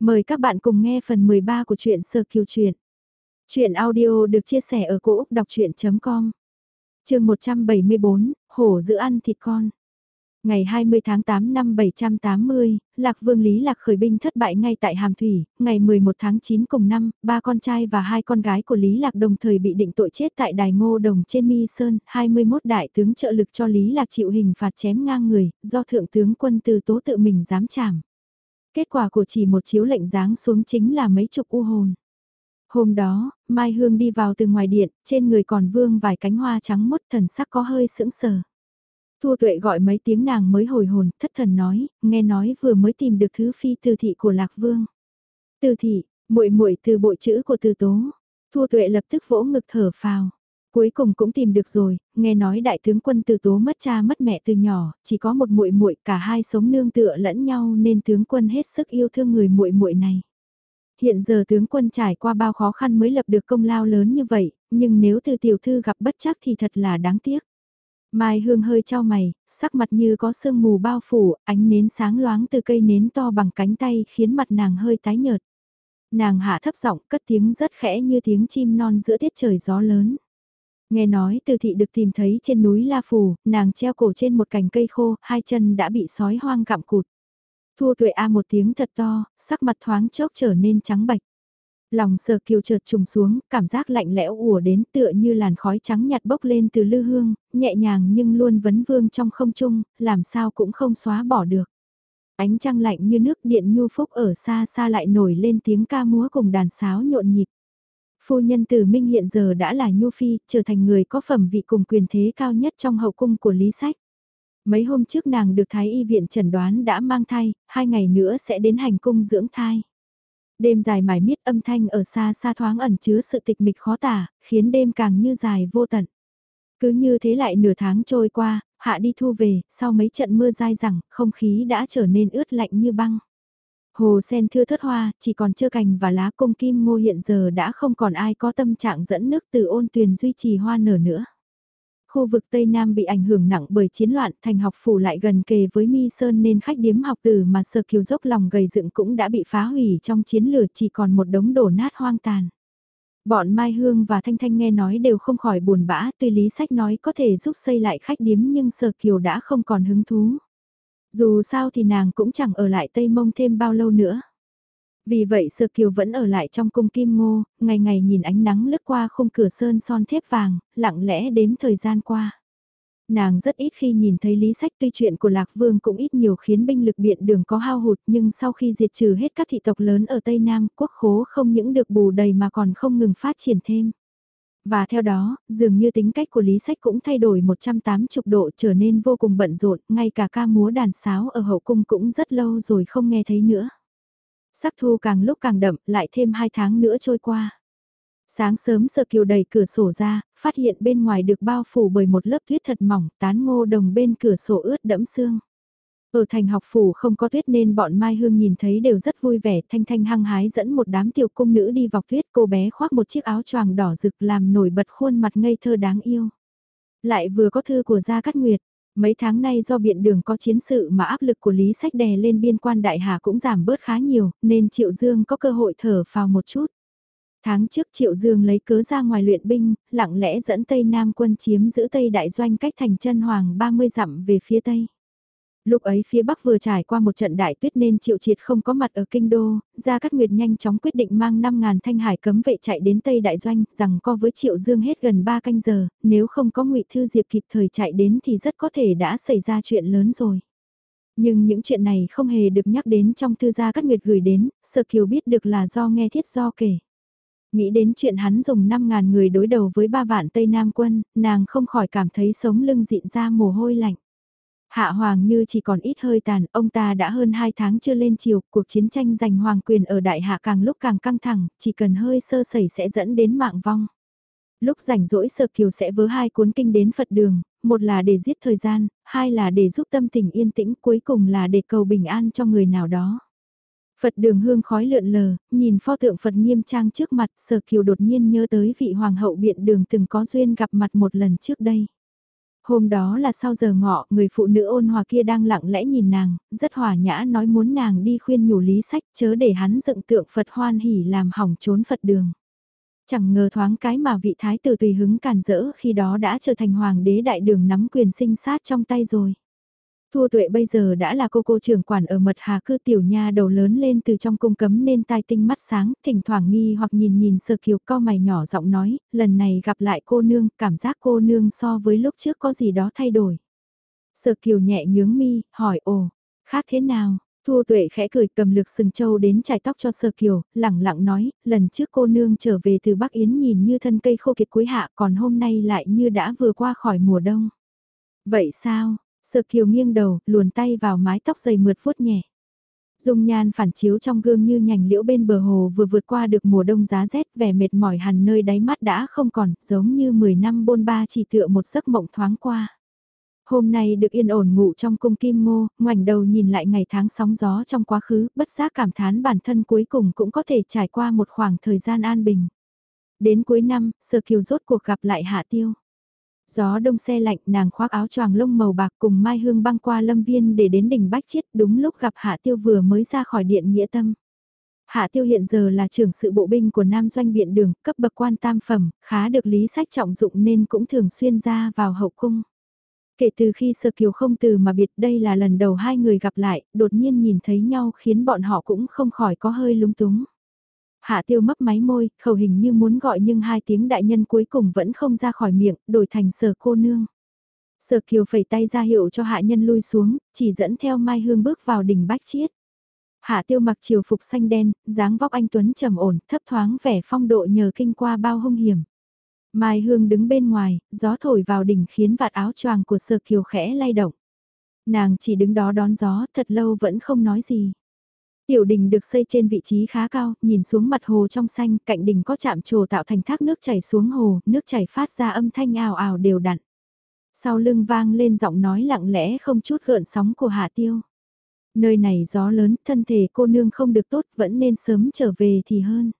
Mời các bạn cùng nghe phần 13 của truyện Sơ Kiều Truyện. truyện audio được chia sẻ ở cỗ đọc chuyện.com Trường 174, Hổ giữ ăn thịt con. Ngày 20 tháng 8 năm 780, Lạc Vương Lý Lạc khởi binh thất bại ngay tại Hàm Thủy, ngày 11 tháng 9 cùng năm, ba con trai và hai con gái của Lý Lạc đồng thời bị định tội chết tại Đài Ngô Đồng trên Mi Sơn, 21 đại tướng trợ lực cho Lý Lạc chịu hình phạt chém ngang người, do Thượng tướng quân từ tố tự mình dám chảm. Kết quả của chỉ một chiếu lệnh giáng xuống chính là mấy chục u hồn. Hôm đó, Mai Hương đi vào từ ngoài điện, trên người còn vương vài cánh hoa trắng mốt thần sắc có hơi sững sờ. Thu tuệ gọi mấy tiếng nàng mới hồi hồn, thất thần nói, nghe nói vừa mới tìm được thứ phi từ thị của Lạc Vương. Từ thị, muội muội từ bội chữ của từ tố. Thu tuệ lập tức vỗ ngực thở phào. Cuối cùng cũng tìm được rồi, nghe nói đại tướng quân từ tố mất cha mất mẹ từ nhỏ, chỉ có một muội muội, cả hai sống nương tựa lẫn nhau nên tướng quân hết sức yêu thương người muội muội này. Hiện giờ tướng quân trải qua bao khó khăn mới lập được công lao lớn như vậy, nhưng nếu từ tiểu thư gặp bất chắc thì thật là đáng tiếc. Mai Hương hơi trao mày, sắc mặt như có sương mù bao phủ, ánh nến sáng loáng từ cây nến to bằng cánh tay khiến mặt nàng hơi tái nhợt. Nàng hạ thấp giọng cất tiếng rất khẽ như tiếng chim non giữa tiết trời gió lớn. Nghe nói từ thị được tìm thấy trên núi La Phù, nàng treo cổ trên một cành cây khô, hai chân đã bị sói hoang cạm cụt. Thua tuệ A một tiếng thật to, sắc mặt thoáng chốc trở nên trắng bạch. Lòng sờ kiều chợt trùng xuống, cảm giác lạnh lẽo ùa đến tựa như làn khói trắng nhạt bốc lên từ lư hương, nhẹ nhàng nhưng luôn vấn vương trong không trung, làm sao cũng không xóa bỏ được. Ánh trăng lạnh như nước điện nhu phúc ở xa xa lại nổi lên tiếng ca múa cùng đàn sáo nhộn nhịp. Phu nhân tử minh hiện giờ đã là Nhu Phi, trở thành người có phẩm vị cùng quyền thế cao nhất trong hậu cung của Lý Sách. Mấy hôm trước nàng được Thái Y viện chẩn đoán đã mang thai, hai ngày nữa sẽ đến hành cung dưỡng thai. Đêm dài mải miết âm thanh ở xa xa thoáng ẩn chứa sự tịch mịch khó tả, khiến đêm càng như dài vô tận. Cứ như thế lại nửa tháng trôi qua, hạ đi thu về, sau mấy trận mưa dai rằng, không khí đã trở nên ướt lạnh như băng. Hồ sen thưa thất hoa, chỉ còn chưa cành và lá cung kim ngô hiện giờ đã không còn ai có tâm trạng dẫn nước từ ôn tuyền duy trì hoa nở nữa. Khu vực Tây Nam bị ảnh hưởng nặng bởi chiến loạn, thành học phủ lại gần kề với Mi Sơn nên khách điếm học tử mà sơ kiều dốc lòng gầy dựng cũng đã bị phá hủy trong chiến lửa chỉ còn một đống đổ nát hoang tàn. Bọn Mai Hương và Thanh Thanh nghe nói đều không khỏi buồn bã, tuy lý sách nói có thể giúp xây lại khách điếm nhưng sơ Kiều đã không còn hứng thú. Dù sao thì nàng cũng chẳng ở lại Tây Mông thêm bao lâu nữa. Vì vậy Sơ Kiều vẫn ở lại trong cung kim ngô, ngày ngày nhìn ánh nắng lướt qua khung cửa sơn son thép vàng, lặng lẽ đếm thời gian qua. Nàng rất ít khi nhìn thấy lý sách tuy chuyện của Lạc Vương cũng ít nhiều khiến binh lực biện đường có hao hụt nhưng sau khi diệt trừ hết các thị tộc lớn ở Tây Nam quốc khố không những được bù đầy mà còn không ngừng phát triển thêm. Và theo đó, dường như tính cách của Lý Sách cũng thay đổi 180 độ trở nên vô cùng bận rộn, ngay cả ca múa đàn sáo ở hậu cung cũng rất lâu rồi không nghe thấy nữa. Sắc thu càng lúc càng đậm, lại thêm 2 tháng nữa trôi qua. Sáng sớm sợ kiều đẩy cửa sổ ra, phát hiện bên ngoài được bao phủ bởi một lớp tuyết thật mỏng, tán ngô đồng bên cửa sổ ướt đẫm sương. Ở thành học phủ không có tuyết nên bọn Mai Hương nhìn thấy đều rất vui vẻ, thanh thanh hăng hái dẫn một đám tiểu cung nữ đi vọc tuyết, cô bé khoác một chiếc áo choàng đỏ rực làm nổi bật khuôn mặt ngây thơ đáng yêu. Lại vừa có thư của Gia Cát Nguyệt, mấy tháng nay do biện đường có chiến sự mà áp lực của Lý Sách đè lên biên quan đại hà cũng giảm bớt khá nhiều, nên Triệu Dương có cơ hội thở phào một chút. Tháng trước Triệu Dương lấy cớ ra ngoài luyện binh, lặng lẽ dẫn Tây Nam quân chiếm giữ Tây Đại Doanh cách thành chân Hoàng 30 dặm về phía Tây. Lúc ấy phía Bắc vừa trải qua một trận đại tuyết nên Triệu Triệt không có mặt ở Kinh Đô, Gia Cát Nguyệt nhanh chóng quyết định mang 5.000 thanh hải cấm vệ chạy đến Tây Đại Doanh, rằng co với Triệu Dương hết gần 3 canh giờ, nếu không có ngụy Thư Diệp kịp thời chạy đến thì rất có thể đã xảy ra chuyện lớn rồi. Nhưng những chuyện này không hề được nhắc đến trong thư Gia Cát Nguyệt gửi đến, Sở Kiều biết được là do nghe thiết do kể. Nghĩ đến chuyện hắn dùng 5.000 người đối đầu với ba vạn Tây Nam quân, nàng không khỏi cảm thấy sống lưng dịn ra mồ hôi lạnh. Hạ Hoàng như chỉ còn ít hơi tàn, ông ta đã hơn 2 tháng chưa lên chiều, cuộc chiến tranh giành hoàng quyền ở đại hạ càng lúc càng căng thẳng, chỉ cần hơi sơ sẩy sẽ dẫn đến mạng vong. Lúc rảnh rỗi sơ kiều sẽ vớ hai cuốn kinh đến Phật đường, một là để giết thời gian, hai là để giúp tâm tình yên tĩnh, cuối cùng là để cầu bình an cho người nào đó. Phật đường hương khói lượn lờ, nhìn pho tượng Phật nghiêm trang trước mặt, Sơ Kiều đột nhiên nhớ tới vị hoàng hậu biện đường từng có duyên gặp mặt một lần trước đây. Hôm đó là sau giờ ngọ, người phụ nữ ôn hòa kia đang lặng lẽ nhìn nàng, rất hòa nhã nói muốn nàng đi khuyên nhủ lý sách chớ để hắn dựng tượng Phật hoan hỉ làm hỏng trốn Phật đường. Chẳng ngờ thoáng cái mà vị thái tử tùy hứng càn rỡ khi đó đã trở thành hoàng đế đại đường nắm quyền sinh sát trong tay rồi. Thua tuệ bây giờ đã là cô cô trưởng quản ở mật hà cư tiểu nha đầu lớn lên từ trong cung cấm nên tai tinh mắt sáng, thỉnh thoảng nghi hoặc nhìn nhìn sơ kiều cao mày nhỏ giọng nói, lần này gặp lại cô nương, cảm giác cô nương so với lúc trước có gì đó thay đổi. Sơ kiều nhẹ nhướng mi, hỏi ồ, khác thế nào? Thua tuệ khẽ cười cầm lược sừng châu đến chải tóc cho sơ kiều, lẳng lặng nói, lần trước cô nương trở về từ Bắc Yến nhìn như thân cây khô kiệt cuối hạ còn hôm nay lại như đã vừa qua khỏi mùa đông. Vậy sao, Sợ kiều nghiêng đầu, luồn tay vào mái tóc dày mượt vuốt nhẹ. Dung nhan phản chiếu trong gương như nhành liễu bên bờ hồ vừa vượt qua được mùa đông giá rét vẻ mệt mỏi hẳn nơi đáy mắt đã không còn, giống như 10 năm bôn ba chỉ tựa một giấc mộng thoáng qua. Hôm nay được yên ổn ngủ trong cung kim ngô, ngoảnh đầu nhìn lại ngày tháng sóng gió trong quá khứ, bất giác cảm thán bản thân cuối cùng cũng có thể trải qua một khoảng thời gian an bình. Đến cuối năm, Sơ Kiều rốt cuộc gặp lại Hạ Tiêu. Gió đông xe lạnh nàng khoác áo choàng lông màu bạc cùng Mai Hương băng qua lâm viên để đến đỉnh Bách Chiết đúng lúc gặp Hạ Tiêu vừa mới ra khỏi điện nghĩa tâm. Hạ Tiêu hiện giờ là trưởng sự bộ binh của Nam Doanh Biện Đường, cấp bậc quan tam phẩm, khá được lý sách trọng dụng nên cũng thường xuyên ra vào hậu cung. Kể từ khi Sơ Kiều không từ mà biệt đây là lần đầu hai người gặp lại, đột nhiên nhìn thấy nhau khiến bọn họ cũng không khỏi có hơi lúng túng. Hạ tiêu mấp máy môi, khẩu hình như muốn gọi nhưng hai tiếng đại nhân cuối cùng vẫn không ra khỏi miệng, đổi thành sở cô nương. Sở kiều phẩy tay ra hiệu cho hạ nhân lui xuống, chỉ dẫn theo Mai Hương bước vào đỉnh bách chiết. Hạ tiêu mặc chiều phục xanh đen, dáng vóc anh Tuấn trầm ổn, thấp thoáng vẻ phong độ nhờ kinh qua bao hung hiểm. Mai Hương đứng bên ngoài, gió thổi vào đỉnh khiến vạt áo choàng của sở kiều khẽ lay động. Nàng chỉ đứng đó đón gió, thật lâu vẫn không nói gì. Tiểu đình được xây trên vị trí khá cao, nhìn xuống mặt hồ trong xanh, cạnh đình có chạm trồ tạo thành thác nước chảy xuống hồ, nước chảy phát ra âm thanh ào ào đều đặn. Sau lưng vang lên giọng nói lặng lẽ không chút gợn sóng của Hạ Tiêu. Nơi này gió lớn, thân thể cô nương không được tốt, vẫn nên sớm trở về thì hơn.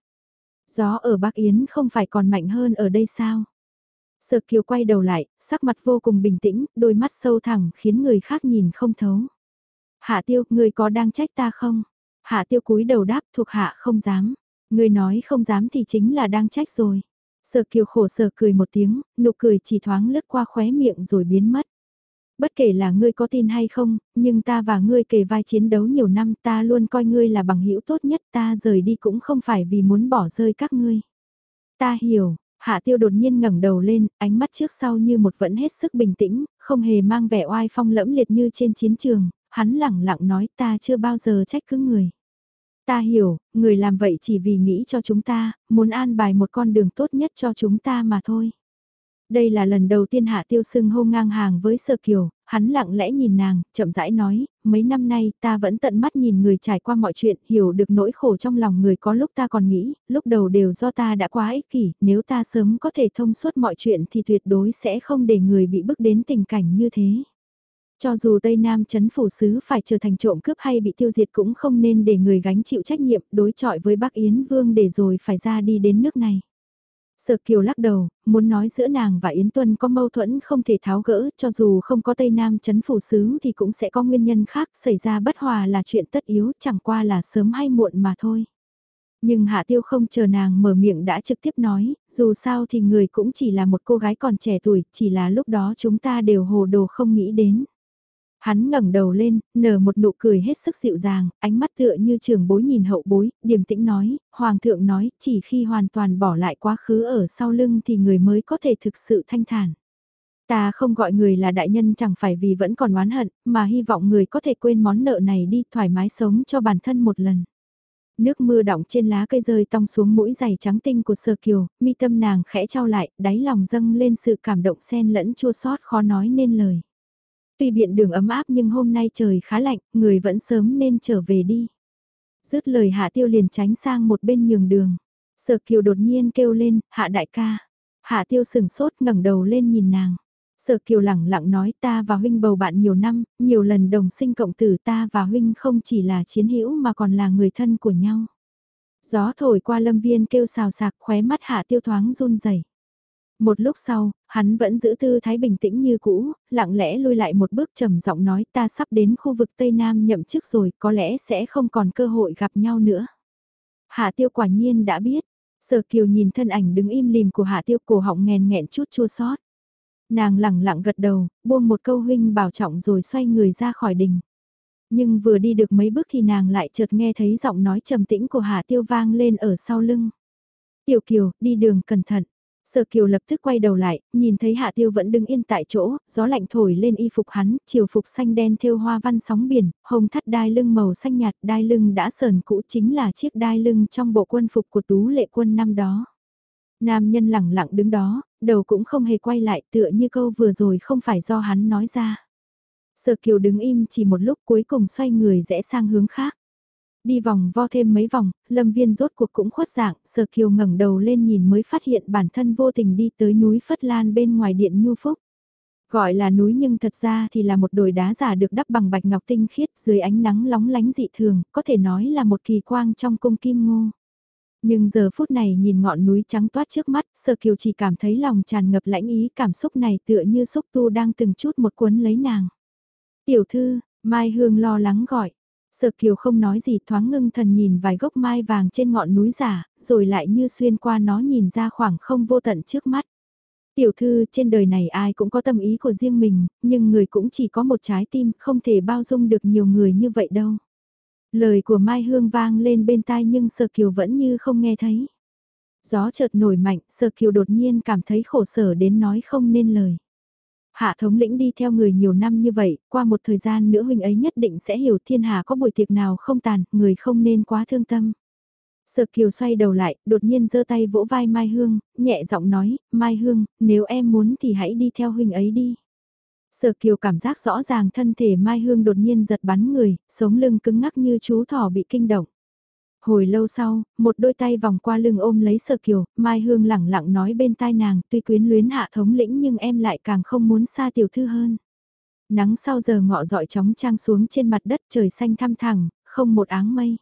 Gió ở Bắc Yến không phải còn mạnh hơn ở đây sao? Sợ Kiều quay đầu lại, sắc mặt vô cùng bình tĩnh, đôi mắt sâu thẳng khiến người khác nhìn không thấu. Hạ Tiêu, người có đang trách ta không? Hạ tiêu cúi đầu đáp thuộc hạ không dám. Người nói không dám thì chính là đang trách rồi. Sở kiều khổ sở cười một tiếng, nụ cười chỉ thoáng lướt qua khóe miệng rồi biến mất. Bất kể là ngươi có tin hay không, nhưng ta và ngươi kề vai chiến đấu nhiều năm ta luôn coi ngươi là bằng hữu tốt nhất ta rời đi cũng không phải vì muốn bỏ rơi các ngươi. Ta hiểu, Hạ tiêu đột nhiên ngẩng đầu lên, ánh mắt trước sau như một vẫn hết sức bình tĩnh, không hề mang vẻ oai phong lẫm liệt như trên chiến trường, hắn lẳng lặng nói ta chưa bao giờ trách cứ người. Ta hiểu, người làm vậy chỉ vì nghĩ cho chúng ta, muốn an bài một con đường tốt nhất cho chúng ta mà thôi. Đây là lần đầu tiên Hạ Tiêu Sưng hô ngang hàng với Sơ Kiều, hắn lặng lẽ nhìn nàng, chậm rãi nói, mấy năm nay ta vẫn tận mắt nhìn người trải qua mọi chuyện, hiểu được nỗi khổ trong lòng người có lúc ta còn nghĩ, lúc đầu đều do ta đã quá ích kỷ, nếu ta sớm có thể thông suốt mọi chuyện thì tuyệt đối sẽ không để người bị bức đến tình cảnh như thế. Cho dù Tây Nam chấn phủ sứ phải trở thành trộm cướp hay bị tiêu diệt cũng không nên để người gánh chịu trách nhiệm đối chọi với Bắc Yến Vương để rồi phải ra đi đến nước này. Sở Kiều lắc đầu, muốn nói giữa nàng và Yến Tuân có mâu thuẫn không thể tháo gỡ, cho dù không có Tây Nam chấn phủ sứ thì cũng sẽ có nguyên nhân khác, xảy ra bất hòa là chuyện tất yếu, chẳng qua là sớm hay muộn mà thôi. Nhưng Hạ Tiêu không chờ nàng mở miệng đã trực tiếp nói, dù sao thì người cũng chỉ là một cô gái còn trẻ tuổi, chỉ là lúc đó chúng ta đều hồ đồ không nghĩ đến. Hắn ngẩng đầu lên, nở một nụ cười hết sức dịu dàng, ánh mắt tựa như trường bối nhìn hậu bối, điềm tĩnh nói, Hoàng thượng nói, chỉ khi hoàn toàn bỏ lại quá khứ ở sau lưng thì người mới có thể thực sự thanh thản. Ta không gọi người là đại nhân chẳng phải vì vẫn còn oán hận, mà hy vọng người có thể quên món nợ này đi thoải mái sống cho bản thân một lần. Nước mưa đọng trên lá cây rơi tong xuống mũi giày trắng tinh của sơ kiều, mi tâm nàng khẽ trao lại, đáy lòng dâng lên sự cảm động xen lẫn chua xót khó nói nên lời. Tuy biện đường ấm áp nhưng hôm nay trời khá lạnh, người vẫn sớm nên trở về đi. Dứt lời hạ tiêu liền tránh sang một bên nhường đường. Sở kiều đột nhiên kêu lên, hạ đại ca. Hạ tiêu sừng sốt ngẩng đầu lên nhìn nàng. Sở kiều lẳng lặng nói ta và huynh bầu bạn nhiều năm, nhiều lần đồng sinh cộng tử ta và huynh không chỉ là chiến hữu mà còn là người thân của nhau. Gió thổi qua lâm viên kêu xào sạc khóe mắt hạ tiêu thoáng run rẩy một lúc sau, hắn vẫn giữ tư thái bình tĩnh như cũ, lặng lẽ lui lại một bước trầm giọng nói ta sắp đến khu vực Tây Nam nhậm chức rồi, có lẽ sẽ không còn cơ hội gặp nhau nữa. Hạ tiêu quả nhiên đã biết, sở kiều nhìn thân ảnh đứng im lìm của hạ tiêu cổ họng nghèn nghẹn chút chua sót. Nàng lẳng lặng gật đầu, buông một câu huynh bảo trọng rồi xoay người ra khỏi đình. Nhưng vừa đi được mấy bước thì nàng lại chợt nghe thấy giọng nói trầm tĩnh của Hạ Tiêu vang lên ở sau lưng. Tiểu Kiều, đi đường cẩn thận. Sở Kiều lập tức quay đầu lại, nhìn thấy Hạ Tiêu vẫn đứng yên tại chỗ, gió lạnh thổi lên y phục hắn, chiều phục xanh đen thêu hoa văn sóng biển, hồng thắt đai lưng màu xanh nhạt, đai lưng đã sờn cũ chính là chiếc đai lưng trong bộ quân phục của Tú Lệ Quân năm đó. Nam nhân lẳng lặng đứng đó, đầu cũng không hề quay lại tựa như câu vừa rồi không phải do hắn nói ra. Sở Kiều đứng im chỉ một lúc cuối cùng xoay người rẽ sang hướng khác. Đi vòng vo thêm mấy vòng, lâm viên rốt cuộc cũng khuất dạng, Sở Kiều ngẩng đầu lên nhìn mới phát hiện bản thân vô tình đi tới núi Phất Lan bên ngoài điện Nhu Phúc. Gọi là núi nhưng thật ra thì là một đồi đá giả được đắp bằng bạch ngọc tinh khiết dưới ánh nắng lóng lánh dị thường, có thể nói là một kỳ quang trong cung kim ngô. Nhưng giờ phút này nhìn ngọn núi trắng toát trước mắt, Sở Kiều chỉ cảm thấy lòng tràn ngập lãnh ý cảm xúc này tựa như xúc tu đang từng chút một cuốn lấy nàng. Tiểu thư, Mai Hương lo lắng gọi. Sở Kiều không nói gì thoáng ngưng thần nhìn vài gốc mai vàng trên ngọn núi giả, rồi lại như xuyên qua nó nhìn ra khoảng không vô tận trước mắt. Tiểu thư trên đời này ai cũng có tâm ý của riêng mình, nhưng người cũng chỉ có một trái tim, không thể bao dung được nhiều người như vậy đâu. Lời của Mai Hương vang lên bên tai nhưng Sở Kiều vẫn như không nghe thấy. Gió chợt nổi mạnh, Sở Kiều đột nhiên cảm thấy khổ sở đến nói không nên lời. Hạ thống lĩnh đi theo người nhiều năm như vậy, qua một thời gian nữa huynh ấy nhất định sẽ hiểu thiên hạ có buổi tiệc nào không tàn, người không nên quá thương tâm. Sở Kiều xoay đầu lại, đột nhiên giơ tay vỗ vai Mai Hương, nhẹ giọng nói, Mai Hương, nếu em muốn thì hãy đi theo huynh ấy đi. Sở Kiều cảm giác rõ ràng thân thể Mai Hương đột nhiên giật bắn người, sống lưng cứng ngắc như chú thỏ bị kinh động. Hồi lâu sau, một đôi tay vòng qua lưng ôm lấy Sở Kiều, Mai Hương lẳng lặng nói bên tai nàng, tuy quyến luyến hạ thống lĩnh nhưng em lại càng không muốn xa tiểu thư hơn. Nắng sau giờ ngọ dọi chóng trang xuống trên mặt đất trời xanh thăm thẳng, không một áng mây.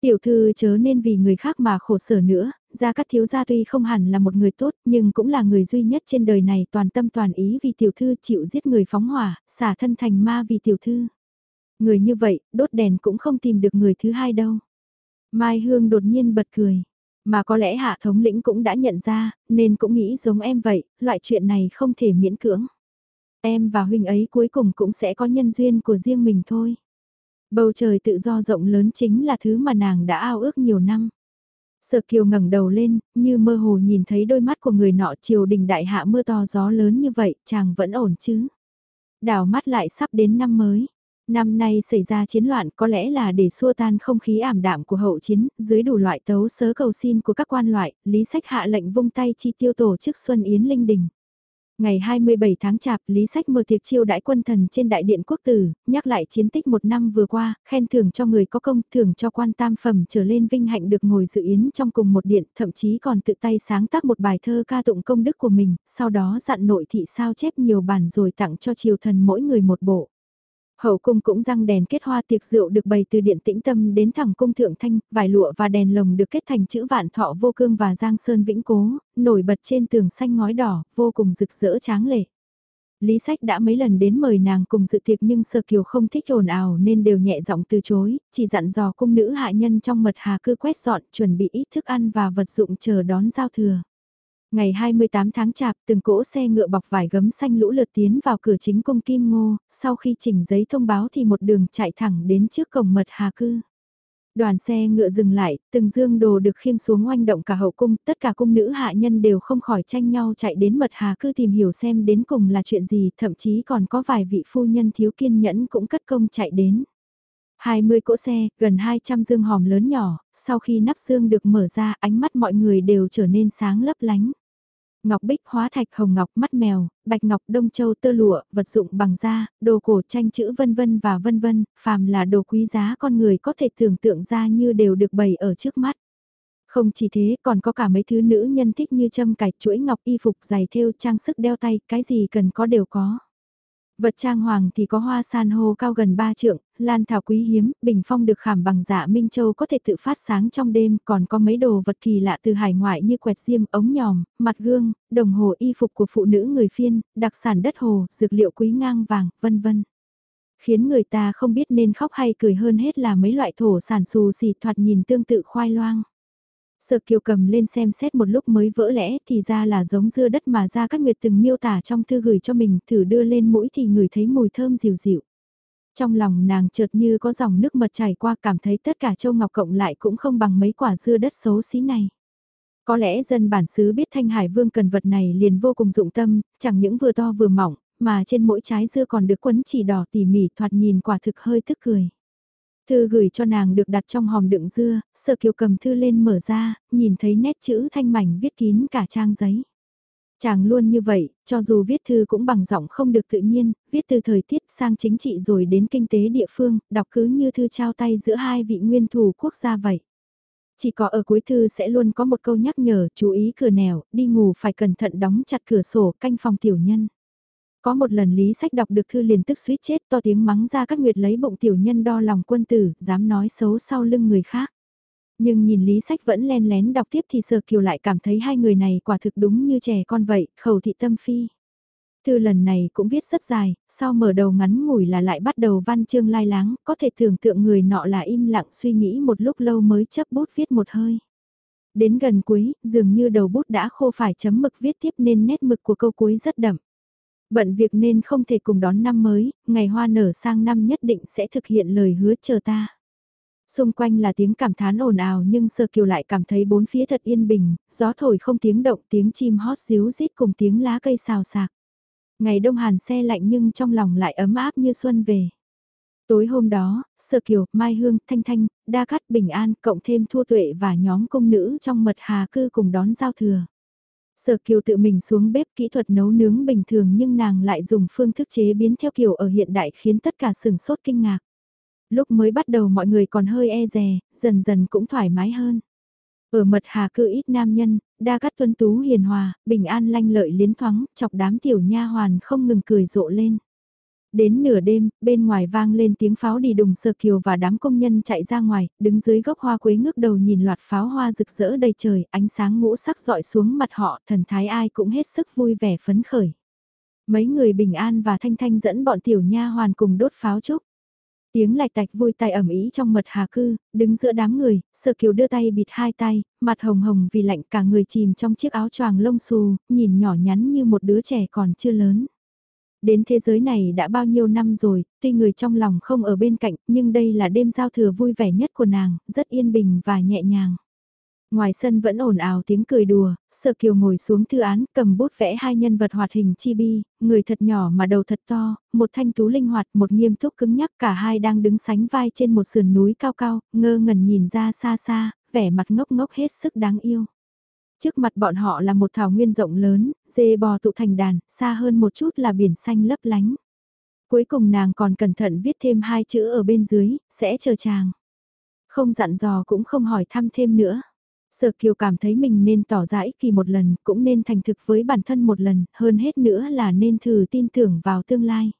Tiểu thư chớ nên vì người khác mà khổ sở nữa, gia cát thiếu gia tuy không hẳn là một người tốt nhưng cũng là người duy nhất trên đời này toàn tâm toàn ý vì tiểu thư chịu giết người phóng hỏa, xả thân thành ma vì tiểu thư. Người như vậy, đốt đèn cũng không tìm được người thứ hai đâu. Mai Hương đột nhiên bật cười. Mà có lẽ hạ thống lĩnh cũng đã nhận ra, nên cũng nghĩ giống em vậy, loại chuyện này không thể miễn cưỡng. Em và huynh ấy cuối cùng cũng sẽ có nhân duyên của riêng mình thôi. Bầu trời tự do rộng lớn chính là thứ mà nàng đã ao ước nhiều năm. Sở kiều ngẩng đầu lên, như mơ hồ nhìn thấy đôi mắt của người nọ triều đình đại hạ mưa to gió lớn như vậy, chàng vẫn ổn chứ. Đảo mắt lại sắp đến năm mới. Năm nay xảy ra chiến loạn có lẽ là để xua tan không khí ảm đạm của hậu chiến, dưới đủ loại tấu sớ cầu xin của các quan loại, Lý Sách hạ lệnh vung tay chi tiêu tổ chức Xuân Yến Linh Đình. Ngày 27 tháng Chạp, Lý Sách mở tiệc chiêu đãi quân thần trên đại điện quốc tử, nhắc lại chiến tích một năm vừa qua, khen thưởng cho người có công, thưởng cho quan tam phẩm trở lên vinh hạnh được ngồi dự yến trong cùng một điện, thậm chí còn tự tay sáng tác một bài thơ ca tụng công đức của mình, sau đó dặn nội thị sao chép nhiều bản rồi tặng cho triều thần mỗi người một bộ. Hậu cung cũng răng đèn kết hoa tiệc rượu được bày từ điện tĩnh tâm đến thẳng cung thượng thanh, vải lụa và đèn lồng được kết thành chữ vạn thọ vô cương và giang sơn vĩnh cố, nổi bật trên tường xanh ngói đỏ, vô cùng rực rỡ tráng lệ. Lý Sách đã mấy lần đến mời nàng cùng dự tiệc nhưng sơ Kiều không thích ồn ào nên đều nhẹ giọng từ chối, chỉ dặn dò cung nữ hạ nhân trong mật hà cư quét dọn chuẩn bị ít thức ăn và vật dụng chờ đón giao thừa. Ngày 28 tháng chạp, từng cỗ xe ngựa bọc vải gấm xanh lũ lượt tiến vào cửa chính cung Kim Ngô, sau khi chỉnh giấy thông báo thì một đường chạy thẳng đến trước cổng mật Hà Cư. Đoàn xe ngựa dừng lại, từng dương đồ được khiêng xuống oanh động cả hậu cung, tất cả cung nữ hạ nhân đều không khỏi tranh nhau chạy đến mật Hà Cư tìm hiểu xem đến cùng là chuyện gì, thậm chí còn có vài vị phu nhân thiếu kiên nhẫn cũng cất công chạy đến. 20 cỗ xe, gần 200 dương hòm lớn nhỏ, sau khi nắp xương được mở ra ánh mắt mọi người đều trở nên sáng lấp lánh. Ngọc bích hóa thạch hồng ngọc mắt mèo, bạch ngọc đông châu tơ lụa, vật dụng bằng da, đồ cổ tranh chữ vân vân và vân vân, phàm là đồ quý giá con người có thể tưởng tượng ra như đều được bày ở trước mắt. Không chỉ thế còn có cả mấy thứ nữ nhân thích như châm cải chuỗi ngọc y phục giày thêu trang sức đeo tay, cái gì cần có đều có. Vật trang hoàng thì có hoa san hô cao gần 3 trượng, lan thảo quý hiếm, bình phong được khảm bằng dạ Minh Châu có thể tự phát sáng trong đêm, còn có mấy đồ vật kỳ lạ từ hải ngoại như quẹt diêm, ống nhòm, mặt gương, đồng hồ y phục của phụ nữ người phiên, đặc sản đất hồ, dược liệu quý ngang vàng, vân vân. Khiến người ta không biết nên khóc hay cười hơn hết là mấy loại thổ sản xù xì thoạt nhìn tương tự khoai loang. Sợ kiều cầm lên xem xét một lúc mới vỡ lẽ thì ra là giống dưa đất mà ra các nguyệt từng miêu tả trong thư gửi cho mình thử đưa lên mũi thì người thấy mùi thơm dịu dịu. Trong lòng nàng chợt như có dòng nước mật chảy qua cảm thấy tất cả châu ngọc cộng lại cũng không bằng mấy quả dưa đất xấu xí này. Có lẽ dân bản xứ biết Thanh Hải Vương cần vật này liền vô cùng dụng tâm, chẳng những vừa to vừa mỏng, mà trên mỗi trái dưa còn được quấn chỉ đỏ tỉ mỉ thoạt nhìn quả thực hơi tức cười. Thư gửi cho nàng được đặt trong hòm đựng dưa, sợ kiều cầm thư lên mở ra, nhìn thấy nét chữ thanh mảnh viết kín cả trang giấy. Chàng luôn như vậy, cho dù viết thư cũng bằng giọng không được tự nhiên, viết từ thời tiết sang chính trị rồi đến kinh tế địa phương, đọc cứ như thư trao tay giữa hai vị nguyên thủ quốc gia vậy. Chỉ có ở cuối thư sẽ luôn có một câu nhắc nhở, chú ý cửa nẻo, đi ngủ phải cẩn thận đóng chặt cửa sổ, canh phòng tiểu nhân. Có một lần Lý Sách đọc được thư liền tức suýt chết to tiếng mắng ra các nguyệt lấy bụng tiểu nhân đo lòng quân tử, dám nói xấu sau lưng người khác. Nhưng nhìn Lý Sách vẫn len lén đọc tiếp thì Sở Kiều lại cảm thấy hai người này quả thực đúng như trẻ con vậy, khẩu thị tâm phi. Thư lần này cũng viết rất dài, sau mở đầu ngắn ngủi là lại bắt đầu văn chương lai láng, có thể tưởng tượng người nọ là im lặng suy nghĩ một lúc lâu mới chấp bút viết một hơi. Đến gần cuối, dường như đầu bút đã khô phải chấm mực viết tiếp nên nét mực của câu cuối rất đậm. Bận việc nên không thể cùng đón năm mới, ngày hoa nở sang năm nhất định sẽ thực hiện lời hứa chờ ta. Xung quanh là tiếng cảm thán ồn ào nhưng Sơ Kiều lại cảm thấy bốn phía thật yên bình, gió thổi không tiếng động tiếng chim hót díu rít cùng tiếng lá cây xào xạc. Ngày đông hàn xe lạnh nhưng trong lòng lại ấm áp như xuân về. Tối hôm đó, Sơ Kiều, Mai Hương, Thanh Thanh, Đa Cát, Bình An, cộng thêm Thua Tuệ và nhóm công nữ trong mật hà cư cùng đón giao thừa. Sở Kiều tự mình xuống bếp kỹ thuật nấu nướng bình thường nhưng nàng lại dùng phương thức chế biến theo kiểu ở hiện đại khiến tất cả sừng sốt kinh ngạc. Lúc mới bắt đầu mọi người còn hơi e dè, dần dần cũng thoải mái hơn. Ở mật hà cư ít nam nhân, đa cắt tuân tú hiền hòa, bình an lanh lợi liến thoáng, chọc đám tiểu nha hoàn không ngừng cười rộ lên. Đến nửa đêm, bên ngoài vang lên tiếng pháo đi đùng sờ kiều và đám công nhân chạy ra ngoài, đứng dưới gốc hoa quế ngước đầu nhìn loạt pháo hoa rực rỡ đầy trời, ánh sáng ngũ sắc dọi xuống mặt họ, thần thái ai cũng hết sức vui vẻ phấn khởi. Mấy người bình an và thanh thanh dẫn bọn tiểu nha hoàn cùng đốt pháo chúc. Tiếng lạch tạch vui tai ẩm ý trong mật hà cư, đứng giữa đám người, sờ kiều đưa tay bịt hai tay, mặt hồng hồng vì lạnh cả người chìm trong chiếc áo choàng lông xù, nhìn nhỏ nhắn như một đứa trẻ còn chưa lớn. Đến thế giới này đã bao nhiêu năm rồi, tuy người trong lòng không ở bên cạnh, nhưng đây là đêm giao thừa vui vẻ nhất của nàng, rất yên bình và nhẹ nhàng. Ngoài sân vẫn ồn ào tiếng cười đùa, Sở Kiều ngồi xuống thư án, cầm bút vẽ hai nhân vật hoạt hình chibi, người thật nhỏ mà đầu thật to, một thanh tú linh hoạt, một nghiêm túc cứng nhắc, cả hai đang đứng sánh vai trên một sườn núi cao cao, ngơ ngẩn nhìn ra xa xa, vẻ mặt ngốc ngốc hết sức đáng yêu. Trước mặt bọn họ là một thảo nguyên rộng lớn, dê bò tụ thành đàn, xa hơn một chút là biển xanh lấp lánh. Cuối cùng nàng còn cẩn thận viết thêm hai chữ ở bên dưới, sẽ chờ chàng. Không dặn dò cũng không hỏi thăm thêm nữa. Sở Kiều cảm thấy mình nên tỏ ra ích kỳ một lần, cũng nên thành thực với bản thân một lần, hơn hết nữa là nên thử tin tưởng vào tương lai.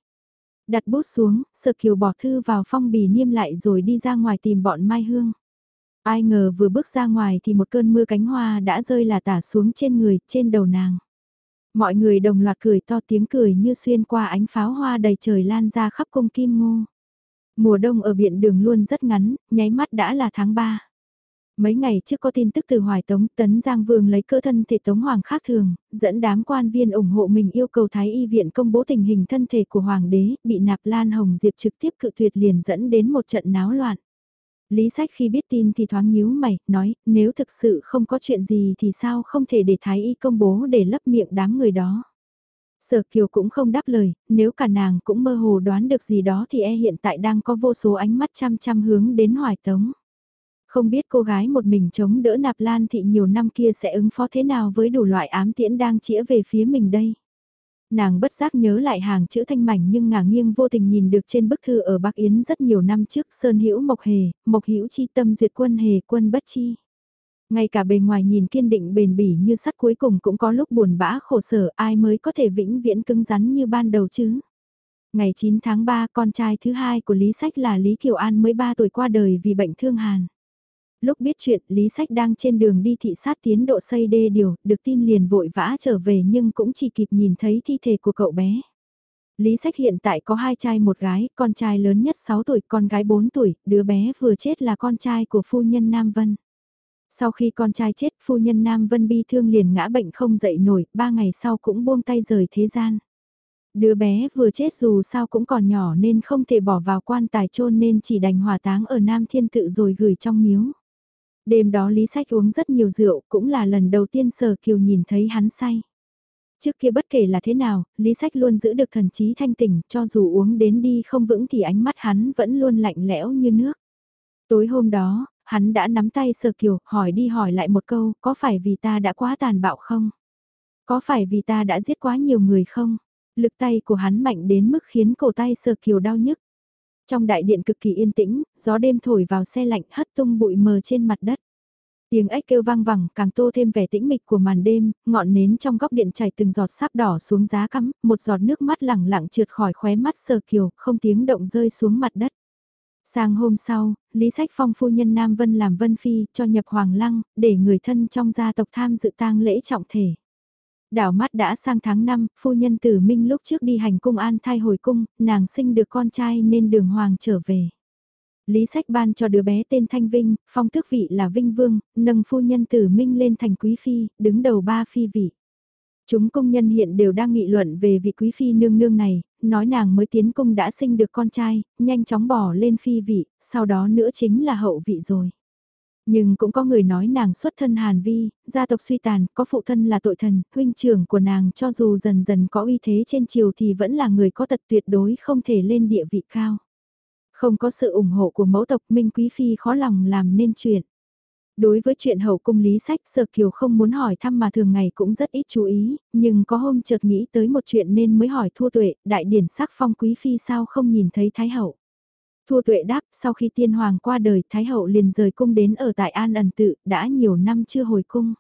Đặt bút xuống, Sở Kiều bỏ thư vào phong bì niêm lại rồi đi ra ngoài tìm bọn Mai Hương. Ai ngờ vừa bước ra ngoài thì một cơn mưa cánh hoa đã rơi là tả xuống trên người, trên đầu nàng. Mọi người đồng loạt cười to tiếng cười như xuyên qua ánh pháo hoa đầy trời lan ra khắp cung kim ngô. Mùa đông ở biển đường luôn rất ngắn, nháy mắt đã là tháng 3. Mấy ngày trước có tin tức từ Hoài Tống, Tấn Giang Vương lấy cơ thân thể Tống Hoàng khác thường, dẫn đám quan viên ủng hộ mình yêu cầu Thái Y Viện công bố tình hình thân thể của Hoàng đế, bị nạp Lan Hồng Diệp trực tiếp cự tuyệt liền dẫn đến một trận náo loạn. Lý sách khi biết tin thì thoáng nhíu mày, nói, nếu thực sự không có chuyện gì thì sao không thể để Thái Y công bố để lấp miệng đám người đó. Sở Kiều cũng không đáp lời, nếu cả nàng cũng mơ hồ đoán được gì đó thì e hiện tại đang có vô số ánh mắt chăm chăm hướng đến hoài tống. Không biết cô gái một mình chống đỡ nạp lan thị nhiều năm kia sẽ ứng phó thế nào với đủ loại ám tiễn đang chĩa về phía mình đây. Nàng bất giác nhớ lại hàng chữ thanh mảnh nhưng ngả nghiêng vô tình nhìn được trên bức thư ở Bắc Yến rất nhiều năm trước Sơn Hữu Mộc Hề, Mộc Hữu Chi tâm duyệt quân hề quân bất chi. Ngay cả bề ngoài nhìn kiên định bền bỉ như sắt cuối cùng cũng có lúc buồn bã khổ sở ai mới có thể vĩnh viễn cứng rắn như ban đầu chứ. Ngày 9 tháng 3 con trai thứ hai của Lý Sách là Lý Kiều An mới 3 tuổi qua đời vì bệnh thương hàn. Lúc biết chuyện Lý Sách đang trên đường đi thị sát tiến độ xây đê điều, được tin liền vội vã trở về nhưng cũng chỉ kịp nhìn thấy thi thể của cậu bé. Lý Sách hiện tại có hai trai một gái, con trai lớn nhất 6 tuổi, con gái 4 tuổi, đứa bé vừa chết là con trai của phu nhân Nam Vân. Sau khi con trai chết, phu nhân Nam Vân bi thương liền ngã bệnh không dậy nổi, ba ngày sau cũng buông tay rời thế gian. Đứa bé vừa chết dù sao cũng còn nhỏ nên không thể bỏ vào quan tài chôn nên chỉ đành hỏa táng ở Nam Thiên Tự rồi gửi trong miếu. Đêm đó Lý Sách uống rất nhiều rượu, cũng là lần đầu tiên Sở Kiều nhìn thấy hắn say. Trước kia bất kể là thế nào, Lý Sách luôn giữ được thần trí thanh tỉnh, cho dù uống đến đi không vững thì ánh mắt hắn vẫn luôn lạnh lẽo như nước. Tối hôm đó, hắn đã nắm tay Sở Kiều, hỏi đi hỏi lại một câu, có phải vì ta đã quá tàn bạo không? Có phải vì ta đã giết quá nhiều người không? Lực tay của hắn mạnh đến mức khiến cổ tay Sở Kiều đau nhức. Trong đại điện cực kỳ yên tĩnh, gió đêm thổi vào xe lạnh hất tung bụi mờ trên mặt đất. Tiếng ếch kêu vang vẳng càng tô thêm vẻ tĩnh mịch của màn đêm, ngọn nến trong góc điện chảy từng giọt sáp đỏ xuống giá cắm, một giọt nước mắt lẳng lặng trượt khỏi khóe mắt sờ kiều, không tiếng động rơi xuống mặt đất. Sang hôm sau, Lý Sách Phong phu nhân Nam Vân làm Vân Phi cho nhập Hoàng Lăng, để người thân trong gia tộc tham dự tang lễ trọng thể. Đảo mắt đã sang tháng 5, phu nhân tử minh lúc trước đi hành cung an thai hồi cung, nàng sinh được con trai nên đường hoàng trở về. Lý sách ban cho đứa bé tên Thanh Vinh, phong tước vị là Vinh Vương, nâng phu nhân tử minh lên thành quý phi, đứng đầu ba phi vị. Chúng công nhân hiện đều đang nghị luận về vị quý phi nương nương này, nói nàng mới tiến cung đã sinh được con trai, nhanh chóng bỏ lên phi vị, sau đó nữa chính là hậu vị rồi. Nhưng cũng có người nói nàng xuất thân Hàn Vi, gia tộc suy tàn, có phụ thân là tội thần, huynh trưởng của nàng cho dù dần dần có uy thế trên triều thì vẫn là người có tật tuyệt đối không thể lên địa vị cao. Không có sự ủng hộ của mẫu tộc Minh Quý Phi khó lòng làm nên chuyện. Đối với chuyện hậu cung lý sách Sở Kiều không muốn hỏi thăm mà thường ngày cũng rất ít chú ý, nhưng có hôm chợt nghĩ tới một chuyện nên mới hỏi Thua Tuệ, đại điển sắc phong Quý Phi sao không nhìn thấy Thái Hậu. Thua Tuệ đáp, sau khi tiên hoàng qua đời Thái Hậu liền rời cung đến ở tại An ẩn tự, đã nhiều năm chưa hồi cung.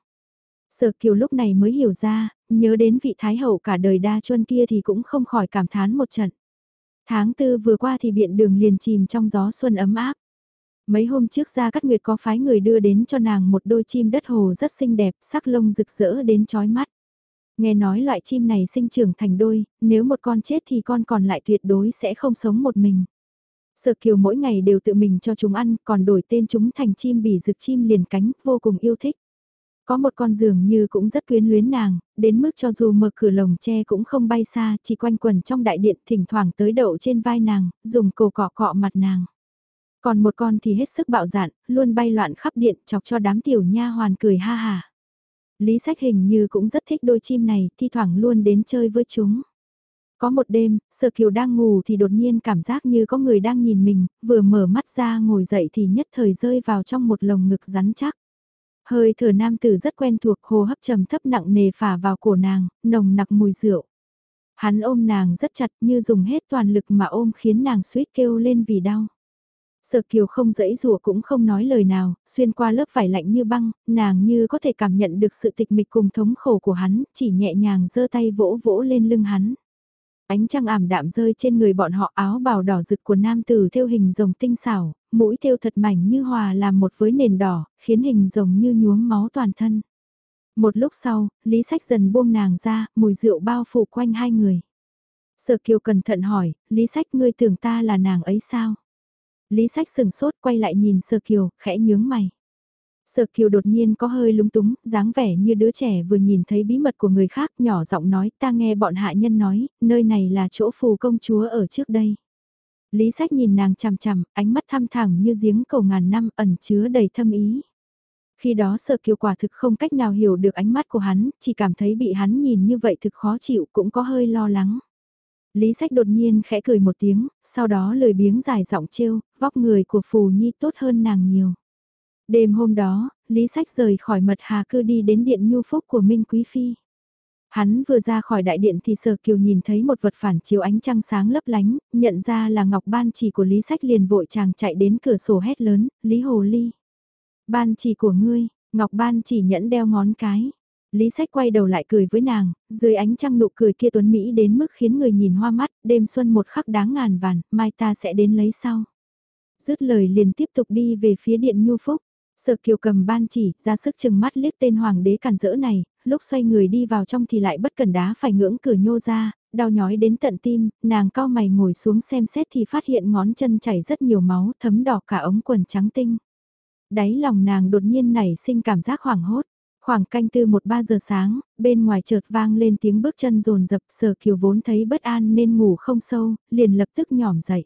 Sở Kiều lúc này mới hiểu ra, nhớ đến vị Thái Hậu cả đời đa chuân kia thì cũng không khỏi cảm thán một trận. Tháng tư vừa qua thì biện đường liền chìm trong gió xuân ấm áp. Mấy hôm trước ra Cát Nguyệt có phái người đưa đến cho nàng một đôi chim đất hồ rất xinh đẹp, sắc lông rực rỡ đến chói mắt. Nghe nói loại chim này sinh trưởng thành đôi, nếu một con chết thì con còn lại tuyệt đối sẽ không sống một mình. Sở kiều mỗi ngày đều tự mình cho chúng ăn, còn đổi tên chúng thành chim bỉ rực chim liền cánh, vô cùng yêu thích. Có một con giường như cũng rất quyến luyến nàng, đến mức cho dù mở cửa lồng tre cũng không bay xa, chỉ quanh quần trong đại điện thỉnh thoảng tới đậu trên vai nàng, dùng cổ cọ cọ mặt nàng. Còn một con thì hết sức bạo dạn, luôn bay loạn khắp điện chọc cho đám tiểu nha hoàn cười ha hà. Lý sách hình như cũng rất thích đôi chim này, thi thoảng luôn đến chơi với chúng. Có một đêm, Sở Kiều đang ngủ thì đột nhiên cảm giác như có người đang nhìn mình, vừa mở mắt ra ngồi dậy thì nhất thời rơi vào trong một lồng ngực rắn chắc. Hơi thở nam tử rất quen thuộc hô hấp trầm thấp nặng nề phả vào cổ nàng, nồng nặc mùi rượu. Hắn ôm nàng rất chặt như dùng hết toàn lực mà ôm khiến nàng suýt kêu lên vì đau. Sở kiều không dẫy rùa cũng không nói lời nào, xuyên qua lớp vải lạnh như băng, nàng như có thể cảm nhận được sự tịch mịch cùng thống khổ của hắn, chỉ nhẹ nhàng giơ tay vỗ vỗ lên lưng hắn. Ánh trăng ảm đạm rơi trên người bọn họ áo bào đỏ rực của nam tử theo hình rồng tinh xảo, mũi thêu thật mảnh như hòa làm một với nền đỏ, khiến hình rồng như nhuốm máu toàn thân. Một lúc sau, Lý Sách dần buông nàng ra, mùi rượu bao phủ quanh hai người. Sở Kiều cẩn thận hỏi, Lý Sách ngươi tưởng ta là nàng ấy sao? Lý Sách sừng sốt quay lại nhìn Sở Kiều, khẽ nhướng mày. Sở Kiều đột nhiên có hơi lúng túng, dáng vẻ như đứa trẻ vừa nhìn thấy bí mật của người khác nhỏ giọng nói ta nghe bọn hạ nhân nói, nơi này là chỗ phù công chúa ở trước đây. Lý sách nhìn nàng chằm chằm, ánh mắt thăm thẳng như giếng cầu ngàn năm ẩn chứa đầy thâm ý. Khi đó sợ kiều quả thực không cách nào hiểu được ánh mắt của hắn, chỉ cảm thấy bị hắn nhìn như vậy thực khó chịu cũng có hơi lo lắng. Lý sách đột nhiên khẽ cười một tiếng, sau đó lời biếng dài giọng trêu, vóc người của phù nhi tốt hơn nàng nhiều. Đêm hôm đó, Lý sách rời khỏi mật hà cư đi đến điện nhu phúc của Minh Quý Phi. Hắn vừa ra khỏi đại điện thì Sở Kiều nhìn thấy một vật phản chiếu ánh trăng sáng lấp lánh, nhận ra là ngọc ban chỉ của Lý Sách liền vội chàng chạy đến cửa sổ hét lớn, Lý Hồ Ly. Ban chỉ của ngươi, ngọc ban chỉ nhẫn đeo ngón cái. Lý sách quay đầu lại cười với nàng, dưới ánh trăng nụ cười kia tuấn Mỹ đến mức khiến người nhìn hoa mắt, đêm xuân một khắc đáng ngàn vàn, mai ta sẽ đến lấy sau. Dứt lời liền tiếp tục đi về phía điện nhu phúc. Sở kiều cầm ban chỉ, ra sức chừng mắt liếc tên hoàng đế càn rỡ này, lúc xoay người đi vào trong thì lại bất cần đá phải ngưỡng cửa nhô ra, đau nhói đến tận tim, nàng cao mày ngồi xuống xem xét thì phát hiện ngón chân chảy rất nhiều máu, thấm đỏ cả ống quần trắng tinh. Đáy lòng nàng đột nhiên nảy sinh cảm giác hoảng hốt. Khoảng canh tư một ba giờ sáng, bên ngoài chợt vang lên tiếng bước chân rồn rập sở kiều vốn thấy bất an nên ngủ không sâu, liền lập tức nhỏm dậy.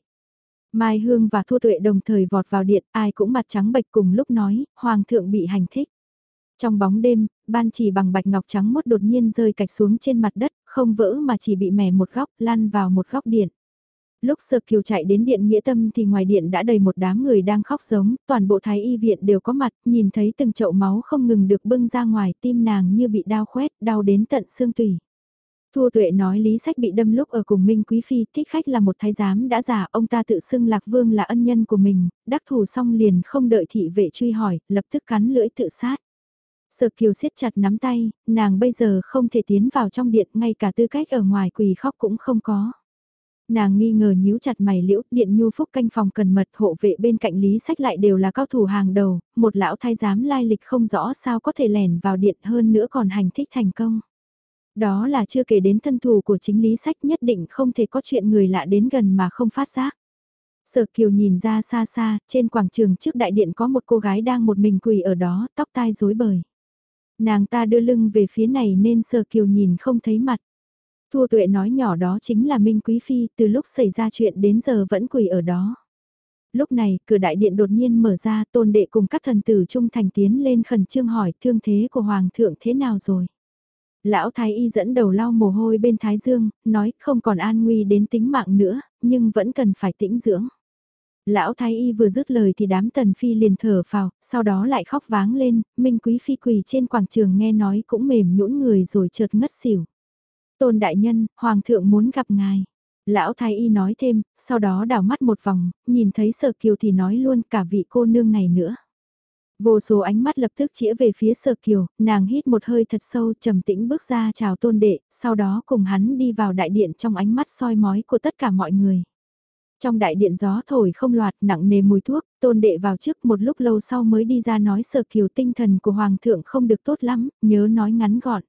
Mai Hương và Thu Tuệ đồng thời vọt vào điện, ai cũng mặt trắng bệch cùng lúc nói, Hoàng thượng bị hành thích. Trong bóng đêm, ban chỉ bằng bạch ngọc trắng mốt đột nhiên rơi cạch xuống trên mặt đất, không vỡ mà chỉ bị mẻ một góc, lăn vào một góc điện. Lúc Sơ Kiều chạy đến điện nghĩa tâm thì ngoài điện đã đầy một đám người đang khóc giống, toàn bộ thái y viện đều có mặt, nhìn thấy từng chậu máu không ngừng được bưng ra ngoài, tim nàng như bị đau khoét, đau đến tận xương tủy. Thua tuệ nói Lý Sách bị đâm lúc ở cùng Minh Quý Phi, thích khách là một thái giám đã giả, ông ta tự xưng Lạc Vương là ân nhân của mình, đắc thủ xong liền không đợi thị vệ truy hỏi, lập tức cắn lưỡi tự sát. Sở Kiều siết chặt nắm tay, nàng bây giờ không thể tiến vào trong điện, ngay cả tư cách ở ngoài quỳ khóc cũng không có. Nàng nghi ngờ nhíu chặt mày liễu, điện nhu phúc canh phòng cần mật hộ vệ bên cạnh lý sách lại đều là cao thủ hàng đầu, một lão thái giám lai lịch không rõ sao có thể lẻn vào điện hơn nữa còn hành thích thành công. Đó là chưa kể đến thân thù của chính lý sách nhất định không thể có chuyện người lạ đến gần mà không phát giác. Sở Kiều nhìn ra xa xa, trên quảng trường trước đại điện có một cô gái đang một mình quỳ ở đó, tóc tai rối bời. Nàng ta đưa lưng về phía này nên Sở Kiều nhìn không thấy mặt. Thua tuệ nói nhỏ đó chính là Minh Quý Phi, từ lúc xảy ra chuyện đến giờ vẫn quỳ ở đó. Lúc này, cửa đại điện đột nhiên mở ra, tôn đệ cùng các thần tử trung thành tiến lên khẩn trương hỏi thương thế của Hoàng thượng thế nào rồi. Lão Thái Y dẫn đầu lau mồ hôi bên Thái Dương, nói không còn an nguy đến tính mạng nữa, nhưng vẫn cần phải tĩnh dưỡng. Lão Thái Y vừa dứt lời thì đám tần phi liền thở phào, sau đó lại khóc váng lên, Minh Quý Phi quỳ trên quảng trường nghe nói cũng mềm nhũn người rồi chợt ngất xỉu. Tôn đại nhân, Hoàng thượng muốn gặp ngài. Lão Thái Y nói thêm, sau đó đảo mắt một vòng, nhìn thấy Sở Kiều thì nói luôn cả vị cô nương này nữa. Vô số ánh mắt lập tức chĩa về phía Sở Kiều, nàng hít một hơi thật sâu trầm tĩnh bước ra chào tôn đệ, sau đó cùng hắn đi vào đại điện trong ánh mắt soi mói của tất cả mọi người. Trong đại điện gió thổi không loạt nặng nề mùi thuốc, tôn đệ vào trước một lúc lâu sau mới đi ra nói Sở Kiều tinh thần của Hoàng thượng không được tốt lắm, nhớ nói ngắn gọn.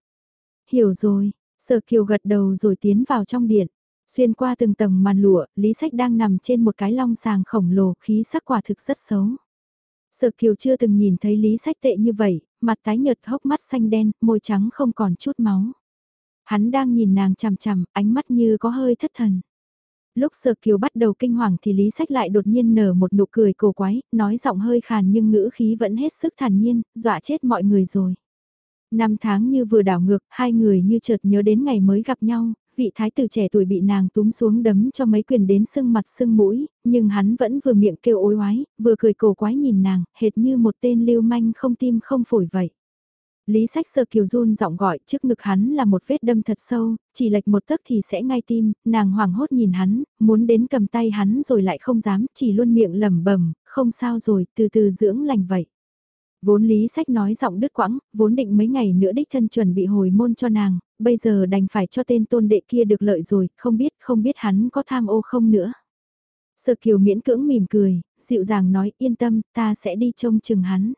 Hiểu rồi, Sở Kiều gật đầu rồi tiến vào trong điện. Xuyên qua từng tầng màn lụa, Lý Sách đang nằm trên một cái long sàng khổng lồ, khí sắc quả thực rất xấu. Sở Kiều chưa từng nhìn thấy Lý Sách tệ như vậy, mặt tái nhợt hốc mắt xanh đen, môi trắng không còn chút máu. Hắn đang nhìn nàng chằm chằm, ánh mắt như có hơi thất thần. Lúc Sở Kiều bắt đầu kinh hoàng thì Lý Sách lại đột nhiên nở một nụ cười cổ quái, nói giọng hơi khàn nhưng ngữ khí vẫn hết sức thản nhiên, dọa chết mọi người rồi. Năm tháng như vừa đảo ngược, hai người như chợt nhớ đến ngày mới gặp nhau, vị thái tử trẻ tuổi bị nàng túm xuống đấm cho mấy quyền đến sưng mặt sưng mũi, nhưng hắn vẫn vừa miệng kêu ối oái, vừa cười cổ quái nhìn nàng, hệt như một tên lưu manh không tim không phổi vậy. Lý sách sơ kiều run giọng gọi trước ngực hắn là một vết đâm thật sâu, chỉ lệch một tấc thì sẽ ngay tim, nàng hoảng hốt nhìn hắn, muốn đến cầm tay hắn rồi lại không dám, chỉ luôn miệng lẩm bẩm không sao rồi, từ từ dưỡng lành vậy. Vốn lý sách nói giọng đứt quãng, vốn định mấy ngày nữa đích thân chuẩn bị hồi môn cho nàng, bây giờ đành phải cho tên tôn đệ kia được lợi rồi, không biết không biết hắn có tham ô không nữa. Sở kiều miễn cưỡng mỉm cười, dịu dàng nói yên tâm, ta sẽ đi trông chừng hắn.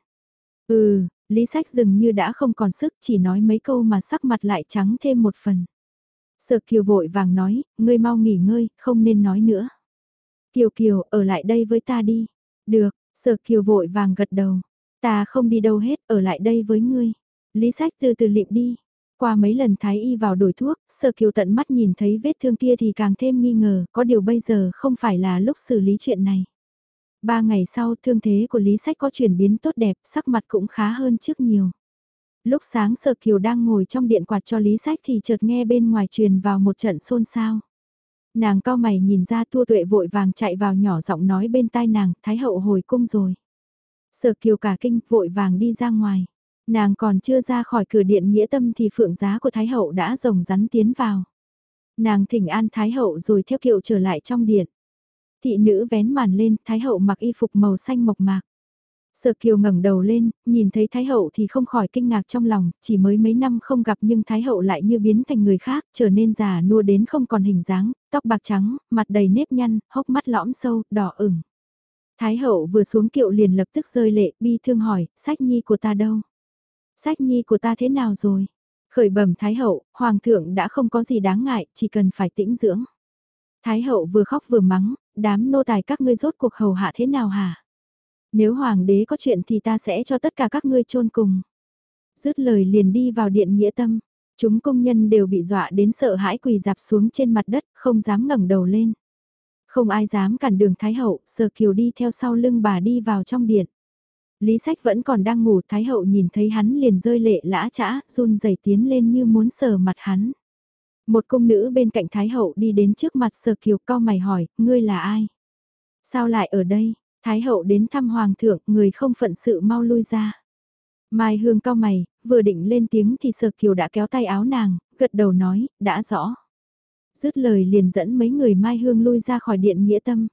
Ừ, lý sách dường như đã không còn sức chỉ nói mấy câu mà sắc mặt lại trắng thêm một phần. Sở kiều vội vàng nói, ngươi mau nghỉ ngơi, không nên nói nữa. Kiều kiều, ở lại đây với ta đi. Được, sở kiều vội vàng gật đầu. Ta không đi đâu hết, ở lại đây với ngươi. Lý sách từ từ lịm đi. Qua mấy lần Thái Y vào đổi thuốc, Sở Kiều tận mắt nhìn thấy vết thương kia thì càng thêm nghi ngờ, có điều bây giờ không phải là lúc xử lý chuyện này. Ba ngày sau thương thế của Lý Sách có chuyển biến tốt đẹp, sắc mặt cũng khá hơn trước nhiều. Lúc sáng Sở Kiều đang ngồi trong điện quạt cho Lý Sách thì chợt nghe bên ngoài truyền vào một trận xôn xao. Nàng cao mày nhìn ra tua Tuệ vội vàng chạy vào nhỏ giọng nói bên tai nàng, Thái hậu hồi cung rồi. Sở kiều cả kinh vội vàng đi ra ngoài. Nàng còn chưa ra khỏi cửa điện nghĩa tâm thì phượng giá của Thái Hậu đã rồng rắn tiến vào. Nàng thỉnh an Thái Hậu rồi theo kiệu trở lại trong điện. Thị nữ vén màn lên, Thái Hậu mặc y phục màu xanh mộc mạc. Sở Kiều ngẩng đầu lên, nhìn thấy Thái Hậu thì không khỏi kinh ngạc trong lòng, chỉ mới mấy năm không gặp nhưng Thái Hậu lại như biến thành người khác, trở nên già nua đến không còn hình dáng, tóc bạc trắng, mặt đầy nếp nhăn, hốc mắt lõm sâu, đỏ ửng. Thái Hậu vừa xuống kiệu liền lập tức rơi lệ, bi thương hỏi, sách nhi của ta đâu? Sách nhi của ta thế nào rồi? Khởi bẩm Thái Hậu, Hoàng thượng đã không có gì đáng ngại, chỉ cần phải tĩnh dưỡng. Thái Hậu vừa khóc vừa mắng, đám nô tài các ngươi rốt cuộc hầu hạ thế nào hả? Nếu hoàng đế có chuyện thì ta sẽ cho tất cả các ngươi chôn cùng. Dứt lời liền đi vào điện nghĩa tâm. Chúng công nhân đều bị dọa đến sợ hãi quỳ dạp xuống trên mặt đất, không dám ngẩng đầu lên. Không ai dám cản đường Thái Hậu, Sở Kiều đi theo sau lưng bà đi vào trong điện. Lý Sách vẫn còn đang ngủ, Thái Hậu nhìn thấy hắn liền rơi lệ lã chã, run rẩy tiến lên như muốn sờ mặt hắn. Một cung nữ bên cạnh Thái Hậu đi đến trước mặt Sở Kiều cao mày hỏi, ngươi là ai? Sao lại ở đây? Thái hậu đến thăm hoàng thượng, người không phận sự mau lui ra. Mai hương cao mày, vừa định lên tiếng thì sở kiều đã kéo tay áo nàng, gật đầu nói, đã rõ. Dứt lời liền dẫn mấy người mai hương lui ra khỏi điện nghĩa tâm.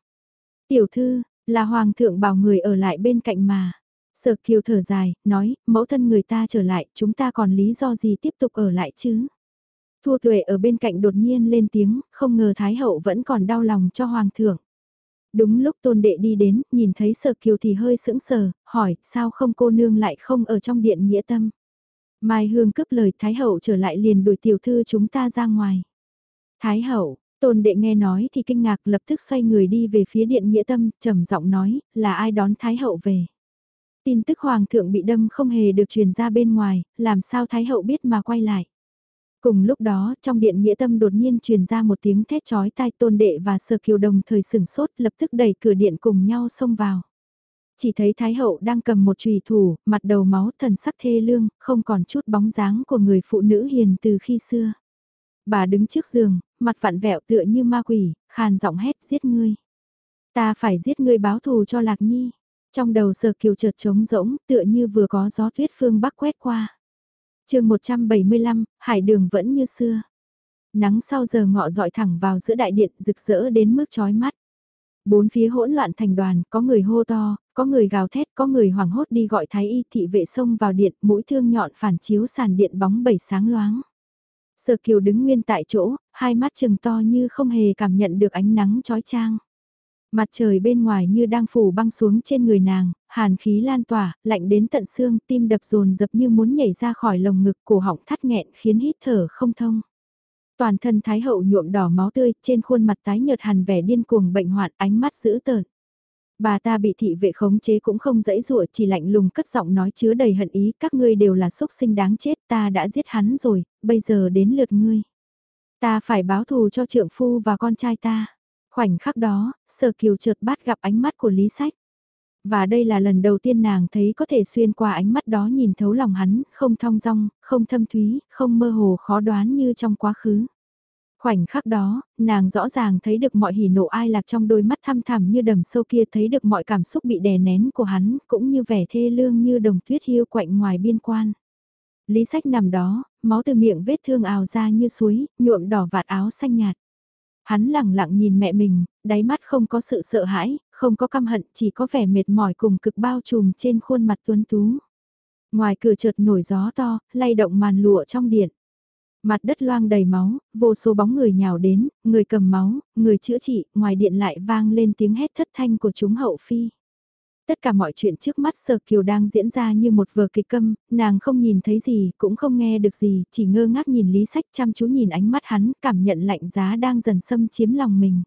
Tiểu thư, là hoàng thượng bảo người ở lại bên cạnh mà. Sở kiều thở dài, nói, mẫu thân người ta trở lại, chúng ta còn lý do gì tiếp tục ở lại chứ? thu tuệ ở bên cạnh đột nhiên lên tiếng, không ngờ Thái hậu vẫn còn đau lòng cho hoàng thượng. Đúng lúc tôn đệ đi đến, nhìn thấy sở kiều thì hơi sững sờ, hỏi, sao không cô nương lại không ở trong điện nghĩa tâm? Mai Hương cướp lời Thái Hậu trở lại liền đuổi tiểu thư chúng ta ra ngoài. Thái Hậu, tôn đệ nghe nói thì kinh ngạc lập tức xoay người đi về phía điện nghĩa tâm, trầm giọng nói, là ai đón Thái Hậu về? Tin tức Hoàng thượng bị đâm không hề được truyền ra bên ngoài, làm sao Thái Hậu biết mà quay lại? Cùng lúc đó, trong điện nghĩa tâm đột nhiên truyền ra một tiếng thét chói tai tôn đệ và sở kiều đồng thời sửng sốt lập tức đẩy cửa điện cùng nhau xông vào. Chỉ thấy Thái hậu đang cầm một trùy thủ, mặt đầu máu thần sắc thê lương, không còn chút bóng dáng của người phụ nữ hiền từ khi xưa. Bà đứng trước giường, mặt vặn vẹo tựa như ma quỷ, khàn giọng hét giết ngươi. Ta phải giết ngươi báo thù cho Lạc Nhi. Trong đầu sở kiều chợt trống rỗng, tựa như vừa có gió tuyết phương bắc quét qua chương 175, hải đường vẫn như xưa. Nắng sau giờ ngọ dọi thẳng vào giữa đại điện rực rỡ đến mức chói mắt. Bốn phía hỗn loạn thành đoàn, có người hô to, có người gào thét, có người hoảng hốt đi gọi thái y thị vệ xông vào điện, mũi thương nhọn phản chiếu sàn điện bóng bảy sáng loáng. Sở kiều đứng nguyên tại chỗ, hai mắt trừng to như không hề cảm nhận được ánh nắng chói chang. Mặt trời bên ngoài như đang phủ băng xuống trên người nàng, hàn khí lan tỏa, lạnh đến tận xương, tim đập rồn dập như muốn nhảy ra khỏi lồng ngực, cổ họng thắt nghẹn khiến hít thở không thông. Toàn thân Thái hậu nhuộm đỏ máu tươi, trên khuôn mặt tái nhợt hằn vẻ điên cuồng bệnh hoạn, ánh mắt dữ tợn. Bà ta bị thị vệ khống chế cũng không dãy dụa, chỉ lạnh lùng cất giọng nói chứa đầy hận ý, các ngươi đều là xúc sinh đáng chết, ta đã giết hắn rồi, bây giờ đến lượt ngươi. Ta phải báo thù cho trượng phu và con trai ta. Khoảnh khắc đó, Sở Kiều chợt bắt gặp ánh mắt của Lý Sách. Và đây là lần đầu tiên nàng thấy có thể xuyên qua ánh mắt đó nhìn thấu lòng hắn, không thong dong, không thâm thúy, không mơ hồ khó đoán như trong quá khứ. Khoảnh khắc đó, nàng rõ ràng thấy được mọi hỉ nộ ai lạc trong đôi mắt thăm thẳm như đầm sâu kia thấy được mọi cảm xúc bị đè nén của hắn, cũng như vẻ thê lương như đồng tuyết hiu quạnh ngoài biên quan. Lý sách nằm đó, máu từ miệng vết thương ào ra như suối, nhuộm đỏ vạt áo xanh nhạt. Hắn lẳng lặng nhìn mẹ mình, đáy mắt không có sự sợ hãi, không có căm hận, chỉ có vẻ mệt mỏi cùng cực bao trùm trên khuôn mặt tuấn tú. Ngoài cửa chợt nổi gió to, lay động màn lụa trong điện. Mặt đất loang đầy máu, vô số bóng người nhào đến, người cầm máu, người chữa trị, ngoài điện lại vang lên tiếng hét thất thanh của chúng hậu phi. Tất cả mọi chuyện trước mắt Sở Kiều đang diễn ra như một vở kịch câm, nàng không nhìn thấy gì, cũng không nghe được gì, chỉ ngơ ngác nhìn Lý Sách chăm chú nhìn ánh mắt hắn, cảm nhận lạnh giá đang dần xâm chiếm lòng mình.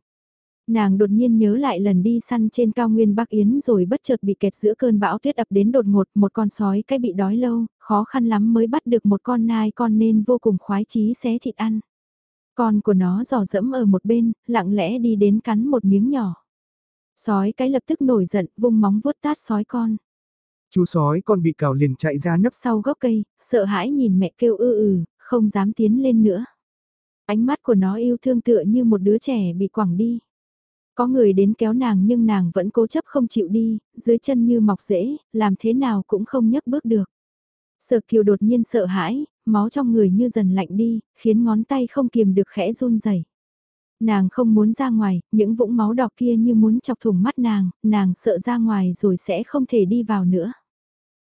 Nàng đột nhiên nhớ lại lần đi săn trên cao nguyên Bắc Yến rồi bất chợt bị kẹt giữa cơn bão tuyết ập đến đột ngột, một con sói cái bị đói lâu, khó khăn lắm mới bắt được một con nai con nên vô cùng khoái chí xé thịt ăn. Con của nó dò dẫm ở một bên, lặng lẽ đi đến cắn một miếng nhỏ. Sói cái lập tức nổi giận, vung móng vuốt tát sói con. Chú sói con bị cào liền chạy ra nấp sau gốc cây, sợ hãi nhìn mẹ kêu ư ừ, không dám tiến lên nữa. Ánh mắt của nó yêu thương tựa như một đứa trẻ bị quẳng đi. Có người đến kéo nàng nhưng nàng vẫn cố chấp không chịu đi, dưới chân như mọc rễ, làm thế nào cũng không nhấc bước được. Sở kiều đột nhiên sợ hãi, máu trong người như dần lạnh đi, khiến ngón tay không kiềm được khẽ run rẩy. Nàng không muốn ra ngoài, những vũng máu đỏ kia như muốn chọc thủng mắt nàng, nàng sợ ra ngoài rồi sẽ không thể đi vào nữa.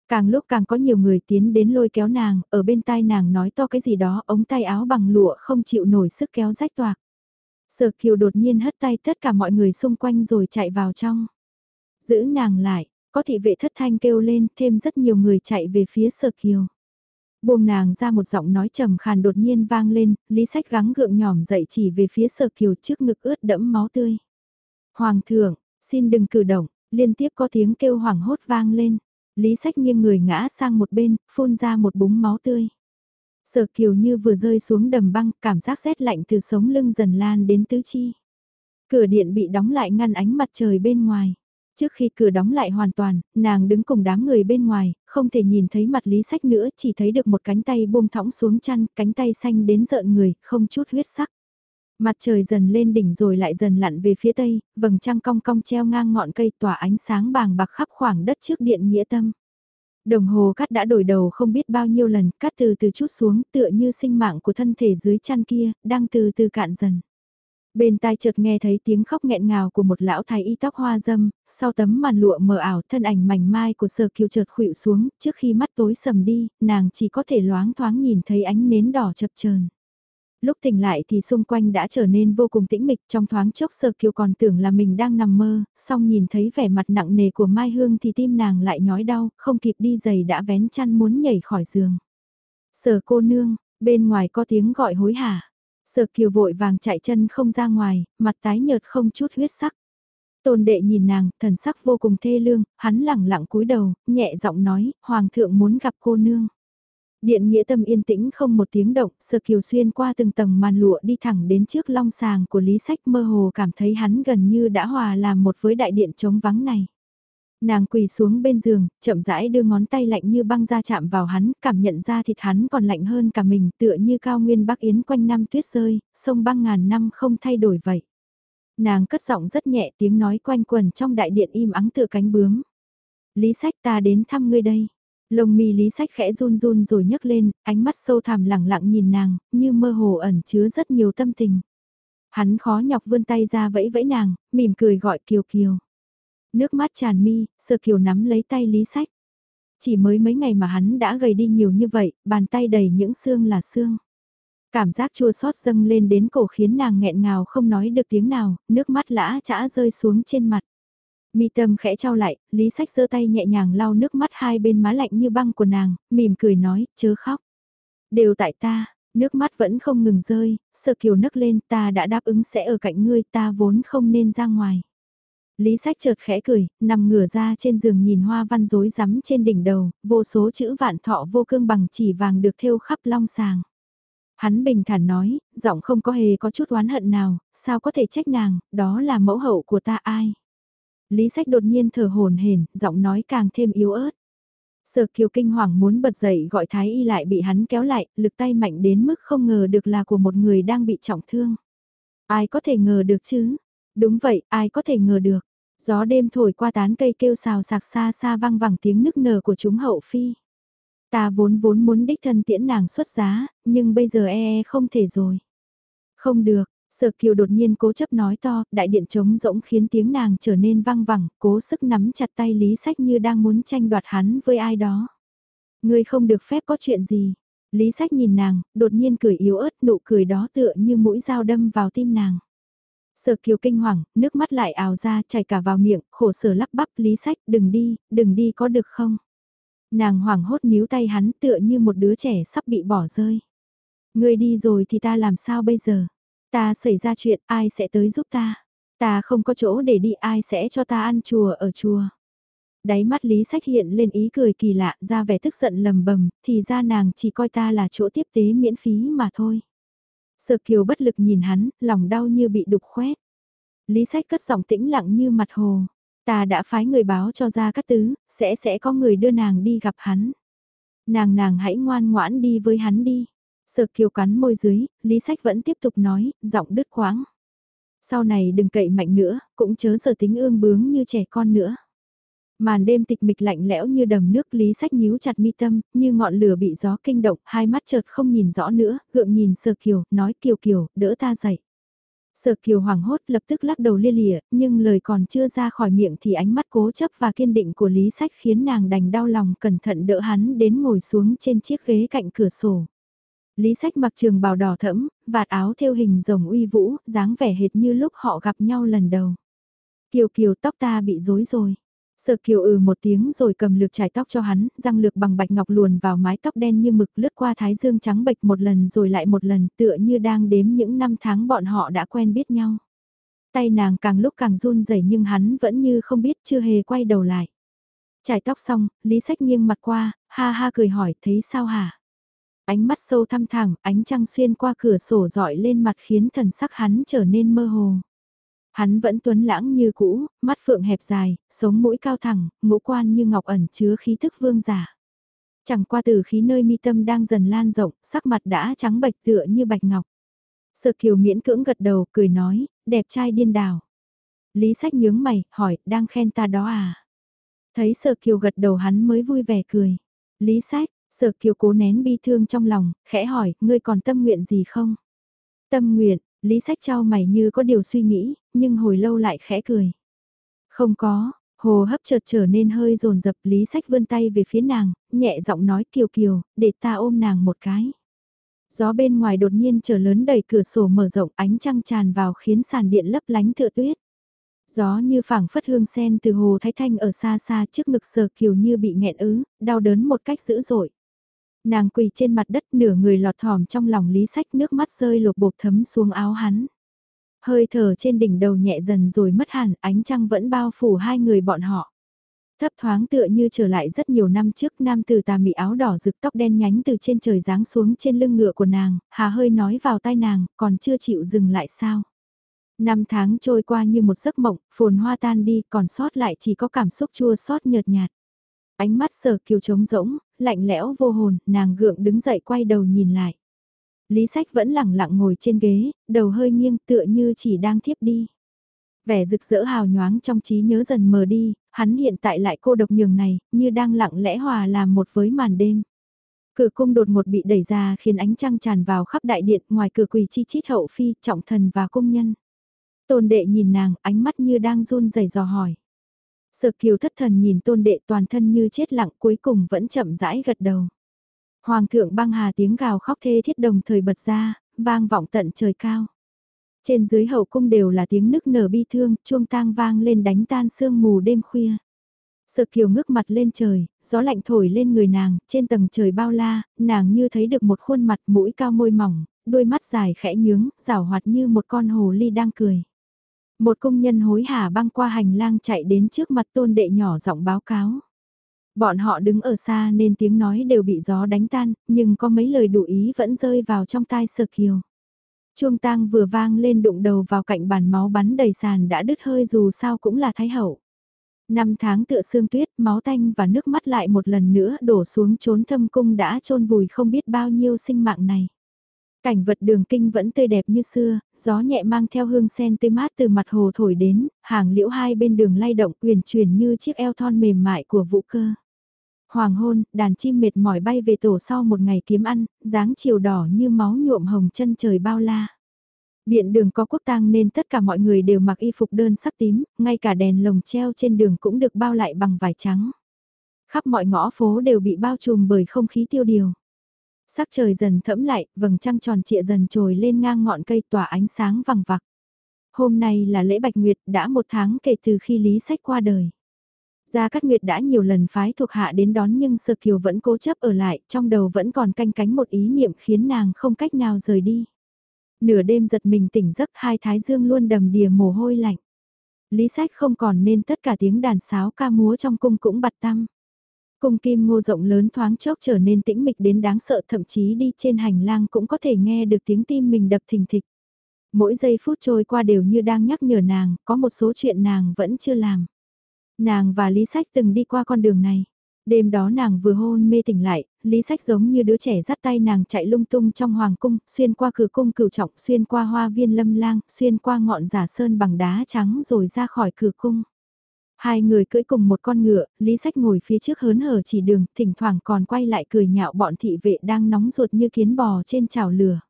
Càng lúc càng có nhiều người tiến đến lôi kéo nàng, ở bên tai nàng nói to cái gì đó, ống tay áo bằng lụa không chịu nổi sức kéo rách toạc. Sở kiều đột nhiên hất tay tất cả mọi người xung quanh rồi chạy vào trong. Giữ nàng lại, có thị vệ thất thanh kêu lên, thêm rất nhiều người chạy về phía sở kiều. Buông nàng ra một giọng nói trầm khàn đột nhiên vang lên, lý sách gắng gượng nhỏm dậy chỉ về phía sở kiều trước ngực ướt đẫm máu tươi. Hoàng thượng, xin đừng cử động, liên tiếp có tiếng kêu hoảng hốt vang lên. Lý sách nghiêng người ngã sang một bên, phun ra một búng máu tươi. Sở kiều như vừa rơi xuống đầm băng, cảm giác rét lạnh từ sống lưng dần lan đến tứ chi. Cửa điện bị đóng lại ngăn ánh mặt trời bên ngoài. Trước khi cửa đóng lại hoàn toàn, nàng đứng cùng đám người bên ngoài, không thể nhìn thấy mặt lý sách nữa, chỉ thấy được một cánh tay buông thõng xuống chăn, cánh tay xanh đến rợn người, không chút huyết sắc. Mặt trời dần lên đỉnh rồi lại dần lặn về phía tây, vầng trăng cong cong treo ngang ngọn cây tỏa ánh sáng bàng bạc khắp khoảng đất trước điện nghĩa tâm. Đồng hồ cắt đã đổi đầu không biết bao nhiêu lần, cắt từ từ chút xuống tựa như sinh mạng của thân thể dưới chăn kia, đang từ từ cạn dần. Bên tai chợt nghe thấy tiếng khóc nghẹn ngào của một lão thái y tóc hoa dâm, sau tấm màn lụa mờ ảo thân ảnh mảnh mai của sở kiều chợt khuỵu xuống, trước khi mắt tối sầm đi, nàng chỉ có thể loáng thoáng nhìn thấy ánh nến đỏ chập chờn. Lúc tỉnh lại thì xung quanh đã trở nên vô cùng tĩnh mịch trong thoáng chốc sơ kiều còn tưởng là mình đang nằm mơ, xong nhìn thấy vẻ mặt nặng nề của Mai Hương thì tim nàng lại nhói đau, không kịp đi giày đã vén chăn muốn nhảy khỏi giường. Sở cô nương, bên ngoài có tiếng gọi hối hả. Sở kiều vội vàng chạy chân không ra ngoài, mặt tái nhợt không chút huyết sắc. Tôn đệ nhìn nàng, thần sắc vô cùng thê lương, hắn lẳng lặng cúi đầu, nhẹ giọng nói, hoàng thượng muốn gặp cô nương. Điện nghĩa tâm yên tĩnh không một tiếng động, sờ kiều xuyên qua từng tầng màn lụa đi thẳng đến trước long sàng của Lý Sách mơ hồ cảm thấy hắn gần như đã hòa làm một với đại điện trống vắng này. Nàng quỳ xuống bên giường, chậm rãi đưa ngón tay lạnh như băng ra chạm vào hắn, cảm nhận ra thịt hắn còn lạnh hơn cả mình tựa như cao nguyên bắc yến quanh năm tuyết rơi, sông băng ngàn năm không thay đổi vậy. Nàng cất giọng rất nhẹ tiếng nói quanh quần trong đại điện im ắng tựa cánh bướm. Lý sách ta đến thăm ngươi đây. Lông mi lý sách khẽ run run rồi nhấc lên, ánh mắt sâu thẳm lẳng lặng nhìn nàng, như mơ hồ ẩn chứa rất nhiều tâm tình. Hắn khó nhọc vươn tay ra vẫy vẫy nàng, mỉm cười gọi kiều kiều. Nước mắt tràn mi, sơ kiều nắm lấy tay lý sách. Chỉ mới mấy ngày mà hắn đã gầy đi nhiều như vậy, bàn tay đầy những xương là xương. Cảm giác chua xót dâng lên đến cổ khiến nàng nghẹn ngào không nói được tiếng nào, nước mắt lã chã rơi xuống trên mặt. Mi tâm khẽ trao lại, Lý Sách giơ tay nhẹ nhàng lau nước mắt hai bên má lạnh như băng của nàng, mỉm cười nói, chớ khóc. Đều tại ta, nước mắt vẫn không ngừng rơi, sợ kiều nấc lên ta đã đáp ứng sẽ ở cạnh ngươi ta vốn không nên ra ngoài. Lý sách chợt khẽ cười, nằm ngửa ra trên giường nhìn hoa văn rối rắm trên đỉnh đầu, vô số chữ vạn thọ vô cương bằng chỉ vàng được thêu khắp long sàng. Hắn bình thản nói, giọng không có hề có chút oán hận nào, sao có thể trách nàng, đó là mẫu hậu của ta ai. Lý sách đột nhiên thở hồn hển, giọng nói càng thêm yếu ớt. Sở kiều kinh hoàng muốn bật dậy gọi thái y lại bị hắn kéo lại, lực tay mạnh đến mức không ngờ được là của một người đang bị trọng thương. Ai có thể ngờ được chứ? Đúng vậy, ai có thể ngờ được? Gió đêm thổi qua tán cây kêu xào sạc xa xa vang vẳng tiếng nức nở của chúng hậu phi. Ta vốn vốn muốn đích thân tiễn nàng xuất giá, nhưng bây giờ e e không thể rồi. Không được, Sở Kiều đột nhiên cố chấp nói to, đại điện trống rỗng khiến tiếng nàng trở nên vang vẳng, cố sức nắm chặt tay Lý Sách như đang muốn tranh đoạt hắn với ai đó. Ngươi không được phép có chuyện gì. Lý Sách nhìn nàng, đột nhiên cười yếu ớt, nụ cười đó tựa như mũi dao đâm vào tim nàng. Sở Kiều kinh hoàng, nước mắt lại ào ra, chảy cả vào miệng, khổ sở lắp bắp, Lý Sách, đừng đi, đừng đi có được không? Nàng hoảng hốt níu tay hắn tựa như một đứa trẻ sắp bị bỏ rơi. Ngươi đi rồi thì ta làm sao bây giờ? Ta xảy ra chuyện, ai sẽ tới giúp ta? Ta không có chỗ để đi, ai sẽ cho ta ăn chùa ở chùa? Đáy mắt Lý Sách hiện lên ý cười kỳ lạ, ra vẻ tức giận lầm bầm, thì ra nàng chỉ coi ta là chỗ tiếp tế miễn phí mà thôi. Sở Kiều bất lực nhìn hắn, lòng đau như bị đục khoét. Lý Sách cất giọng tĩnh lặng như mặt hồ. Ta đã phái người báo cho ra các tứ, sẽ sẽ có người đưa nàng đi gặp hắn. Nàng nàng hãy ngoan ngoãn đi với hắn đi. Sở kiều cắn môi dưới, Lý Sách vẫn tiếp tục nói, giọng đứt quãng. Sau này đừng cậy mạnh nữa, cũng chớ giờ tính ương bướng như trẻ con nữa. Màn đêm tịch mịch lạnh lẽo như đầm nước Lý Sách nhíu chặt mi tâm, như ngọn lửa bị gió kinh động, hai mắt chợt không nhìn rõ nữa, gượng nhìn Sở Kiều, nói Kiều Kiều, đỡ ta dậy. Sở kiều hoảng hốt lập tức lắc đầu lia lịa, nhưng lời còn chưa ra khỏi miệng thì ánh mắt cố chấp và kiên định của Lý Sách khiến nàng đành đau lòng cẩn thận đỡ hắn đến ngồi xuống trên chiếc ghế cạnh cửa sổ. Lý Sách mặc trường bào đỏ thẫm, vạt áo theo hình rồng uy vũ, dáng vẻ hệt như lúc họ gặp nhau lần đầu. Kiều Kiều tóc ta bị rối rồi. Sở Kiều ừ một tiếng rồi cầm lược trải tóc cho hắn, răng lược bằng bạch ngọc luồn vào mái tóc đen như mực lướt qua thái dương trắng bệch một lần rồi lại một lần tựa như đang đếm những năm tháng bọn họ đã quen biết nhau. Tay nàng càng lúc càng run rẩy nhưng hắn vẫn như không biết chưa hề quay đầu lại. Trải tóc xong, Lý Sách nghiêng mặt qua, ha ha cười hỏi thấy sao hả? Ánh mắt sâu thăm thẳng, ánh trăng xuyên qua cửa sổ dọi lên mặt khiến thần sắc hắn trở nên mơ hồ. Hắn vẫn tuấn lãng như cũ, mắt phượng hẹp dài, sống mũi cao thẳng, ngũ quan như ngọc ẩn chứa khí thức vương giả. Chẳng qua từ khí nơi mi tâm đang dần lan rộng, sắc mặt đã trắng bạch tựa như bạch ngọc. Sợ kiều miễn cưỡng gật đầu, cười nói, đẹp trai điên đảo. Lý sách nhướng mày, hỏi, đang khen ta đó à? Thấy sợ kiều gật đầu hắn mới vui vẻ cười. Lý sách, sợ kiều cố nén bi thương trong lòng, khẽ hỏi, ngươi còn tâm nguyện gì không? Tâm nguyện, Lý sách trao mày như có điều suy nghĩ, nhưng hồi lâu lại khẽ cười. Không có, hồ hấp chợt trở nên hơi rồn rập Lý sách vươn tay về phía nàng, nhẹ giọng nói kiều kiều, để ta ôm nàng một cái. Gió bên ngoài đột nhiên trở lớn đẩy cửa sổ mở rộng ánh trăng tràn vào khiến sàn điện lấp lánh thựa tuyết. Gió như phảng phất hương sen từ hồ thái thanh ở xa xa trước ngực sờ kiều như bị nghẹn ứ, đau đớn một cách dữ dội. Nàng quỳ trên mặt đất nửa người lọt thỏm trong lòng lý sách nước mắt rơi lột bột thấm xuống áo hắn. Hơi thở trên đỉnh đầu nhẹ dần rồi mất hẳn ánh trăng vẫn bao phủ hai người bọn họ. Thấp thoáng tựa như trở lại rất nhiều năm trước nam tử tà mị áo đỏ rực tóc đen nhánh từ trên trời giáng xuống trên lưng ngựa của nàng, hà hơi nói vào tai nàng, còn chưa chịu dừng lại sao. Năm tháng trôi qua như một giấc mộng, phồn hoa tan đi, còn sót lại chỉ có cảm xúc chua xót nhợt nhạt. Ánh mắt sở kiều trống rỗng, lạnh lẽo vô hồn, nàng gượng đứng dậy quay đầu nhìn lại. Lý sách vẫn lẳng lặng ngồi trên ghế, đầu hơi nghiêng tựa như chỉ đang thiếp đi. Vẻ rực rỡ hào nhoáng trong trí nhớ dần mờ đi, hắn hiện tại lại cô độc nhường này, như đang lặng lẽ hòa làm một với màn đêm. Cửa cung đột ngột bị đẩy ra khiến ánh trăng tràn vào khắp đại điện ngoài cửa quỳ chi chít hậu phi, trọng thần và cung nhân. Tôn đệ nhìn nàng, ánh mắt như đang run rẩy dò hỏi. Sở kiều thất thần nhìn tôn đệ toàn thân như chết lặng cuối cùng vẫn chậm rãi gật đầu. Hoàng thượng băng hà tiếng gào khóc thê thiết đồng thời bật ra, vang vọng tận trời cao. Trên dưới hậu cung đều là tiếng nức nở bi thương, chuông tang vang lên đánh tan sương mù đêm khuya. Sợ kiều ngước mặt lên trời, gió lạnh thổi lên người nàng, trên tầng trời bao la, nàng như thấy được một khuôn mặt mũi cao môi mỏng, đôi mắt dài khẽ nhướng, rảo hoạt như một con hồ ly đang cười. Một công nhân hối hả băng qua hành lang chạy đến trước mặt tôn đệ nhỏ giọng báo cáo. Bọn họ đứng ở xa nên tiếng nói đều bị gió đánh tan, nhưng có mấy lời đủ ý vẫn rơi vào trong tai sờ kiều. Chuông tang vừa vang lên đụng đầu vào cạnh bàn máu bắn đầy sàn đã đứt hơi dù sao cũng là thái hậu. Năm tháng tựa xương tuyết, máu tanh và nước mắt lại một lần nữa đổ xuống trốn thâm cung đã trôn vùi không biết bao nhiêu sinh mạng này. Cảnh vật đường kinh vẫn tươi đẹp như xưa, gió nhẹ mang theo hương sen tươi mát từ mặt hồ thổi đến, hàng liễu hai bên đường lay động quyền truyền như chiếc eo thon mềm mại của vũ cơ. Hoàng hôn, đàn chim mệt mỏi bay về tổ sau một ngày kiếm ăn, dáng chiều đỏ như máu nhuộm hồng chân trời bao la. Biện đường có quốc tang nên tất cả mọi người đều mặc y phục đơn sắc tím, ngay cả đèn lồng treo trên đường cũng được bao lại bằng vải trắng. Khắp mọi ngõ phố đều bị bao trùm bởi không khí tiêu điều. Sắc trời dần thẫm lại, vầng trăng tròn trịa dần trồi lên ngang ngọn cây tỏa ánh sáng vàng vặc. Hôm nay là lễ Bạch Nguyệt đã một tháng kể từ khi Lý Sách qua đời. Gia Cát Nguyệt đã nhiều lần phái thuộc hạ đến đón nhưng Sơ Kiều vẫn cố chấp ở lại, trong đầu vẫn còn canh cánh một ý niệm khiến nàng không cách nào rời đi. Nửa đêm giật mình tỉnh giấc hai thái dương luôn đầm đìa mồ hôi lạnh. Lý sách không còn nên tất cả tiếng đàn sáo ca múa trong cung cũng bặt tăng. Cung kim ngô rộng lớn thoáng chốc trở nên tĩnh mịch đến đáng sợ thậm chí đi trên hành lang cũng có thể nghe được tiếng tim mình đập thình thịch. Mỗi giây phút trôi qua đều như đang nhắc nhở nàng, có một số chuyện nàng vẫn chưa làm. Nàng và Lý Sách từng đi qua con đường này. Đêm đó nàng vừa hôn mê tỉnh lại, Lý Sách giống như đứa trẻ dắt tay nàng chạy lung tung trong hoàng cung, xuyên qua cửa cung cửu trọng, xuyên qua hoa viên lâm lang, xuyên qua ngọn giả sơn bằng đá trắng rồi ra khỏi cửa cung. Hai người cưỡi cùng một con ngựa, Lý Sách ngồi phía trước hớn hở chỉ đường, thỉnh thoảng còn quay lại cười nhạo bọn thị vệ đang nóng ruột như kiến bò trên chảo lửa.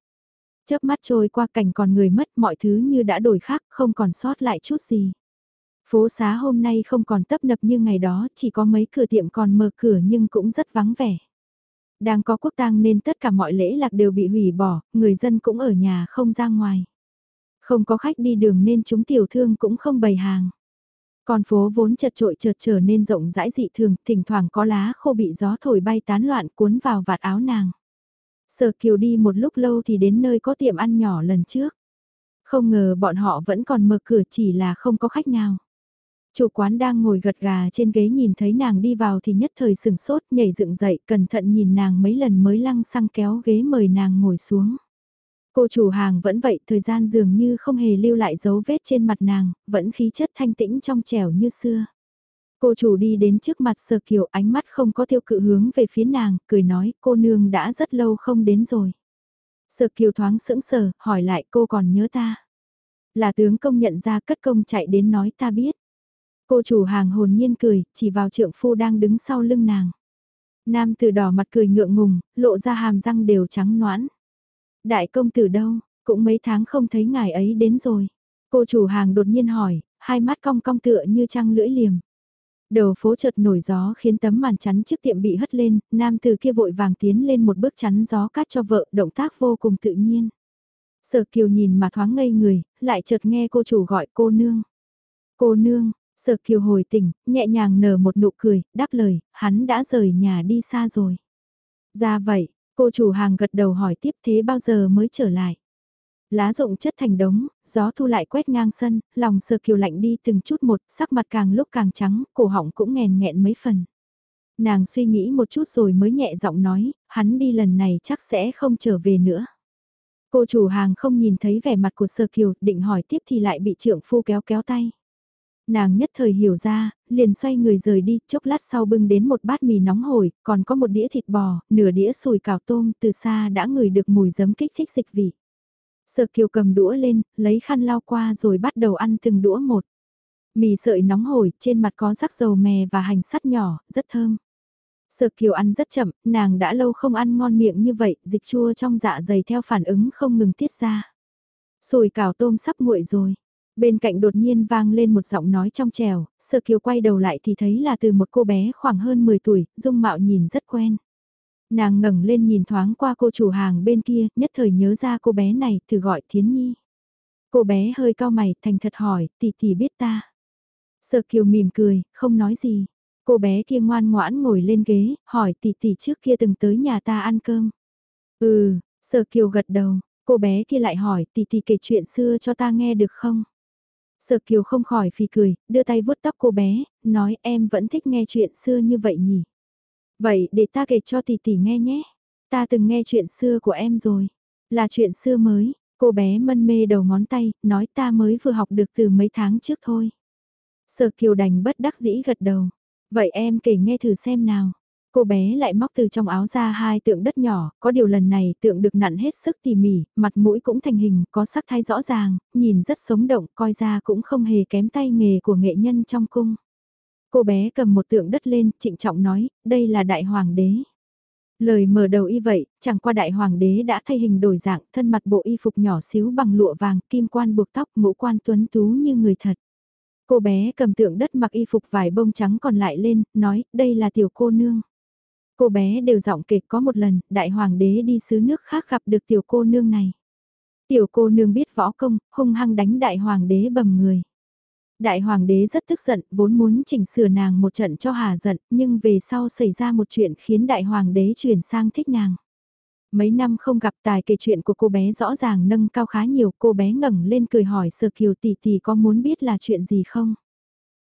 Chớp mắt trôi qua cảnh còn người mất mọi thứ như đã đổi khác, không còn sót lại chút gì. Phố xá hôm nay không còn tấp nập như ngày đó, chỉ có mấy cửa tiệm còn mở cửa nhưng cũng rất vắng vẻ. Đang có quốc tang nên tất cả mọi lễ lạc đều bị hủy bỏ, người dân cũng ở nhà không ra ngoài. Không có khách đi đường nên chúng tiểu thương cũng không bày hàng. Con phố vốn chật trội chợt trở nên rộng rãi dị thường, thỉnh thoảng có lá khô bị gió thổi bay tán loạn cuốn vào vạt áo nàng. Sở Kiều đi một lúc lâu thì đến nơi có tiệm ăn nhỏ lần trước. Không ngờ bọn họ vẫn còn mở cửa chỉ là không có khách nào. Chủ quán đang ngồi gật gà trên ghế nhìn thấy nàng đi vào thì nhất thời sừng sốt nhảy dựng dậy cẩn thận nhìn nàng mấy lần mới lăng xăng kéo ghế mời nàng ngồi xuống. Cô chủ hàng vẫn vậy, thời gian dường như không hề lưu lại dấu vết trên mặt nàng, vẫn khí chất thanh tĩnh trong trẻo như xưa. Cô chủ đi đến trước mặt sờ kiều ánh mắt không có tiêu cự hướng về phía nàng, cười nói cô nương đã rất lâu không đến rồi. Sở kiều thoáng sững sờ, hỏi lại cô còn nhớ ta. Là tướng công nhận ra cất công chạy đến nói ta biết. Cô chủ hàng hồn nhiên cười, chỉ vào trượng phu đang đứng sau lưng nàng. Nam tử đỏ mặt cười ngượng ngùng, lộ ra hàm răng đều trắng noãn. Đại công tử đâu, cũng mấy tháng không thấy ngài ấy đến rồi. Cô chủ hàng đột nhiên hỏi, hai mắt cong cong tựa như trăng lưỡi liềm. Đầu phố chợt nổi gió khiến tấm màn chắn trước tiệm bị hất lên, nam từ kia vội vàng tiến lên một bước chắn gió cắt cho vợ, động tác vô cùng tự nhiên. Sở kiều nhìn mà thoáng ngây người, lại chợt nghe cô chủ gọi cô nương. Cô nương, sở kiều hồi tỉnh, nhẹ nhàng nở một nụ cười, đáp lời, hắn đã rời nhà đi xa rồi. Ra vậy, cô chủ hàng gật đầu hỏi tiếp thế bao giờ mới trở lại. Lá rụng chất thành đống, gió thu lại quét ngang sân, lòng sờ kiều lạnh đi từng chút một, sắc mặt càng lúc càng trắng, cổ họng cũng nghèn nghẹn mấy phần. Nàng suy nghĩ một chút rồi mới nhẹ giọng nói, hắn đi lần này chắc sẽ không trở về nữa. Cô chủ hàng không nhìn thấy vẻ mặt của sơ kiều, định hỏi tiếp thì lại bị trưởng phu kéo kéo tay. Nàng nhất thời hiểu ra, liền xoay người rời đi, chốc lát sau bưng đến một bát mì nóng hổi, còn có một đĩa thịt bò, nửa đĩa sùi cảo tôm, từ xa đã ngửi được mùi giấm kích thích dịch vị. Sở kiều cầm đũa lên, lấy khăn lau qua rồi bắt đầu ăn từng đũa một. Mì sợi nóng hổi, trên mặt có rắc dầu mè và hành sắt nhỏ, rất thơm. Sở kiều ăn rất chậm, nàng đã lâu không ăn ngon miệng như vậy, dịch chua trong dạ dày theo phản ứng không ngừng tiết ra. Sùi cảo tôm sắp nguội rồi. Bên cạnh đột nhiên vang lên một giọng nói trong trèo, Sở Kiều quay đầu lại thì thấy là từ một cô bé khoảng hơn 10 tuổi, dung mạo nhìn rất quen. Nàng ngẩng lên nhìn thoáng qua cô chủ hàng bên kia, nhất thời nhớ ra cô bé này, thử gọi Thiến Nhi. Cô bé hơi cao mày, thành thật hỏi, tỷ tỷ biết ta. Sở Kiều mỉm cười, không nói gì. Cô bé kia ngoan ngoãn ngồi lên ghế, hỏi tỷ tỷ trước kia từng tới nhà ta ăn cơm. Ừ, Sở Kiều gật đầu, cô bé kia lại hỏi tỷ tỷ kể chuyện xưa cho ta nghe được không? Sở Kiều không khỏi phì cười, đưa tay vuốt tóc cô bé, nói em vẫn thích nghe chuyện xưa như vậy nhỉ? Vậy để ta kể cho tỷ tỷ nghe nhé. Ta từng nghe chuyện xưa của em rồi. Là chuyện xưa mới, cô bé mân mê đầu ngón tay, nói ta mới vừa học được từ mấy tháng trước thôi. Sở kiều đành bất đắc dĩ gật đầu. Vậy em kể nghe thử xem nào. Cô bé lại móc từ trong áo ra hai tượng đất nhỏ, có điều lần này tượng được nặn hết sức tỉ mỉ, mặt mũi cũng thành hình, có sắc thái rõ ràng, nhìn rất sống động, coi ra cũng không hề kém tay nghề của nghệ nhân trong cung. Cô bé cầm một tượng đất lên, trịnh trọng nói, đây là đại hoàng đế. Lời mở đầu y vậy, chẳng qua đại hoàng đế đã thay hình đổi dạng, thân mặt bộ y phục nhỏ xíu bằng lụa vàng, kim quan buộc tóc, ngũ quan tuấn tú như người thật. Cô bé cầm tượng đất mặc y phục vải bông trắng còn lại lên, nói, đây là tiểu cô nương. Cô bé đều giọng kể có một lần, đại hoàng đế đi xứ nước khác gặp được tiểu cô nương này. Tiểu cô nương biết võ công, hung hăng đánh đại hoàng đế bầm người. Đại hoàng đế rất tức giận, vốn muốn chỉnh sửa nàng một trận cho hà giận, nhưng về sau xảy ra một chuyện khiến đại hoàng đế chuyển sang thích nàng. Mấy năm không gặp tài kể chuyện của cô bé rõ ràng nâng cao khá nhiều, cô bé ngẩng lên cười hỏi Sở Kiều tỷ tỷ có muốn biết là chuyện gì không?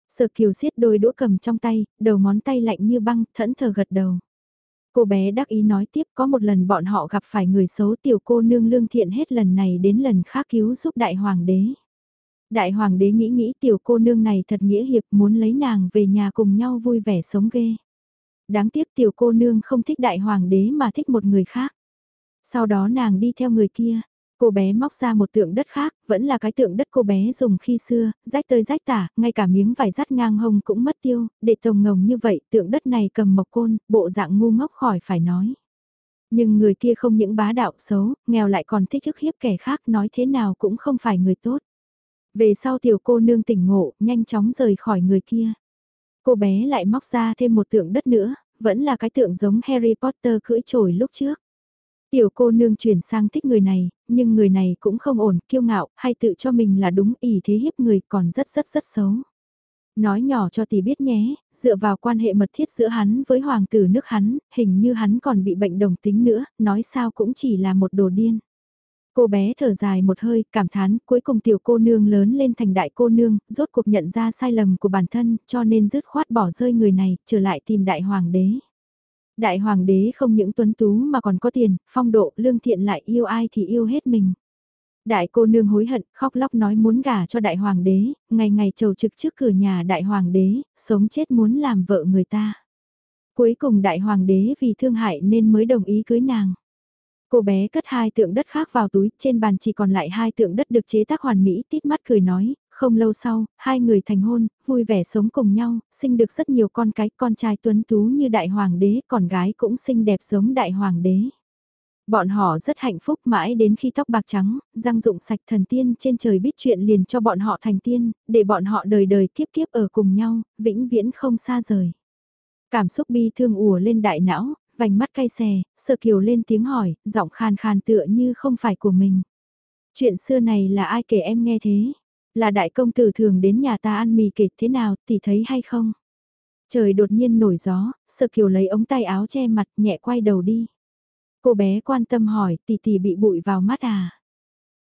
Sở Kiều siết đôi đũa cầm trong tay, đầu ngón tay lạnh như băng, thẫn thờ gật đầu. Cô bé đắc ý nói tiếp có một lần bọn họ gặp phải người xấu tiểu cô nương lương thiện hết lần này đến lần khác cứu giúp đại hoàng đế. Đại hoàng đế nghĩ nghĩ tiểu cô nương này thật nghĩa hiệp muốn lấy nàng về nhà cùng nhau vui vẻ sống ghê. Đáng tiếc tiểu cô nương không thích đại hoàng đế mà thích một người khác. Sau đó nàng đi theo người kia, cô bé móc ra một tượng đất khác, vẫn là cái tượng đất cô bé dùng khi xưa, rách tơi rách tả, ngay cả miếng vải rắt ngang hông cũng mất tiêu, để tồng ngồng như vậy tượng đất này cầm mộc côn, bộ dạng ngu ngốc khỏi phải nói. Nhưng người kia không những bá đạo xấu, nghèo lại còn thích ức hiếp kẻ khác nói thế nào cũng không phải người tốt. Về sau tiểu cô nương tỉnh ngộ, nhanh chóng rời khỏi người kia. Cô bé lại móc ra thêm một tượng đất nữa, vẫn là cái tượng giống Harry Potter cưỡi trồi lúc trước. Tiểu cô nương chuyển sang thích người này, nhưng người này cũng không ổn, kiêu ngạo, hay tự cho mình là đúng ỷ thế hiếp người còn rất rất rất xấu. Nói nhỏ cho tỷ biết nhé, dựa vào quan hệ mật thiết giữa hắn với hoàng tử nước hắn, hình như hắn còn bị bệnh đồng tính nữa, nói sao cũng chỉ là một đồ điên. Cô bé thở dài một hơi, cảm thán, cuối cùng tiểu cô nương lớn lên thành đại cô nương, rốt cuộc nhận ra sai lầm của bản thân, cho nên dứt khoát bỏ rơi người này, trở lại tìm đại hoàng đế. Đại hoàng đế không những tuấn tú mà còn có tiền, phong độ, lương thiện lại yêu ai thì yêu hết mình. Đại cô nương hối hận, khóc lóc nói muốn gả cho đại hoàng đế, ngày ngày trầu trực trước cửa nhà đại hoàng đế, sống chết muốn làm vợ người ta. Cuối cùng đại hoàng đế vì thương hại nên mới đồng ý cưới nàng. Cô bé cất hai tượng đất khác vào túi, trên bàn chỉ còn lại hai tượng đất được chế tác hoàn mỹ, tít mắt cười nói, không lâu sau, hai người thành hôn, vui vẻ sống cùng nhau, sinh được rất nhiều con cái, con trai tuấn tú như đại hoàng đế, còn gái cũng xinh đẹp giống đại hoàng đế. Bọn họ rất hạnh phúc mãi đến khi tóc bạc trắng, răng dụng sạch thần tiên trên trời biết chuyện liền cho bọn họ thành tiên, để bọn họ đời đời kiếp kiếp ở cùng nhau, vĩnh viễn không xa rời. Cảm xúc bi thương ùa lên đại não, vành mắt cay xè, sơ kiều lên tiếng hỏi, giọng khàn khàn tựa như không phải của mình. Chuyện xưa này là ai kể em nghe thế? Là đại công tử thường đến nhà ta ăn mì kịch thế nào, tỷ thấy hay không? Trời đột nhiên nổi gió, sơ kiều lấy ống tay áo che mặt nhẹ quay đầu đi. Cô bé quan tâm hỏi, tỷ tỷ bị bụi vào mắt à?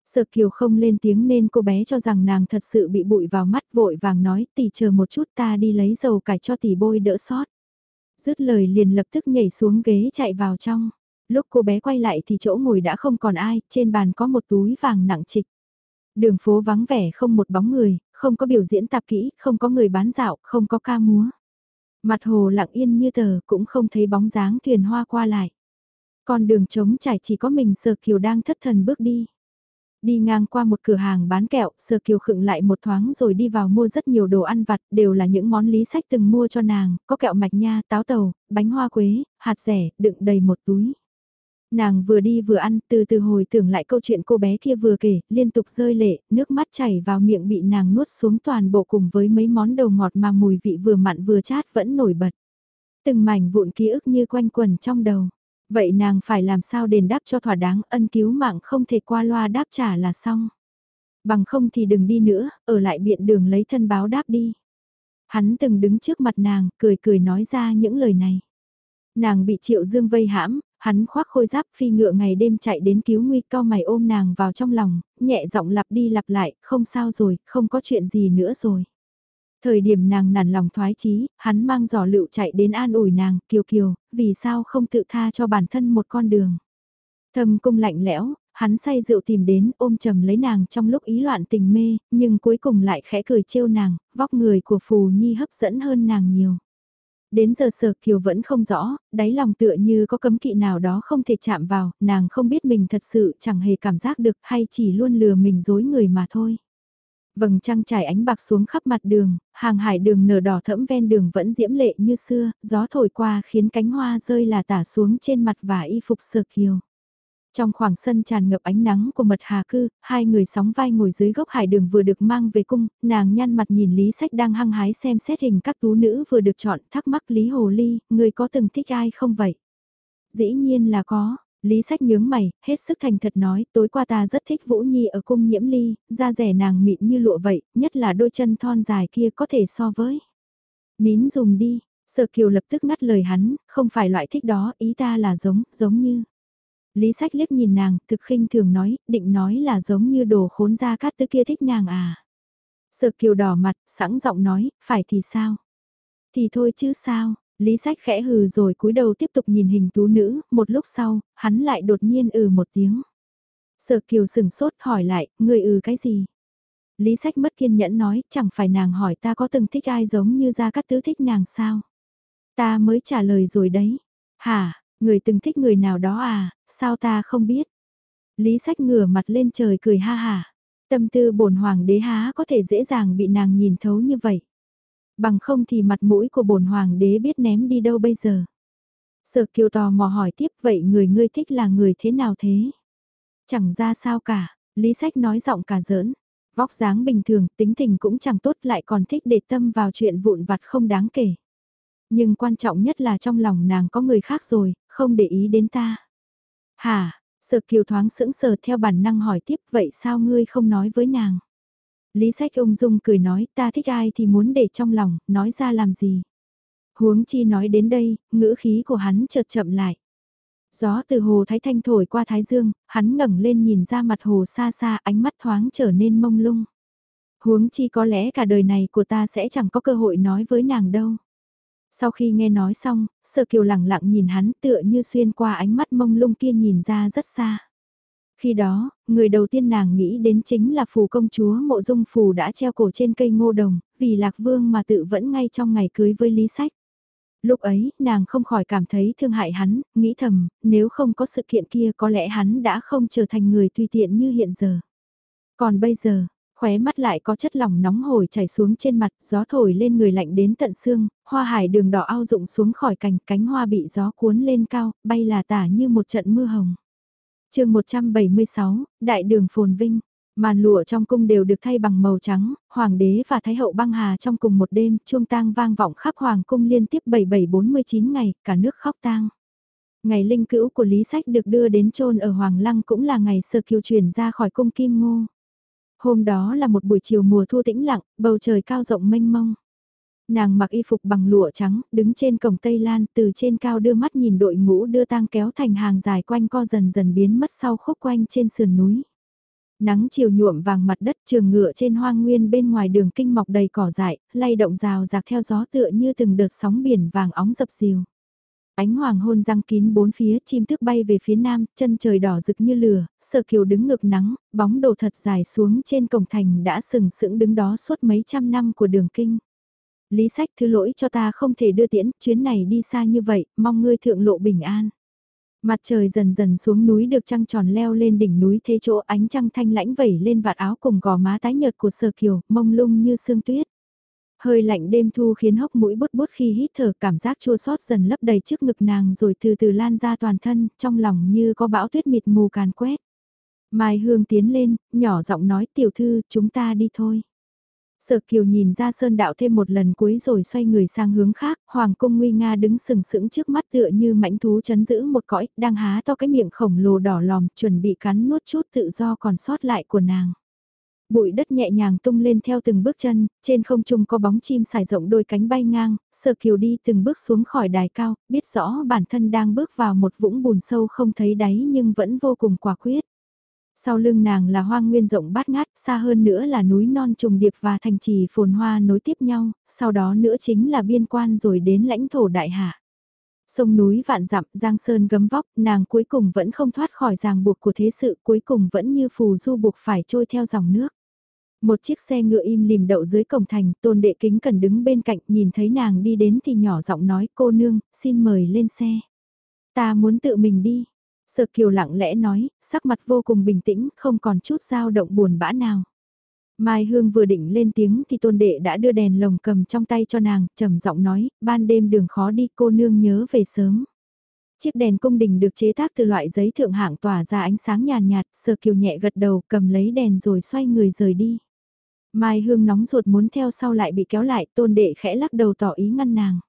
Sở Kiều không lên tiếng nên cô bé cho rằng nàng thật sự bị bụi vào mắt vội vàng nói tỷ chờ một chút ta đi lấy dầu cải cho tỷ bôi đỡ sót. Dứt lời liền lập tức nhảy xuống ghế chạy vào trong. Lúc cô bé quay lại thì chỗ ngồi đã không còn ai, trên bàn có một túi vàng nặng trịch. Đường phố vắng vẻ không một bóng người, không có biểu diễn tạp kỹ, không có người bán dạo, không có ca múa. Mặt hồ lặng yên như tờ cũng không thấy bóng dáng thuyền hoa qua lại. Con đường trống trải chỉ có mình Sơ Kiều đang thất thần bước đi. Đi ngang qua một cửa hàng bán kẹo, Sơ Kiều khựng lại một thoáng rồi đi vào mua rất nhiều đồ ăn vặt, đều là những món lý sách từng mua cho nàng, có kẹo mạch nha, táo tàu, bánh hoa quế, hạt rẻ, đựng đầy một túi. Nàng vừa đi vừa ăn, từ từ hồi tưởng lại câu chuyện cô bé kia vừa kể, liên tục rơi lệ, nước mắt chảy vào miệng bị nàng nuốt xuống toàn bộ cùng với mấy món đầu ngọt mà mùi vị vừa mặn vừa chát vẫn nổi bật. Từng mảnh vụn ký ức như quanh quần trong đầu. Vậy nàng phải làm sao đền đáp cho thỏa đáng ân cứu mạng không thể qua loa đáp trả là xong. Bằng không thì đừng đi nữa, ở lại biện đường lấy thân báo đáp đi. Hắn từng đứng trước mặt nàng, cười cười nói ra những lời này. Nàng bị triệu dương vây hãm, hắn khoác khôi giáp phi ngựa ngày đêm chạy đến cứu nguy cao mày ôm nàng vào trong lòng, nhẹ giọng lặp đi lặp lại, không sao rồi, không có chuyện gì nữa rồi. Thời điểm nàng nản lòng thoái chí, hắn mang giỏ lựu chạy đến an ủi nàng, kiều kiều, vì sao không tự tha cho bản thân một con đường. thầm cung lạnh lẽo, hắn say rượu tìm đến ôm chầm lấy nàng trong lúc ý loạn tình mê, nhưng cuối cùng lại khẽ cười trêu nàng, vóc người của phù nhi hấp dẫn hơn nàng nhiều. Đến giờ sở kiều vẫn không rõ, đáy lòng tựa như có cấm kỵ nào đó không thể chạm vào, nàng không biết mình thật sự chẳng hề cảm giác được hay chỉ luôn lừa mình dối người mà thôi. Vầng trăng trải ánh bạc xuống khắp mặt đường, hàng hải đường nở đỏ thẫm ven đường vẫn diễm lệ như xưa, gió thổi qua khiến cánh hoa rơi là tả xuống trên mặt và y phục sờ kiều. Trong khoảng sân tràn ngập ánh nắng của mật hà cư, hai người sóng vai ngồi dưới gốc hải đường vừa được mang về cung, nàng nhăn mặt nhìn Lý Sách đang hăng hái xem xét hình các tú nữ vừa được chọn, thắc mắc Lý Hồ Ly, người có từng thích ai không vậy? Dĩ nhiên là có, Lý sách nhướng mày, hết sức thành thật nói, tối qua ta rất thích Vũ Nhi ở cung nhiễm ly, da rẻ nàng mịn như lụa vậy, nhất là đôi chân thon dài kia có thể so với. Nín dùng đi, Sở Kiều lập tức ngắt lời hắn, không phải loại thích đó, ý ta là giống, giống như. Lý sách liếc nhìn nàng, thực khinh thường nói, định nói là giống như đồ khốn ra cát tứ kia thích nàng à. Sở Kiều đỏ mặt, sẵn giọng nói, phải thì sao? Thì thôi chứ sao, Lý sách khẽ hừ rồi cúi đầu tiếp tục nhìn hình tú nữ, một lúc sau, hắn lại đột nhiên ừ một tiếng. Sở kiều sừng sốt hỏi lại, người ừ cái gì? Lý sách mất kiên nhẫn nói, chẳng phải nàng hỏi ta có từng thích ai giống như ra cát tứ thích nàng sao? Ta mới trả lời rồi đấy. Hả, người từng thích người nào đó à, sao ta không biết? Lý sách ngửa mặt lên trời cười ha hà. Tâm tư bổn hoàng đế há có thể dễ dàng bị nàng nhìn thấu như vậy. Bằng không thì mặt mũi của bổn hoàng đế biết ném đi đâu bây giờ. Sở kiều tò mò hỏi tiếp vậy người ngươi thích là người thế nào thế? Chẳng ra sao cả, Lý Sách nói giọng cả giỡn. Vóc dáng bình thường, tính tình cũng chẳng tốt lại còn thích để tâm vào chuyện vụn vặt không đáng kể. Nhưng quan trọng nhất là trong lòng nàng có người khác rồi, không để ý đến ta. Hả, sở kiều thoáng sững sờ theo bản năng hỏi tiếp vậy sao ngươi không nói với nàng? Lý sách ung dung cười nói ta thích ai thì muốn để trong lòng, nói ra làm gì? Huống chi nói đến đây, ngữ khí của hắn chợt chậm lại. Gió từ hồ Thái Thanh thổi qua Thái Dương, hắn ngẩng lên nhìn ra mặt hồ xa xa ánh mắt thoáng trở nên mông lung. Huống chi có lẽ cả đời này của ta sẽ chẳng có cơ hội nói với nàng đâu. Sau khi nghe nói xong, Sở Kiều lặng lặng nhìn hắn tựa như xuyên qua ánh mắt mông lung kia nhìn ra rất xa. Khi đó, người đầu tiên nàng nghĩ đến chính là phù công chúa mộ dung phù đã treo cổ trên cây ngô đồng, vì lạc vương mà tự vẫn ngay trong ngày cưới với lý sách. Lúc ấy, nàng không khỏi cảm thấy thương hại hắn, nghĩ thầm, nếu không có sự kiện kia có lẽ hắn đã không trở thành người tùy tiện như hiện giờ. Còn bây giờ, khóe mắt lại có chất lỏng nóng hổi chảy xuống trên mặt, gió thổi lên người lạnh đến tận xương, hoa hải đường đỏ ao rụng xuống khỏi cành, cánh hoa bị gió cuốn lên cao, bay là tả như một trận mưa hồng. chương 176, Đại đường phồn vinh. Màn lụa trong cung đều được thay bằng màu trắng, hoàng đế và thái hậu băng hà trong cùng một đêm, chuông tang vang vọng khắp hoàng cung liên tiếp 7749 ngày, cả nước khóc tang. Ngày linh cữu của Lý Sách được đưa đến chôn ở Hoàng Lăng cũng là ngày sơ kiều chuyển ra khỏi cung Kim Ngô. Hôm đó là một buổi chiều mùa thu tĩnh lặng, bầu trời cao rộng mênh mông. Nàng mặc y phục bằng lụa trắng, đứng trên cổng Tây Lan, từ trên cao đưa mắt nhìn đội ngũ đưa tang kéo thành hàng dài quanh co dần dần biến mất sau khúc quanh trên sườn núi nắng chiều nhuộm vàng mặt đất trường ngựa trên hoang nguyên bên ngoài đường kinh mọc đầy cỏ dại, lay động rào rạc theo gió tựa như từng đợt sóng biển vàng óng dập dìu. Ánh hoàng hôn răng kín bốn phía, chim thức bay về phía nam, chân trời đỏ rực như lửa, sở kiều đứng ngược nắng, bóng đồ thật dài xuống trên cổng thành đã sừng sững đứng đó suốt mấy trăm năm của đường kinh. Lý sách thứ lỗi cho ta không thể đưa tiễn, chuyến này đi xa như vậy, mong ngươi thượng lộ bình an. Mặt trời dần dần xuống núi được trăng tròn leo lên đỉnh núi thế chỗ ánh trăng thanh lãnh vẩy lên vạt áo cùng gò má tái nhợt của sờ kiều, mông lung như sương tuyết. Hơi lạnh đêm thu khiến hốc mũi bút bút khi hít thở cảm giác chua xót dần lấp đầy trước ngực nàng rồi từ từ lan ra toàn thân, trong lòng như có bão tuyết mịt mù càn quét. Mai Hương tiến lên, nhỏ giọng nói tiểu thư, chúng ta đi thôi. Sở Kiều nhìn ra sơn đạo thêm một lần cuối rồi xoay người sang hướng khác, Hoàng cung nguy nga đứng sừng sững trước mắt tựa như mãnh thú chấn giữ một cõi, đang há to cái miệng khổng lồ đỏ lòm, chuẩn bị cắn nuốt chút tự do còn sót lại của nàng. Bụi đất nhẹ nhàng tung lên theo từng bước chân, trên không trung có bóng chim xài rộng đôi cánh bay ngang, Sở Kiều đi từng bước xuống khỏi đài cao, biết rõ bản thân đang bước vào một vũng bùn sâu không thấy đáy nhưng vẫn vô cùng quả quyết. Sau lưng nàng là hoang nguyên rộng bát ngát, xa hơn nữa là núi non trùng điệp và thành trì phồn hoa nối tiếp nhau, sau đó nữa chính là biên quan rồi đến lãnh thổ đại hạ. Sông núi vạn dặm, giang sơn gấm vóc, nàng cuối cùng vẫn không thoát khỏi ràng buộc của thế sự, cuối cùng vẫn như phù du buộc phải trôi theo dòng nước. Một chiếc xe ngựa im lìm đậu dưới cổng thành, tôn đệ kính cần đứng bên cạnh, nhìn thấy nàng đi đến thì nhỏ giọng nói cô nương, xin mời lên xe. Ta muốn tự mình đi, Sợ Kiều lặng lẽ nói, sắc mặt vô cùng bình tĩnh, không còn chút dao động buồn bã nào. Mai Hương vừa định lên tiếng thì tôn đệ đã đưa đèn lồng cầm trong tay cho nàng, trầm giọng nói, ban đêm đường khó đi cô nương nhớ về sớm. Chiếc đèn cung đình được chế tác từ loại giấy thượng hạng tỏa ra ánh sáng nhàn nhạt, sờ Kiều nhẹ gật đầu cầm lấy đèn rồi xoay người rời đi. Mai Hương nóng ruột muốn theo sau lại bị kéo lại, tôn đệ khẽ lắc đầu tỏ ý ngăn nàng.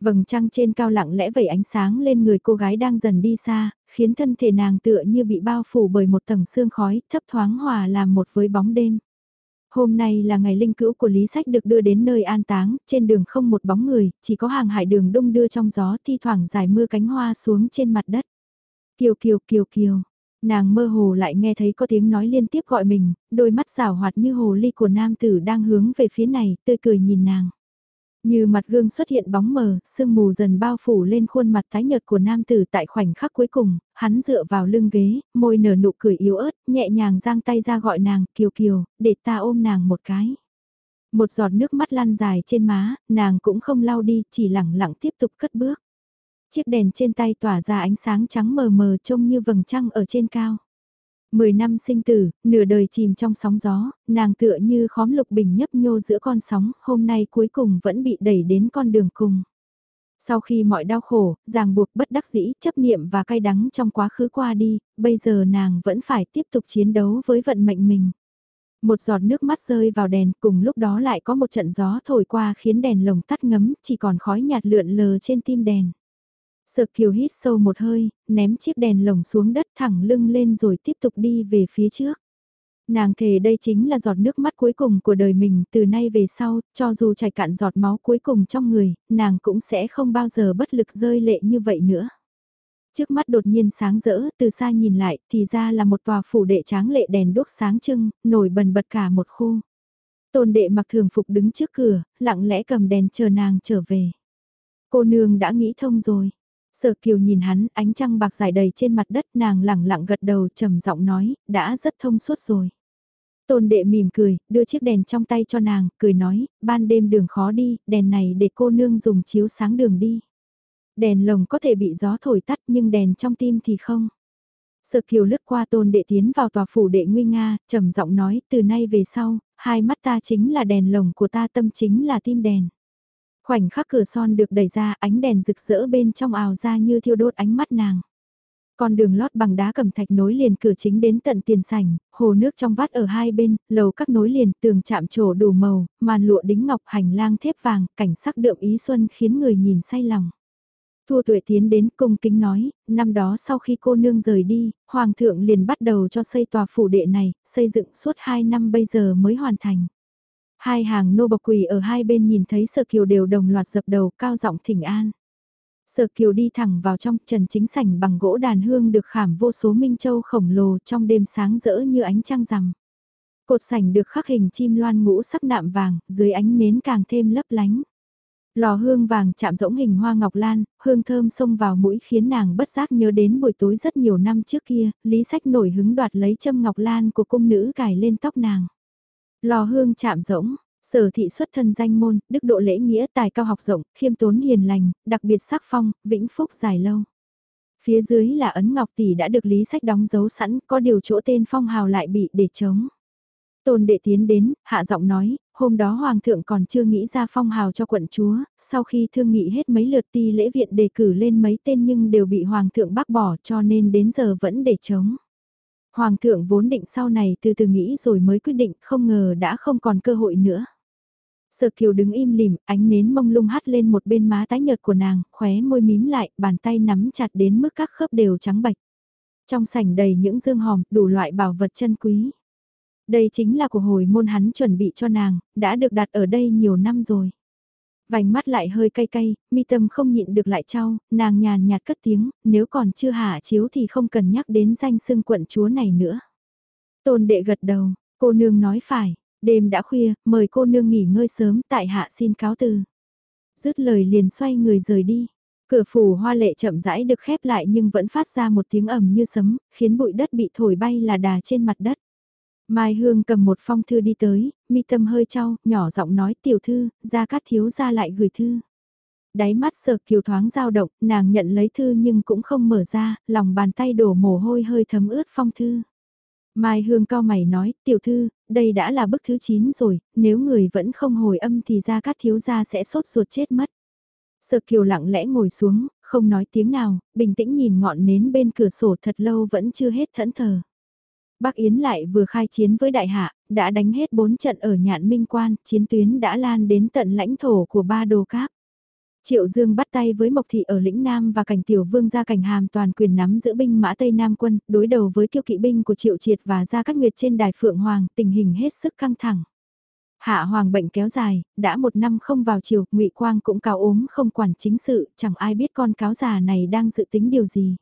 Vầng trăng trên cao lặng lẽ vẩy ánh sáng lên người cô gái đang dần đi xa, khiến thân thể nàng tựa như bị bao phủ bởi một tầng sương khói, thấp thoáng hòa làm một với bóng đêm. Hôm nay là ngày linh cữu của Lý Sách được đưa đến nơi an táng, trên đường không một bóng người, chỉ có hàng hải đường đông đưa trong gió thi thoảng dài mưa cánh hoa xuống trên mặt đất. Kiều kiều kiều kiều, nàng mơ hồ lại nghe thấy có tiếng nói liên tiếp gọi mình, đôi mắt rào hoạt như hồ ly của nam tử đang hướng về phía này, tươi cười nhìn nàng. Như mặt gương xuất hiện bóng mờ, sương mù dần bao phủ lên khuôn mặt tái nhợt của nam tử tại khoảnh khắc cuối cùng, hắn dựa vào lưng ghế, môi nở nụ cười yếu ớt, nhẹ nhàng giang tay ra gọi nàng, kiều kiều, để ta ôm nàng một cái. Một giọt nước mắt lan dài trên má, nàng cũng không lau đi, chỉ lẳng lặng tiếp tục cất bước. Chiếc đèn trên tay tỏa ra ánh sáng trắng mờ mờ trông như vầng trăng ở trên cao. Mười năm sinh tử, nửa đời chìm trong sóng gió, nàng tựa như khóm lục bình nhấp nhô giữa con sóng, hôm nay cuối cùng vẫn bị đẩy đến con đường cùng. Sau khi mọi đau khổ, ràng buộc bất đắc dĩ, chấp niệm và cay đắng trong quá khứ qua đi, bây giờ nàng vẫn phải tiếp tục chiến đấu với vận mệnh mình. Một giọt nước mắt rơi vào đèn, cùng lúc đó lại có một trận gió thổi qua khiến đèn lồng tắt ngấm, chỉ còn khói nhạt lượn lờ trên tim đèn. Sợ kiều hít sâu một hơi, ném chiếc đèn lồng xuống đất thẳng lưng lên rồi tiếp tục đi về phía trước. Nàng thề đây chính là giọt nước mắt cuối cùng của đời mình, từ nay về sau, cho dù chảy cạn giọt máu cuối cùng trong người, nàng cũng sẽ không bao giờ bất lực rơi lệ như vậy nữa. Trước mắt đột nhiên sáng rỡ, từ xa nhìn lại, thì ra là một tòa phủ đệ tráng lệ đèn đốt sáng trưng, nổi bần bật cả một khu. Tôn đệ mặc thường phục đứng trước cửa, lặng lẽ cầm đèn chờ nàng trở về. Cô nương đã nghĩ thông rồi. Sở kiều nhìn hắn, ánh trăng bạc dài đầy trên mặt đất nàng lẳng lặng gật đầu trầm giọng nói, đã rất thông suốt rồi. Tôn đệ mỉm cười, đưa chiếc đèn trong tay cho nàng, cười nói, ban đêm đường khó đi, đèn này để cô nương dùng chiếu sáng đường đi. Đèn lồng có thể bị gió thổi tắt nhưng đèn trong tim thì không. Sở kiều lướt qua tôn đệ tiến vào tòa phủ đệ nguy nga, trầm giọng nói, từ nay về sau, hai mắt ta chính là đèn lồng của ta tâm chính là tim đèn. Khoảnh khắc cửa son được đẩy ra ánh đèn rực rỡ bên trong ào ra như thiêu đốt ánh mắt nàng. Con đường lót bằng đá cẩm thạch nối liền cửa chính đến tận tiền sảnh, hồ nước trong vắt ở hai bên, lầu các nối liền, tường chạm trổ đủ màu, màn lụa đính ngọc hành lang thép vàng, cảnh sắc đượm ý xuân khiến người nhìn say lòng. Thua tuệ tiến đến cung kính nói, năm đó sau khi cô nương rời đi, Hoàng thượng liền bắt đầu cho xây tòa phủ đệ này, xây dựng suốt hai năm bây giờ mới hoàn thành. Hai hàng nô bộc quỳ ở hai bên nhìn thấy Sở Kiều đều đồng loạt dập đầu cao giọng thỉnh an. Sở Kiều đi thẳng vào trong trần chính sảnh bằng gỗ đàn hương được khảm vô số minh châu khổng lồ trong đêm sáng rỡ như ánh trăng rằm. Cột sảnh được khắc hình chim loan ngũ sắc nạm vàng, dưới ánh nến càng thêm lấp lánh. Lò hương vàng chạm rỗng hình hoa ngọc lan, hương thơm xông vào mũi khiến nàng bất giác nhớ đến buổi tối rất nhiều năm trước kia, Lý Sách nổi hứng đoạt lấy châm ngọc lan của cung nữ cài lên tóc nàng. Lò hương chạm rỗng, sở thị xuất thân danh môn, đức độ lễ nghĩa tài cao học rộng, khiêm tốn hiền lành, đặc biệt sắc phong, vĩnh phúc dài lâu. Phía dưới là ấn ngọc tỷ đã được lý sách đóng dấu sẵn, có điều chỗ tên phong hào lại bị để trống. Tôn đệ tiến đến, hạ giọng nói, hôm đó hoàng thượng còn chưa nghĩ ra phong hào cho quận chúa, sau khi thương nghị hết mấy lượt ti lễ viện đề cử lên mấy tên nhưng đều bị hoàng thượng bác bỏ cho nên đến giờ vẫn để trống. Hoàng thượng vốn định sau này từ từ nghĩ rồi mới quyết định không ngờ đã không còn cơ hội nữa. Sở kiều đứng im lìm, ánh nến mông lung hắt lên một bên má tái nhợt của nàng, khóe môi mím lại, bàn tay nắm chặt đến mức các khớp đều trắng bạch. Trong sảnh đầy những dương hòm, đủ loại bảo vật chân quý. Đây chính là của hồi môn hắn chuẩn bị cho nàng, đã được đặt ở đây nhiều năm rồi. Vành mắt lại hơi cay cay, mi tâm không nhịn được lại trao, nàng nhàn nhạt cất tiếng, nếu còn chưa hạ chiếu thì không cần nhắc đến danh xưng quận chúa này nữa. Tôn đệ gật đầu, cô nương nói phải, đêm đã khuya, mời cô nương nghỉ ngơi sớm, tại hạ xin cáo từ. Dứt lời liền xoay người rời đi. Cửa phủ hoa lệ chậm rãi được khép lại nhưng vẫn phát ra một tiếng ầm như sấm, khiến bụi đất bị thổi bay là đà trên mặt đất. Mai Hương cầm một phong thư đi tới, mi tâm hơi trao, nhỏ giọng nói tiểu thư, ra cát thiếu ra lại gửi thư. Đáy mắt sợ kiều thoáng dao động, nàng nhận lấy thư nhưng cũng không mở ra, lòng bàn tay đổ mồ hôi hơi thấm ướt phong thư. Mai Hương cao mày nói, tiểu thư, đây đã là bức thứ 9 rồi, nếu người vẫn không hồi âm thì ra cát thiếu ra sẽ sốt ruột chết mất. Sợ kiều lặng lẽ ngồi xuống, không nói tiếng nào, bình tĩnh nhìn ngọn nến bên cửa sổ thật lâu vẫn chưa hết thẫn thờ. Bắc Yến lại vừa khai chiến với đại hạ, đã đánh hết bốn trận ở nhạn minh quan, chiến tuyến đã lan đến tận lãnh thổ của ba đồ cáp. Triệu Dương bắt tay với Mộc Thị ở lĩnh Nam và cảnh tiểu vương ra cảnh hàm toàn quyền nắm giữ binh mã Tây Nam quân, đối đầu với kiêu kỵ binh của Triệu Triệt và Gia Cát Nguyệt trên đài Phượng Hoàng, tình hình hết sức căng thẳng. Hạ Hoàng bệnh kéo dài, đã một năm không vào chiều, ngụy Quang cũng cao ốm không quản chính sự, chẳng ai biết con cáo già này đang dự tính điều gì.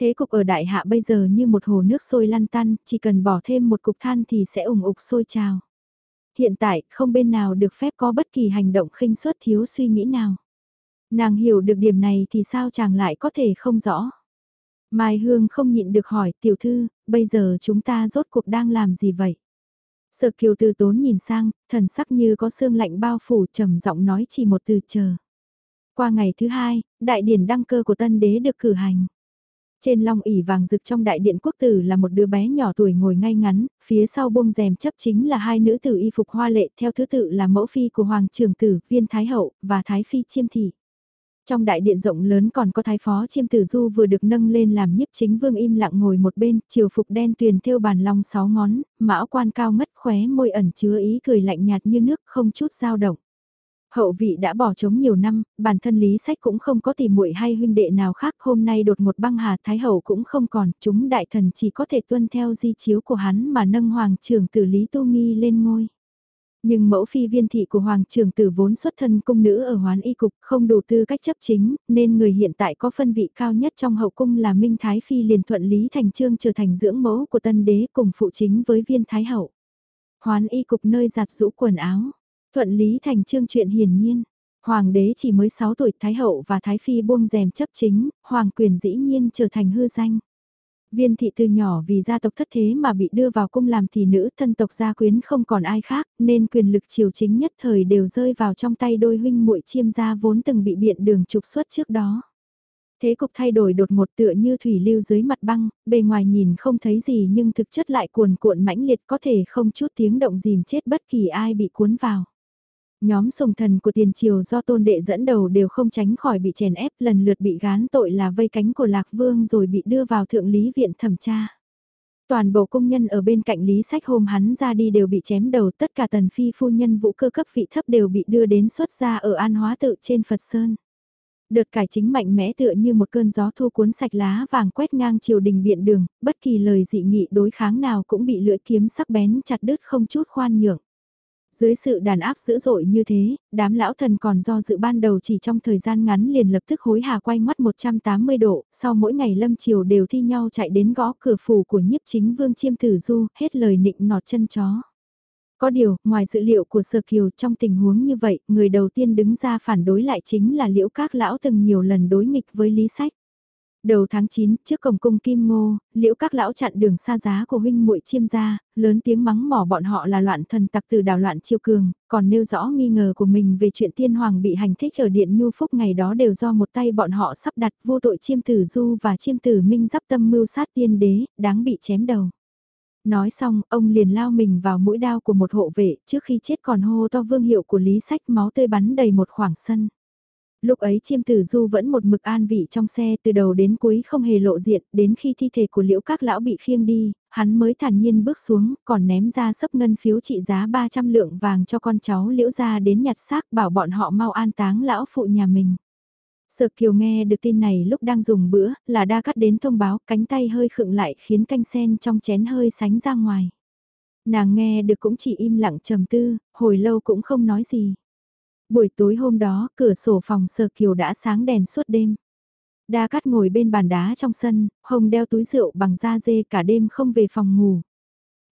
Thế cục ở đại hạ bây giờ như một hồ nước sôi lăn tăn, chỉ cần bỏ thêm một cục than thì sẽ ủng ục sôi trào. Hiện tại, không bên nào được phép có bất kỳ hành động khinh suất thiếu suy nghĩ nào. Nàng hiểu được điểm này thì sao chàng lại có thể không rõ. Mai Hương không nhịn được hỏi tiểu thư, bây giờ chúng ta rốt cuộc đang làm gì vậy? Sở kiều từ tốn nhìn sang, thần sắc như có sương lạnh bao phủ trầm giọng nói chỉ một từ chờ. Qua ngày thứ hai, đại điển đăng cơ của tân đế được cử hành. Trên long ỉ vàng rực trong đại điện quốc tử là một đứa bé nhỏ tuổi ngồi ngay ngắn, phía sau buông rèm chấp chính là hai nữ tử y phục hoa lệ theo thứ tự là mẫu phi của hoàng trưởng tử, viên thái hậu, và thái phi chiêm thị. Trong đại điện rộng lớn còn có thái phó chiêm tử du vừa được nâng lên làm nhiếp chính vương im lặng ngồi một bên, chiều phục đen tuyền thêu bàn long sáu ngón, mão quan cao ngất khóe môi ẩn chứa ý cười lạnh nhạt như nước không chút dao động. Hậu vị đã bỏ trống nhiều năm, bản thân lý sách cũng không có tìm muội hay huynh đệ nào khác, hôm nay đột một băng hà thái hậu cũng không còn, chúng đại thần chỉ có thể tuân theo di chiếu của hắn mà nâng hoàng trưởng tử lý tu nghi lên ngôi. Nhưng mẫu phi viên thị của hoàng trưởng tử vốn xuất thân cung nữ ở hoán y cục không đủ tư cách chấp chính, nên người hiện tại có phân vị cao nhất trong hậu cung là Minh Thái Phi liền thuận lý thành trương trở thành dưỡng mẫu của tân đế cùng phụ chính với viên thái hậu. Hoán y cục nơi giặt rũ quần áo, thuận lý thành trương chuyện hiển nhiên. Hoàng đế chỉ mới 6 tuổi Thái hậu và Thái phi buông rèm chấp chính, hoàng quyền dĩ nhiên trở thành hư danh. Viên thị từ nhỏ vì gia tộc thất thế mà bị đưa vào cung làm thị nữ thân tộc gia quyến không còn ai khác nên quyền lực triều chính nhất thời đều rơi vào trong tay đôi huynh muội chiêm gia vốn từng bị biện đường trục xuất trước đó. Thế cục thay đổi đột ngột tựa như thủy lưu dưới mặt băng, bề ngoài nhìn không thấy gì nhưng thực chất lại cuồn cuộn mãnh liệt có thể không chút tiếng động dìm chết bất kỳ ai bị cuốn vào. Nhóm sùng thần của tiền triều do tôn đệ dẫn đầu đều không tránh khỏi bị chèn ép lần lượt bị gán tội là vây cánh của Lạc Vương rồi bị đưa vào thượng lý viện thẩm tra. Toàn bộ công nhân ở bên cạnh lý sách hôm hắn ra đi đều bị chém đầu tất cả tần phi phu nhân vũ cơ cấp vị thấp đều bị đưa đến xuất gia ở an hóa tự trên Phật Sơn. Đợt cải chính mạnh mẽ tựa như một cơn gió thu cuốn sạch lá vàng quét ngang triều đình biện đường, bất kỳ lời dị nghị đối kháng nào cũng bị lưỡi kiếm sắc bén chặt đứt không chút khoan nhượng. Dưới sự đàn áp dữ dội như thế, đám lão thần còn do dự ban đầu chỉ trong thời gian ngắn liền lập tức hối hà quay ngoắt 180 độ, sau mỗi ngày lâm chiều đều thi nhau chạy đến gõ cửa phủ của nhiếp chính vương chiêm tử du, hết lời nịnh nọt chân chó. Có điều, ngoài dữ liệu của Sơ Kiều trong tình huống như vậy, người đầu tiên đứng ra phản đối lại chính là liễu các lão từng nhiều lần đối nghịch với Lý Sách. Đầu tháng 9, trước cổng cung Kim Ngô, liễu các lão chặn đường xa giá của huynh muội chiêm gia, lớn tiếng mắng mỏ bọn họ là loạn thần tặc từ đảo loạn chiêu cường, còn nêu rõ nghi ngờ của mình về chuyện tiên hoàng bị hành thích ở điện nhu phúc ngày đó đều do một tay bọn họ sắp đặt vô tội chiêm tử du và chiêm tử minh dắp tâm mưu sát tiên đế, đáng bị chém đầu. Nói xong, ông liền lao mình vào mũi đao của một hộ vệ, trước khi chết còn hô to vương hiệu của lý sách máu tươi bắn đầy một khoảng sân. Lúc ấy chiêm tử du vẫn một mực an vị trong xe từ đầu đến cuối không hề lộ diện, đến khi thi thể của liễu các lão bị khiêng đi, hắn mới thản nhiên bước xuống, còn ném ra sấp ngân phiếu trị giá 300 lượng vàng cho con cháu liễu ra đến nhặt xác bảo bọn họ mau an táng lão phụ nhà mình. Sợ Kiều nghe được tin này lúc đang dùng bữa, là đa cắt đến thông báo, cánh tay hơi khựng lại khiến canh sen trong chén hơi sánh ra ngoài. Nàng nghe được cũng chỉ im lặng trầm tư, hồi lâu cũng không nói gì. Buổi tối hôm đó, cửa sổ phòng Sở Kiều đã sáng đèn suốt đêm. Đa cát ngồi bên bàn đá trong sân, hồng đeo túi rượu bằng da dê cả đêm không về phòng ngủ.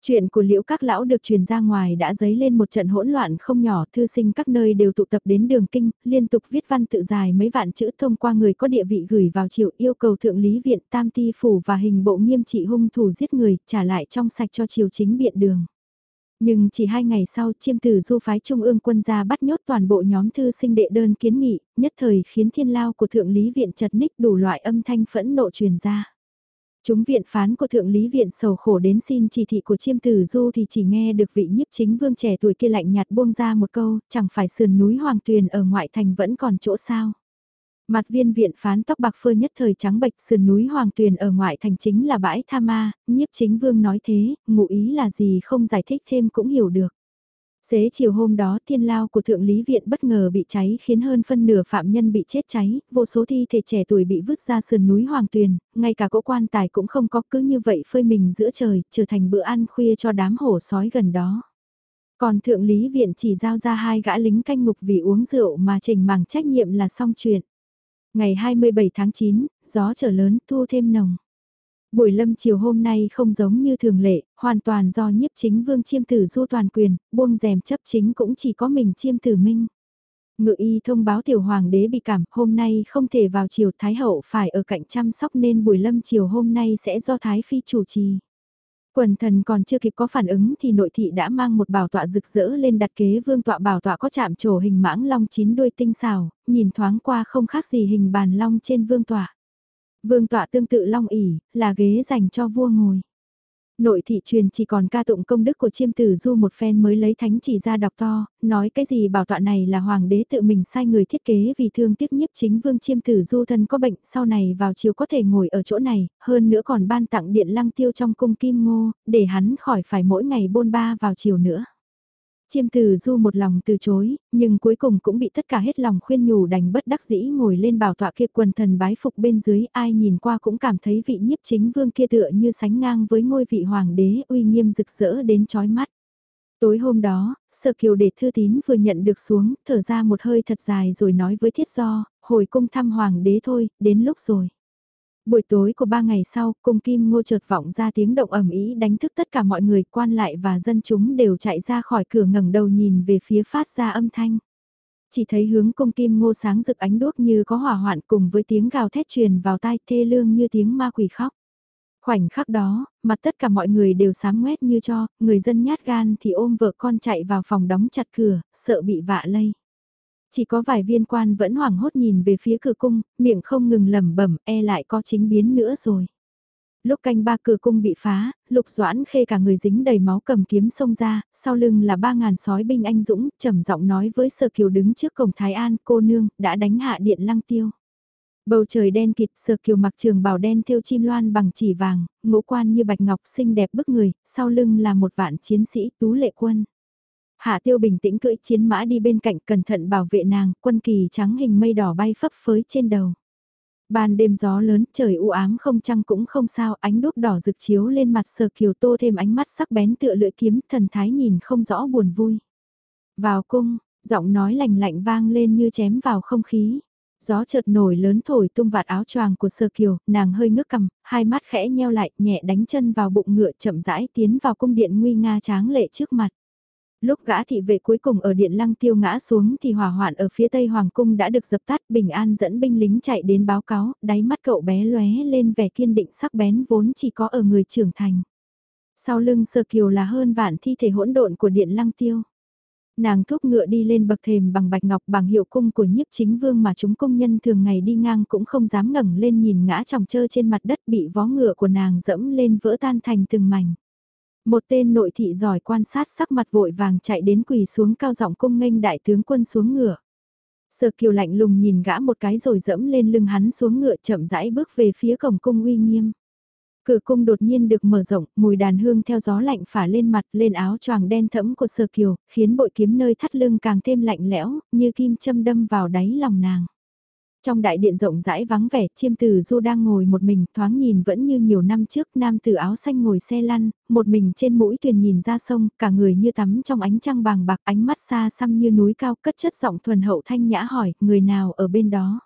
Chuyện của liễu các lão được truyền ra ngoài đã dấy lên một trận hỗn loạn không nhỏ, thư sinh các nơi đều tụ tập đến đường kinh, liên tục viết văn tự dài mấy vạn chữ thông qua người có địa vị gửi vào triều yêu cầu thượng lý viện tam ti phủ và hình bộ nghiêm trị hung thủ giết người, trả lại trong sạch cho triều chính biện đường. Nhưng chỉ hai ngày sau chiêm tử du phái trung ương quân ra bắt nhốt toàn bộ nhóm thư sinh đệ đơn kiến nghị, nhất thời khiến thiên lao của thượng lý viện chật ních đủ loại âm thanh phẫn nộ truyền ra. Chúng viện phán của thượng lý viện sầu khổ đến xin chỉ thị của chiêm tử du thì chỉ nghe được vị nhiếp chính vương trẻ tuổi kia lạnh nhạt buông ra một câu, chẳng phải sườn núi Hoàng Tuyền ở ngoại thành vẫn còn chỗ sao. Mặt viên viện phán tóc bạc phơ nhất thời trắng bệch sườn núi Hoàng Tuyền ở ngoại thành chính là bãi Tha Ma, nhiếp chính vương nói thế, ngụ ý là gì không giải thích thêm cũng hiểu được. Xế chiều hôm đó thiên lao của thượng lý viện bất ngờ bị cháy khiến hơn phân nửa phạm nhân bị chết cháy, vô số thi thể trẻ tuổi bị vứt ra sườn núi Hoàng Tuyền, ngay cả cỗ quan tài cũng không có cứ như vậy phơi mình giữa trời, trở thành bữa ăn khuya cho đám hổ sói gần đó. Còn thượng lý viện chỉ giao ra hai gã lính canh ngục vì uống rượu mà trình màng trách nhiệm là xong chuyện. Ngày 27 tháng 9, gió trở lớn, thu thêm nồng. Buổi lâm chiều hôm nay không giống như thường lệ, hoàn toàn do nhiếp chính vương chiêm tử du toàn quyền, buông rèm chấp chính cũng chỉ có mình chiêm tử minh. Ngự y thông báo tiểu hoàng đế bị cảm, hôm nay không thể vào chiều Thái hậu phải ở cạnh chăm sóc nên buổi lâm chiều hôm nay sẽ do Thái phi chủ trì. Quần thần còn chưa kịp có phản ứng thì nội thị đã mang một bảo tọa rực rỡ lên đặt kế vương tọa bảo tọa có chạm trổ hình mãng long chín đuôi tinh xào, nhìn thoáng qua không khác gì hình bàn long trên vương tọa. Vương tọa tương tự long ỉ, là ghế dành cho vua ngồi. Nội thị truyền chỉ còn ca tụng công đức của chiêm tử du một phen mới lấy thánh chỉ ra đọc to, nói cái gì bảo tọa này là hoàng đế tự mình sai người thiết kế vì thương tiếc nhiếp chính vương chiêm tử du thân có bệnh sau này vào chiều có thể ngồi ở chỗ này, hơn nữa còn ban tặng điện lăng tiêu trong cung kim ngô, để hắn khỏi phải mỗi ngày bôn ba vào chiều nữa. Chiêm từ du một lòng từ chối, nhưng cuối cùng cũng bị tất cả hết lòng khuyên nhủ đành bất đắc dĩ ngồi lên bảo tọa kia quần thần bái phục bên dưới ai nhìn qua cũng cảm thấy vị nhiếp chính vương kia tựa như sánh ngang với ngôi vị hoàng đế uy nghiêm rực rỡ đến chói mắt. Tối hôm đó, Sở Kiều để thư tín vừa nhận được xuống, thở ra một hơi thật dài rồi nói với thiết do, hồi cung thăm hoàng đế thôi, đến lúc rồi. Buổi tối của ba ngày sau, cung kim ngô chợt vọng ra tiếng động ẩm ý đánh thức tất cả mọi người quan lại và dân chúng đều chạy ra khỏi cửa ngẩng đầu nhìn về phía phát ra âm thanh. Chỉ thấy hướng cung kim ngô sáng rực ánh đuốc như có hỏa hoạn cùng với tiếng gào thét truyền vào tai thê lương như tiếng ma quỷ khóc. Khoảnh khắc đó, mặt tất cả mọi người đều sám ngoét như cho, người dân nhát gan thì ôm vợ con chạy vào phòng đóng chặt cửa, sợ bị vạ lây. Chỉ có vài viên quan vẫn hoảng hốt nhìn về phía cửa cung, miệng không ngừng lẩm bẩm, e lại có chính biến nữa rồi. Lúc canh ba cửa cung bị phá, lục doãn khê cả người dính đầy máu cầm kiếm xông ra, sau lưng là ba ngàn sói binh anh dũng, trầm giọng nói với sở kiều đứng trước cổng Thái An, cô nương, đã đánh hạ điện lăng tiêu. Bầu trời đen kịt sờ kiều mặc trường bào đen thêu chim loan bằng chỉ vàng, ngũ quan như bạch ngọc xinh đẹp bức người, sau lưng là một vạn chiến sĩ tú lệ quân. Hạ tiêu bình tĩnh cưỡi chiến mã đi bên cạnh cẩn thận bảo vệ nàng, quân kỳ trắng hình mây đỏ bay phấp phới trên đầu. Ban đêm gió lớn, trời u ám không trăng cũng không sao, ánh đúc đỏ rực chiếu lên mặt sờ kiều tô thêm ánh mắt sắc bén tựa lưỡi kiếm, thần thái nhìn không rõ buồn vui. Vào cung, giọng nói lạnh lạnh vang lên như chém vào không khí. Gió chợt nổi lớn thổi tung vạt áo choàng của sơ kiều, nàng hơi ngước cằm, hai mắt khẽ nheo lại, nhẹ đánh chân vào bụng ngựa chậm rãi tiến vào cung điện nguy nga tráng lệ trước mặt. Lúc gã thị vệ cuối cùng ở điện lăng tiêu ngã xuống thì hỏa hoạn ở phía tây hoàng cung đã được dập tắt bình an dẫn binh lính chạy đến báo cáo, đáy mắt cậu bé lóe lên vẻ kiên định sắc bén vốn chỉ có ở người trưởng thành. Sau lưng sơ kiều là hơn vạn thi thể hỗn độn của điện lăng tiêu. Nàng thúc ngựa đi lên bậc thềm bằng bạch ngọc bằng hiệu cung của nhiếp chính vương mà chúng công nhân thường ngày đi ngang cũng không dám ngẩng lên nhìn ngã tròng trơ trên mặt đất bị vó ngựa của nàng dẫm lên vỡ tan thành từng mảnh. Một tên nội thị giỏi quan sát sắc mặt vội vàng chạy đến quỳ xuống cao giọng cung nghênh đại tướng quân xuống ngựa. Sở kiều lạnh lùng nhìn gã một cái rồi dẫm lên lưng hắn xuống ngựa chậm rãi bước về phía cổng cung uy nghiêm. Cửa cung đột nhiên được mở rộng, mùi đàn hương theo gió lạnh phả lên mặt lên áo choàng đen thẫm của Sở Kiều, khiến bội kiếm nơi thắt lưng càng thêm lạnh lẽo, như kim châm đâm vào đáy lòng nàng. Trong đại điện rộng rãi vắng vẻ, chiêm tử du đang ngồi một mình, thoáng nhìn vẫn như nhiều năm trước, nam tử áo xanh ngồi xe lăn, một mình trên mũi thuyền nhìn ra sông, cả người như tắm trong ánh trăng bàng bạc, ánh mắt xa xăm như núi cao, cất chất giọng thuần hậu thanh nhã hỏi, người nào ở bên đó?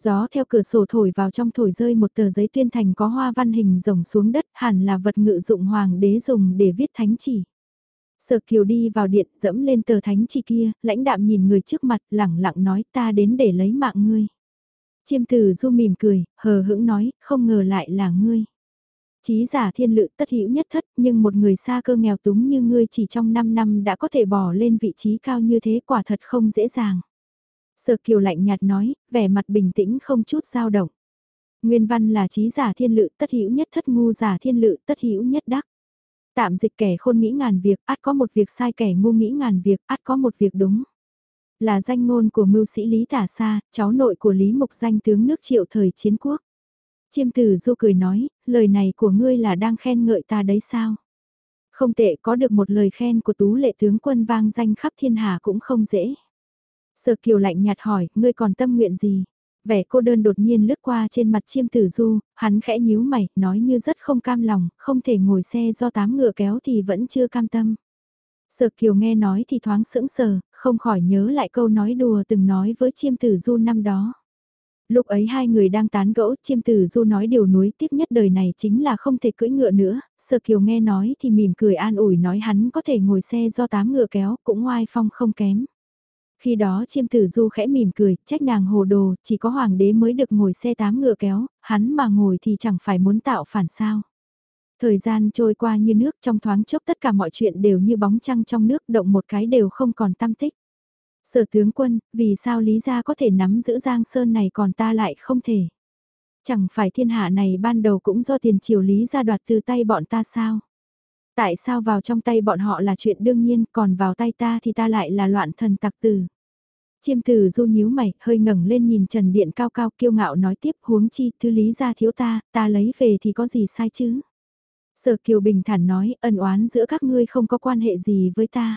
Gió theo cửa sổ thổi vào trong thổi rơi một tờ giấy tuyên thành có hoa văn hình rồng xuống đất, hẳn là vật ngự dụng hoàng đế dùng để viết thánh chỉ. Sở Kiều đi vào điện dẫm lên tờ thánh chi kia, lãnh đạm nhìn người trước mặt lẳng lặng nói ta đến để lấy mạng ngươi. Chiêm tử du mỉm cười, hờ hững nói, không ngờ lại là ngươi. Chí giả thiên lự tất hữu nhất thất, nhưng một người xa cơ nghèo túng như ngươi chỉ trong 5 năm đã có thể bỏ lên vị trí cao như thế quả thật không dễ dàng. Sở Kiều lạnh nhạt nói, vẻ mặt bình tĩnh không chút dao động. Nguyên văn là trí giả thiên lự tất hữu nhất thất ngu giả thiên lự tất hữu nhất đắc. Tạm dịch kẻ khôn nghĩ ngàn việc, át có một việc sai kẻ ngu nghĩ ngàn việc, át có một việc đúng. Là danh ngôn của mưu sĩ Lý Tả Sa, cháu nội của Lý Mục danh tướng nước triệu thời chiến quốc. Chiêm tử du cười nói, lời này của ngươi là đang khen ngợi ta đấy sao? Không tệ có được một lời khen của tú lệ tướng quân vang danh khắp thiên hà cũng không dễ. Sở kiều lạnh nhạt hỏi, ngươi còn tâm nguyện gì? Vẻ cô đơn đột nhiên lướt qua trên mặt chiêm tử du, hắn khẽ nhíu mày, nói như rất không cam lòng, không thể ngồi xe do tám ngựa kéo thì vẫn chưa cam tâm. Sở kiều nghe nói thì thoáng sững sờ, không khỏi nhớ lại câu nói đùa từng nói với chiêm tử du năm đó. Lúc ấy hai người đang tán gẫu, chiêm tử du nói điều nuối tiếc nhất đời này chính là không thể cưỡi ngựa nữa, sở kiều nghe nói thì mỉm cười an ủi nói hắn có thể ngồi xe do tám ngựa kéo, cũng ngoai phong không kém. Khi đó chiêm tử du khẽ mỉm cười, trách nàng hồ đồ, chỉ có hoàng đế mới được ngồi xe tám ngựa kéo, hắn mà ngồi thì chẳng phải muốn tạo phản sao. Thời gian trôi qua như nước trong thoáng chốc tất cả mọi chuyện đều như bóng trăng trong nước động một cái đều không còn tâm tích. Sở tướng quân, vì sao Lý Gia có thể nắm giữ Giang Sơn này còn ta lại không thể? Chẳng phải thiên hạ này ban đầu cũng do tiền triều Lý Gia đoạt từ tay bọn ta sao? Tại sao vào trong tay bọn họ là chuyện đương nhiên, còn vào tay ta thì ta lại là loạn thần tặc tử. Chiêm tử du nhíu mày, hơi ngẩng lên nhìn Trần Điện cao cao kiêu ngạo nói tiếp huống chi thứ lý ra thiếu ta, ta lấy về thì có gì sai chứ. Sở Kiều bình thản nói, ân oán giữa các ngươi không có quan hệ gì với ta.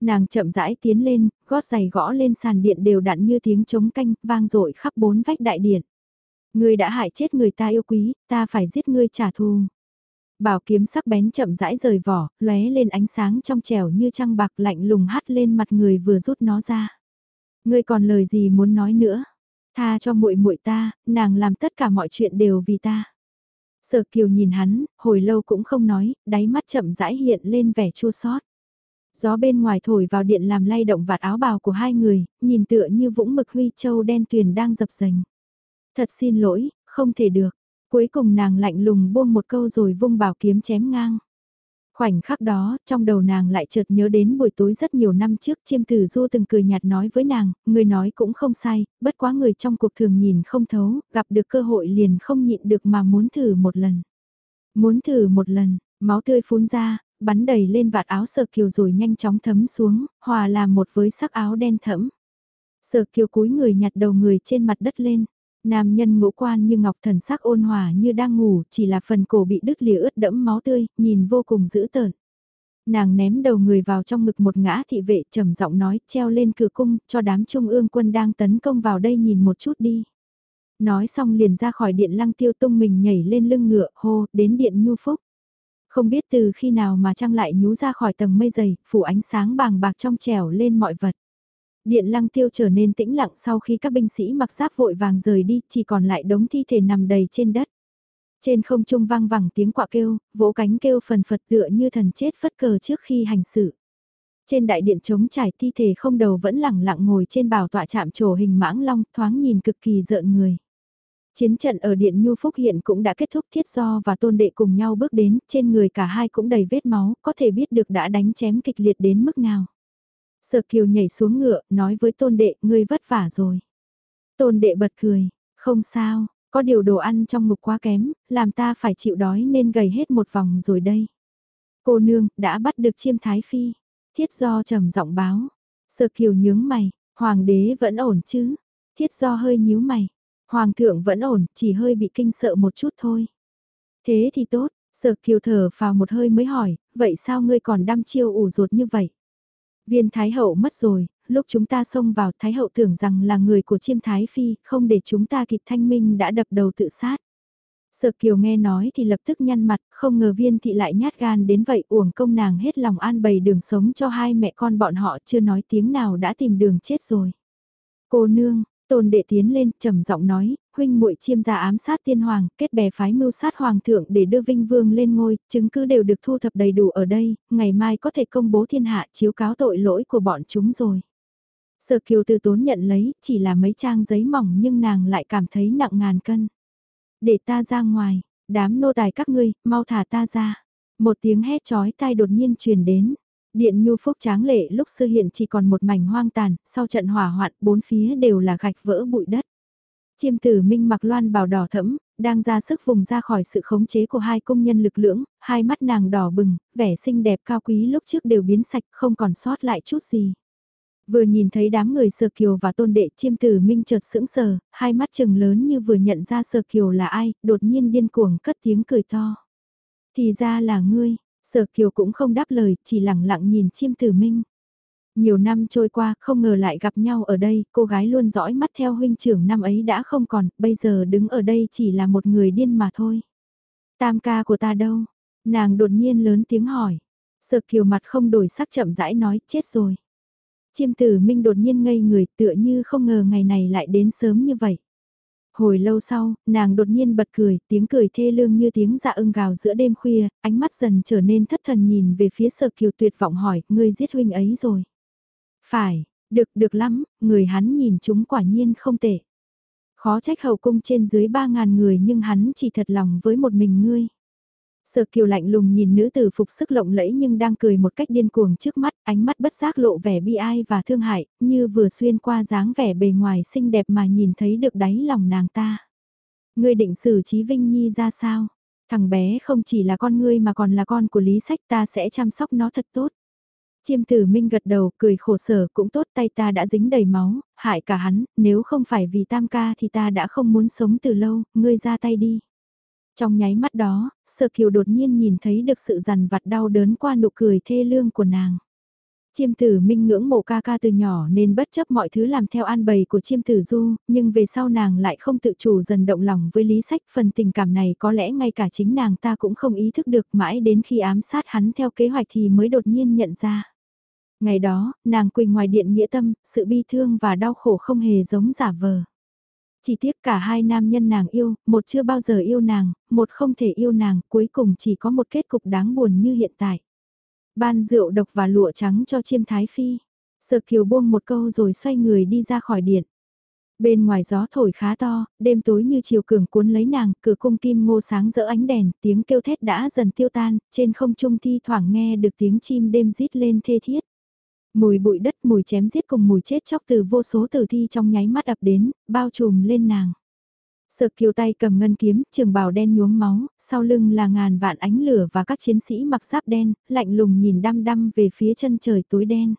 Nàng chậm rãi tiến lên, gót giày gõ lên sàn điện đều đặn như tiếng trống canh, vang dội khắp bốn vách đại điện. Ngươi đã hại chết người ta yêu quý, ta phải giết ngươi trả thù. Bảo kiếm sắc bén chậm rãi rời vỏ, lóe lên ánh sáng trong trẻo như trăng bạc lạnh lùng hắt lên mặt người vừa rút nó ra. Ngươi còn lời gì muốn nói nữa? Tha cho muội muội ta, nàng làm tất cả mọi chuyện đều vì ta. Sở Kiều nhìn hắn, hồi lâu cũng không nói, đáy mắt chậm rãi hiện lên vẻ chua xót. Gió bên ngoài thổi vào điện làm lay động vạt áo bào của hai người, nhìn tựa như vũng mực huy châu đen tuyền đang dập dành. Thật xin lỗi, không thể được. Cuối cùng nàng lạnh lùng buông một câu rồi vung bảo kiếm chém ngang. Khoảnh khắc đó, trong đầu nàng lại chợt nhớ đến buổi tối rất nhiều năm trước chiêm tử du từng cười nhạt nói với nàng, người nói cũng không sai, bất quá người trong cuộc thường nhìn không thấu, gặp được cơ hội liền không nhịn được mà muốn thử một lần. Muốn thử một lần, máu tươi phun ra, bắn đầy lên vạt áo sờ kiều rồi nhanh chóng thấm xuống, hòa làm một với sắc áo đen thẫm. Sờ kiều cúi người nhặt đầu người trên mặt đất lên. Nam nhân ngũ quan như ngọc thần sắc ôn hòa như đang ngủ, chỉ là phần cổ bị đứt lìa ướt đẫm máu tươi, nhìn vô cùng dữ tợn. Nàng ném đầu người vào trong ngực một ngã thị vệ trầm giọng nói, treo lên cửa cung, cho đám trung ương quân đang tấn công vào đây nhìn một chút đi. Nói xong liền ra khỏi điện lăng tiêu tung mình nhảy lên lưng ngựa, hô, đến điện nhu phúc. Không biết từ khi nào mà trăng lại nhú ra khỏi tầng mây dày, phủ ánh sáng bàng bạc trong trẻo lên mọi vật. Điện lăng tiêu trở nên tĩnh lặng sau khi các binh sĩ mặc giáp vội vàng rời đi, chỉ còn lại đống thi thể nằm đầy trên đất. Trên không trung vang vẳng tiếng quạ kêu, vỗ cánh kêu phần phật tựa như thần chết phất cờ trước khi hành xử Trên đại điện trống trải thi thể không đầu vẫn lẳng lặng ngồi trên bảo tọa chạm trổ hình mãng long thoáng nhìn cực kỳ rợn người. Chiến trận ở Điện Nhu Phúc hiện cũng đã kết thúc thiết do và tôn đệ cùng nhau bước đến, trên người cả hai cũng đầy vết máu, có thể biết được đã đánh chém kịch liệt đến mức nào. Sở Kiều nhảy xuống ngựa, nói với tôn đệ, ngươi vất vả rồi. Tôn đệ bật cười, không sao, có điều đồ ăn trong ngục quá kém, làm ta phải chịu đói nên gầy hết một vòng rồi đây. Cô nương, đã bắt được chiêm thái phi. Thiết do trầm giọng báo. Sở Kiều nhướng mày, hoàng đế vẫn ổn chứ. Thiết do hơi nhíu mày. Hoàng thượng vẫn ổn, chỉ hơi bị kinh sợ một chút thôi. Thế thì tốt, Sở Kiều thở vào một hơi mới hỏi, vậy sao ngươi còn đăm chiêu ủ ruột như vậy? Viên Thái Hậu mất rồi, lúc chúng ta xông vào Thái Hậu tưởng rằng là người của chiêm Thái Phi, không để chúng ta kịp thanh minh đã đập đầu tự sát. Sở Kiều nghe nói thì lập tức nhăn mặt, không ngờ viên thị lại nhát gan đến vậy uổng công nàng hết lòng an bày đường sống cho hai mẹ con bọn họ chưa nói tiếng nào đã tìm đường chết rồi. Cô nương, Tôn đệ tiến lên, trầm giọng nói, huynh muội chiêm gia ám sát tiên hoàng, kết bè phái mưu sát hoàng thượng để đưa vinh vương lên ngôi, chứng cứ đều được thu thập đầy đủ ở đây, ngày mai có thể công bố thiên hạ chiếu cáo tội lỗi của bọn chúng rồi. Sở kiều từ tốn nhận lấy, chỉ là mấy trang giấy mỏng nhưng nàng lại cảm thấy nặng ngàn cân. Để ta ra ngoài, đám nô tài các ngươi, mau thả ta ra. Một tiếng hét chói tai đột nhiên truyền đến. Điện nhu phúc tráng lệ lúc sư hiện chỉ còn một mảnh hoang tàn, sau trận hỏa hoạn bốn phía đều là gạch vỡ bụi đất. Chiêm tử minh mặc loan bào đỏ thẫm, đang ra sức vùng ra khỏi sự khống chế của hai công nhân lực lưỡng, hai mắt nàng đỏ bừng, vẻ xinh đẹp cao quý lúc trước đều biến sạch không còn sót lại chút gì. Vừa nhìn thấy đám người sơ Kiều và tôn đệ chiêm tử minh chợt sững sờ, hai mắt trừng lớn như vừa nhận ra sơ Kiều là ai, đột nhiên điên cuồng cất tiếng cười to. Thì ra là ngươi, Sơ Kiều cũng không đáp lời, chỉ lặng lặng nhìn chiêm tử minh. Nhiều năm trôi qua, không ngờ lại gặp nhau ở đây, cô gái luôn dõi mắt theo huynh trưởng năm ấy đã không còn, bây giờ đứng ở đây chỉ là một người điên mà thôi. Tam ca của ta đâu? Nàng đột nhiên lớn tiếng hỏi. Sợ Kiều mặt không đổi sắc chậm rãi nói, chết rồi. Chiêm tử minh đột nhiên ngây người tựa như không ngờ ngày này lại đến sớm như vậy. Hồi lâu sau, nàng đột nhiên bật cười, tiếng cười thê lương như tiếng dạ ưng gào giữa đêm khuya, ánh mắt dần trở nên thất thần nhìn về phía sở kiều tuyệt vọng hỏi, ngươi giết huynh ấy rồi. Phải, được, được lắm, người hắn nhìn chúng quả nhiên không tệ. Khó trách hậu cung trên dưới ba ngàn người nhưng hắn chỉ thật lòng với một mình ngươi. Sở kiều lạnh lùng nhìn nữ tử phục sức lộng lẫy nhưng đang cười một cách điên cuồng trước mắt, ánh mắt bất giác lộ vẻ bi ai và thương hại, như vừa xuyên qua dáng vẻ bề ngoài xinh đẹp mà nhìn thấy được đáy lòng nàng ta. Ngươi định xử trí Vinh Nhi ra sao? Thằng bé không chỉ là con ngươi mà còn là con của Lý Sách ta sẽ chăm sóc nó thật tốt. Chiêm tử minh gật đầu cười khổ sở cũng tốt tay ta đã dính đầy máu, hại cả hắn, nếu không phải vì tam ca thì ta đã không muốn sống từ lâu, ngươi ra tay đi. Trong nháy mắt đó, Sở Kiều đột nhiên nhìn thấy được sự rằn vặt đau đớn qua nụ cười thê lương của nàng. Chiêm tử minh ngưỡng mộ ca ca từ nhỏ nên bất chấp mọi thứ làm theo an bày của chiêm tử du, nhưng về sau nàng lại không tự chủ dần động lòng với lý sách. Phần tình cảm này có lẽ ngay cả chính nàng ta cũng không ý thức được mãi đến khi ám sát hắn theo kế hoạch thì mới đột nhiên nhận ra. Ngày đó, nàng quỳ ngoài điện nghĩa tâm, sự bi thương và đau khổ không hề giống giả vờ. Chỉ tiếc cả hai nam nhân nàng yêu, một chưa bao giờ yêu nàng, một không thể yêu nàng, cuối cùng chỉ có một kết cục đáng buồn như hiện tại. Ban rượu độc và lụa trắng cho chiêm thái phi. Sợ kiều buông một câu rồi xoay người đi ra khỏi điện. Bên ngoài gió thổi khá to, đêm tối như chiều cường cuốn lấy nàng, cửa cung kim ngô sáng rỡ ánh đèn, tiếng kêu thét đã dần tiêu tan, trên không trung thi thoảng nghe được tiếng chim đêm rít lên thê thiết. Mùi bụi đất, mùi chém giết cùng mùi chết chóc từ vô số tử thi trong nháy mắt ập đến, bao trùm lên nàng. Sợ kiều tay cầm ngân kiếm, trường bào đen nhuốm máu, sau lưng là ngàn vạn ánh lửa và các chiến sĩ mặc giáp đen, lạnh lùng nhìn đăm đăm về phía chân trời tối đen.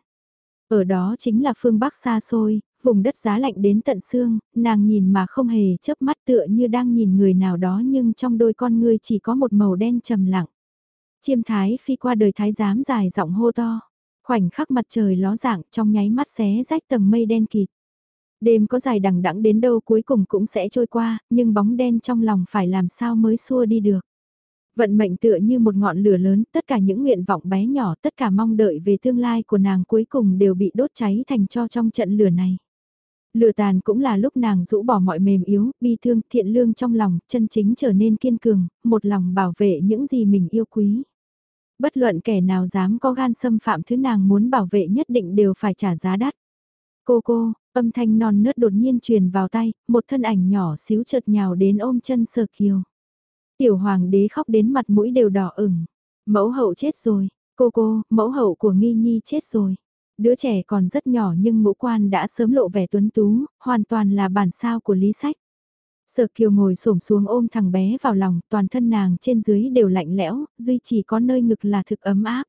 Ở đó chính là phương Bắc xa xôi, vùng đất giá lạnh đến tận xương, nàng nhìn mà không hề chớp mắt tựa như đang nhìn người nào đó nhưng trong đôi con ngươi chỉ có một màu đen trầm lặng. Chiêm thái phi qua đời thái giám dài giọng hô to. Khoảnh khắc mặt trời ló dạng trong nháy mắt xé rách tầng mây đen kịt. Đêm có dài đằng đẵng đến đâu cuối cùng cũng sẽ trôi qua, nhưng bóng đen trong lòng phải làm sao mới xua đi được. Vận mệnh tựa như một ngọn lửa lớn, tất cả những nguyện vọng bé nhỏ, tất cả mong đợi về tương lai của nàng cuối cùng đều bị đốt cháy thành cho trong trận lửa này. Lửa tàn cũng là lúc nàng rũ bỏ mọi mềm yếu, bi thương, thiện lương trong lòng, chân chính trở nên kiên cường, một lòng bảo vệ những gì mình yêu quý bất luận kẻ nào dám có gan xâm phạm thứ nàng muốn bảo vệ nhất định đều phải trả giá đắt. Cô cô, âm thanh non nớt đột nhiên truyền vào tay, một thân ảnh nhỏ xíu chợt nhào đến ôm chân sờ kiều. Tiểu hoàng đế khóc đến mặt mũi đều đỏ ửng. Mẫu hậu chết rồi, cô cô, mẫu hậu của nghi nhi chết rồi. Đứa trẻ còn rất nhỏ nhưng ngũ quan đã sớm lộ vẻ tuấn tú, hoàn toàn là bản sao của lý sách. Sở Kiều ngồi xổm xuống ôm thằng bé vào lòng, toàn thân nàng trên dưới đều lạnh lẽo, duy chỉ có nơi ngực là thực ấm áp.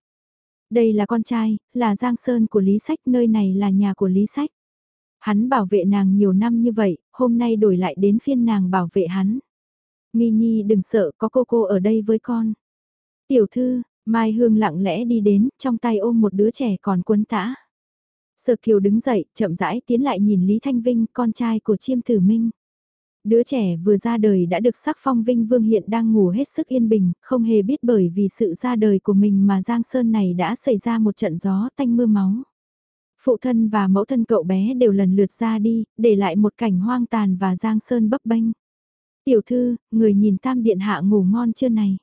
Đây là con trai, là Giang Sơn của Lý Sách, nơi này là nhà của Lý Sách. Hắn bảo vệ nàng nhiều năm như vậy, hôm nay đổi lại đến phiên nàng bảo vệ hắn. Nghi nhi đừng sợ, có cô cô ở đây với con. Tiểu thư, Mai Hương lặng lẽ đi đến, trong tay ôm một đứa trẻ còn quấn tã. Sở Kiều đứng dậy, chậm rãi tiến lại nhìn Lý Thanh Vinh, con trai của Chiêm Tử Minh. Đứa trẻ vừa ra đời đã được sắc phong vinh vương hiện đang ngủ hết sức yên bình, không hề biết bởi vì sự ra đời của mình mà Giang Sơn này đã xảy ra một trận gió tanh mưa máu. Phụ thân và mẫu thân cậu bé đều lần lượt ra đi, để lại một cảnh hoang tàn và Giang Sơn bấp bênh. Tiểu thư, người nhìn tam điện hạ ngủ ngon chưa này?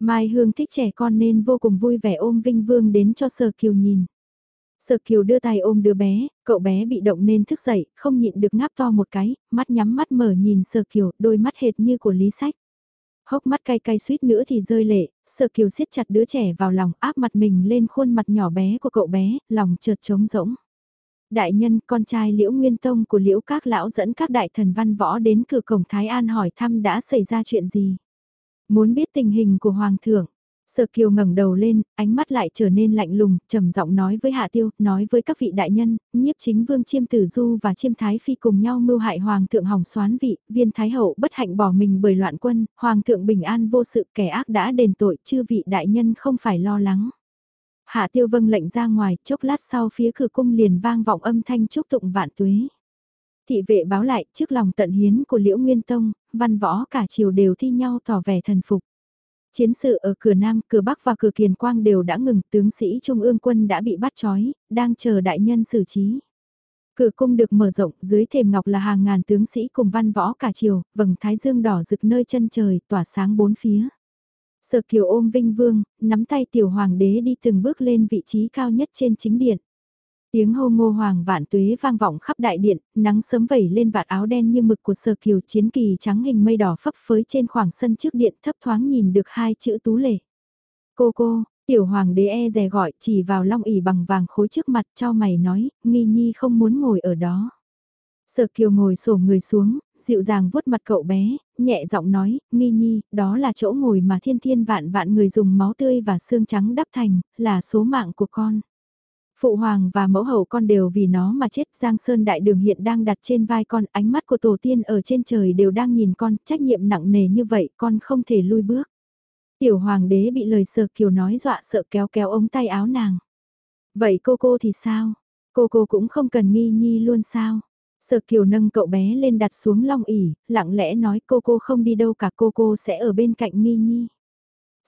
Mai Hương thích trẻ con nên vô cùng vui vẻ ôm Vinh Vương đến cho Sở Kiều nhìn. Sở Kiều đưa tay ôm đứa bé, cậu bé bị động nên thức dậy, không nhịn được ngáp to một cái, mắt nhắm mắt mở nhìn Sở Kiều, đôi mắt hệt như của Lý Sách. Hốc mắt cay cay suýt nữa thì rơi lệ, Sở Kiều siết chặt đứa trẻ vào lòng áp mặt mình lên khuôn mặt nhỏ bé của cậu bé, lòng chợt trống rỗng. Đại nhân, con trai Liễu Nguyên Tông của Liễu Các Lão dẫn các đại thần văn võ đến cửa cổng Thái An hỏi thăm đã xảy ra chuyện gì. Muốn biết tình hình của Hoàng thượng, Sở Kiều ngẩng đầu lên, ánh mắt lại trở nên lạnh lùng, trầm giọng nói với Hạ Tiêu, nói với các vị đại nhân, nhiếp chính vương chiêm tử du và chiêm thái phi cùng nhau mưu hại hoàng thượng hỏng xoán vị, viên thái hậu bất hạnh bỏ mình bởi loạn quân, hoàng thượng bình an vô sự kẻ ác đã đền tội, chư vị đại nhân không phải lo lắng. Hạ Tiêu vâng lệnh ra ngoài, chốc lát sau phía cửa cung liền vang vọng âm thanh chúc tụng vạn tuế. Thị vệ báo lại trước lòng tận hiến của Liễu Nguyên Tông, văn võ cả triều đều thi nhau tỏ vẻ thần phục. Chiến sự ở cửa Nam, cửa Bắc và cửa Kiền Quang đều đã ngừng, tướng sĩ Trung ương quân đã bị bắt trói, đang chờ đại nhân xử trí. Cửa cung được mở rộng, dưới thềm ngọc là hàng ngàn tướng sĩ cùng văn võ cả chiều, vầng thái dương đỏ rực nơi chân trời, tỏa sáng bốn phía. Sở kiều ôm vinh vương, nắm tay tiểu hoàng đế đi từng bước lên vị trí cao nhất trên chính điện. Tiếng hô ngô hoàng vạn tuế vang vọng khắp đại điện, nắng sớm vẩy lên vạt áo đen như mực của sờ kiều chiến kỳ trắng hình mây đỏ phấp phới trên khoảng sân trước điện thấp thoáng nhìn được hai chữ tú lệ. Cô cô, tiểu hoàng đế e dè gọi chỉ vào long ỉ bằng vàng khối trước mặt cho mày nói, nghi nhi không muốn ngồi ở đó. Sở kiều ngồi sổ người xuống, dịu dàng vuốt mặt cậu bé, nhẹ giọng nói, nghi nhi, đó là chỗ ngồi mà thiên thiên vạn vạn người dùng máu tươi và xương trắng đắp thành, là số mạng của con. Phụ hoàng và mẫu hậu con đều vì nó mà chết Giang Sơn Đại Đường hiện đang đặt trên vai con, ánh mắt của tổ tiên ở trên trời đều đang nhìn con, trách nhiệm nặng nề như vậy con không thể lui bước. Tiểu hoàng đế bị lời sợ kiều nói dọa sợ kéo kéo ống tay áo nàng. Vậy cô cô thì sao? Cô cô cũng không cần nghi nhi luôn sao? Sở Kiều nâng cậu bé lên đặt xuống long ỉ, lặng lẽ nói cô cô không đi đâu cả cô cô sẽ ở bên cạnh nghi nhi.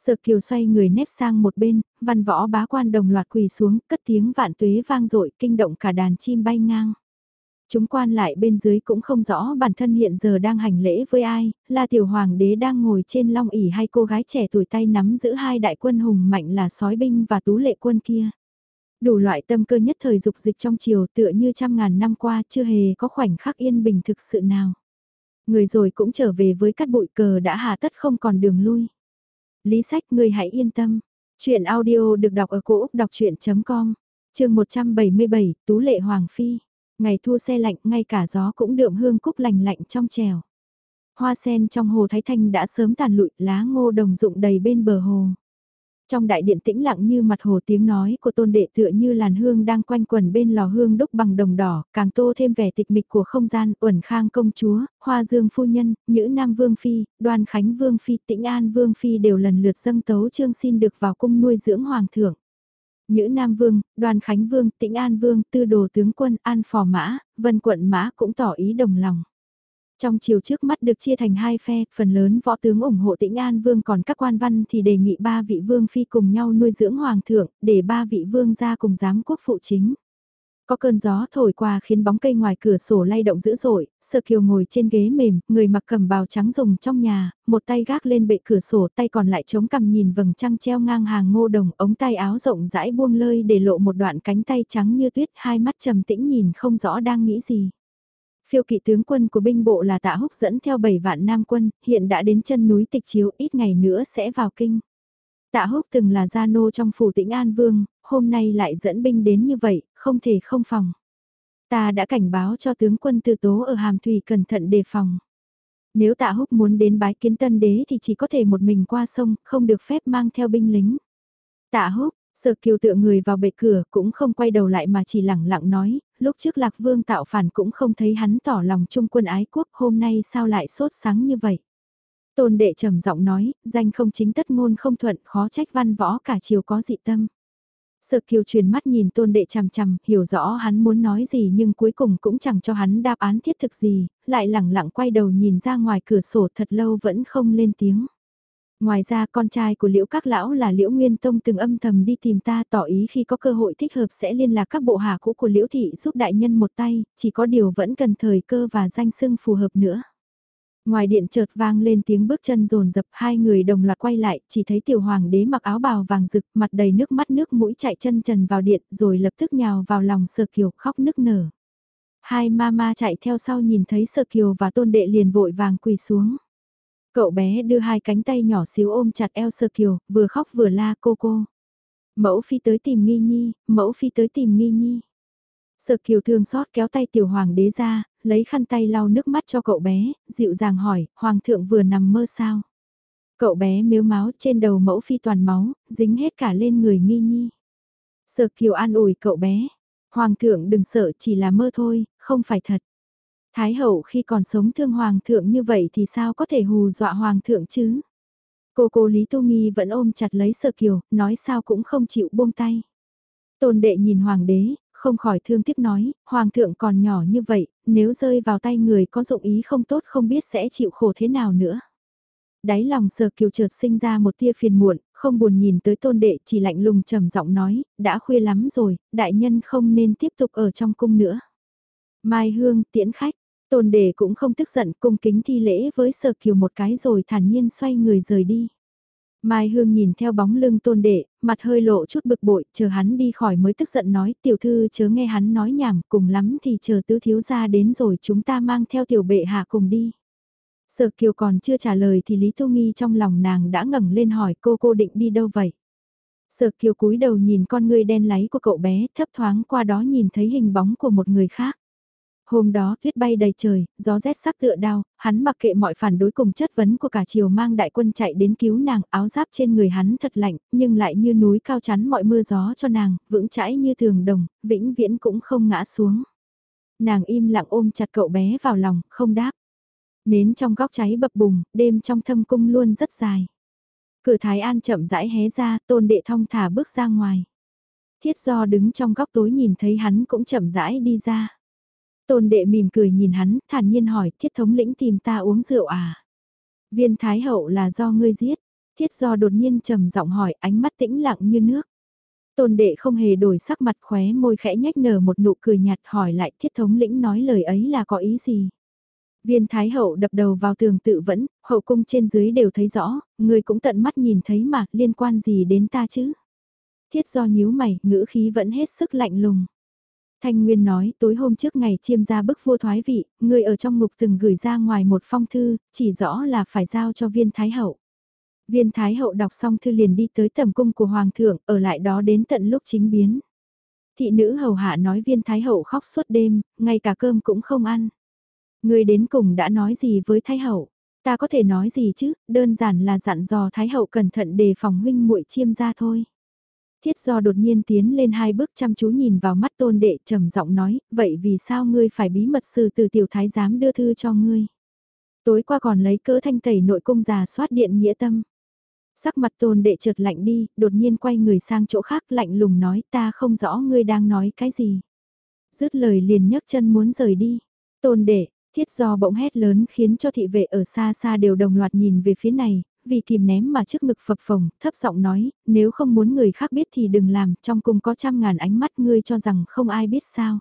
Sở Kiều xoay người nép sang một bên, văn võ bá quan đồng loạt quỳ xuống, cất tiếng vạn tuế vang dội kinh động cả đàn chim bay ngang. Chúng quan lại bên dưới cũng không rõ bản thân hiện giờ đang hành lễ với ai, là tiểu hoàng đế đang ngồi trên long ỉ hay cô gái trẻ tuổi tay nắm giữ hai đại quân hùng mạnh là sói binh và tú lệ quân kia. Đủ loại tâm cơ nhất thời dục dịch trong chiều tựa như trăm ngàn năm qua chưa hề có khoảnh khắc yên bình thực sự nào. Người rồi cũng trở về với các bụi cờ đã hạ tất không còn đường lui. Lý sách người hãy yên tâm. Chuyện audio được đọc ở cổ Úc đọc chuyện.com, trường 177, Tú Lệ Hoàng Phi. Ngày thu xe lạnh, ngay cả gió cũng đượm hương cúc lành lạnh trong trèo. Hoa sen trong hồ Thái Thanh đã sớm tàn lụi, lá ngô đồng rụng đầy bên bờ hồ. Trong đại điện tĩnh lặng như mặt hồ tiếng nói của tôn đệ tựa như làn hương đang quanh quẩn bên lò hương đúc bằng đồng đỏ, càng tô thêm vẻ tịch mịch của không gian, uẩn khang công chúa, hoa dương phu nhân, nhữ nam vương phi, đoan khánh vương phi, tĩnh an vương phi đều lần lượt dâng tấu trương xin được vào cung nuôi dưỡng hoàng thượng. Nhữ Nam Vương, Đoàn Khánh Vương, Tĩnh An Vương, Tư Đồ Tướng Quân, An Phò Mã, Vân Quận Mã cũng tỏ ý đồng lòng. Trong chiều trước mắt được chia thành hai phe, phần lớn võ tướng ủng hộ tĩnh An Vương còn các quan văn thì đề nghị ba vị vương phi cùng nhau nuôi dưỡng hoàng thượng, để ba vị vương ra cùng giám quốc phụ chính. Có cơn gió thổi qua khiến bóng cây ngoài cửa sổ lay động dữ dội, Sơ Kiều ngồi trên ghế mềm, người mặc cầm bào trắng dùng trong nhà, một tay gác lên bệ cửa sổ, tay còn lại chống cằm nhìn vầng trăng treo ngang hàng ngô đồng, ống tay áo rộng rãi buông lơi để lộ một đoạn cánh tay trắng như tuyết, hai mắt trầm tĩnh nhìn không rõ đang nghĩ gì. Phiêu kỵ tướng quân của binh bộ là tạ húc dẫn theo 7 vạn nam quân, hiện đã đến chân núi tịch chiếu ít ngày nữa sẽ vào kinh. Tạ húc từng là gia nô trong phủ tĩnh An Vương, hôm nay lại dẫn binh đến như vậy, không thể không phòng. Ta đã cảnh báo cho tướng quân tư tố ở Hàm Thủy cẩn thận đề phòng. Nếu tạ húc muốn đến bái kiến tân đế thì chỉ có thể một mình qua sông, không được phép mang theo binh lính. Tạ húc, Sở kiều tựa người vào bệ cửa cũng không quay đầu lại mà chỉ lẳng lặng nói, lúc trước Lạc Vương tạo phản cũng không thấy hắn tỏ lòng trung quân ái quốc hôm nay sao lại sốt sáng như vậy. Tôn đệ trầm giọng nói, danh không chính tất ngôn không thuận khó trách văn võ cả chiều có dị tâm. sợ kiều truyền mắt nhìn tôn đệ chằm chằm, hiểu rõ hắn muốn nói gì nhưng cuối cùng cũng chẳng cho hắn đáp án thiết thực gì, lại lẳng lặng quay đầu nhìn ra ngoài cửa sổ thật lâu vẫn không lên tiếng. Ngoài ra con trai của Liễu Các Lão là Liễu Nguyên Tông từng âm thầm đi tìm ta tỏ ý khi có cơ hội thích hợp sẽ liên lạc các bộ hạ cũ của Liễu Thị giúp đại nhân một tay, chỉ có điều vẫn cần thời cơ và danh xưng phù hợp nữa. Ngoài điện chợt vang lên tiếng bước chân rồn rập hai người đồng loạt quay lại, chỉ thấy tiểu hoàng đế mặc áo bào vàng rực, mặt đầy nước mắt nước mũi chạy chân trần vào điện rồi lập tức nhào vào lòng sơ kiều khóc nức nở. Hai ma chạy theo sau nhìn thấy sơ kiều và tôn đệ liền vội vàng quỳ xuống. Cậu bé đưa hai cánh tay nhỏ xíu ôm chặt eo sơ kiều, vừa khóc vừa la cô cô. Mẫu phi tới tìm nghi nhi, mẫu phi tới tìm nghi nhi. Sở kiều thương xót kéo tay tiểu hoàng đế ra, lấy khăn tay lau nước mắt cho cậu bé, dịu dàng hỏi, hoàng thượng vừa nằm mơ sao? Cậu bé miếu máu trên đầu mẫu phi toàn máu, dính hết cả lên người nghi nhi. Sở kiều an ủi cậu bé, hoàng thượng đừng sợ chỉ là mơ thôi, không phải thật. Thái hậu khi còn sống thương hoàng thượng như vậy thì sao có thể hù dọa hoàng thượng chứ? Cô cô Lý Tu Nghi vẫn ôm chặt lấy Sở Kiều, nói sao cũng không chịu buông tay. Tôn đệ nhìn hoàng đế, không khỏi thương tiếc nói, hoàng thượng còn nhỏ như vậy, nếu rơi vào tay người có dụng ý không tốt không biết sẽ chịu khổ thế nào nữa. Đáy lòng Sở Kiều chợt sinh ra một tia phiền muộn, không buồn nhìn tới tôn đệ chỉ lạnh lùng trầm giọng nói, đã khuya lắm rồi, đại nhân không nên tiếp tục ở trong cung nữa. Mai Hương tiễn khách, Tôn đề cũng không tức giận cung kính thi lễ với sở kiều một cái rồi thản nhiên xoay người rời đi. Mai Hương nhìn theo bóng lưng tôn đệ, mặt hơi lộ chút bực bội, chờ hắn đi khỏi mới tức giận nói tiểu thư chớ nghe hắn nói nhảm, cùng lắm thì chờ tứ thiếu gia đến rồi chúng ta mang theo tiểu bệ hạ cùng đi. Sở kiều còn chưa trả lời thì Lý Thu Nghi trong lòng nàng đã ngẩng lên hỏi cô cô định đi đâu vậy? Sở kiều cúi đầu nhìn con người đen láy của cậu bé thấp thoáng qua đó nhìn thấy hình bóng của một người khác. Hôm đó tuyết bay đầy trời, gió rét sắc tựa đau, hắn mặc kệ mọi phản đối cùng chất vấn của cả triều mang đại quân chạy đến cứu nàng, áo giáp trên người hắn thật lạnh, nhưng lại như núi cao chắn mọi mưa gió cho nàng, vững chãi như thường đồng, vĩnh viễn cũng không ngã xuống. Nàng im lặng ôm chặt cậu bé vào lòng, không đáp. Nến trong góc cháy bập bùng, đêm trong thâm cung luôn rất dài. Cửa Thái An chậm rãi hé ra, tôn đệ thong thả bước ra ngoài. Thiết do đứng trong góc tối nhìn thấy hắn cũng chậm rãi đi ra. Tôn đệ mỉm cười nhìn hắn, thản nhiên hỏi, thiết thống lĩnh tìm ta uống rượu à? Viên Thái Hậu là do ngươi giết. Thiết do đột nhiên trầm giọng hỏi, ánh mắt tĩnh lặng như nước. Tôn đệ không hề đổi sắc mặt khóe môi khẽ nhách nở một nụ cười nhạt hỏi lại thiết thống lĩnh nói lời ấy là có ý gì? Viên Thái Hậu đập đầu vào tường tự vẫn, hậu cung trên dưới đều thấy rõ, người cũng tận mắt nhìn thấy mà, liên quan gì đến ta chứ? Thiết do nhíu mày, ngữ khí vẫn hết sức lạnh lùng. Thanh Nguyên nói tối hôm trước ngày chiêm ra bức vua thoái vị, người ở trong ngục từng gửi ra ngoài một phong thư, chỉ rõ là phải giao cho viên Thái Hậu. Viên Thái Hậu đọc xong thư liền đi tới tầm cung của Hoàng thượng, ở lại đó đến tận lúc chính biến. Thị nữ hầu hạ nói viên Thái Hậu khóc suốt đêm, ngay cả cơm cũng không ăn. Người đến cùng đã nói gì với Thái Hậu? Ta có thể nói gì chứ, đơn giản là dặn dò Thái Hậu cẩn thận đề phòng huynh muội chiêm ra thôi. Thiết do đột nhiên tiến lên hai bước chăm chú nhìn vào mắt tôn đệ trầm giọng nói, vậy vì sao ngươi phải bí mật sư từ tiểu thái giám đưa thư cho ngươi? Tối qua còn lấy cỡ thanh tẩy nội cung già soát điện nghĩa tâm. Sắc mặt tôn đệ chợt lạnh đi, đột nhiên quay người sang chỗ khác lạnh lùng nói ta không rõ ngươi đang nói cái gì. Dứt lời liền nhấc chân muốn rời đi. Tôn đệ, thiết do bỗng hét lớn khiến cho thị vệ ở xa xa đều đồng loạt nhìn về phía này, vì kìm ném mà trước ngực phập phồng, thấp giọng nói, nếu không muốn người khác biết thì đừng làm, trong cung có trăm ngàn ánh mắt ngươi cho rằng không ai biết sao.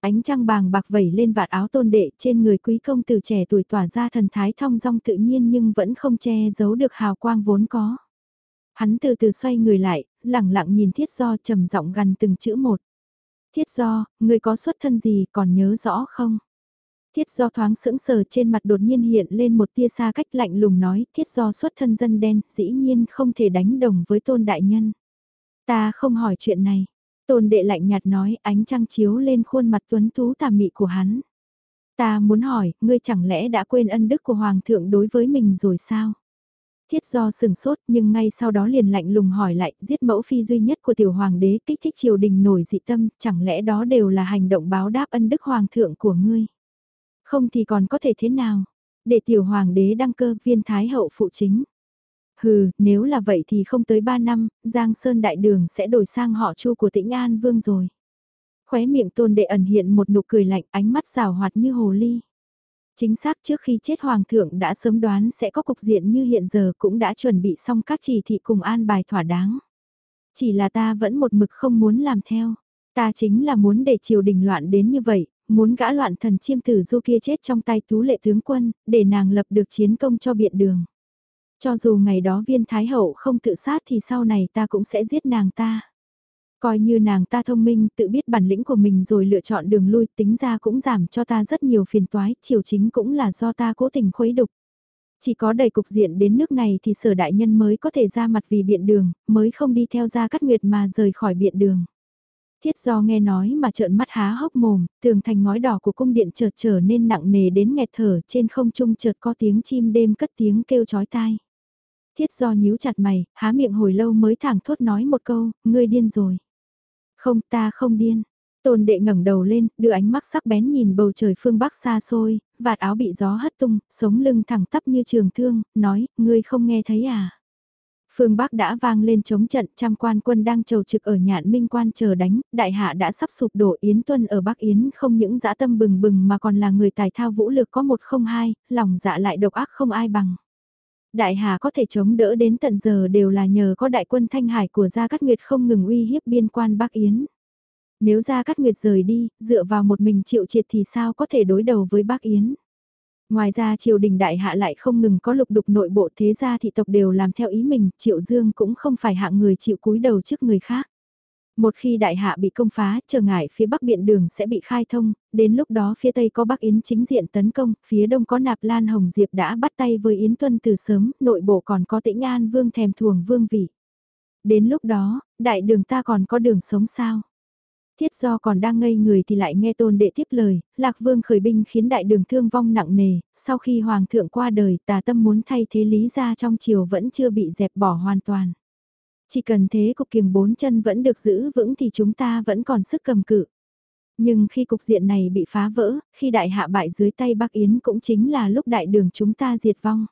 Ánh trăng bàng bạc vẩy lên vạt áo tôn đệ trên người quý công tử trẻ tuổi tỏa ra thần thái thong dong tự nhiên nhưng vẫn không che giấu được hào quang vốn có. Hắn từ từ xoay người lại, lẳng lặng nhìn thiết do trầm giọng gần từng chữ một. Thiết do, người có xuất thân gì còn nhớ rõ không? Thiết do thoáng sững sờ trên mặt đột nhiên hiện lên một tia xa cách lạnh lùng nói, thiết do xuất thân dân đen, dĩ nhiên không thể đánh đồng với tôn đại nhân. Ta không hỏi chuyện này. Tôn đệ lạnh nhạt nói, ánh trăng chiếu lên khuôn mặt tuấn tú tà mị của hắn. Ta muốn hỏi, ngươi chẳng lẽ đã quên ân đức của Hoàng thượng đối với mình rồi sao? Thiết do sừng sốt nhưng ngay sau đó liền lạnh lùng hỏi lại, giết mẫu phi duy nhất của tiểu hoàng đế kích thích triều đình nổi dị tâm, chẳng lẽ đó đều là hành động báo đáp ân đức hoàng thượng của ngươi? Không thì còn có thể thế nào? Để tiểu hoàng đế đăng cơ viên thái hậu phụ chính. Hừ, nếu là vậy thì không tới 3 năm, Giang Sơn Đại Đường sẽ đổi sang họ chu của tĩnh An Vương rồi. Khóe miệng tôn đệ ẩn hiện một nụ cười lạnh ánh mắt rào hoạt như hồ ly. Chính xác trước khi chết Hoàng thượng đã sớm đoán sẽ có cục diện như hiện giờ cũng đã chuẩn bị xong các chỉ thị cùng an bài thỏa đáng. Chỉ là ta vẫn một mực không muốn làm theo. Ta chính là muốn để triều đình loạn đến như vậy, muốn gã loạn thần chiêm tử du kia chết trong tay tú lệ tướng quân, để nàng lập được chiến công cho biện đường. Cho dù ngày đó viên thái hậu không tự sát thì sau này ta cũng sẽ giết nàng ta. Coi như nàng ta thông minh tự biết bản lĩnh của mình rồi lựa chọn đường lui tính ra cũng giảm cho ta rất nhiều phiền toái, chiều chính cũng là do ta cố tình khuấy đục. Chỉ có đầy cục diện đến nước này thì sở đại nhân mới có thể ra mặt vì biện đường, mới không đi theo ra cắt nguyệt mà rời khỏi biện đường. Thiết do nghe nói mà trợn mắt há hốc mồm, tường thành ngói đỏ của cung điện chợt trở nên nặng nề đến nghẹt thở trên không trung chợt có tiếng chim đêm cất tiếng kêu chói tai. Thiết do nhíu chặt mày, há miệng hồi lâu mới thẳng thốt nói một câu, ngươi điên rồi. Không ta không điên. Tôn đệ ngẩng đầu lên, đưa ánh mắt sắc bén nhìn bầu trời phương bắc xa xôi, vạt áo bị gió hất tung, sống lưng thẳng tắp như trường thương, nói, ngươi không nghe thấy à? Phương Bắc đã vang lên chống trận, trăm quan quân đang trầu trực ở nhạn minh quan chờ đánh, đại hạ đã sắp sụp đổ Yến Tuân ở Bắc Yến không những dã tâm bừng bừng mà còn là người tài thao vũ lực có một không hai, lòng dạ lại độc ác không ai bằng. Đại hà có thể chống đỡ đến tận giờ đều là nhờ có đại quân thanh hải của Gia Cát Nguyệt không ngừng uy hiếp biên quan Bắc Yến. Nếu Gia Cát Nguyệt rời đi, dựa vào một mình Triệu triệt thì sao có thể đối đầu với Bắc Yến. Ngoài ra triều đình đại hạ lại không ngừng có lục đục nội bộ thế gia thị tộc đều làm theo ý mình, triệu dương cũng không phải hạng người chịu cúi đầu trước người khác. Một khi đại hạ bị công phá, trở ngại phía bắc biện đường sẽ bị khai thông, đến lúc đó phía tây có bắc Yến chính diện tấn công, phía đông có nạp lan hồng diệp đã bắt tay với Yến Tuân từ sớm, nội bộ còn có tĩnh an vương thèm thuồng vương vị. Đến lúc đó, đại đường ta còn có đường sống sao? Thiết do còn đang ngây người thì lại nghe tôn đệ tiếp lời, Lạc Vương khởi binh khiến đại đường thương vong nặng nề, sau khi Hoàng thượng qua đời tà tâm muốn thay thế lý ra trong triều vẫn chưa bị dẹp bỏ hoàn toàn. Chỉ cần thế cục kiềng bốn chân vẫn được giữ vững thì chúng ta vẫn còn sức cầm cự. Nhưng khi cục diện này bị phá vỡ, khi đại hạ bại dưới tay Bắc Yến cũng chính là lúc đại đường chúng ta diệt vong.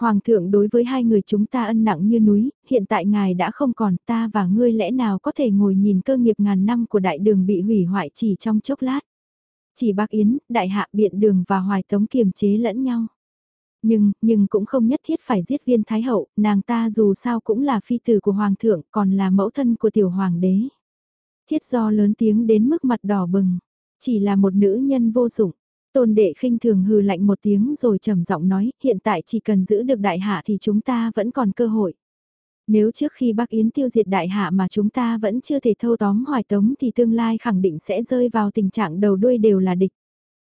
Hoàng thượng đối với hai người chúng ta ân nặng như núi, hiện tại ngài đã không còn ta và ngươi lẽ nào có thể ngồi nhìn cơ nghiệp ngàn năm của đại đường bị hủy hoại chỉ trong chốc lát. Chỉ bác Yến, Đại Hạ Biện Đường và Hoài Tống kiềm chế lẫn nhau. Nhưng, nhưng cũng không nhất thiết phải giết viên Thái Hậu, nàng ta dù sao cũng là phi tử của Hoàng thượng còn là mẫu thân của tiểu Hoàng đế. Thiết do lớn tiếng đến mức mặt đỏ bừng, chỉ là một nữ nhân vô dụng. Tôn đệ khinh thường hừ lạnh một tiếng rồi trầm giọng nói, hiện tại chỉ cần giữ được đại hạ thì chúng ta vẫn còn cơ hội. Nếu trước khi Bắc Yến tiêu diệt đại hạ mà chúng ta vẫn chưa thể thâu tóm hoài tống thì tương lai khẳng định sẽ rơi vào tình trạng đầu đuôi đều là địch.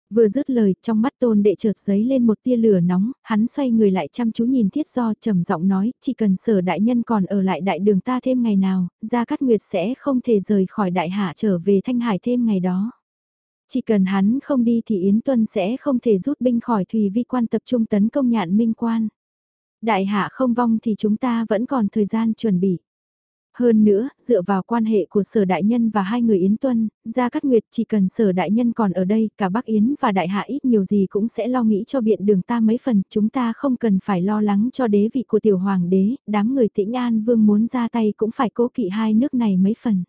Vừa dứt lời, trong mắt tôn đệ chợt giấy lên một tia lửa nóng, hắn xoay người lại chăm chú nhìn thiết do trầm giọng nói, chỉ cần sở đại nhân còn ở lại đại đường ta thêm ngày nào, Gia Cát Nguyệt sẽ không thể rời khỏi đại hạ trở về Thanh Hải thêm ngày đó. Chỉ cần hắn không đi thì Yến Tuân sẽ không thể rút binh khỏi Thùy Vi quan tập trung tấn công nhạn minh quan. Đại hạ không vong thì chúng ta vẫn còn thời gian chuẩn bị. Hơn nữa, dựa vào quan hệ của sở đại nhân và hai người Yến Tuân, Gia Cát Nguyệt chỉ cần sở đại nhân còn ở đây, cả Bắc Yến và Đại Hạ ít nhiều gì cũng sẽ lo nghĩ cho biện đường ta mấy phần, chúng ta không cần phải lo lắng cho đế vị của tiểu hoàng đế, đám người tĩnh an vương muốn ra tay cũng phải cố kỵ hai nước này mấy phần.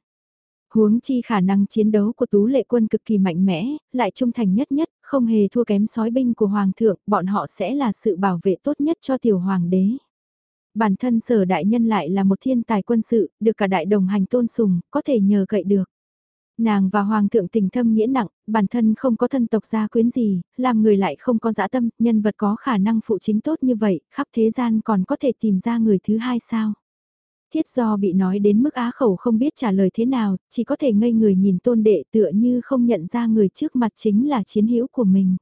Huống chi khả năng chiến đấu của tú lệ quân cực kỳ mạnh mẽ, lại trung thành nhất nhất, không hề thua kém sói binh của hoàng thượng, bọn họ sẽ là sự bảo vệ tốt nhất cho tiểu hoàng đế. Bản thân sở đại nhân lại là một thiên tài quân sự, được cả đại đồng hành tôn sùng, có thể nhờ cậy được. Nàng và hoàng thượng tình thâm nghĩa nặng, bản thân không có thân tộc gia quyến gì, làm người lại không có dã tâm, nhân vật có khả năng phụ chính tốt như vậy, khắp thế gian còn có thể tìm ra người thứ hai sao. Thiết do bị nói đến mức á khẩu không biết trả lời thế nào, chỉ có thể ngây người nhìn tôn đệ tựa như không nhận ra người trước mặt chính là chiến hữu của mình.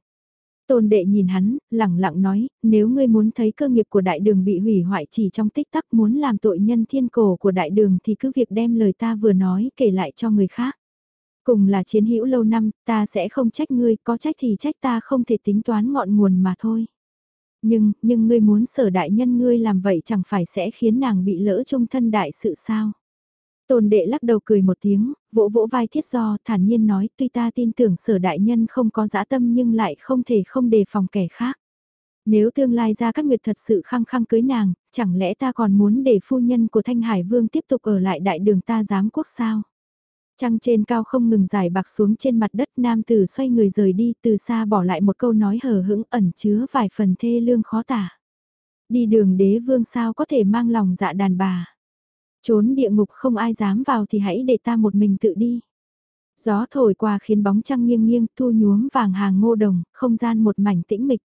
Tôn đệ nhìn hắn, lẳng lặng nói, nếu ngươi muốn thấy cơ nghiệp của đại đường bị hủy hoại chỉ trong tích tắc muốn làm tội nhân thiên cổ của đại đường thì cứ việc đem lời ta vừa nói kể lại cho người khác. Cùng là chiến hữu lâu năm, ta sẽ không trách ngươi, có trách thì trách ta không thể tính toán ngọn nguồn mà thôi. Nhưng, nhưng ngươi muốn sở đại nhân ngươi làm vậy chẳng phải sẽ khiến nàng bị lỡ trung thân đại sự sao? Tôn đệ lắc đầu cười một tiếng, vỗ vỗ vai thiết do, thản nhiên nói tuy ta tin tưởng sở đại nhân không có dã tâm nhưng lại không thể không đề phòng kẻ khác. Nếu tương lai ra các nguyệt thật sự khăng khăng cưới nàng, chẳng lẽ ta còn muốn để phu nhân của Thanh Hải Vương tiếp tục ở lại đại đường ta giám quốc sao? Trăng trên cao không ngừng dài bạc xuống trên mặt đất nam tử xoay người rời đi từ xa bỏ lại một câu nói hờ hững ẩn chứa vài phần thê lương khó tả. Đi đường đế vương sao có thể mang lòng dạ đàn bà. Trốn địa ngục không ai dám vào thì hãy để ta một mình tự đi. Gió thổi qua khiến bóng trăng nghiêng nghiêng thu nhuốm vàng hàng ngô đồng, không gian một mảnh tĩnh mịch.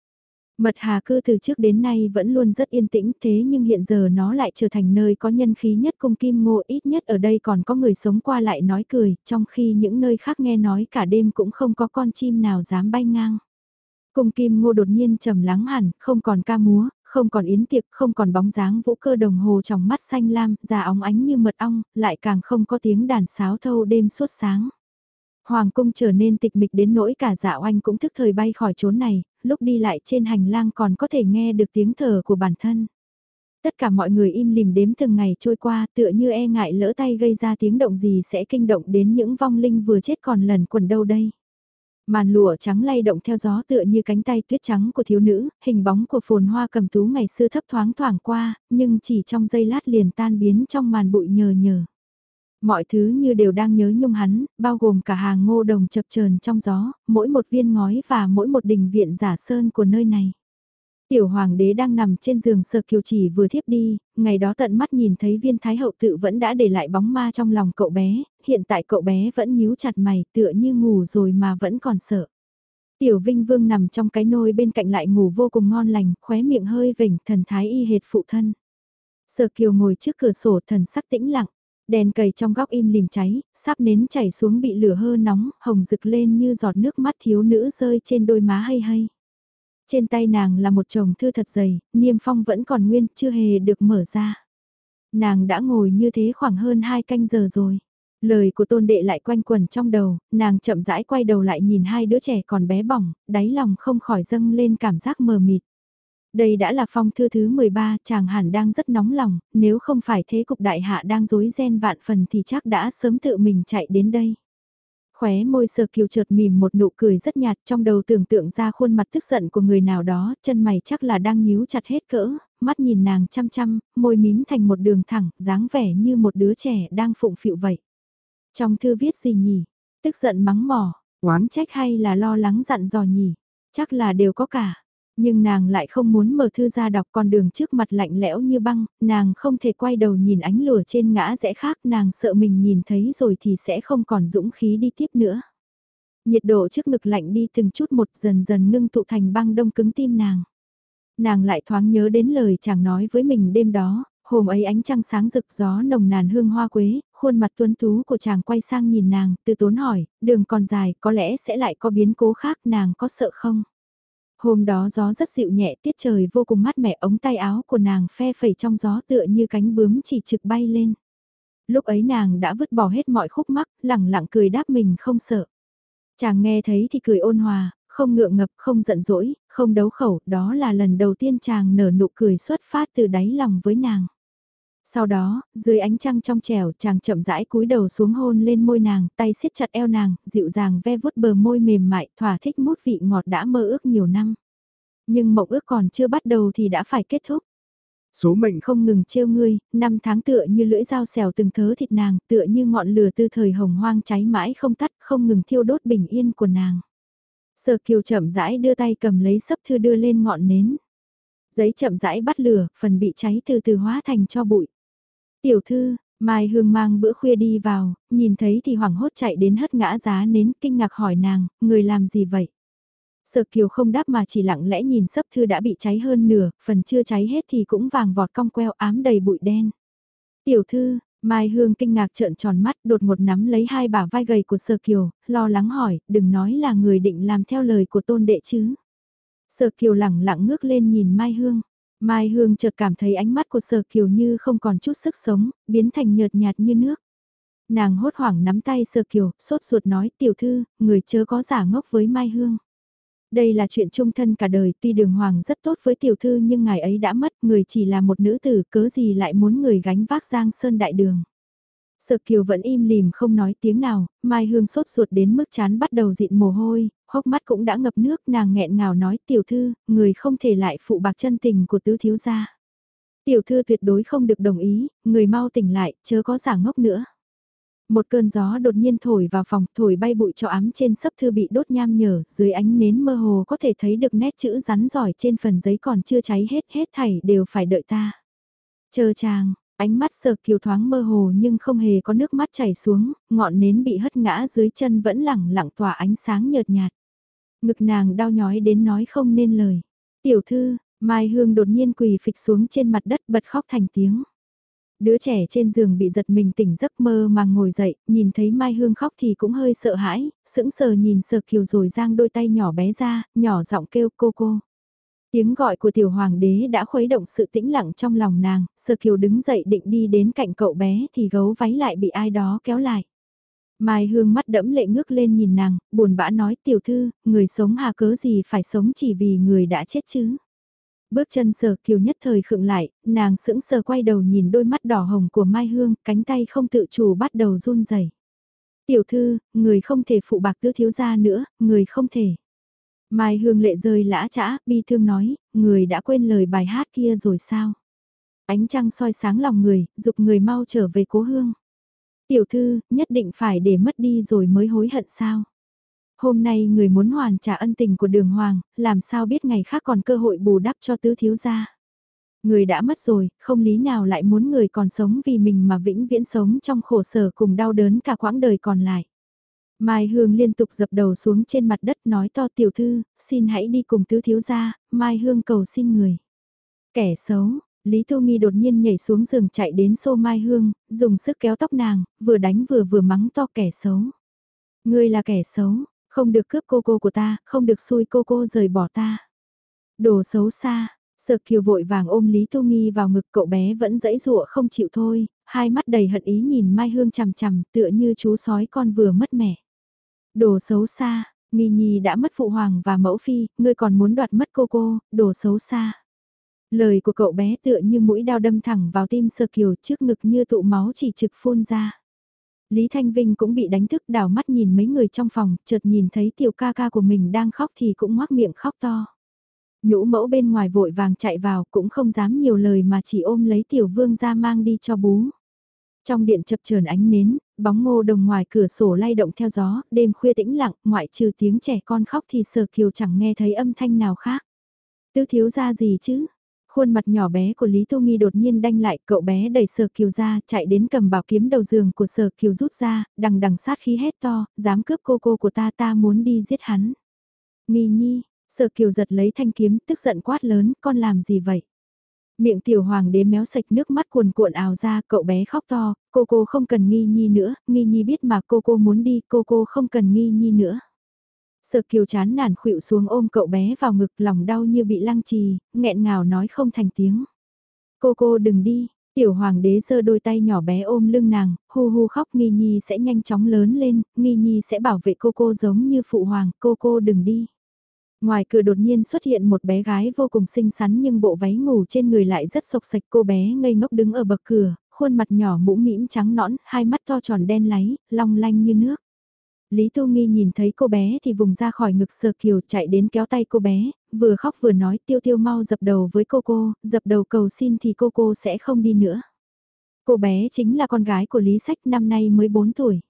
Mật Hà cư từ trước đến nay vẫn luôn rất yên tĩnh thế nhưng hiện giờ nó lại trở thành nơi có nhân khí nhất cung kim ngô ít nhất ở đây còn có người sống qua lại nói cười, trong khi những nơi khác nghe nói cả đêm cũng không có con chim nào dám bay ngang. Cung kim ngô đột nhiên trầm lắng hẳn, không còn ca múa, không còn yến tiệc, không còn bóng dáng vũ cơ đồng hồ trong mắt xanh lam, già óng ánh như mật ong, lại càng không có tiếng đàn sáo thâu đêm suốt sáng. Hoàng cung trở nên tịch mịch đến nỗi cả dạ oanh cũng thức thời bay khỏi chốn này, lúc đi lại trên hành lang còn có thể nghe được tiếng thở của bản thân. Tất cả mọi người im lìm đếm từng ngày trôi qua tựa như e ngại lỡ tay gây ra tiếng động gì sẽ kinh động đến những vong linh vừa chết còn lần quần đâu đây. Màn lụa trắng lay động theo gió tựa như cánh tay tuyết trắng của thiếu nữ, hình bóng của phồn hoa cầm tú ngày xưa thấp thoáng thoảng qua, nhưng chỉ trong giây lát liền tan biến trong màn bụi nhờ nhờ. Mọi thứ như đều đang nhớ nhung hắn, bao gồm cả hàng ngô đồng chập chờn trong gió, mỗi một viên ngói và mỗi một đình viện giả sơn của nơi này. Tiểu hoàng đế đang nằm trên giường sờ kiều chỉ vừa thiếp đi, ngày đó tận mắt nhìn thấy viên thái hậu tự vẫn đã để lại bóng ma trong lòng cậu bé, hiện tại cậu bé vẫn nhíu chặt mày tựa như ngủ rồi mà vẫn còn sợ. Tiểu Vinh Vương nằm trong cái nôi bên cạnh lại ngủ vô cùng ngon lành, khóe miệng hơi vểnh, thần thái y hệt phụ thân. Sở Kiều ngồi trước cửa sổ thần sắc tĩnh lặng, đèn cầy trong góc im lìm cháy, sắp nến chảy xuống bị lửa hơ nóng, hồng rực lên như giọt nước mắt thiếu nữ rơi trên đôi má hay hay. Trên tay nàng là một chồng thư thật dày, niêm phong vẫn còn nguyên, chưa hề được mở ra. Nàng đã ngồi như thế khoảng hơn hai canh giờ rồi. Lời của tôn đệ lại quanh quẩn trong đầu, nàng chậm rãi quay đầu lại nhìn hai đứa trẻ còn bé bỏng, đáy lòng không khỏi dâng lên cảm giác mờ mịt. Đây đã là phong thư thứ 13, chàng hẳn đang rất nóng lòng, nếu không phải thế cục đại hạ đang dối ren vạn phần thì chắc đã sớm tự mình chạy đến đây. Khóe môi sờ kiều chợt mỉm một nụ cười rất nhạt trong đầu tưởng tượng ra khuôn mặt tức giận của người nào đó, chân mày chắc là đang nhíu chặt hết cỡ, mắt nhìn nàng chăm chăm, môi mím thành một đường thẳng, dáng vẻ như một đứa trẻ đang phụng phịu vậy. Trong thư viết gì nhỉ? Tức giận mắng mỏ, oán trách hay là lo lắng dặn dò nhỉ? Chắc là đều có cả. Nhưng nàng lại không muốn mở thư ra đọc con đường trước mặt lạnh lẽo như băng, nàng không thể quay đầu nhìn ánh lửa trên ngã rẽ khác, nàng sợ mình nhìn thấy rồi thì sẽ không còn dũng khí đi tiếp nữa. Nhiệt độ trước ngực lạnh đi từng chút một dần dần ngưng tụ thành băng đông cứng tim nàng. Nàng lại thoáng nhớ đến lời chàng nói với mình đêm đó, hôm ấy ánh trăng sáng rực gió nồng nàn hương hoa quế, khuôn mặt tuấn tú của chàng quay sang nhìn nàng, từ tốn hỏi, đường còn dài, có lẽ sẽ lại có biến cố khác, nàng có sợ không? Hôm đó gió rất dịu nhẹ tiết trời vô cùng mát mẻ ống tay áo của nàng phe phẩy trong gió tựa như cánh bướm chỉ trực bay lên. Lúc ấy nàng đã vứt bỏ hết mọi khúc mắc, lẳng lặng cười đáp mình không sợ. Chàng nghe thấy thì cười ôn hòa, không ngượng ngập, không giận dỗi, không đấu khẩu, đó là lần đầu tiên chàng nở nụ cười xuất phát từ đáy lòng với nàng. Sau đó, dưới ánh trăng trong trẻo chàng chậm rãi cúi đầu xuống hôn lên môi nàng, tay siết chặt eo nàng, dịu dàng ve vuốt bờ môi mềm mại, thỏa thích mút vị ngọt đã mơ ước nhiều năm. Nhưng mộng ước còn chưa bắt đầu thì đã phải kết thúc. Số mệnh không ngừng trêu ngươi, năm tháng tựa như lưỡi dao xèo từng thớ thịt nàng, tựa như ngọn lửa từ thời hồng hoang cháy mãi không tắt, không ngừng thiêu đốt bình yên của nàng. Sở kiều chậm rãi đưa tay cầm lấy sấp thư đưa lên ngọn nến. Giấy chậm rãi bắt lửa, phần bị cháy từ từ hóa thành cho bụi. Tiểu thư, Mai Hương mang bữa khuya đi vào, nhìn thấy thì hoảng hốt chạy đến hất ngã giá nến, kinh ngạc hỏi nàng, người làm gì vậy? Sở Kiều không đáp mà chỉ lặng lẽ nhìn sấp thư đã bị cháy hơn nửa, phần chưa cháy hết thì cũng vàng vọt cong queo ám đầy bụi đen. Tiểu thư, Mai Hương kinh ngạc trợn tròn mắt đột một nắm lấy hai bả vai gầy của Sở Kiều, lo lắng hỏi, đừng nói là người định làm theo lời của tôn đệ chứ. Sở Kiều lẳng lặng ngước lên nhìn Mai Hương. Mai Hương chợt cảm thấy ánh mắt của Sở Kiều như không còn chút sức sống, biến thành nhợt nhạt như nước. Nàng hốt hoảng nắm tay Sở Kiều, sốt ruột nói tiểu thư, người chớ có giả ngốc với Mai Hương. Đây là chuyện chung thân cả đời, tuy đường hoàng rất tốt với tiểu thư nhưng ngài ấy đã mất, người chỉ là một nữ tử, cớ gì lại muốn người gánh vác giang sơn đại đường. Sợ Kiều vẫn im lìm không nói tiếng nào, Mai Hương sốt ruột đến mức chán bắt đầu dịn mồ hôi, hốc mắt cũng đã ngập nước nàng nghẹn ngào nói tiểu thư, người không thể lại phụ bạc chân tình của tứ thiếu gia. Tiểu thư tuyệt đối không được đồng ý, người mau tỉnh lại, chớ có giả ngốc nữa. Một cơn gió đột nhiên thổi vào phòng, thổi bay bụi cho ám trên sấp thư bị đốt nham nhở, dưới ánh nến mơ hồ có thể thấy được nét chữ rắn giỏi trên phần giấy còn chưa cháy hết, hết thảy đều phải đợi ta. Chờ chàng, ánh mắt sờ kiều thoáng mơ hồ nhưng không hề có nước mắt chảy xuống, ngọn nến bị hất ngã dưới chân vẫn lẳng lặng tỏa ánh sáng nhợt nhạt. Ngực nàng đau nhói đến nói không nên lời. Tiểu thư, Mai Hương đột nhiên quỳ phịch xuống trên mặt đất bật khóc thành tiếng. Đứa trẻ trên giường bị giật mình tỉnh giấc mơ mà ngồi dậy, nhìn thấy Mai Hương khóc thì cũng hơi sợ hãi, sững sờ nhìn sờ kiều rồi giang đôi tay nhỏ bé ra, nhỏ giọng kêu cô cô. Tiếng gọi của tiểu hoàng đế đã khuấy động sự tĩnh lặng trong lòng nàng, sơ kiều đứng dậy định đi đến cạnh cậu bé thì gấu váy lại bị ai đó kéo lại. Mai Hương mắt đẫm lệ ngước lên nhìn nàng, buồn bã nói tiểu thư, người sống hà cớ gì phải sống chỉ vì người đã chết chứ. Bước chân sở kiều nhất thời khựng lại, nàng sững sờ quay đầu nhìn đôi mắt đỏ hồng của Mai Hương, cánh tay không tự chủ bắt đầu run rẩy. Tiểu thư, người không thể phụ bạc tứ thiếu gia nữa, người không thể. Mai Hương lệ rơi lã chã, bi thương nói, người đã quên lời bài hát kia rồi sao? Ánh trăng soi sáng lòng người, dục người mau trở về cố hương. Tiểu thư, nhất định phải để mất đi rồi mới hối hận sao? Hôm nay người muốn hoàn trả ân tình của đường hoàng, làm sao biết ngày khác còn cơ hội bù đắp cho tứ thiếu gia. Người đã mất rồi, không lý nào lại muốn người còn sống vì mình mà vĩnh viễn sống trong khổ sở cùng đau đớn cả quãng đời còn lại. Mai Hương liên tục dập đầu xuống trên mặt đất nói to tiểu thư, xin hãy đi cùng tứ thiếu gia, Mai Hương cầu xin người. Kẻ xấu, Lý Thu Nghi đột nhiên nhảy xuống giường chạy đến xô Mai Hương, dùng sức kéo tóc nàng, vừa đánh vừa vừa mắng to kẻ xấu. Ngươi là kẻ xấu, không được cướp cô cô của ta, không được xui cô cô rời bỏ ta. Đồ xấu xa, Sợ kiều vội vàng ôm Lý Thu Nghi vào ngực cậu bé vẫn dãy dụa không chịu thôi, hai mắt đầy hận ý nhìn Mai Hương chằm chằm tựa như chú sói con vừa mất mẹ. Đồ xấu xa, Nghi Nhi đã mất phụ hoàng và mẫu phi, ngươi còn muốn đoạt mất cô cô, đồ xấu xa. Lời của cậu bé tựa như mũi đao đâm thẳng vào tim sơ kiều trước ngực như tụ máu chỉ trực phun ra. Lý Thanh Vinh cũng bị đánh thức đảo mắt nhìn mấy người trong phòng, chợt nhìn thấy tiểu ca ca của mình đang khóc thì cũng ngoác miệng khóc to. Nhũ mẫu bên ngoài vội vàng chạy vào cũng không dám nhiều lời mà chỉ ôm lấy tiểu vương ra mang đi cho bú. Trong điện chập chờn ánh nến, bóng ngô đồng ngoài cửa sổ lay động theo gió, đêm khuya tĩnh lặng, ngoại trừ tiếng trẻ con khóc thì sở kiều chẳng nghe thấy âm thanh nào khác. Tứ thiếu ra gì chứ? Khuôn mặt nhỏ bé của Lý Tô Nghi đột nhiên đanh lại, cậu bé đẩy sở kiều ra, chạy đến cầm bảo kiếm đầu giường của sở kiều rút ra, đằng đằng sát khí hét to, dám cướp cô cô của ta ta muốn đi giết hắn. Nghi nhi, sở kiều giật lấy thanh kiếm, tức giận quát lớn, con làm gì vậy? Miệng tiểu hoàng đế méo sạch nước mắt cuồn cuộn ào ra, cậu bé khóc to, cô cô không cần nghi nhi nữa, nghi nhi biết mà cô cô muốn đi, cô cô không cần nghi nhi nữa. Sợ kiều chán nản khuỵu xuống ôm cậu bé vào ngực lòng đau như bị lăng trì, nghẹn ngào nói không thành tiếng. Cô cô đừng đi, tiểu hoàng đế giơ đôi tay nhỏ bé ôm lưng nàng, hu hu khóc nghi nhi sẽ nhanh chóng lớn lên, nghi nhi sẽ bảo vệ cô cô giống như phụ hoàng, cô cô đừng đi. Ngoài cửa đột nhiên xuất hiện một bé gái vô cùng xinh xắn nhưng bộ váy ngủ trên người lại rất sộc sạch cô bé ngây ngốc đứng ở bậc cửa, khuôn mặt nhỏ mũ mĩm trắng nõn, hai mắt to tròn đen láy, long lanh như nước. Lý Tu Nghi nhìn thấy cô bé thì vùng ra khỏi ngực sờ kiều chạy đến kéo tay cô bé, vừa khóc vừa nói tiêu tiêu mau dập đầu với cô cô, dập đầu cầu xin thì cô cô sẽ không đi nữa. Cô bé chính là con gái của Lý Sách năm nay mới 4 tuổi.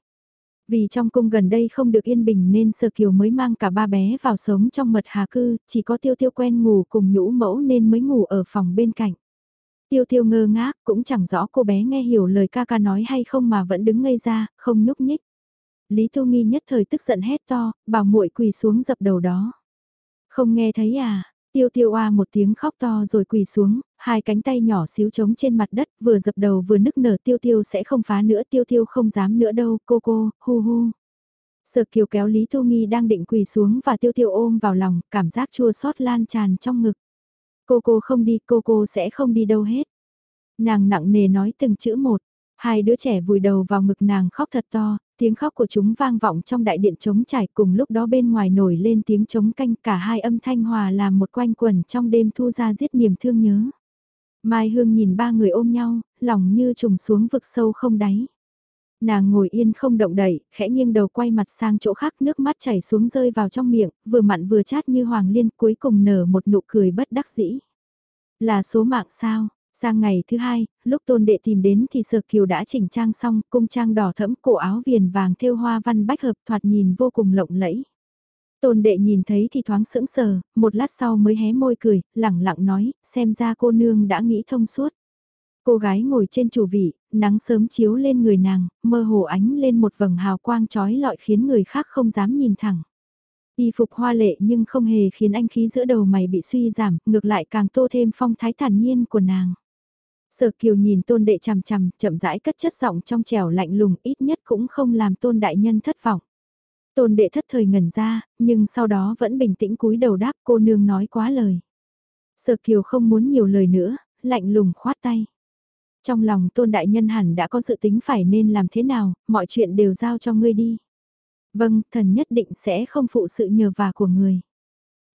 Vì trong cung gần đây không được yên bình nên Sơ Kiều mới mang cả ba bé vào sống trong mật hà cư, chỉ có tiêu tiêu quen ngủ cùng nhũ mẫu nên mới ngủ ở phòng bên cạnh. Tiêu tiêu ngơ ngác cũng chẳng rõ cô bé nghe hiểu lời ca ca nói hay không mà vẫn đứng ngây ra, không nhúc nhích. Lý Tô Nghi nhất thời tức giận hét to, bảo muội quỳ xuống dập đầu đó. Không nghe thấy à, tiêu tiêu a một tiếng khóc to rồi quỳ xuống, hai cánh tay nhỏ xíu trống trên mặt đất vừa dập đầu vừa nức nở tiêu tiêu sẽ không phá nữa tiêu tiêu không dám nữa đâu cô cô, hu hu. Sợ kiều kéo Lý Thu Nghi đang định quỳ xuống và tiêu tiêu ôm vào lòng, cảm giác chua xót lan tràn trong ngực. Cô cô không đi, cô cô sẽ không đi đâu hết. Nàng nặng nề nói từng chữ một, hai đứa trẻ vùi đầu vào ngực nàng khóc thật to, tiếng khóc của chúng vang vọng trong đại điện trống trải cùng lúc đó bên ngoài nổi lên tiếng trống canh cả hai âm thanh hòa làm một quanh quần trong đêm thu ra giết niềm thương nhớ. Mai Hương nhìn ba người ôm nhau, lòng như trùng xuống vực sâu không đáy. Nàng ngồi yên không động đậy, khẽ nghiêng đầu quay mặt sang chỗ khác nước mắt chảy xuống rơi vào trong miệng, vừa mặn vừa chát như hoàng liên cuối cùng nở một nụ cười bất đắc dĩ. Là số mạng sao, Sang ngày thứ hai, lúc tôn đệ tìm đến thì Sở Kiều đã chỉnh trang xong, cung trang đỏ thẫm, cổ áo viền vàng thêu hoa văn bách hợp thoạt nhìn vô cùng lộng lẫy. Tôn đệ nhìn thấy thì thoáng sững sờ, một lát sau mới hé môi cười, lẳng lặng nói, xem ra cô nương đã nghĩ thông suốt. Cô gái ngồi trên chủ vị, nắng sớm chiếu lên người nàng, mơ hồ ánh lên một vầng hào quang trói lọi khiến người khác không dám nhìn thẳng. Y phục hoa lệ nhưng không hề khiến anh khí giữa đầu mày bị suy giảm, ngược lại càng tô thêm phong thái thản nhiên của nàng. Sở kiều nhìn tôn đệ chằm chằm, chậm rãi cất chất giọng trong trẻo lạnh lùng ít nhất cũng không làm tôn đại nhân thất vọng. Tôn đệ thất thời ngẩn ra, nhưng sau đó vẫn bình tĩnh cúi đầu đáp cô nương nói quá lời. Sở kiều không muốn nhiều lời nữa, lạnh lùng khoát tay. Trong lòng tôn đại nhân hẳn đã có dự tính phải nên làm thế nào, mọi chuyện đều giao cho ngươi đi. Vâng, thần nhất định sẽ không phụ sự nhờ vả của người.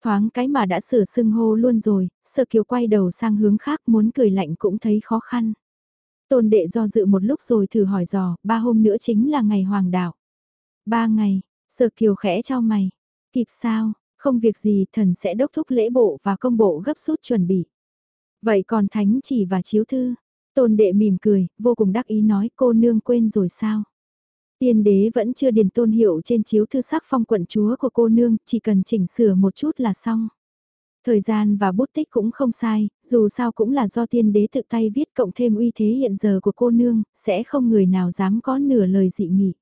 Thoáng cái mà đã sửa sưng hô luôn rồi, sợ kiều quay đầu sang hướng khác muốn cười lạnh cũng thấy khó khăn. Tôn đệ do dự một lúc rồi thử hỏi dò, ba hôm nữa chính là ngày hoàng đạo. Ba ngày, sợ kiều khẽ cho mày. Kịp sao, không việc gì thần sẽ đốc thúc lễ bộ và công bộ gấp rút chuẩn bị. Vậy còn thánh chỉ và chiếu thư, tôn đệ mỉm cười, vô cùng đắc ý nói cô nương quên rồi sao. Tiên đế vẫn chưa điền tôn hiệu trên chiếu thư sắc phong quận chúa của cô nương, chỉ cần chỉnh sửa một chút là xong. Thời gian và bút tích cũng không sai, dù sao cũng là do tiên đế tự tay viết cộng thêm uy thế hiện giờ của cô nương, sẽ không người nào dám có nửa lời dị nghị.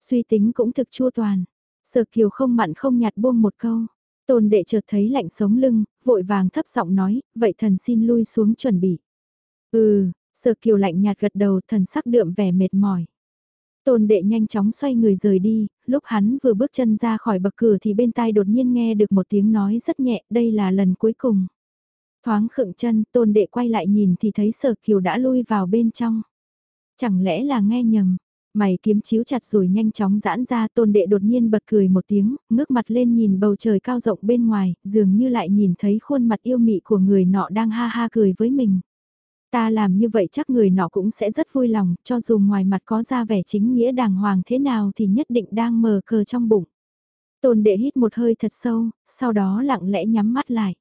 Suy tính cũng thực chua toàn, sở kiều không mặn không nhạt buông một câu. Tôn đệ chợt thấy lạnh sống lưng, vội vàng thấp giọng nói, vậy thần xin lui xuống chuẩn bị. Ừ, sở kiều lạnh nhạt gật đầu thần sắc đượm vẻ mệt mỏi. Tôn đệ nhanh chóng xoay người rời đi, lúc hắn vừa bước chân ra khỏi bậc cửa thì bên tai đột nhiên nghe được một tiếng nói rất nhẹ, đây là lần cuối cùng. Thoáng khựng chân, tôn đệ quay lại nhìn thì thấy sở kiều đã lui vào bên trong. Chẳng lẽ là nghe nhầm, mày kiếm chiếu chặt rồi nhanh chóng giãn ra tôn đệ đột nhiên bật cười một tiếng, ngước mặt lên nhìn bầu trời cao rộng bên ngoài, dường như lại nhìn thấy khuôn mặt yêu mị của người nọ đang ha ha cười với mình. Ta làm như vậy chắc người nọ cũng sẽ rất vui lòng, cho dù ngoài mặt có ra vẻ chính nghĩa đàng hoàng thế nào thì nhất định đang mờ cờ trong bụng. Tôn đệ hít một hơi thật sâu, sau đó lặng lẽ nhắm mắt lại.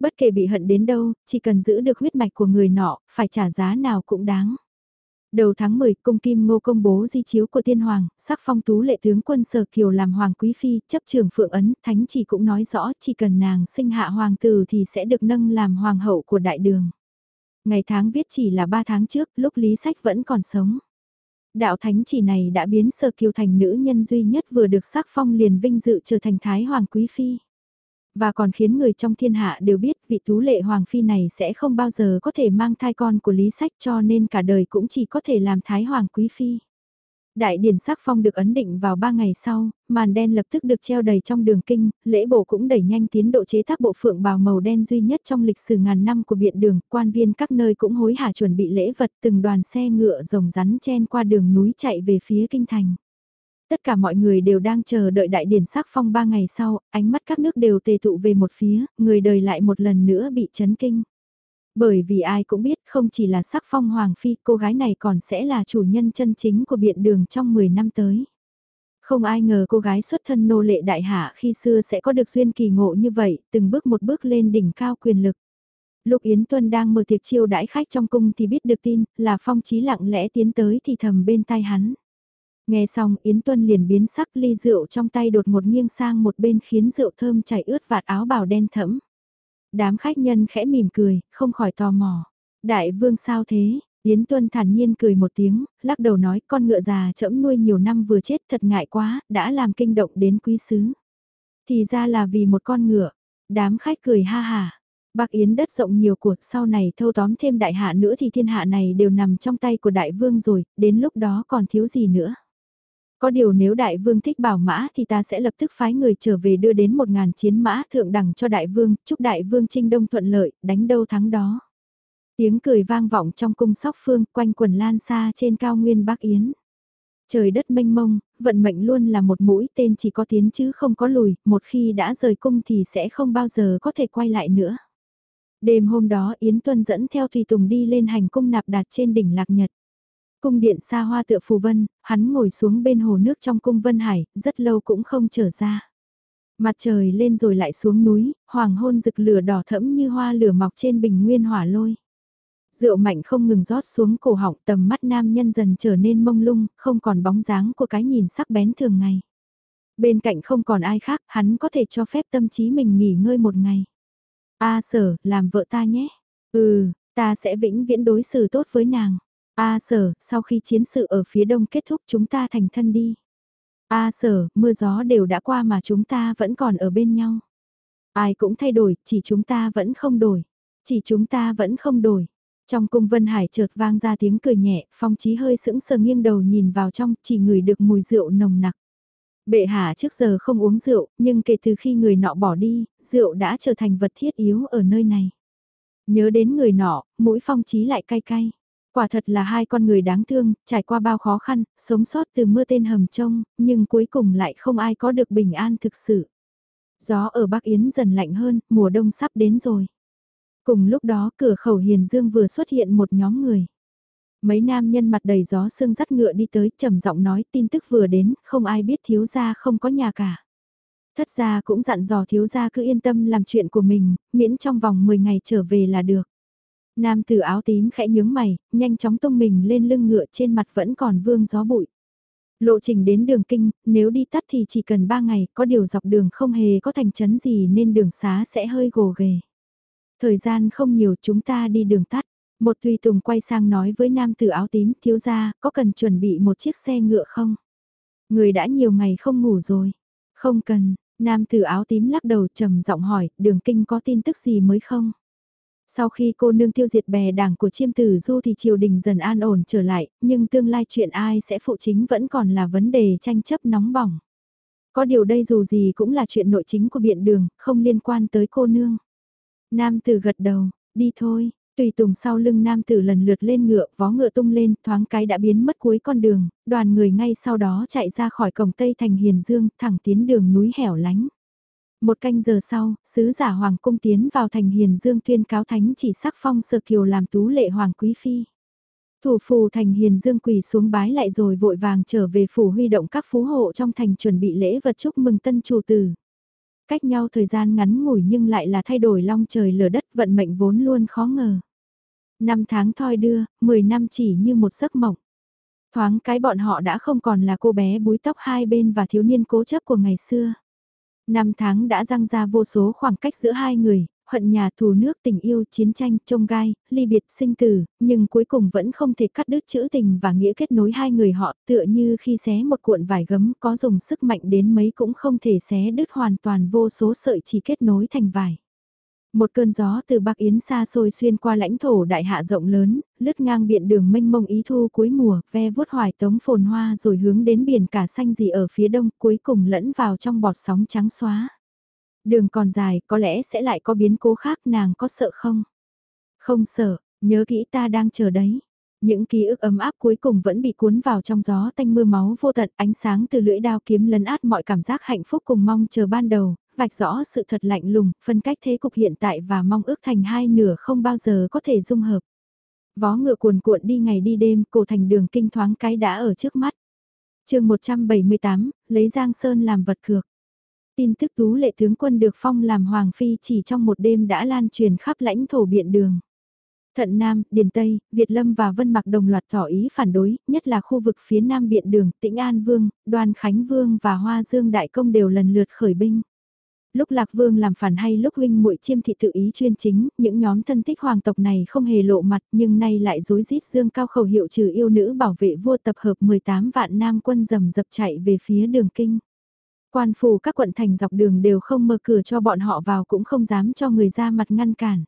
Bất kể bị hận đến đâu, chỉ cần giữ được huyết mạch của người nọ, phải trả giá nào cũng đáng. Đầu tháng 10, cung kim ngô công bố di chiếu của tiên hoàng, sắc phong tú lệ tướng quân sở kiều làm hoàng quý phi, chấp trường phượng ấn, thánh chỉ cũng nói rõ chỉ cần nàng sinh hạ hoàng tử thì sẽ được nâng làm hoàng hậu của đại đường. Ngày tháng viết chỉ là 3 tháng trước, lúc Lý Sách vẫn còn sống. Đạo thánh chỉ này đã biến Sơ Kiều thành nữ nhân duy nhất vừa được sắc phong liền vinh dự trở thành Thái Hoàng Quý Phi. Và còn khiến người trong thiên hạ đều biết vị tú lệ Hoàng Phi này sẽ không bao giờ có thể mang thai con của Lý Sách cho nên cả đời cũng chỉ có thể làm Thái Hoàng Quý Phi. Đại điển sắc phong được ấn định vào 3 ngày sau, màn đen lập tức được treo đầy trong đường kinh, lễ bộ cũng đẩy nhanh tiến độ chế tác bộ phượng bào màu đen duy nhất trong lịch sử ngàn năm của biện đường, quan viên các nơi cũng hối hả chuẩn bị lễ vật từng đoàn xe ngựa rồng rắn chen qua đường núi chạy về phía kinh thành. Tất cả mọi người đều đang chờ đợi đại điển sắc phong 3 ngày sau, ánh mắt các nước đều tề tụ về một phía, người đời lại một lần nữa bị chấn kinh. Bởi vì ai cũng biết không chỉ là sắc phong hoàng phi, cô gái này còn sẽ là chủ nhân chân chính của biện đường trong 10 năm tới. Không ai ngờ cô gái xuất thân nô lệ đại hạ khi xưa sẽ có được duyên kỳ ngộ như vậy, từng bước một bước lên đỉnh cao quyền lực. Lúc Yến Tuân đang mở tiệc chiêu đãi khách trong cung thì biết được tin, là phong trí lặng lẽ tiến tới thì thầm bên tai hắn. Nghe xong Yến Tuân liền biến sắc ly rượu trong tay đột một nghiêng sang một bên khiến rượu thơm chảy ướt vạt áo bào đen thẫm. Đám khách nhân khẽ mỉm cười, không khỏi tò mò. Đại vương sao thế? Yến Tuân thản nhiên cười một tiếng, lắc đầu nói con ngựa già chẫm nuôi nhiều năm vừa chết thật ngại quá, đã làm kinh động đến quý sứ. Thì ra là vì một con ngựa. Đám khách cười ha hà. Bác Yến đất rộng nhiều cuộc sau này thâu tóm thêm đại hạ nữa thì thiên hạ này đều nằm trong tay của đại vương rồi, đến lúc đó còn thiếu gì nữa. Có điều nếu đại vương thích bảo mã thì ta sẽ lập tức phái người trở về đưa đến một ngàn chiến mã thượng đẳng cho đại vương, chúc đại vương trinh đông thuận lợi, đánh đâu thắng đó. Tiếng cười vang vọng trong cung sóc phương, quanh quần lan xa trên cao nguyên Bắc Yến. Trời đất mênh mông, vận mệnh luôn là một mũi tên chỉ có tiến chứ không có lùi, một khi đã rời cung thì sẽ không bao giờ có thể quay lại nữa. Đêm hôm đó Yến Tuân dẫn theo Thùy Tùng đi lên hành cung nạp đạt trên đỉnh Lạc Nhật. Cung điện xa hoa tựa phù vân, hắn ngồi xuống bên hồ nước trong cung Vân Hải, rất lâu cũng không trở ra. Mặt trời lên rồi lại xuống núi, hoàng hôn rực lửa đỏ thẫm như hoa lửa mọc trên bình nguyên hỏa lôi. Rượu mạnh không ngừng rót xuống cổ họng tầm mắt nam nhân dần trở nên mông lung, không còn bóng dáng của cái nhìn sắc bén thường ngày. Bên cạnh không còn ai khác, hắn có thể cho phép tâm trí mình nghỉ ngơi một ngày. A sở, làm vợ ta nhé. Ừ, ta sẽ vĩnh viễn đối xử tốt với nàng. A sở, sau khi chiến sự ở phía đông kết thúc chúng ta thành thân đi. A sở, mưa gió đều đã qua mà chúng ta vẫn còn ở bên nhau. Ai cũng thay đổi, chỉ chúng ta vẫn không đổi. Chỉ chúng ta vẫn không đổi. Trong cung Vân Hải chợt vang ra tiếng cười nhẹ, phong trí hơi sững sờ nghiêng đầu nhìn vào trong, chỉ ngửi được mùi rượu nồng nặc. Bệ hạ trước giờ không uống rượu, nhưng kể từ khi người nọ bỏ đi, rượu đã trở thành vật thiết yếu ở nơi này. Nhớ đến người nọ, mũi phong trí lại cay cay. Quả thật là hai con người đáng thương, trải qua bao khó khăn, sống sót từ mưa tên hầm trông, nhưng cuối cùng lại không ai có được bình an thực sự. Gió ở Bắc Yến dần lạnh hơn, mùa đông sắp đến rồi. Cùng lúc đó cửa khẩu Hiền Dương vừa xuất hiện một nhóm người. Mấy nam nhân mặt đầy gió sương dắt ngựa đi tới trầm giọng nói tin tức vừa đến, không ai biết thiếu gia không có nhà cả. Thất gia cũng dặn dò thiếu gia cứ yên tâm làm chuyện của mình, miễn trong vòng 10 ngày trở về là được. Nam tử áo tím khẽ nhướng mày, nhanh chóng tung mình lên lưng ngựa trên mặt vẫn còn vương gió bụi. Lộ trình đến đường kinh, nếu đi tắt thì chỉ cần 3 ngày, có điều dọc đường không hề có thành chấn gì nên đường xá sẽ hơi gồ ghề. Thời gian không nhiều chúng ta đi đường tắt. Một tùy tùng quay sang nói với nam tử áo tím, thiếu gia, có cần chuẩn bị một chiếc xe ngựa không? Người đã nhiều ngày không ngủ rồi. Không cần, nam tử áo tím lắc đầu trầm giọng hỏi, đường kinh có tin tức gì mới không? Sau khi cô nương tiêu diệt bè đảng của chiêm tử du thì triều đình dần an ổn trở lại, nhưng tương lai chuyện ai sẽ phụ chính vẫn còn là vấn đề tranh chấp nóng bỏng. Có điều đây dù gì cũng là chuyện nội chính của biện đường, không liên quan tới cô nương. Nam tử gật đầu, đi thôi, Tùy tùng sau lưng nam tử lần lượt lên ngựa, vó ngựa tung lên, thoáng cái đã biến mất cuối con đường, đoàn người ngay sau đó chạy ra khỏi cổng Tây thành Hiền Dương, thẳng tiến đường núi hẻo lánh. Một canh giờ sau, sứ giả Hoàng cung tiến vào thành Hiền Dương tuyên cáo thánh chỉ sắc phong sơ kiều làm tú lệ Hoàng Quý Phi. Thủ phù thành Hiền Dương quỳ xuống bái lại rồi vội vàng trở về phủ huy động các phú hộ trong thành chuẩn bị lễ vật chúc mừng tân chủ tử. Cách nhau thời gian ngắn ngủi nhưng lại là thay đổi long trời lở đất vận mệnh vốn luôn khó ngờ. Năm tháng thoi đưa, 10 năm chỉ như một giấc mộng. Thoáng cái bọn họ đã không còn là cô bé búi tóc hai bên và thiếu niên cố chấp của ngày xưa. Năm tháng đã răng ra vô số khoảng cách giữa hai người, hận nhà thù nước tình yêu chiến tranh trông gai, ly biệt sinh tử, nhưng cuối cùng vẫn không thể cắt đứt chữ tình và nghĩa kết nối hai người họ tựa như khi xé một cuộn vải gấm có dùng sức mạnh đến mấy cũng không thể xé đứt hoàn toàn vô số sợi chỉ kết nối thành vải. Một cơn gió từ Bắc Yến xa xôi xuyên qua lãnh thổ đại hạ rộng lớn, lướt ngang biển đường mênh mông ý thu cuối mùa, ve vuốt hoài tống phồn hoa rồi hướng đến biển cả xanh gì ở phía đông cuối cùng lẫn vào trong bọt sóng trắng xóa. Đường còn dài, có lẽ sẽ lại có biến cố khác nàng có sợ không? Không sợ, nhớ kỹ ta đang chờ đấy. Những ký ức ấm áp cuối cùng vẫn bị cuốn vào trong gió tanh mưa máu vô tận ánh sáng từ lưỡi đao kiếm lấn át mọi cảm giác hạnh phúc cùng mong chờ ban đầu, vạch rõ sự thật lạnh lùng, phân cách thế cục hiện tại và mong ước thành hai nửa không bao giờ có thể dung hợp. Vó ngựa cuồn cuộn đi ngày đi đêm, cổ thành đường kinh thoáng cái đã ở trước mắt. chương 178, lấy Giang Sơn làm vật cược. Tin tức tú lệ tướng quân được phong làm Hoàng Phi chỉ trong một đêm đã lan truyền khắp lãnh thổ biện đường. Thận Nam, Điền Tây, Việt Lâm và Vân mạc đồng loạt tỏ ý phản đối, nhất là khu vực phía Nam Biện Đường, Tĩnh An Vương, Đoàn Khánh Vương và Hoa Dương Đại Công đều lần lượt khởi binh lúc Lạc Vương làm phản hay lúc huynh muội chiêm thị tự ý chuyên chính, những nhóm thân thích hoàng tộc này không hề lộ mặt nhưng nay lại dối rít dương cao khẩu hiệu trừ yêu nữ bảo vệ vua tập hợp 18 vạn nam quân rầm dập chạy về phía đường kinh. Quan phủ các quận thành dọc đường đều không mở cửa cho bọn họ vào cũng không dám cho người ra mặt ngăn cản.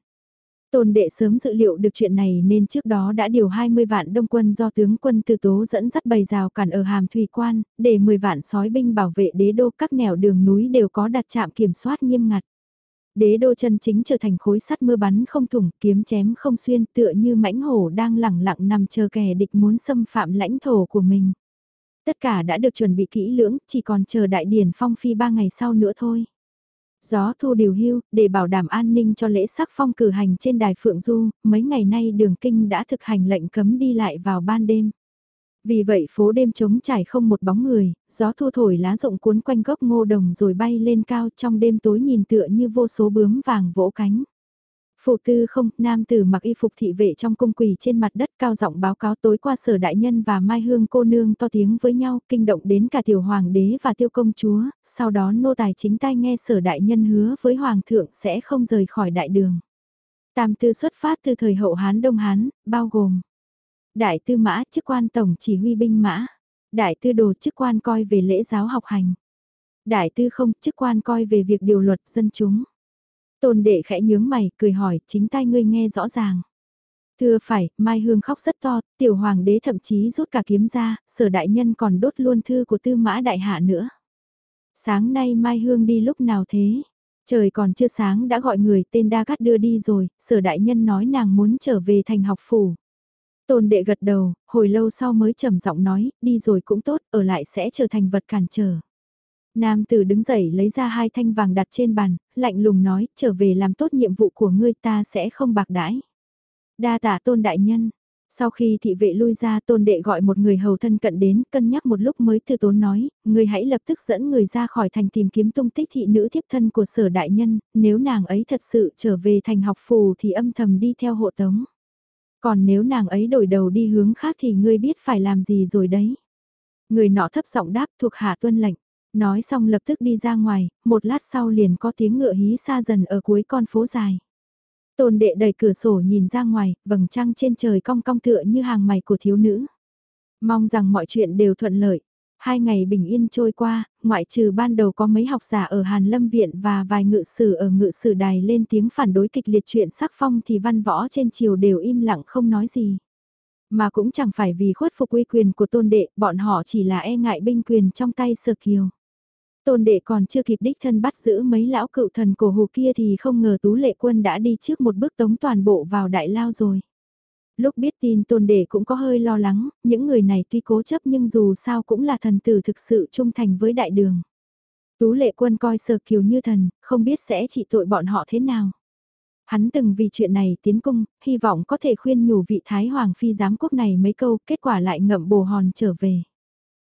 Tôn đệ sớm dự liệu được chuyện này nên trước đó đã điều 20 vạn đông quân do tướng quân từ tố dẫn dắt bày rào cản ở hàm thủy quan, để 10 vạn sói binh bảo vệ đế đô các nẻo đường núi đều có đặt trạm kiểm soát nghiêm ngặt. Đế đô chân chính trở thành khối sắt mưa bắn không thủng, kiếm chém không xuyên tựa như mãnh hổ đang lẳng lặng nằm chờ kẻ địch muốn xâm phạm lãnh thổ của mình. Tất cả đã được chuẩn bị kỹ lưỡng, chỉ còn chờ đại điển phong phi ba ngày sau nữa thôi. Gió thu điều hưu, để bảo đảm an ninh cho lễ sắc phong cử hành trên đài Phượng Du, mấy ngày nay đường kinh đã thực hành lệnh cấm đi lại vào ban đêm. Vì vậy phố đêm trống trải không một bóng người, gió thu thổi lá rộng cuốn quanh gốc ngô đồng rồi bay lên cao trong đêm tối nhìn tựa như vô số bướm vàng vỗ cánh. Phụ tư không, nam tử mặc y phục thị vệ trong cung quỳ trên mặt đất cao giọng báo cáo tối qua sở đại nhân và mai hương cô nương to tiếng với nhau, kinh động đến cả tiểu hoàng đế và tiêu công chúa, sau đó nô tài chính tay nghe sở đại nhân hứa với hoàng thượng sẽ không rời khỏi đại đường. Tam tư xuất phát từ thời hậu Hán Đông Hán, bao gồm Đại tư mã chức quan tổng chỉ huy binh mã, đại tư đồ chức quan coi về lễ giáo học hành, đại tư không chức quan coi về việc điều luật dân chúng Tôn đệ khẽ nhướng mày, cười hỏi, chính tay ngươi nghe rõ ràng. Thưa phải, Mai Hương khóc rất to, tiểu hoàng đế thậm chí rút cả kiếm ra, sở đại nhân còn đốt luôn thư của tư mã đại hạ nữa. Sáng nay Mai Hương đi lúc nào thế? Trời còn chưa sáng đã gọi người tên Đa Cát đưa đi rồi, sở đại nhân nói nàng muốn trở về thành học phủ. Tôn đệ gật đầu, hồi lâu sau mới trầm giọng nói, đi rồi cũng tốt, ở lại sẽ trở thành vật cản trở. Nam tử đứng dậy lấy ra hai thanh vàng đặt trên bàn, lạnh lùng nói, trở về làm tốt nhiệm vụ của ngươi ta sẽ không bạc đãi. Đa tạ tôn đại nhân. Sau khi thị vệ lui ra tôn đệ gọi một người hầu thân cận đến, cân nhắc một lúc mới từ tốn nói, người hãy lập tức dẫn người ra khỏi thành tìm kiếm tung tích thị nữ thiếp thân của sở đại nhân, nếu nàng ấy thật sự trở về thành học phù thì âm thầm đi theo hộ tống. Còn nếu nàng ấy đổi đầu đi hướng khác thì ngươi biết phải làm gì rồi đấy. Người nọ thấp giọng đáp thuộc hạ tuân lệnh. Nói xong lập tức đi ra ngoài, một lát sau liền có tiếng ngựa hí xa dần ở cuối con phố dài. Tôn đệ đẩy cửa sổ nhìn ra ngoài, vầng trăng trên trời cong cong tựa như hàng mày của thiếu nữ. Mong rằng mọi chuyện đều thuận lợi. Hai ngày bình yên trôi qua, ngoại trừ ban đầu có mấy học giả ở Hàn Lâm Viện và vài ngự sử ở ngự sử đài lên tiếng phản đối kịch liệt chuyện sắc phong thì văn võ trên triều đều im lặng không nói gì. Mà cũng chẳng phải vì khuất phục uy quyền của tôn đệ, bọn họ chỉ là e ngại binh quyền trong tay sơ kiều. Tôn đệ còn chưa kịp đích thân bắt giữ mấy lão cựu thần cổ hù kia thì không ngờ tú lệ quân đã đi trước một bước tống toàn bộ vào đại lao rồi. Lúc biết tin tôn đệ cũng có hơi lo lắng, những người này tuy cố chấp nhưng dù sao cũng là thần tử thực sự trung thành với đại đường. Tú lệ quân coi sờ kiều như thần, không biết sẽ trị tội bọn họ thế nào. Hắn từng vì chuyện này tiến cung, hy vọng có thể khuyên nhủ vị Thái Hoàng Phi giám quốc này mấy câu, kết quả lại ngậm bồ hòn trở về.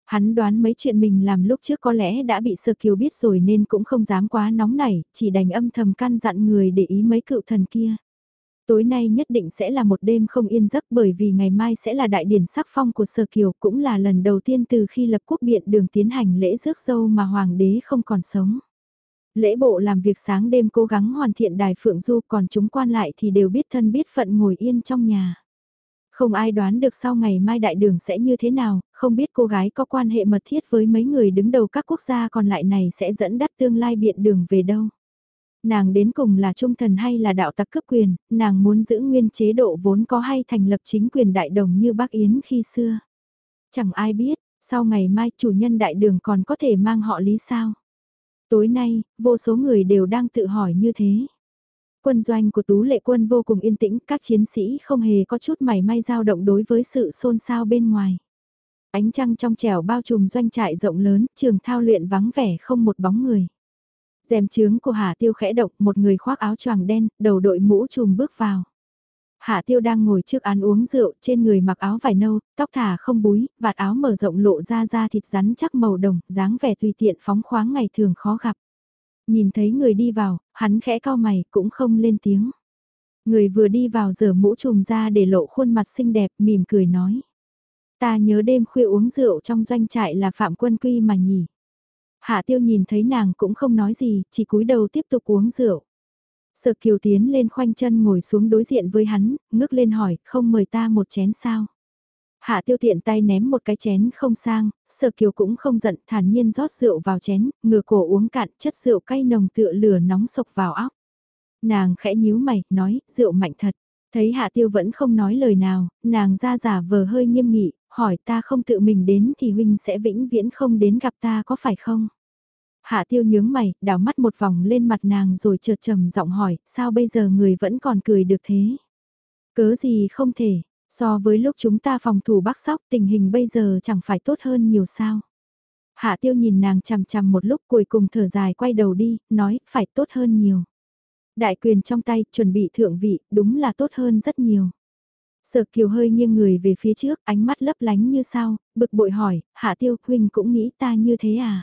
Hắn đoán mấy chuyện mình làm lúc trước có lẽ đã bị Sơ Kiều biết rồi nên cũng không dám quá nóng nảy, chỉ đành âm thầm căn dặn người để ý mấy cựu thần kia. Tối nay nhất định sẽ là một đêm không yên giấc bởi vì ngày mai sẽ là đại điển sắc phong của Sơ Kiều cũng là lần đầu tiên từ khi lập quốc biện đường tiến hành lễ rước dâu mà Hoàng đế không còn sống. Lễ bộ làm việc sáng đêm cố gắng hoàn thiện đài phượng du còn chúng quan lại thì đều biết thân biết phận ngồi yên trong nhà. Không ai đoán được sau ngày mai đại đường sẽ như thế nào, không biết cô gái có quan hệ mật thiết với mấy người đứng đầu các quốc gia còn lại này sẽ dẫn dắt tương lai biện đường về đâu. Nàng đến cùng là trung thần hay là đạo tặc cướp quyền, nàng muốn giữ nguyên chế độ vốn có hay thành lập chính quyền đại đồng như bác Yến khi xưa. Chẳng ai biết, sau ngày mai chủ nhân đại đường còn có thể mang họ lý sao. Tối nay, vô số người đều đang tự hỏi như thế. Quân doanh của Tú Lệ Quân vô cùng yên tĩnh, các chiến sĩ không hề có chút mảy may dao động đối với sự xôn xao bên ngoài. Ánh trăng trong trẻo bao trùm doanh trại rộng lớn, trường thao luyện vắng vẻ không một bóng người. Dèm trướng của Hà Tiêu khẽ động, một người khoác áo choàng đen, đầu đội mũ trùm bước vào. Hạ Tiêu đang ngồi trước án uống rượu, trên người mặc áo vải nâu, tóc thả không búi, vạt áo mở rộng lộ ra da thịt rắn chắc màu đồng, dáng vẻ tùy tiện phóng khoáng ngày thường khó gặp. Nhìn thấy người đi vào, hắn khẽ cao mày, cũng không lên tiếng. Người vừa đi vào giờ mũ trùm ra để lộ khuôn mặt xinh đẹp, mỉm cười nói. Ta nhớ đêm khuya uống rượu trong doanh trại là Phạm Quân Quy mà nhỉ. Hạ tiêu nhìn thấy nàng cũng không nói gì, chỉ cúi đầu tiếp tục uống rượu. Sợ kiều tiến lên khoanh chân ngồi xuống đối diện với hắn, ngước lên hỏi, không mời ta một chén sao? Hạ tiêu tiện tay ném một cái chén không sang, sở kiều cũng không giận, thản nhiên rót rượu vào chén, ngửa cổ uống cạn chất rượu cay nồng tựa lửa nóng sộc vào óc. Nàng khẽ nhíu mày, nói, rượu mạnh thật. Thấy hạ tiêu vẫn không nói lời nào, nàng ra giả vờ hơi nghiêm nghị, hỏi ta không tự mình đến thì huynh sẽ vĩnh viễn không đến gặp ta có phải không? Hạ tiêu nhướng mày, đảo mắt một vòng lên mặt nàng rồi chợt trầm giọng hỏi, sao bây giờ người vẫn còn cười được thế? Cớ gì không thể, so với lúc chúng ta phòng thủ bắc sóc tình hình bây giờ chẳng phải tốt hơn nhiều sao? Hạ tiêu nhìn nàng chằm chằm một lúc cuối cùng thở dài quay đầu đi, nói, phải tốt hơn nhiều. Đại quyền trong tay, chuẩn bị thượng vị, đúng là tốt hơn rất nhiều. Sở kiều hơi nghiêng người về phía trước, ánh mắt lấp lánh như sao, bực bội hỏi, hạ tiêu, huynh cũng nghĩ ta như thế à?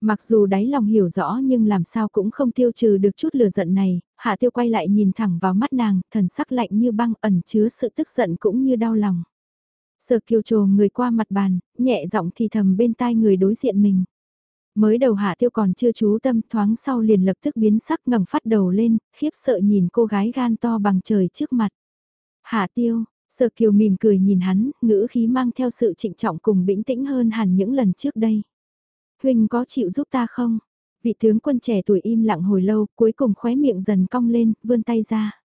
Mặc dù đáy lòng hiểu rõ nhưng làm sao cũng không tiêu trừ được chút lửa giận này, hạ tiêu quay lại nhìn thẳng vào mắt nàng, thần sắc lạnh như băng ẩn chứa sự tức giận cũng như đau lòng. Sở kiều trồ người qua mặt bàn, nhẹ giọng thì thầm bên tai người đối diện mình. Mới đầu hạ tiêu còn chưa chú tâm thoáng sau liền lập tức biến sắc ngẩng phát đầu lên, khiếp sợ nhìn cô gái gan to bằng trời trước mặt. Hạ tiêu, sở kiều mỉm cười nhìn hắn, ngữ khí mang theo sự trịnh trọng cùng bĩnh tĩnh hơn hẳn những lần trước đây. Huynh có chịu giúp ta không? Vị tướng quân trẻ tuổi im lặng hồi lâu, cuối cùng khóe miệng dần cong lên, vươn tay ra.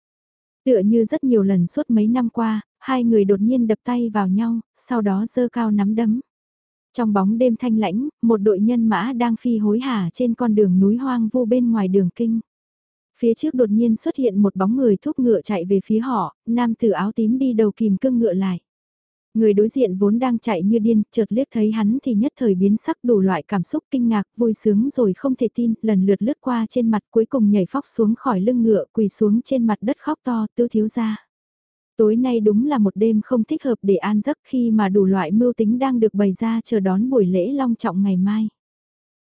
Tựa như rất nhiều lần suốt mấy năm qua, hai người đột nhiên đập tay vào nhau, sau đó giơ cao nắm đấm. Trong bóng đêm thanh lãnh, một đội nhân mã đang phi hối hả trên con đường núi hoang vu bên ngoài đường kinh. Phía trước đột nhiên xuất hiện một bóng người thúc ngựa chạy về phía họ, nam tử áo tím đi đầu kìm cương ngựa lại. Người đối diện vốn đang chạy như điên, chợt liếc thấy hắn thì nhất thời biến sắc đủ loại cảm xúc kinh ngạc, vui sướng rồi không thể tin, lần lượt lướt qua trên mặt cuối cùng nhảy phóc xuống khỏi lưng ngựa quỳ xuống trên mặt đất khóc to, tư thiếu ra. Tối nay đúng là một đêm không thích hợp để an giấc khi mà đủ loại mưu tính đang được bày ra chờ đón buổi lễ long trọng ngày mai.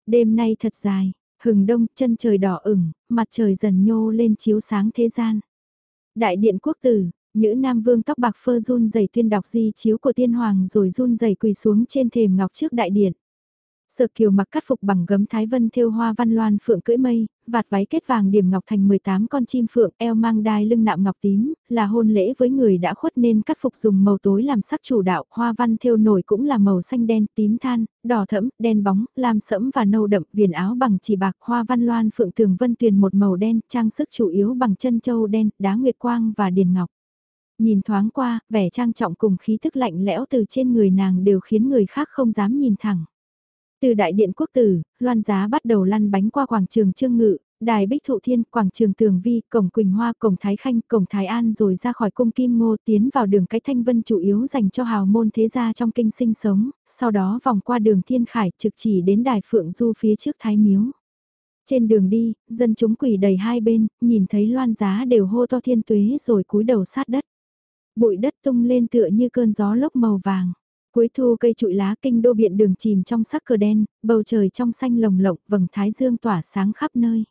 Đêm nay thật dài, hừng đông, chân trời đỏ ửng, mặt trời dần nhô lên chiếu sáng thế gian. Đại điện quốc tử, Nhữ Nam Vương tóc bạc phơ run rẩy tuyên đọc di chiếu của tiên hoàng rồi run rẩy quỳ xuống trên thềm ngọc trước đại điện. Sở Kiều mặc cắt phục bằng gấm thái vân thêu hoa văn loan phượng cưỡi mây, vạt váy kết vàng điểm ngọc thành 18 con chim phượng, eo mang đai lưng nạm ngọc tím, là hôn lễ với người đã khuất nên cắt phục dùng màu tối làm sắc chủ đạo, hoa văn thêu nổi cũng là màu xanh đen, tím than, đỏ thẫm, đen bóng, lam sẫm và nâu đậm, viền áo bằng chỉ bạc, hoa văn loan phượng tường vân tuyền một màu đen, trang sức chủ yếu bằng chân châu đen, đá nguyệt quang và điền ngọc. Nhìn thoáng qua, vẻ trang trọng cùng khí thức lạnh lẽo từ trên người nàng đều khiến người khác không dám nhìn thẳng. Từ đại điện quốc tử, loan giá bắt đầu lăn bánh qua quảng trường Trương Ngự, đài Bích Thụ Thiên, quảng trường Tường Vi, cổng Quỳnh Hoa, cổng Thái Khanh, cổng Thái An rồi ra khỏi cung Kim Ngô tiến vào đường cái Thanh Vân chủ yếu dành cho hào môn thế gia trong kinh sinh sống, sau đó vòng qua đường Thiên Khải trực chỉ đến đài Phượng Du phía trước Thái Miếu. Trên đường đi, dân chúng quỳ đầy hai bên, nhìn thấy loan giá đều hô to thiên tuế rồi cúi đầu sát đất. Bụi đất tung lên tựa như cơn gió lốc màu vàng. Cuối thu cây trụi lá kinh đô biện đường chìm trong sắc cờ đen, bầu trời trong xanh lồng lộng, vầng thái dương tỏa sáng khắp nơi.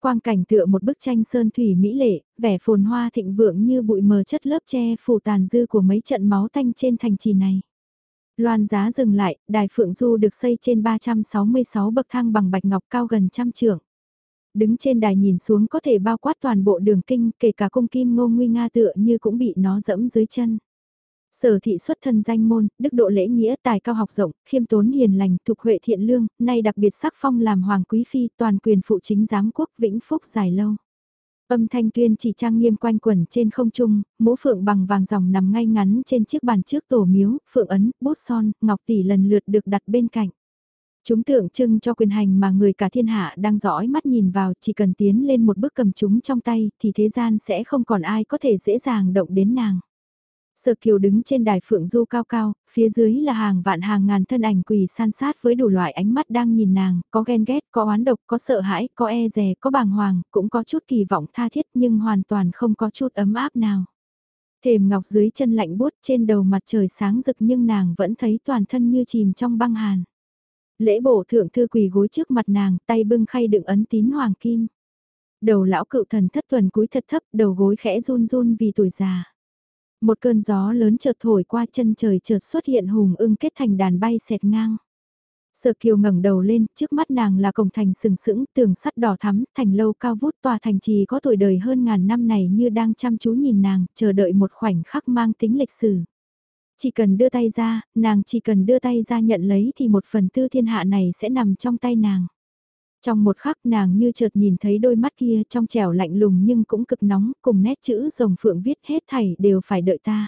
Quang cảnh tựa một bức tranh sơn thủy mỹ lệ, vẻ phồn hoa thịnh vượng như bụi mờ chất lớp che phủ tàn dư của mấy trận máu tanh trên thành trì này. Loan giá dừng lại, đài phượng du được xây trên 366 bậc thang bằng bạch ngọc cao gần trăm trượng. Đứng trên đài nhìn xuống có thể bao quát toàn bộ đường kinh, kể cả cung kim ngô nguy nga tựa như cũng bị nó dẫm dưới chân. Sở thị xuất thân danh môn, đức độ lễ nghĩa tài cao học rộng, khiêm tốn hiền lành, thuộc huệ thiện lương, nay đặc biệt sắc phong làm hoàng quý phi toàn quyền phụ chính giám quốc vĩnh phúc dài lâu. Âm thanh tuyên chỉ trang nghiêm quanh quẩn trên không trung, mũ phượng bằng vàng dòng nằm ngay ngắn trên chiếc bàn trước tổ miếu, phượng ấn, bút son, ngọc tỷ lần lượt được đặt bên cạnh. Chúng tượng trưng cho quyền hành mà người cả thiên hạ đang dõi mắt nhìn vào, chỉ cần tiến lên một bước cầm chúng trong tay thì thế gian sẽ không còn ai có thể dễ dàng động đến nàng. Sở Kiều đứng trên đài phượng du cao cao, phía dưới là hàng vạn hàng ngàn thân ảnh quỳ san sát với đủ loại ánh mắt đang nhìn nàng, có ghen ghét, có oán độc, có sợ hãi, có e dè, có bàng hoàng, cũng có chút kỳ vọng tha thiết nhưng hoàn toàn không có chút ấm áp nào. Thềm ngọc dưới chân lạnh bút trên đầu mặt trời sáng rực nhưng nàng vẫn thấy toàn thân như chìm trong băng hàn. Lễ bổ thượng thư quỳ gối trước mặt nàng, tay bưng khay đựng ấn tín hoàng kim. Đầu lão cựu thần thất tuần cúi thật thấp, đầu gối khẽ run run vì tuổi già. Một cơn gió lớn chợt thổi qua chân trời chợt xuất hiện hùng ưng kết thành đàn bay xẹt ngang. Sở Kiều ngẩng đầu lên, trước mắt nàng là cổng thành sừng sững, tường sắt đỏ thắm, thành lâu cao vút tòa thành trì có tuổi đời hơn ngàn năm này như đang chăm chú nhìn nàng, chờ đợi một khoảnh khắc mang tính lịch sử. Chỉ cần đưa tay ra, nàng chỉ cần đưa tay ra nhận lấy thì một phần tư thiên hạ này sẽ nằm trong tay nàng. Trong một khắc nàng như chợt nhìn thấy đôi mắt kia trong trẻo lạnh lùng nhưng cũng cực nóng, cùng nét chữ rồng phượng viết hết thảy đều phải đợi ta.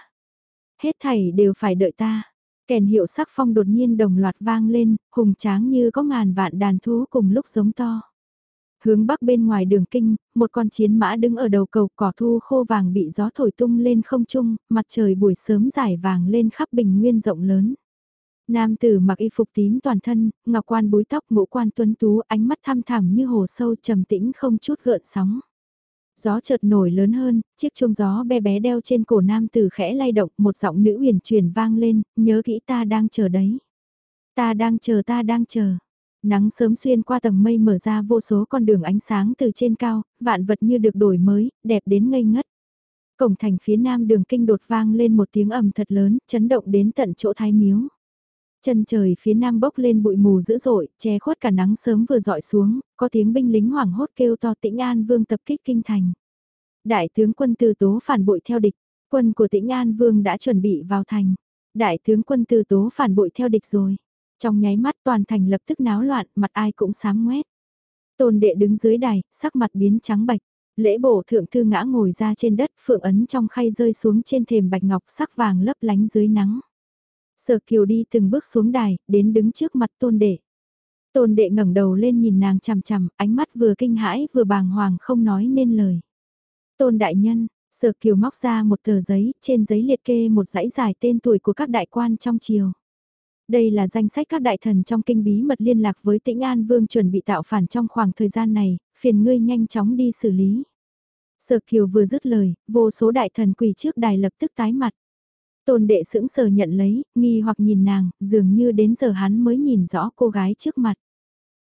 Hết thảy đều phải đợi ta. Kèn hiệu sắc phong đột nhiên đồng loạt vang lên, hùng tráng như có ngàn vạn đàn thú cùng lúc giống to. Hướng bắc bên ngoài đường kinh, một con chiến mã đứng ở đầu cầu cỏ thu khô vàng bị gió thổi tung lên không trung, mặt trời buổi sớm rải vàng lên khắp bình nguyên rộng lớn. Nam tử mặc y phục tím toàn thân, ngọc quan búi tóc ngũ quan tuấn tú ánh mắt thăm thẳm như hồ sâu trầm tĩnh không chút gợn sóng. Gió chợt nổi lớn hơn, chiếc chuông gió bé bé đeo trên cổ nam tử khẽ lay động một giọng nữ huyền truyền vang lên, nhớ kỹ ta đang chờ đấy. Ta đang chờ ta đang chờ. Nắng sớm xuyên qua tầng mây mở ra vô số con đường ánh sáng từ trên cao, vạn vật như được đổi mới, đẹp đến ngây ngất. Cổng thành phía nam đường kinh đột vang lên một tiếng ầm thật lớn, chấn động đến tận chỗ thái miếu. Chân trời phía nam bốc lên bụi mù dữ dội, che khuất cả nắng sớm vừa dọi xuống, có tiếng binh lính hoảng hốt kêu to tĩnh An Vương tập kích kinh thành. Đại tướng quân từ tố phản bội theo địch, quân của tĩnh An Vương đã chuẩn bị vào thành. Đại tướng quân từ tố phản bội theo địch rồi. Trong nháy mắt toàn thành lập tức náo loạn, mặt ai cũng sám ngoét. Tôn đệ đứng dưới đài, sắc mặt biến trắng bạch. Lễ bổ thượng thư ngã ngồi ra trên đất, phượng ấn trong khay rơi xuống trên thềm bạch ngọc sắc vàng lấp lánh dưới nắng. Sở Kiều đi từng bước xuống đài, đến đứng trước mặt tôn đệ. Tôn đệ ngẩng đầu lên nhìn nàng chằm chằm, ánh mắt vừa kinh hãi vừa bàng hoàng không nói nên lời. Tôn đại nhân, Sở Kiều móc ra một tờ giấy, trên giấy liệt kê một dãy dài tên tuổi của các đại quan trong triều. Đây là danh sách các đại thần trong kinh bí mật liên lạc với tĩnh An Vương chuẩn bị tạo phản trong khoảng thời gian này, phiền ngươi nhanh chóng đi xử lý. Sở Kiều vừa dứt lời, vô số đại thần quỳ trước đài lập tức tái mặt. Tôn đệ sững sờ nhận lấy, nghi hoặc nhìn nàng, dường như đến giờ hắn mới nhìn rõ cô gái trước mặt.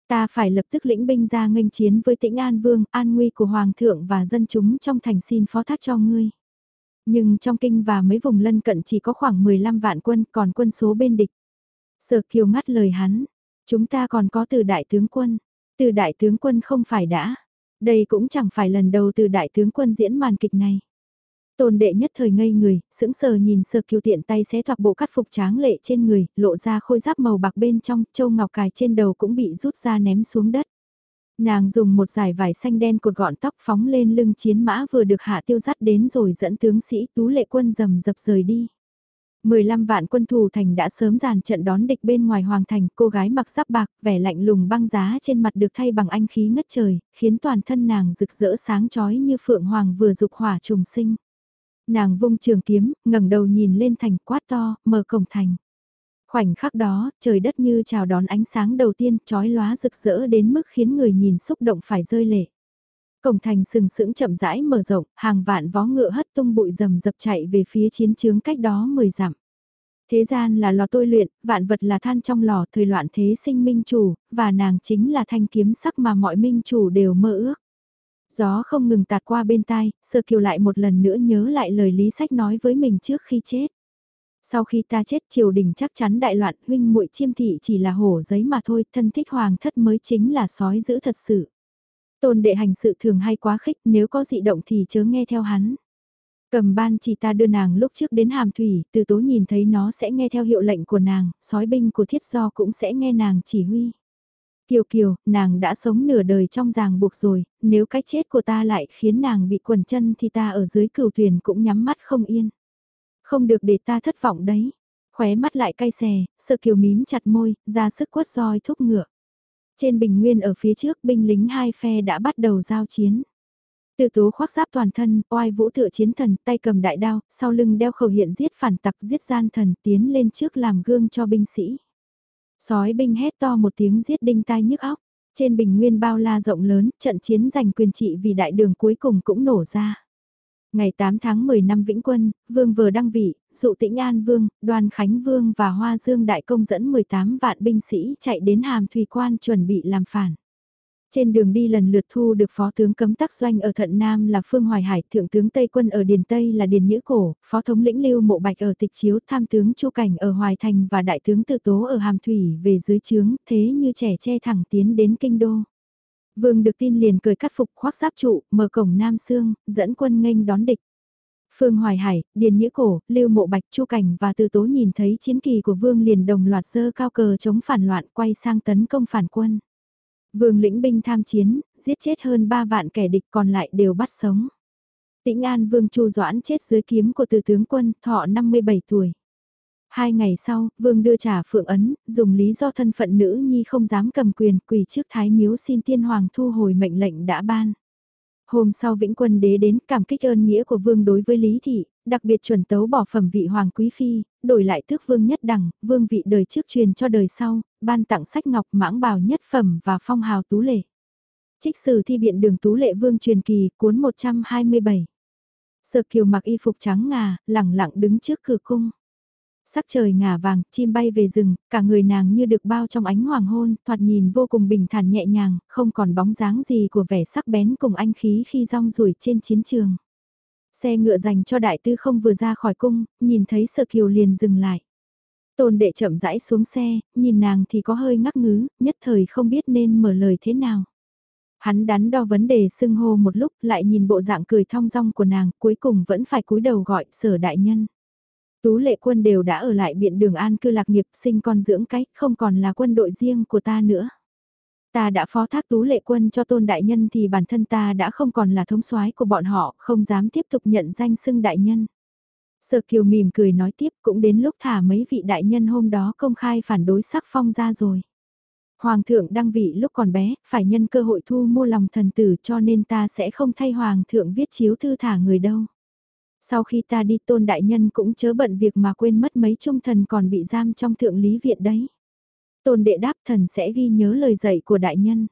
Ta phải lập tức lĩnh binh ra nghênh chiến với tĩnh An Vương, an nguy của Hoàng thượng và dân chúng trong thành xin phó thác cho ngươi. Nhưng trong kinh và mấy vùng lân cận chỉ có khoảng 15 vạn quân còn quân số bên địch. Sở kiều ngắt lời hắn, chúng ta còn có từ đại tướng quân, từ đại tướng quân không phải đã. Đây cũng chẳng phải lần đầu từ đại tướng quân diễn màn kịch này. Tôn đệ nhất thời ngây người, sững sờ nhìn sờ kiều tiện tay xé toạc bộ cắt phục tráng lệ trên người, lộ ra khôi giáp màu bạc bên trong, châu ngọc cài trên đầu cũng bị rút ra ném xuống đất. Nàng dùng một dải vải xanh đen cột gọn tóc phóng lên lưng chiến mã vừa được hạ tiêu dắt đến rồi dẫn tướng sĩ tú lệ quân rầm dập rời đi. 15 vạn quân thủ thành đã sớm dàn trận đón địch bên ngoài hoàng thành, cô gái mặc giáp bạc, vẻ lạnh lùng băng giá trên mặt được thay bằng anh khí ngất trời, khiến toàn thân nàng rực rỡ sáng chói như phượng hoàng vừa dục hỏa trùng sinh. Nàng vung trường kiếm, ngẩng đầu nhìn lên thành quát to, mở cổng thành. Khoảnh khắc đó, trời đất như chào đón ánh sáng đầu tiên, chói lóa rực rỡ đến mức khiến người nhìn xúc động phải rơi lệ. Cổng thành sừng sững chậm rãi mở rộng, hàng vạn vó ngựa hất tung bụi rầm dập chạy về phía chiến trường cách đó 10 dặm. Thế gian là lò tôi luyện, vạn vật là than trong lò, thời loạn thế sinh minh chủ, và nàng chính là thanh kiếm sắc mà mọi minh chủ đều mơ ước. Gió không ngừng tạt qua bên tai, sơ kiều lại một lần nữa nhớ lại lời lý sách nói với mình trước khi chết. Sau khi ta chết triều đình chắc chắn đại loạn huynh muội chiêm thị chỉ là hổ giấy mà thôi, thân thích hoàng thất mới chính là sói giữ thật sự. Tôn đệ hành sự thường hay quá khích nếu có dị động thì chớ nghe theo hắn. Cầm ban chỉ ta đưa nàng lúc trước đến hàm thủy, từ tố nhìn thấy nó sẽ nghe theo hiệu lệnh của nàng, sói binh của thiết do cũng sẽ nghe nàng chỉ huy. Kiều Kiều, nàng đã sống nửa đời trong ràng buộc rồi, nếu cái chết của ta lại khiến nàng bị quần chân thì ta ở dưới cửu thuyền cũng nhắm mắt không yên. Không được để ta thất vọng đấy. Khóe mắt lại cay xè, sợ Kiều mím chặt môi, ra sức quất roi thúc ngựa. Trên bình nguyên ở phía trước binh lính hai phe đã bắt đầu giao chiến. Từ tố khoác giáp toàn thân, oai vũ tựa chiến thần, tay cầm đại đao, sau lưng đeo khẩu hiện giết phản tặc giết gian thần tiến lên trước làm gương cho binh sĩ. Sói binh hét to một tiếng giết đinh tai nhức óc. Trên bình nguyên bao la rộng lớn, trận chiến giành quyền trị vì đại đường cuối cùng cũng nổ ra. Ngày 8 tháng 10 năm Vĩnh Quân, Vương vừa đăng vị, dụ tĩnh An Vương, Đoàn Khánh Vương và Hoa Dương Đại Công dẫn 18 vạn binh sĩ chạy đến Hàm Thủy Quan chuẩn bị làm phản. Trên đường đi lần lượt thu được phó tướng cấm tắc doanh ở Thận Nam là Phương Hoài Hải, thượng tướng Tây quân ở Điền Tây là Điền Nhữ Cổ, phó thống lĩnh Lưu Mộ Bạch ở Tịch Chiếu, tham tướng Chu Cảnh ở Hoài Thành và đại tướng Tự Tố ở Hàm Thủy về dưới trướng, thế như trẻ che thẳng tiến đến kinh đô. Vương được tin liền cười cắt phục khoác giáp trụ, mở cổng Nam Sương, dẫn quân nghênh đón địch. Phương Hoài Hải, Điền Nhĩ Cổ, Lưu Mộ Bạch, Chu Cảnh và Từ Tố nhìn thấy chiến kỳ của Vương liền đồng loạt dơ cao cờ chống phản loạn quay sang tấn công phản quân. Vương lĩnh binh tham chiến, giết chết hơn 3 vạn kẻ địch còn lại đều bắt sống. Tĩnh An Vương Chu Doãn chết dưới kiếm của từ tướng quân, thọ 57 tuổi. Hai ngày sau, Vương đưa trả Phượng Ấn, dùng lý do thân phận nữ nhi không dám cầm quyền quỳ trước Thái Miếu xin tiên hoàng thu hồi mệnh lệnh đã ban. Hôm sau Vĩnh Quân Đế đến cảm kích ơn nghĩa của Vương đối với Lý Thị, đặc biệt chuẩn tấu bỏ phẩm vị Hoàng Quý Phi, đổi lại tước Vương nhất đẳng, Vương vị đời trước truyền cho đời sau, ban tặng sách ngọc mãng bào nhất phẩm và phong hào tú lệ. Trích sử thi biện đường tú lệ Vương truyền kỳ, cuốn 127. Sợ kiều mặc y phục trắng ngà, lẳng lặng đứng trước cửa cung. Sắc trời ngả vàng, chim bay về rừng, cả người nàng như được bao trong ánh hoàng hôn, thoạt nhìn vô cùng bình thản nhẹ nhàng, không còn bóng dáng gì của vẻ sắc bén cùng anh khí khi rong ruổi trên chiến trường. Xe ngựa dành cho đại tư không vừa ra khỏi cung, nhìn thấy sợ kiều liền dừng lại. Tôn đệ chậm rãi xuống xe, nhìn nàng thì có hơi ngắc ngứ, nhất thời không biết nên mở lời thế nào. Hắn đắn đo vấn đề xưng hô một lúc lại nhìn bộ dạng cười thong dong của nàng, cuối cùng vẫn phải cúi đầu gọi sở đại nhân. Tú lệ quân đều đã ở lại biện đường an cư lạc nghiệp sinh con dưỡng cách không còn là quân đội riêng của ta nữa. Ta đã phó thác tú lệ quân cho tôn đại nhân thì bản thân ta đã không còn là thống soái của bọn họ, không dám tiếp tục nhận danh xưng đại nhân. Sở kiều mỉm cười nói tiếp cũng đến lúc thả mấy vị đại nhân hôm đó công khai phản đối sắc phong ra rồi. Hoàng thượng đăng vị lúc còn bé, phải nhân cơ hội thu mua lòng thần tử cho nên ta sẽ không thay hoàng thượng viết chiếu thư thả người đâu. Sau khi ta đi tôn đại nhân cũng chớ bận việc mà quên mất mấy trung thần còn bị giam trong thượng lý viện đấy. Tôn đệ đáp thần sẽ ghi nhớ lời dạy của đại nhân.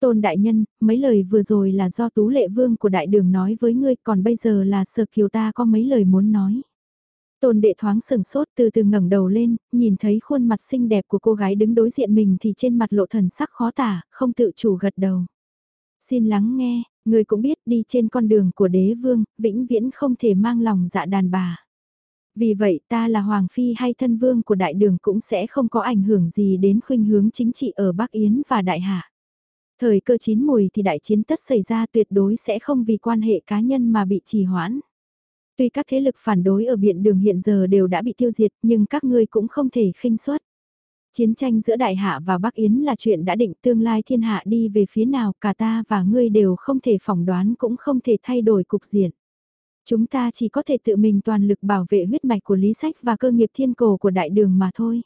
Tôn đại nhân, mấy lời vừa rồi là do tú lệ vương của đại đường nói với ngươi còn bây giờ là sở kiều ta có mấy lời muốn nói. Tôn đệ thoáng sừng sốt từ từ ngẩng đầu lên, nhìn thấy khuôn mặt xinh đẹp của cô gái đứng đối diện mình thì trên mặt lộ thần sắc khó tả, không tự chủ gật đầu. Xin lắng nghe, người cũng biết đi trên con đường của đế vương, vĩnh viễn không thể mang lòng dạ đàn bà. Vì vậy ta là Hoàng Phi hay thân vương của đại đường cũng sẽ không có ảnh hưởng gì đến khuynh hướng chính trị ở Bắc Yến và Đại Hạ. Thời cơ chín mùi thì đại chiến tất xảy ra tuyệt đối sẽ không vì quan hệ cá nhân mà bị trì hoãn. Tuy các thế lực phản đối ở biện đường hiện giờ đều đã bị tiêu diệt nhưng các ngươi cũng không thể khinh suất. Chiến tranh giữa Đại Hạ và Bắc Yến là chuyện đã định tương lai thiên hạ đi về phía nào cả ta và ngươi đều không thể phỏng đoán cũng không thể thay đổi cục diện. Chúng ta chỉ có thể tự mình toàn lực bảo vệ huyết mạch của lý sách và cơ nghiệp thiên cổ của đại đường mà thôi.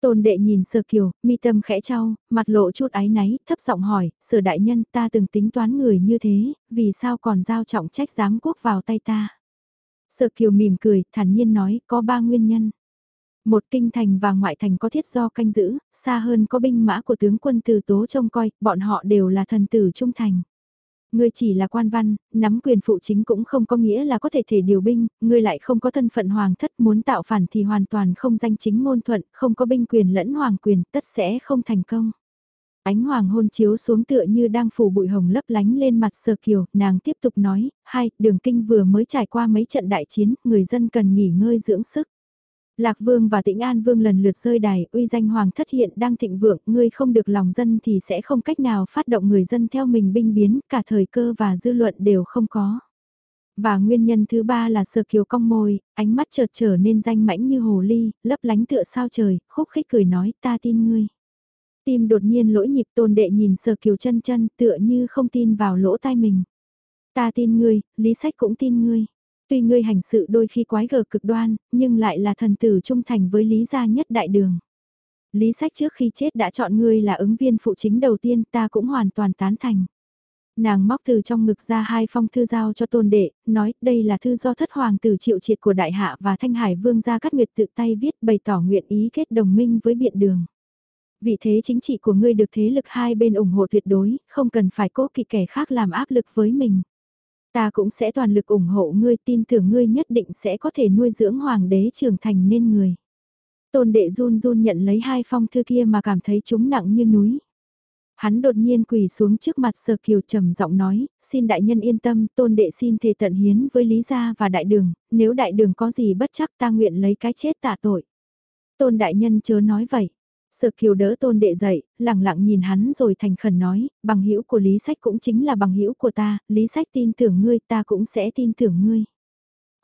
Tôn đệ nhìn Sở Kiều, mi tâm khẽ trao, mặt lộ chút ái náy, thấp giọng hỏi, Sở đại nhân ta từng tính toán người như thế, vì sao còn giao trọng trách giám quốc vào tay ta? Sở Kiều mỉm cười, thản nhiên nói, có ba nguyên nhân. Một kinh thành và ngoại thành có thiết do canh giữ, xa hơn có binh mã của tướng quân từ tố trông coi, bọn họ đều là thần tử trung thành. Ngươi chỉ là quan văn, nắm quyền phụ chính cũng không có nghĩa là có thể thể điều binh, ngươi lại không có thân phận hoàng thất muốn tạo phản thì hoàn toàn không danh chính ngôn thuận, không có binh quyền lẫn hoàng quyền, tất sẽ không thành công. Ánh hoàng hôn chiếu xuống tựa như đang phủ bụi hồng lấp lánh lên mặt sờ kiều, nàng tiếp tục nói, hai, đường kinh vừa mới trải qua mấy trận đại chiến, người dân cần nghỉ ngơi dưỡng sức. Lạc Vương và Tĩnh An Vương lần lượt rơi đài, uy danh hoàng thất hiện đang thịnh vượng, ngươi không được lòng dân thì sẽ không cách nào phát động người dân theo mình binh biến, cả thời cơ và dư luận đều không có. Và nguyên nhân thứ ba là sờ kiều cong môi, ánh mắt chợt trở nên danh mãnh như hồ ly, lấp lánh tựa sao trời, khúc khích cười nói ta tin ngươi. Tim đột nhiên lỗi nhịp tôn đệ nhìn sờ kiều chân chân tựa như không tin vào lỗ tai mình. Ta tin ngươi, lý sách cũng tin ngươi. Tuy ngươi hành sự đôi khi quái gở cực đoan, nhưng lại là thần tử trung thành với lý gia nhất đại đường. Lý sách trước khi chết đã chọn ngươi là ứng viên phụ chính đầu tiên ta cũng hoàn toàn tán thành. Nàng móc từ trong ngực ra hai phong thư giao cho tôn đệ, nói đây là thư do thất hoàng tử triệu triệt của đại hạ và thanh hải vương gia cắt nguyệt tự tay viết bày tỏ nguyện ý kết đồng minh với biện đường. Vị thế chính trị của ngươi được thế lực hai bên ủng hộ tuyệt đối, không cần phải cố kỵ kẻ khác làm áp lực với mình. Ta cũng sẽ toàn lực ủng hộ ngươi tin tưởng ngươi nhất định sẽ có thể nuôi dưỡng hoàng đế trưởng thành nên người. Tôn đệ run run nhận lấy hai phong thư kia mà cảm thấy chúng nặng như núi. Hắn đột nhiên quỳ xuống trước mặt Sở Kiều trầm giọng nói, xin đại nhân yên tâm, tôn đệ xin thề tận hiến với Lý Gia và đại đường, nếu đại đường có gì bất chắc ta nguyện lấy cái chết tạ tội. Tôn đại nhân chớ nói vậy, Sở kiều đỡ tôn đệ dậy, lặng lặng nhìn hắn rồi thành khẩn nói, bằng hữu của Lý Sách cũng chính là bằng hữu của ta, Lý Sách tin tưởng ngươi ta cũng sẽ tin tưởng ngươi.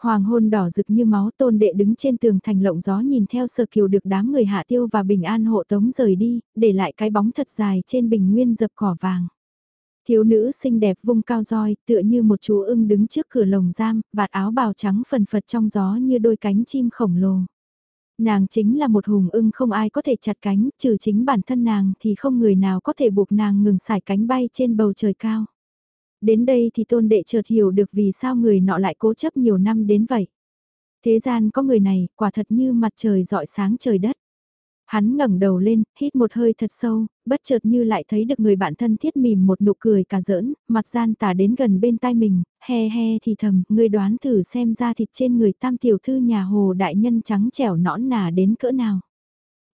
Hoàng hôn đỏ rực như máu tôn đệ đứng trên tường thành lộng gió nhìn theo sở kiều được đám người hạ tiêu và bình an hộ tống rời đi, để lại cái bóng thật dài trên bình nguyên dập cỏ vàng. Thiếu nữ xinh đẹp vung cao roi, tựa như một chú ưng đứng trước cửa lồng giam, vạt áo bào trắng phần phật trong gió như đôi cánh chim khổng lồ. Nàng chính là một hùng ưng không ai có thể chặt cánh, trừ chính bản thân nàng thì không người nào có thể buộc nàng ngừng xải cánh bay trên bầu trời cao. Đến đây thì tôn đệ chợt hiểu được vì sao người nọ lại cố chấp nhiều năm đến vậy. Thế gian có người này, quả thật như mặt trời dọi sáng trời đất. Hắn ngẩng đầu lên, hít một hơi thật sâu, bất chợt như lại thấy được người bạn thân thiết mỉm một nụ cười cả giỡn, mặt gian tả đến gần bên tai mình, he he thì thầm, ngươi đoán thử xem ra thịt trên người tam tiểu thư nhà hồ đại nhân trắng trẻo nõn nà đến cỡ nào.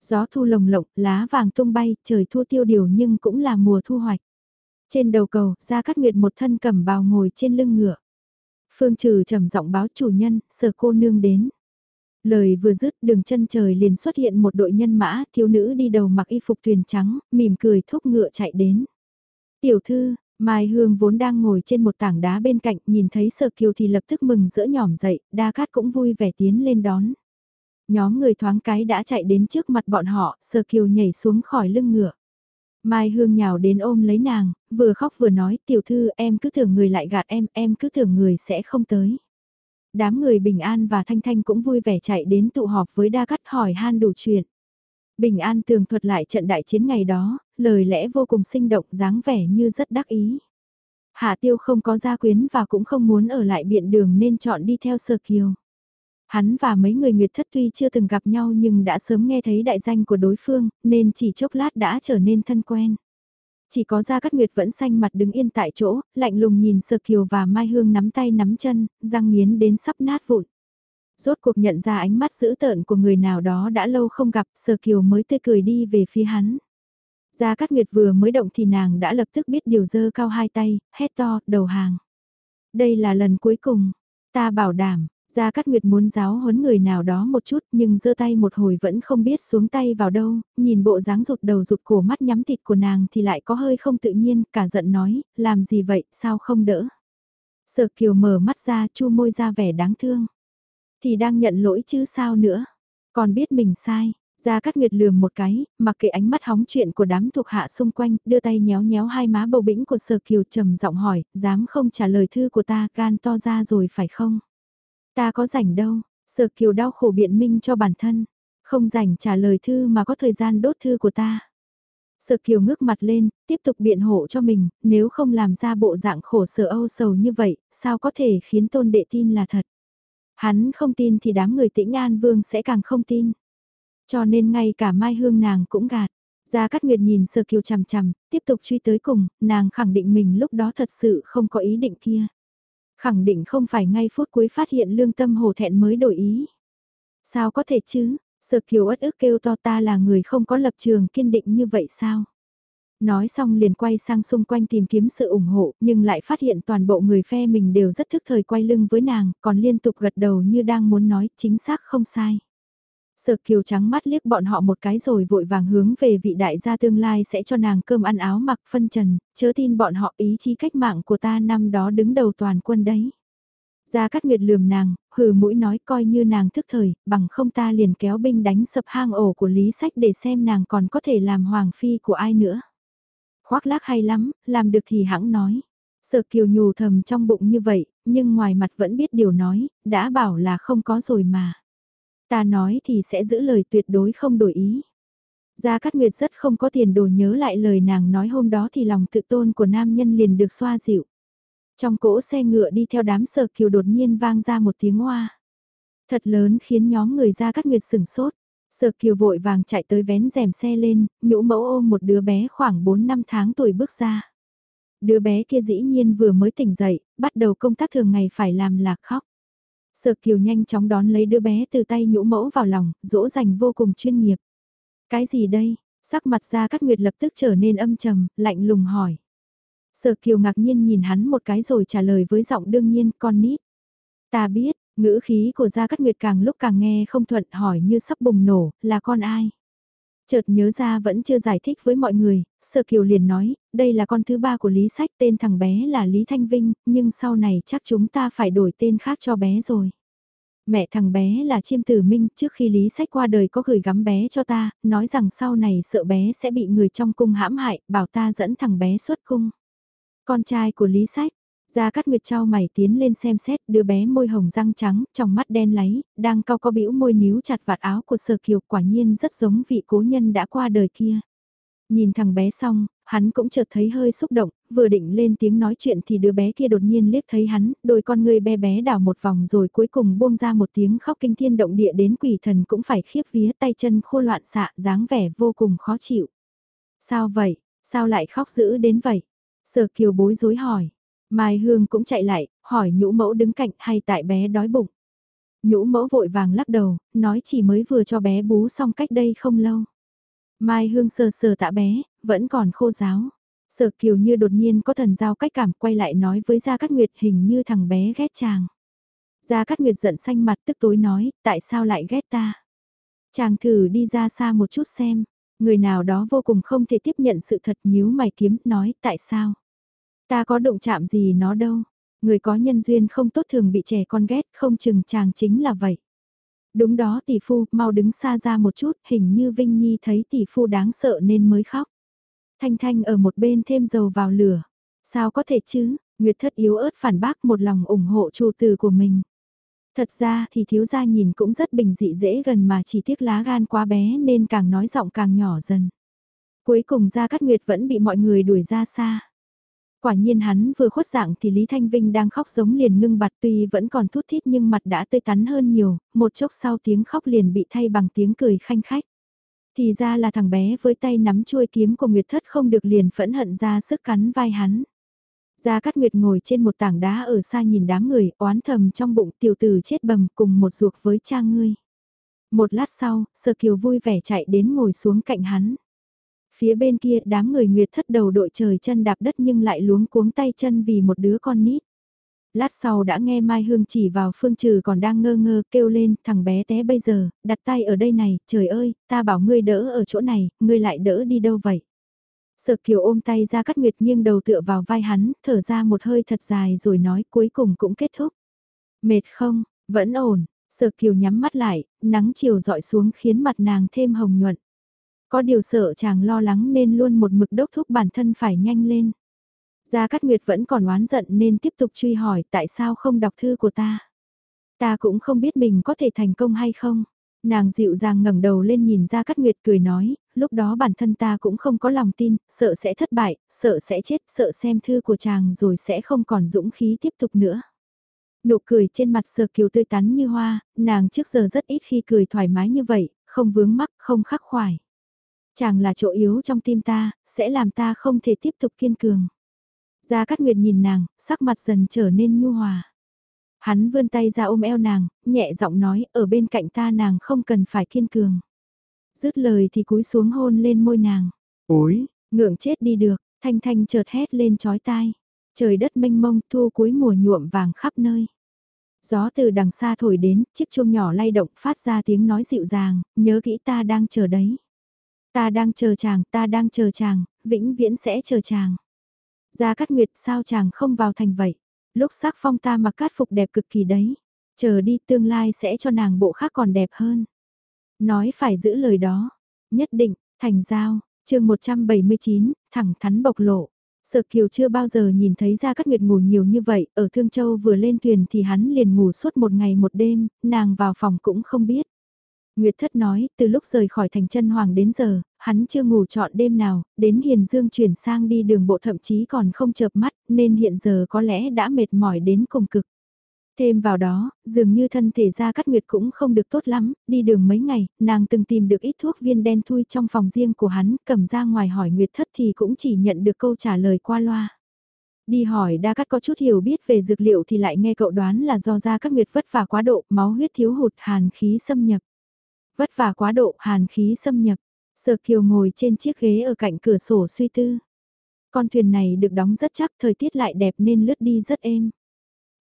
Gió thu lồng lộng, lá vàng tung bay, trời thu tiêu điều nhưng cũng là mùa thu hoạch. Trên đầu cầu, ra cắt nguyệt một thân cầm bào ngồi trên lưng ngựa. Phương trừ trầm giọng báo chủ nhân, sở cô nương đến. Lời vừa dứt đường chân trời liền xuất hiện một đội nhân mã, thiếu nữ đi đầu mặc y phục thuyền trắng, mỉm cười thúc ngựa chạy đến. Tiểu thư, Mai Hương vốn đang ngồi trên một tảng đá bên cạnh nhìn thấy Sở Kiều thì lập tức mừng rỡ nhỏm dậy, Đa Cát cũng vui vẻ tiến lên đón. Nhóm người thoáng cái đã chạy đến trước mặt bọn họ, Sở Kiều nhảy xuống khỏi lưng ngựa. Mai Hương nhào đến ôm lấy nàng, vừa khóc vừa nói, tiểu thư em cứ tưởng người lại gạt em, em cứ tưởng người sẽ không tới. Đám người Bình An và Thanh Thanh cũng vui vẻ chạy đến tụ họp với Đa Cắt hỏi han đủ chuyện. Bình An tường thuật lại trận đại chiến ngày đó, lời lẽ vô cùng sinh động dáng vẻ như rất đắc ý. Hạ tiêu không có gia quyến và cũng không muốn ở lại biện đường nên chọn đi theo sơ kiều. Hắn và mấy người Nguyệt thất tuy chưa từng gặp nhau nhưng đã sớm nghe thấy đại danh của đối phương, nên chỉ chốc lát đã trở nên thân quen. Chỉ có Gia Cát Nguyệt vẫn xanh mặt đứng yên tại chỗ, lạnh lùng nhìn Sở Kiều và Mai Hương nắm tay nắm chân, răng nghiến đến sắp nát vụn. Rốt cuộc nhận ra ánh mắt dữ tợn của người nào đó đã lâu không gặp, Sở Kiều mới tươi cười đi về phía hắn. Gia Cát Nguyệt vừa mới động thì nàng đã lập tức biết điều dơ cao hai tay, hét to, đầu hàng. Đây là lần cuối cùng, ta bảo đảm, Gia Cát Nguyệt muốn giáo huấn người nào đó một chút nhưng giơ tay một hồi vẫn không biết xuống tay vào đâu, nhìn bộ dáng rụt đầu rụt cổ mắt nhắm thịt của nàng thì lại có hơi không tự nhiên, cả giận nói, làm gì vậy, sao không đỡ. Sở Kiều mở mắt ra chu môi ra vẻ đáng thương. Thì đang nhận lỗi chứ sao nữa, còn biết mình sai, Gia Cát Nguyệt lườm một cái, mặc kệ ánh mắt hóng chuyện của đám thuộc hạ xung quanh, đưa tay nhéo nhéo hai má bầu bĩnh của Sở Kiều trầm giọng hỏi, dám không trả lời thư của ta, gan to ra rồi phải không? Ta có rảnh đâu, Sở Kiều đau khổ biện minh cho bản thân, không rảnh trả lời thư mà có thời gian đốt thư của ta. Sở Kiều ngước mặt lên, tiếp tục biện hộ cho mình, nếu không làm ra bộ dạng khổ sở âu sầu như vậy, sao có thể khiến tôn đệ tin là thật. Hắn không tin thì đám người tĩnh An Vương sẽ càng không tin. Cho nên ngay cả Mai Hương nàng cũng gạt. Gia Cát Nguyệt nhìn Sở Kiều chằm chằm, tiếp tục truy tới cùng, nàng khẳng định mình lúc đó thật sự không có ý định kia. Khẳng định không phải ngay phút cuối phát hiện lương tâm hồ thẹn mới đổi ý. Sao có thể chứ, Sở Kiều ất ức kêu to ta là người không có lập trường kiên định như vậy sao? Nói xong liền quay sang xung quanh tìm kiếm sự ủng hộ, nhưng lại phát hiện toàn bộ người phe mình đều rất thức thời quay lưng với nàng, còn liên tục gật đầu như đang muốn nói chính xác không sai. Sở kiều trắng mắt liếc bọn họ một cái rồi vội vàng hướng về vị đại gia tương lai sẽ cho nàng cơm ăn áo mặc phân trần, chớ tin bọn họ ý chí cách mạng của ta năm đó đứng đầu toàn quân đấy. Gia Cát Nguyệt lườm nàng, hừ mũi nói coi như nàng thức thời, bằng không ta liền kéo binh đánh sập hang ổ của Lý Sách để xem nàng còn có thể làm hoàng phi của ai nữa. Khoác lác hay lắm, làm được thì hãng nói. Sở kiều nhù thầm trong bụng như vậy, nhưng ngoài mặt vẫn biết điều nói, đã bảo là không có rồi mà. Ta nói thì sẽ giữ lời tuyệt đối không đổi ý. Gia Cát Nguyệt rất không có tiền đồ nhớ lại lời nàng nói hôm đó thì lòng tự tôn của nam nhân liền được xoa dịu. Trong cỗ xe ngựa đi theo đám sở kiều đột nhiên vang ra một tiếng hoa. Thật lớn khiến nhóm người Gia Cát Nguyệt sửng sốt. Sở kiều vội vàng chạy tới vén rèm xe lên, nhũ mẫu ôm một đứa bé khoảng 4 năm tháng tuổi bước ra. Đứa bé kia dĩ nhiên vừa mới tỉnh dậy, bắt đầu công tác thường ngày phải làm là khóc. Sở kiều nhanh chóng đón lấy đứa bé từ tay nhũ mẫu vào lòng, dỗ dành vô cùng chuyên nghiệp. Cái gì đây? Sắc mặt ra cát nguyệt lập tức trở nên âm trầm, lạnh lùng hỏi. Sở kiều ngạc nhiên nhìn hắn một cái rồi trả lời với giọng đương nhiên con nít. Ta biết, ngữ khí của Gia Cát Nguyệt càng lúc càng nghe không thuận hỏi như sắp bùng nổ, là con ai? Chợt nhớ ra vẫn chưa giải thích với mọi người, Sở Kiều liền nói, đây là con thứ ba của Lý Sách tên thằng bé là Lý Thanh Vinh, nhưng sau này chắc chúng ta phải đổi tên khác cho bé rồi. Mẹ thằng bé là Chiêm Tử Minh, trước khi Lý Sách qua đời có gửi gắm bé cho ta, nói rằng sau này sợ bé sẽ bị người trong cung hãm hại, bảo ta dẫn thằng bé xuất cung. Con trai của Lý Sách, Gia Cát Nguyệt trao mày tiến lên xem xét đứa bé môi hồng răng trắng, trong mắt đen láy, đang cao có bĩu môi níu chặt vạt áo của Sở Kiều quả nhiên rất giống vị cố nhân đã qua đời kia. Nhìn thằng bé xong, hắn cũng chợt thấy hơi xúc động, vừa định lên tiếng nói chuyện thì đứa bé kia đột nhiên liếc thấy hắn, đôi con người bé bé đảo một vòng rồi cuối cùng buông ra một tiếng khóc kinh thiên động địa đến quỷ thần cũng phải khiếp vía tay chân khô loạn xạ dáng vẻ vô cùng khó chịu. Sao vậy, sao lại khóc dữ đến vậy? Sở Kiều bối rối hỏi. Mai Hương cũng chạy lại, hỏi nhũ mẫu đứng cạnh hay tại bé đói bụng. Nhũ mẫu vội vàng lắc đầu, nói chỉ mới vừa cho bé bú xong cách đây không lâu. Mai Hương sờ sờ tạ bé, vẫn còn khô giáo. Sở kiều như đột nhiên có thần giao cách cảm quay lại nói với Gia Cát Nguyệt hình như thằng bé ghét chàng. Gia Cát Nguyệt giận xanh mặt tức tối nói, tại sao lại ghét ta? Chàng thử đi ra xa một chút xem, người nào đó vô cùng không thể tiếp nhận sự thật nhíu mày kiếm, nói tại sao? Ta có động chạm gì nó đâu, người có nhân duyên không tốt thường bị trẻ con ghét, không chừng chàng chính là vậy. Đúng đó tỷ phu, mau đứng xa ra một chút, hình như Vinh Nhi thấy tỷ phu đáng sợ nên mới khóc. Thanh Thanh ở một bên thêm dầu vào lửa. Sao có thể chứ, Nguyệt thất yếu ớt phản bác một lòng ủng hộ chủ từ của mình. Thật ra thì thiếu gia nhìn cũng rất bình dị dễ gần mà chỉ tiếc lá gan quá bé nên càng nói giọng càng nhỏ dần. Cuối cùng ra cát Nguyệt vẫn bị mọi người đuổi ra xa. Quả nhiên hắn vừa khuất dạng thì Lý Thanh Vinh đang khóc giống liền ngưng bặt tuy vẫn còn thút thít nhưng mặt đã tươi tắn hơn nhiều, một chốc sau tiếng khóc liền bị thay bằng tiếng cười khanh khách. Thì ra là thằng bé với tay nắm chuôi kiếm của Nguyệt Thất không được liền phẫn hận ra sức cắn vai hắn. Gia Cát Nguyệt ngồi trên một tảng đá ở xa nhìn đám người oán thầm trong bụng tiểu tử chết bầm cùng một ruột với cha ngươi. Một lát sau, Sơ Kiều vui vẻ chạy đến ngồi xuống cạnh hắn. Phía bên kia đám người nguyệt thất đầu đội trời chân đạp đất nhưng lại luống cuống tay chân vì một đứa con nít. Lát sau đã nghe Mai Hương chỉ vào phương trừ còn đang ngơ ngơ kêu lên thằng bé té bây giờ, đặt tay ở đây này, trời ơi, ta bảo ngươi đỡ ở chỗ này, ngươi lại đỡ đi đâu vậy? Sở kiều ôm tay ra cắt nguyệt nghiêng đầu tựa vào vai hắn, thở ra một hơi thật dài rồi nói cuối cùng cũng kết thúc. Mệt không, vẫn ổn, Sở kiều nhắm mắt lại, nắng chiều dọi xuống khiến mặt nàng thêm hồng nhuận. Có điều sợ chàng lo lắng nên luôn một mực đốc thúc bản thân phải nhanh lên. Gia Cát Nguyệt vẫn còn oán giận nên tiếp tục truy hỏi tại sao không đọc thư của ta. Ta cũng không biết mình có thể thành công hay không. Nàng dịu dàng ngẩng đầu lên nhìn Gia Cát Nguyệt cười nói, lúc đó bản thân ta cũng không có lòng tin, sợ sẽ thất bại, sợ sẽ chết, sợ xem thư của chàng rồi sẽ không còn dũng khí tiếp tục nữa. Nụ cười trên mặt sờ kiều tươi tắn như hoa, nàng trước giờ rất ít khi cười thoải mái như vậy, không vướng mắc, không khắc khoải. Chàng là chỗ yếu trong tim ta, sẽ làm ta không thể tiếp tục kiên cường. Gia Cát Nguyệt nhìn nàng, sắc mặt dần trở nên nhu hòa. Hắn vươn tay ra ôm eo nàng, nhẹ giọng nói, ở bên cạnh ta nàng không cần phải kiên cường. Dứt lời thì cúi xuống hôn lên môi nàng. Ôi, ngượng chết đi được, thanh thanh chợt hét lên chói tai. Trời đất mênh mông thu cuối mùa nhuộm vàng khắp nơi. Gió từ đằng xa thổi đến, chiếc chuông nhỏ lay động phát ra tiếng nói dịu dàng, nhớ kỹ ta đang chờ đấy. Ta đang chờ chàng, ta đang chờ chàng, vĩnh viễn sẽ chờ chàng. Gia Cát Nguyệt sao chàng không vào thành vậy? Lúc sắc phong ta mặc cát phục đẹp cực kỳ đấy. Chờ đi tương lai sẽ cho nàng bộ khác còn đẹp hơn. Nói phải giữ lời đó. Nhất định, thành giao, chương 179, thẳng thắn bộc lộ. Sở Kiều chưa bao giờ nhìn thấy Gia Cát Nguyệt ngủ nhiều như vậy, ở Thương Châu vừa lên thuyền thì hắn liền ngủ suốt một ngày một đêm, nàng vào phòng cũng không biết. Nguyệt Thất nói, từ lúc rời khỏi thành chân hoàng đến giờ, hắn chưa ngủ trọn đêm nào, đến Hiền Dương chuyển sang đi đường bộ thậm chí còn không chợp mắt, nên hiện giờ có lẽ đã mệt mỏi đến cùng cực. Thêm vào đó, dường như thân thể ra cắt nguyệt cũng không được tốt lắm, đi đường mấy ngày, nàng từng tìm được ít thuốc viên đen thui trong phòng riêng của hắn, cầm ra ngoài hỏi Nguyệt Thất thì cũng chỉ nhận được câu trả lời qua loa. Đi hỏi đa cắt có chút hiểu biết về dược liệu thì lại nghe cậu đoán là do ra các nguyệt vất vả quá độ, máu huyết thiếu hụt, hàn khí xâm nhập. Vất vả quá độ, hàn khí xâm nhập. Sở Kiều ngồi trên chiếc ghế ở cạnh cửa sổ suy tư. Con thuyền này được đóng rất chắc, thời tiết lại đẹp nên lướt đi rất êm.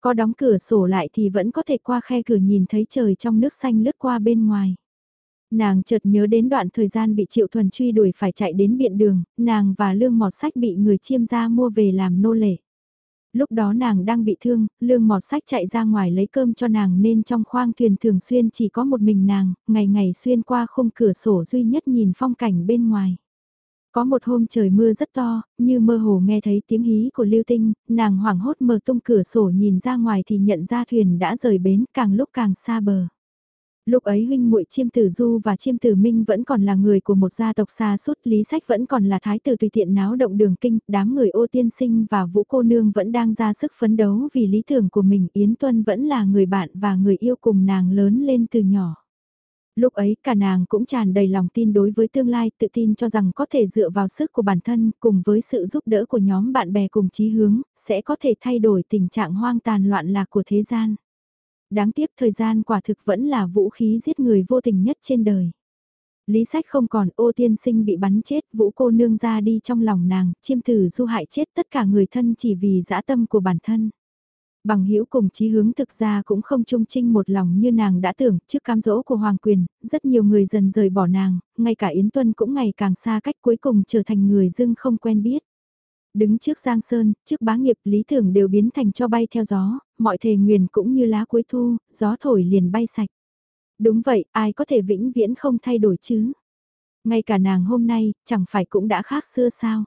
Có đóng cửa sổ lại thì vẫn có thể qua khe cửa nhìn thấy trời trong nước xanh lướt qua bên ngoài. Nàng chợt nhớ đến đoạn thời gian bị Triệu Thuần truy đuổi phải chạy đến biện đường, nàng và Lương Mọt Sách bị người chiêm gia mua về làm nô lệ lúc đó nàng đang bị thương, lương mọt sách chạy ra ngoài lấy cơm cho nàng nên trong khoang thuyền thường xuyên chỉ có một mình nàng, ngày ngày xuyên qua khung cửa sổ duy nhất nhìn phong cảnh bên ngoài. Có một hôm trời mưa rất to, như mơ hồ nghe thấy tiếng hí của lưu tinh, nàng hoảng hốt mở tung cửa sổ nhìn ra ngoài thì nhận ra thuyền đã rời bến càng lúc càng xa bờ lúc ấy huynh muội chiêm tử du và chiêm tử minh vẫn còn là người của một gia tộc xa suốt, lý sách vẫn còn là thái tử tùy tiện náo động đường kinh, đám người ô tiên sinh và vũ cô nương vẫn đang ra sức phấn đấu vì lý tưởng của mình, yến tuân vẫn là người bạn và người yêu cùng nàng lớn lên từ nhỏ. Lúc ấy, cả nàng cũng tràn đầy lòng tin đối với tương lai, tự tin cho rằng có thể dựa vào sức của bản thân cùng với sự giúp đỡ của nhóm bạn bè cùng chí hướng, sẽ có thể thay đổi tình trạng hoang tàn loạn lạc của thế gian. Đáng tiếc thời gian quả thực vẫn là vũ khí giết người vô tình nhất trên đời. Lý sách không còn ô tiên sinh bị bắn chết, vũ cô nương ra đi trong lòng nàng, chiêm tử du hại chết tất cả người thân chỉ vì dã tâm của bản thân. Bằng hữu cùng chí hướng thực ra cũng không trung trinh một lòng như nàng đã tưởng, trước cam dỗ của Hoàng Quyền, rất nhiều người dần rời bỏ nàng, ngay cả Yến Tuân cũng ngày càng xa cách cuối cùng trở thành người dưng không quen biết. Đứng trước Giang Sơn, trước bá nghiệp lý tưởng đều biến thành cho bay theo gió, mọi thề nguyền cũng như lá cuối thu, gió thổi liền bay sạch. Đúng vậy, ai có thể vĩnh viễn không thay đổi chứ? Ngay cả nàng hôm nay, chẳng phải cũng đã khác xưa sao?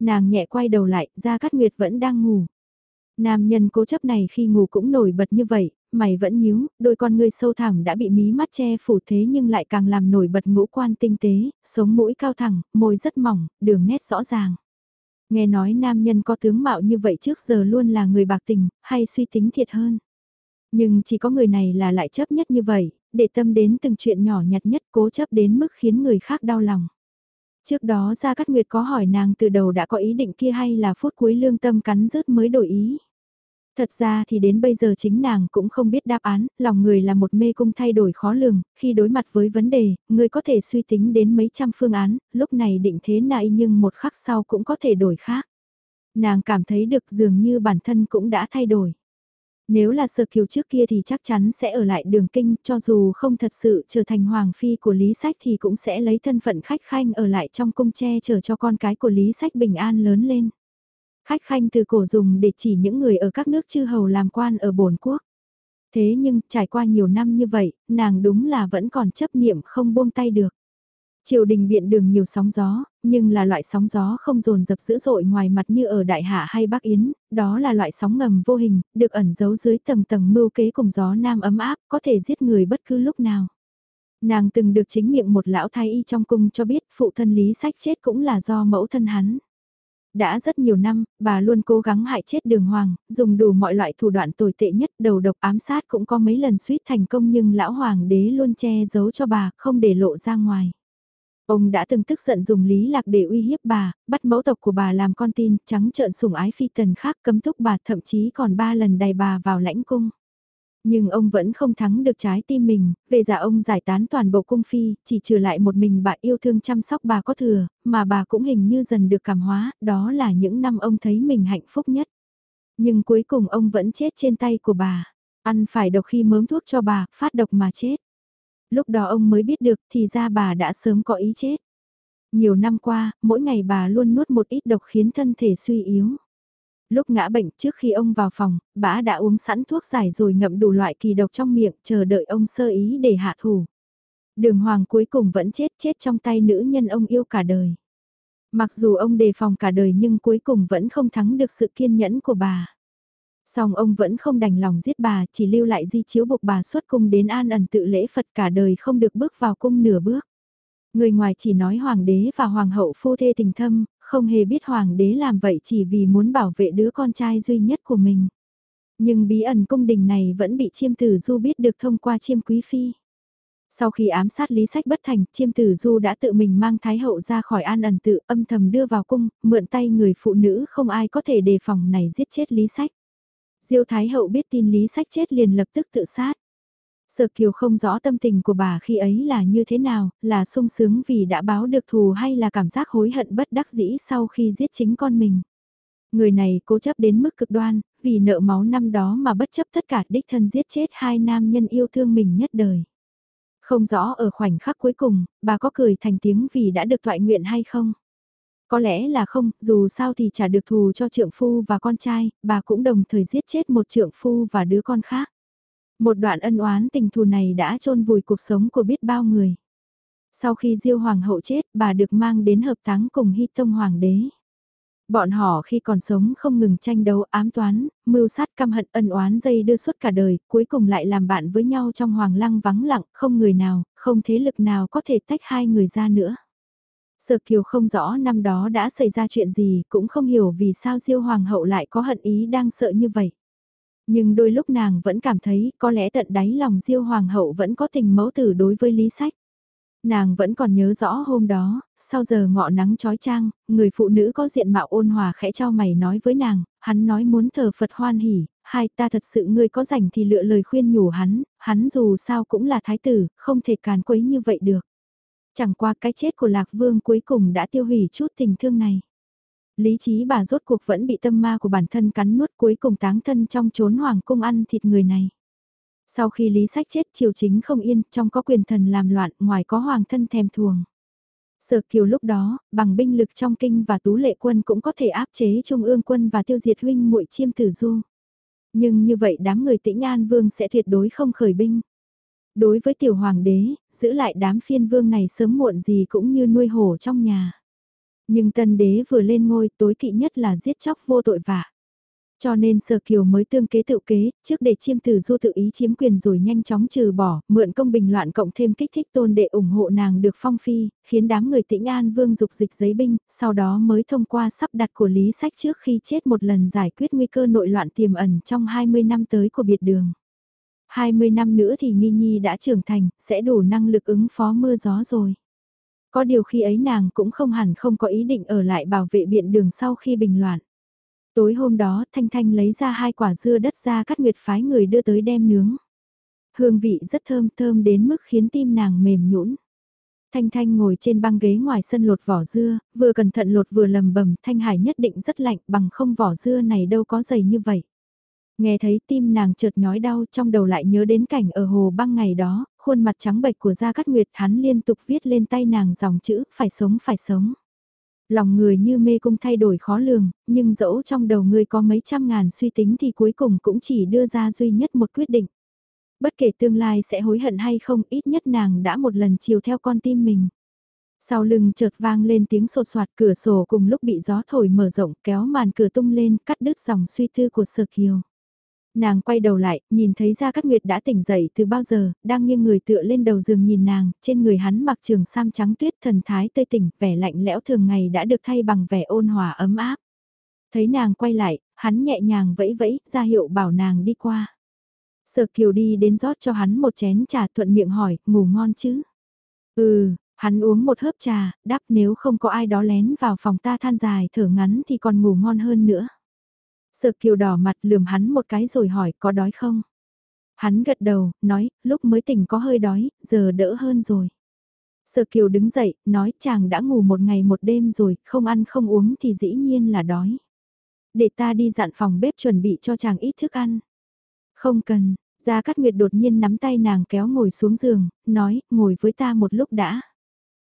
Nàng nhẹ quay đầu lại, ra Cát Nguyệt vẫn đang ngủ. Nam nhân cố chấp này khi ngủ cũng nổi bật như vậy, mày vẫn nhíu, đôi con ngươi sâu thẳm đã bị mí mắt che phủ thế nhưng lại càng làm nổi bật ngũ quan tinh tế, sống mũi cao thẳng, môi rất mỏng, đường nét rõ ràng. Nghe nói nam nhân có tướng mạo như vậy trước giờ luôn là người bạc tình, hay suy tính thiệt hơn. Nhưng chỉ có người này là lại chấp nhất như vậy, để tâm đến từng chuyện nhỏ nhặt nhất cố chấp đến mức khiến người khác đau lòng. Trước đó Gia Cát Nguyệt có hỏi nàng từ đầu đã có ý định kia hay là phút cuối lương tâm cắn rứt mới đổi ý. Thật ra thì đến bây giờ chính nàng cũng không biết đáp án, lòng người là một mê cung thay đổi khó lường, khi đối mặt với vấn đề, người có thể suy tính đến mấy trăm phương án, lúc này định thế này nhưng một khắc sau cũng có thể đổi khác. Nàng cảm thấy được dường như bản thân cũng đã thay đổi. Nếu là sơ kiều trước kia thì chắc chắn sẽ ở lại đường kinh, cho dù không thật sự trở thành hoàng phi của Lý Sách thì cũng sẽ lấy thân phận khách khanh ở lại trong cung che chở cho con cái của Lý Sách bình an lớn lên. Khách khanh từ cổ dùng để chỉ những người ở các nước chư hầu làm quan ở bổn quốc. Thế nhưng, trải qua nhiều năm như vậy, nàng đúng là vẫn còn chấp niệm không buông tay được. Triều đình biện đường nhiều sóng gió, nhưng là loại sóng gió không dồn dập dữ dội ngoài mặt như ở Đại Hạ hay Bắc Yến, đó là loại sóng ngầm vô hình, được ẩn giấu dưới tầng tầng mưu kế cùng gió nam ấm áp, có thể giết người bất cứ lúc nào. Nàng từng được chính miệng một lão thái y trong cung cho biết phụ thân lý sách chết cũng là do mẫu thân hắn. Đã rất nhiều năm, bà luôn cố gắng hại chết đường hoàng, dùng đủ mọi loại thủ đoạn tồi tệ nhất đầu độc ám sát cũng có mấy lần suýt thành công nhưng lão hoàng đế luôn che giấu cho bà, không để lộ ra ngoài. Ông đã từng tức giận dùng lý lạc để uy hiếp bà, bắt mẫu tộc của bà làm con tin, trắng trợn sủng ái phi tần khác cấm thúc bà thậm chí còn ba lần đày bà vào lãnh cung. Nhưng ông vẫn không thắng được trái tim mình, về giả ông giải tán toàn bộ cung phi, chỉ trừ lại một mình bà yêu thương chăm sóc bà có thừa, mà bà cũng hình như dần được cảm hóa, đó là những năm ông thấy mình hạnh phúc nhất. Nhưng cuối cùng ông vẫn chết trên tay của bà, ăn phải độc khi mớm thuốc cho bà, phát độc mà chết. Lúc đó ông mới biết được thì ra bà đã sớm có ý chết. Nhiều năm qua, mỗi ngày bà luôn nuốt một ít độc khiến thân thể suy yếu. Lúc ngã bệnh trước khi ông vào phòng, bã đã uống sẵn thuốc giải rồi ngậm đủ loại kỳ độc trong miệng chờ đợi ông sơ ý để hạ thủ. Đường Hoàng cuối cùng vẫn chết chết trong tay nữ nhân ông yêu cả đời. Mặc dù ông đề phòng cả đời nhưng cuối cùng vẫn không thắng được sự kiên nhẫn của bà. Song ông vẫn không đành lòng giết bà, chỉ lưu lại di chiếu buộc bà xuất cung đến an ẩn tự lễ Phật cả đời không được bước vào cung nửa bước. Người ngoài chỉ nói hoàng đế và hoàng hậu phu thê tình thâm, không hề biết hoàng đế làm vậy chỉ vì muốn bảo vệ đứa con trai duy nhất của mình. Nhưng bí ẩn cung đình này vẫn bị chiêm tử du biết được thông qua chiêm quý phi. Sau khi ám sát lý sách bất thành, chiêm tử du đã tự mình mang thái hậu ra khỏi an ẩn tự âm thầm đưa vào cung, mượn tay người phụ nữ không ai có thể đề phòng này giết chết lý sách. Diêu Thái Hậu biết tin Lý Sách chết liền lập tức tự sát. Sở Kiều không rõ tâm tình của bà khi ấy là như thế nào, là sung sướng vì đã báo được thù hay là cảm giác hối hận bất đắc dĩ sau khi giết chính con mình. Người này cố chấp đến mức cực đoan, vì nợ máu năm đó mà bất chấp tất cả đích thân giết chết hai nam nhân yêu thương mình nhất đời. Không rõ ở khoảnh khắc cuối cùng, bà có cười thành tiếng vì đã được thoại nguyện hay không? Có lẽ là không, dù sao thì trả được thù cho trượng phu và con trai, bà cũng đồng thời giết chết một trượng phu và đứa con khác. Một đoạn ân oán tình thù này đã chôn vùi cuộc sống của biết bao người. Sau khi Diêu Hoàng hậu chết, bà được mang đến hợp táng cùng Hy Tông Hoàng đế. Bọn họ khi còn sống không ngừng tranh đấu ám toán, mưu sát căm hận ân oán dây đưa suốt cả đời, cuối cùng lại làm bạn với nhau trong hoàng lăng vắng lặng, không người nào, không thế lực nào có thể tách hai người ra nữa. Sở Kiều không rõ năm đó đã xảy ra chuyện gì, cũng không hiểu vì sao Diêu Hoàng hậu lại có hận ý đang sợ như vậy. Nhưng đôi lúc nàng vẫn cảm thấy có lẽ tận đáy lòng Diêu Hoàng hậu vẫn có tình mẫu tử đối với Lý Sách. Nàng vẫn còn nhớ rõ hôm đó, sau giờ ngọ nắng trói trang, người phụ nữ có diện mạo ôn hòa khẽ cho mày nói với nàng, hắn nói muốn thờ Phật hoan hỉ, hai ta thật sự ngươi có rảnh thì lựa lời khuyên nhủ hắn, hắn dù sao cũng là thái tử, không thể càn quấy như vậy được. Chẳng qua cái chết của Lạc Vương cuối cùng đã tiêu hủy chút tình thương này. Lý trí bà rốt cuộc vẫn bị tâm ma của bản thân cắn nuốt cuối cùng táng thân trong chốn hoàng cung ăn thịt người này. Sau khi Lý Sách chết triều chính không yên, trong có quyền thần làm loạn, ngoài có hoàng thân thèm thuồng. Sở kiều lúc đó, bằng binh lực trong kinh và tú lệ quân cũng có thể áp chế trung ương quân và tiêu diệt huynh muội chiêm tử du. Nhưng như vậy đám người tĩnh an vương sẽ tuyệt đối không khởi binh. Đối với tiểu hoàng đế, giữ lại đám phiên vương này sớm muộn gì cũng như nuôi hổ trong nhà. Nhưng tân đế vừa lên ngôi tối kỵ nhất là giết chóc vô tội vạ. Cho nên Sở Kiều mới tương kế tự kế, trước để chiêm tử du tự ý chiếm quyền rồi nhanh chóng trừ bỏ, mượn công bình loạn cộng thêm kích thích tôn để ủng hộ nàng được phong phi, khiến đám người tĩnh an vương dục dịch giấy binh, sau đó mới thông qua sắp đặt của lý sách trước khi chết một lần giải quyết nguy cơ nội loạn tiềm ẩn trong 20 năm tới của biệt đường. 20 năm nữa thì Nghi Nhi đã trưởng thành, sẽ đủ năng lực ứng phó mưa gió rồi. Có điều khi ấy nàng cũng không hẳn không có ý định ở lại bảo vệ biện đường sau khi bình loạn. Tối hôm đó Thanh Thanh lấy ra hai quả dưa đất ra cắt nguyệt phái người đưa tới đem nướng. Hương vị rất thơm thơm đến mức khiến tim nàng mềm nhũn. Thanh Thanh ngồi trên băng ghế ngoài sân lột vỏ dưa, vừa cẩn thận lột vừa lầm bầm Thanh Hải nhất định rất lạnh bằng không vỏ dưa này đâu có dày như vậy. Nghe thấy tim nàng chợt nhói đau trong đầu lại nhớ đến cảnh ở hồ băng ngày đó, khuôn mặt trắng bệch của Gia Cát Nguyệt hắn liên tục viết lên tay nàng dòng chữ phải sống phải sống. Lòng người như mê cung thay đổi khó lường, nhưng dẫu trong đầu người có mấy trăm ngàn suy tính thì cuối cùng cũng chỉ đưa ra duy nhất một quyết định. Bất kể tương lai sẽ hối hận hay không, ít nhất nàng đã một lần chiều theo con tim mình. Sau lưng chợt vang lên tiếng sột soạt cửa sổ cùng lúc bị gió thổi mở rộng kéo màn cửa tung lên cắt đứt dòng suy tư của Sở Kiều. Nàng quay đầu lại, nhìn thấy Gia Cát Nguyệt đã tỉnh dậy từ bao giờ, đang nghiêng người tựa lên đầu giường nhìn nàng, trên người hắn mặc trường sam trắng tuyết thần thái tươi tỉnh, vẻ lạnh lẽo thường ngày đã được thay bằng vẻ ôn hòa ấm áp. Thấy nàng quay lại, hắn nhẹ nhàng vẫy vẫy, ra hiệu bảo nàng đi qua. Sở Kiều đi đến rót cho hắn một chén trà thuận miệng hỏi, ngủ ngon chứ? Ừ, hắn uống một hớp trà, đáp nếu không có ai đó lén vào phòng ta than dài thở ngắn thì còn ngủ ngon hơn nữa. Sở Kiều đỏ mặt lườm hắn một cái rồi hỏi có đói không? Hắn gật đầu, nói, lúc mới tỉnh có hơi đói, giờ đỡ hơn rồi. Sở Kiều đứng dậy, nói chàng đã ngủ một ngày một đêm rồi, không ăn không uống thì dĩ nhiên là đói. Để ta đi dặn phòng bếp chuẩn bị cho chàng ít thức ăn. Không cần, Gia Cát Nguyệt đột nhiên nắm tay nàng kéo ngồi xuống giường, nói, ngồi với ta một lúc đã.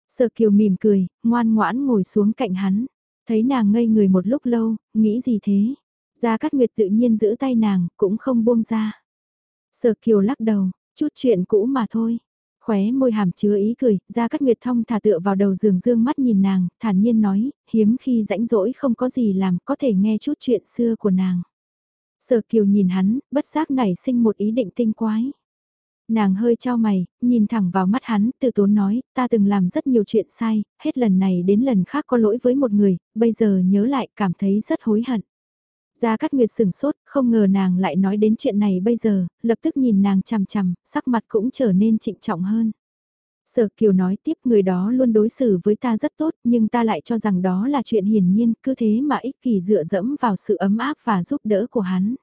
Sở Kiều mỉm cười, ngoan ngoãn ngồi xuống cạnh hắn. Thấy nàng ngây người một lúc lâu, nghĩ gì thế? Gia Cát Nguyệt tự nhiên giữ tay nàng, cũng không buông ra. Sở Kiều lắc đầu, chút chuyện cũ mà thôi. Khóe môi hàm chứa ý cười, Gia Cát Nguyệt thông thả tựa vào đầu giường dương mắt nhìn nàng, thản nhiên nói, hiếm khi rãnh rỗi không có gì làm, có thể nghe chút chuyện xưa của nàng. Sở Kiều nhìn hắn, bất giác nảy sinh một ý định tinh quái. Nàng hơi trao mày, nhìn thẳng vào mắt hắn, từ tốn nói, ta từng làm rất nhiều chuyện sai, hết lần này đến lần khác có lỗi với một người, bây giờ nhớ lại cảm thấy rất hối hận. Gia Cát Nguyệt sừng sốt, không ngờ nàng lại nói đến chuyện này bây giờ, lập tức nhìn nàng chằm chằm, sắc mặt cũng trở nên trịnh trọng hơn. Sở Kiều nói tiếp người đó luôn đối xử với ta rất tốt nhưng ta lại cho rằng đó là chuyện hiển nhiên cứ thế mà ích kỷ dựa dẫm vào sự ấm áp và giúp đỡ của hắn.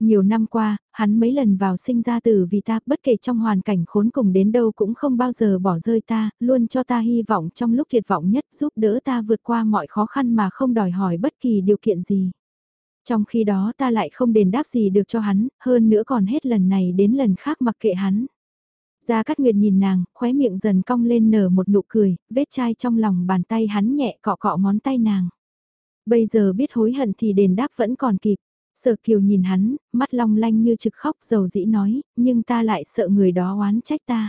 Nhiều năm qua, hắn mấy lần vào sinh ra từ vì ta bất kể trong hoàn cảnh khốn cùng đến đâu cũng không bao giờ bỏ rơi ta, luôn cho ta hy vọng trong lúc tuyệt vọng nhất giúp đỡ ta vượt qua mọi khó khăn mà không đòi hỏi bất kỳ điều kiện gì. Trong khi đó ta lại không đền đáp gì được cho hắn, hơn nữa còn hết lần này đến lần khác mặc kệ hắn. Gia Cát Nguyệt nhìn nàng, khóe miệng dần cong lên nở một nụ cười, vết chai trong lòng bàn tay hắn nhẹ cọ cọ ngón tay nàng. Bây giờ biết hối hận thì đền đáp vẫn còn kịp. Sở Kiều nhìn hắn, mắt long lanh như trực khóc dầu dĩ nói, nhưng ta lại sợ người đó oán trách ta.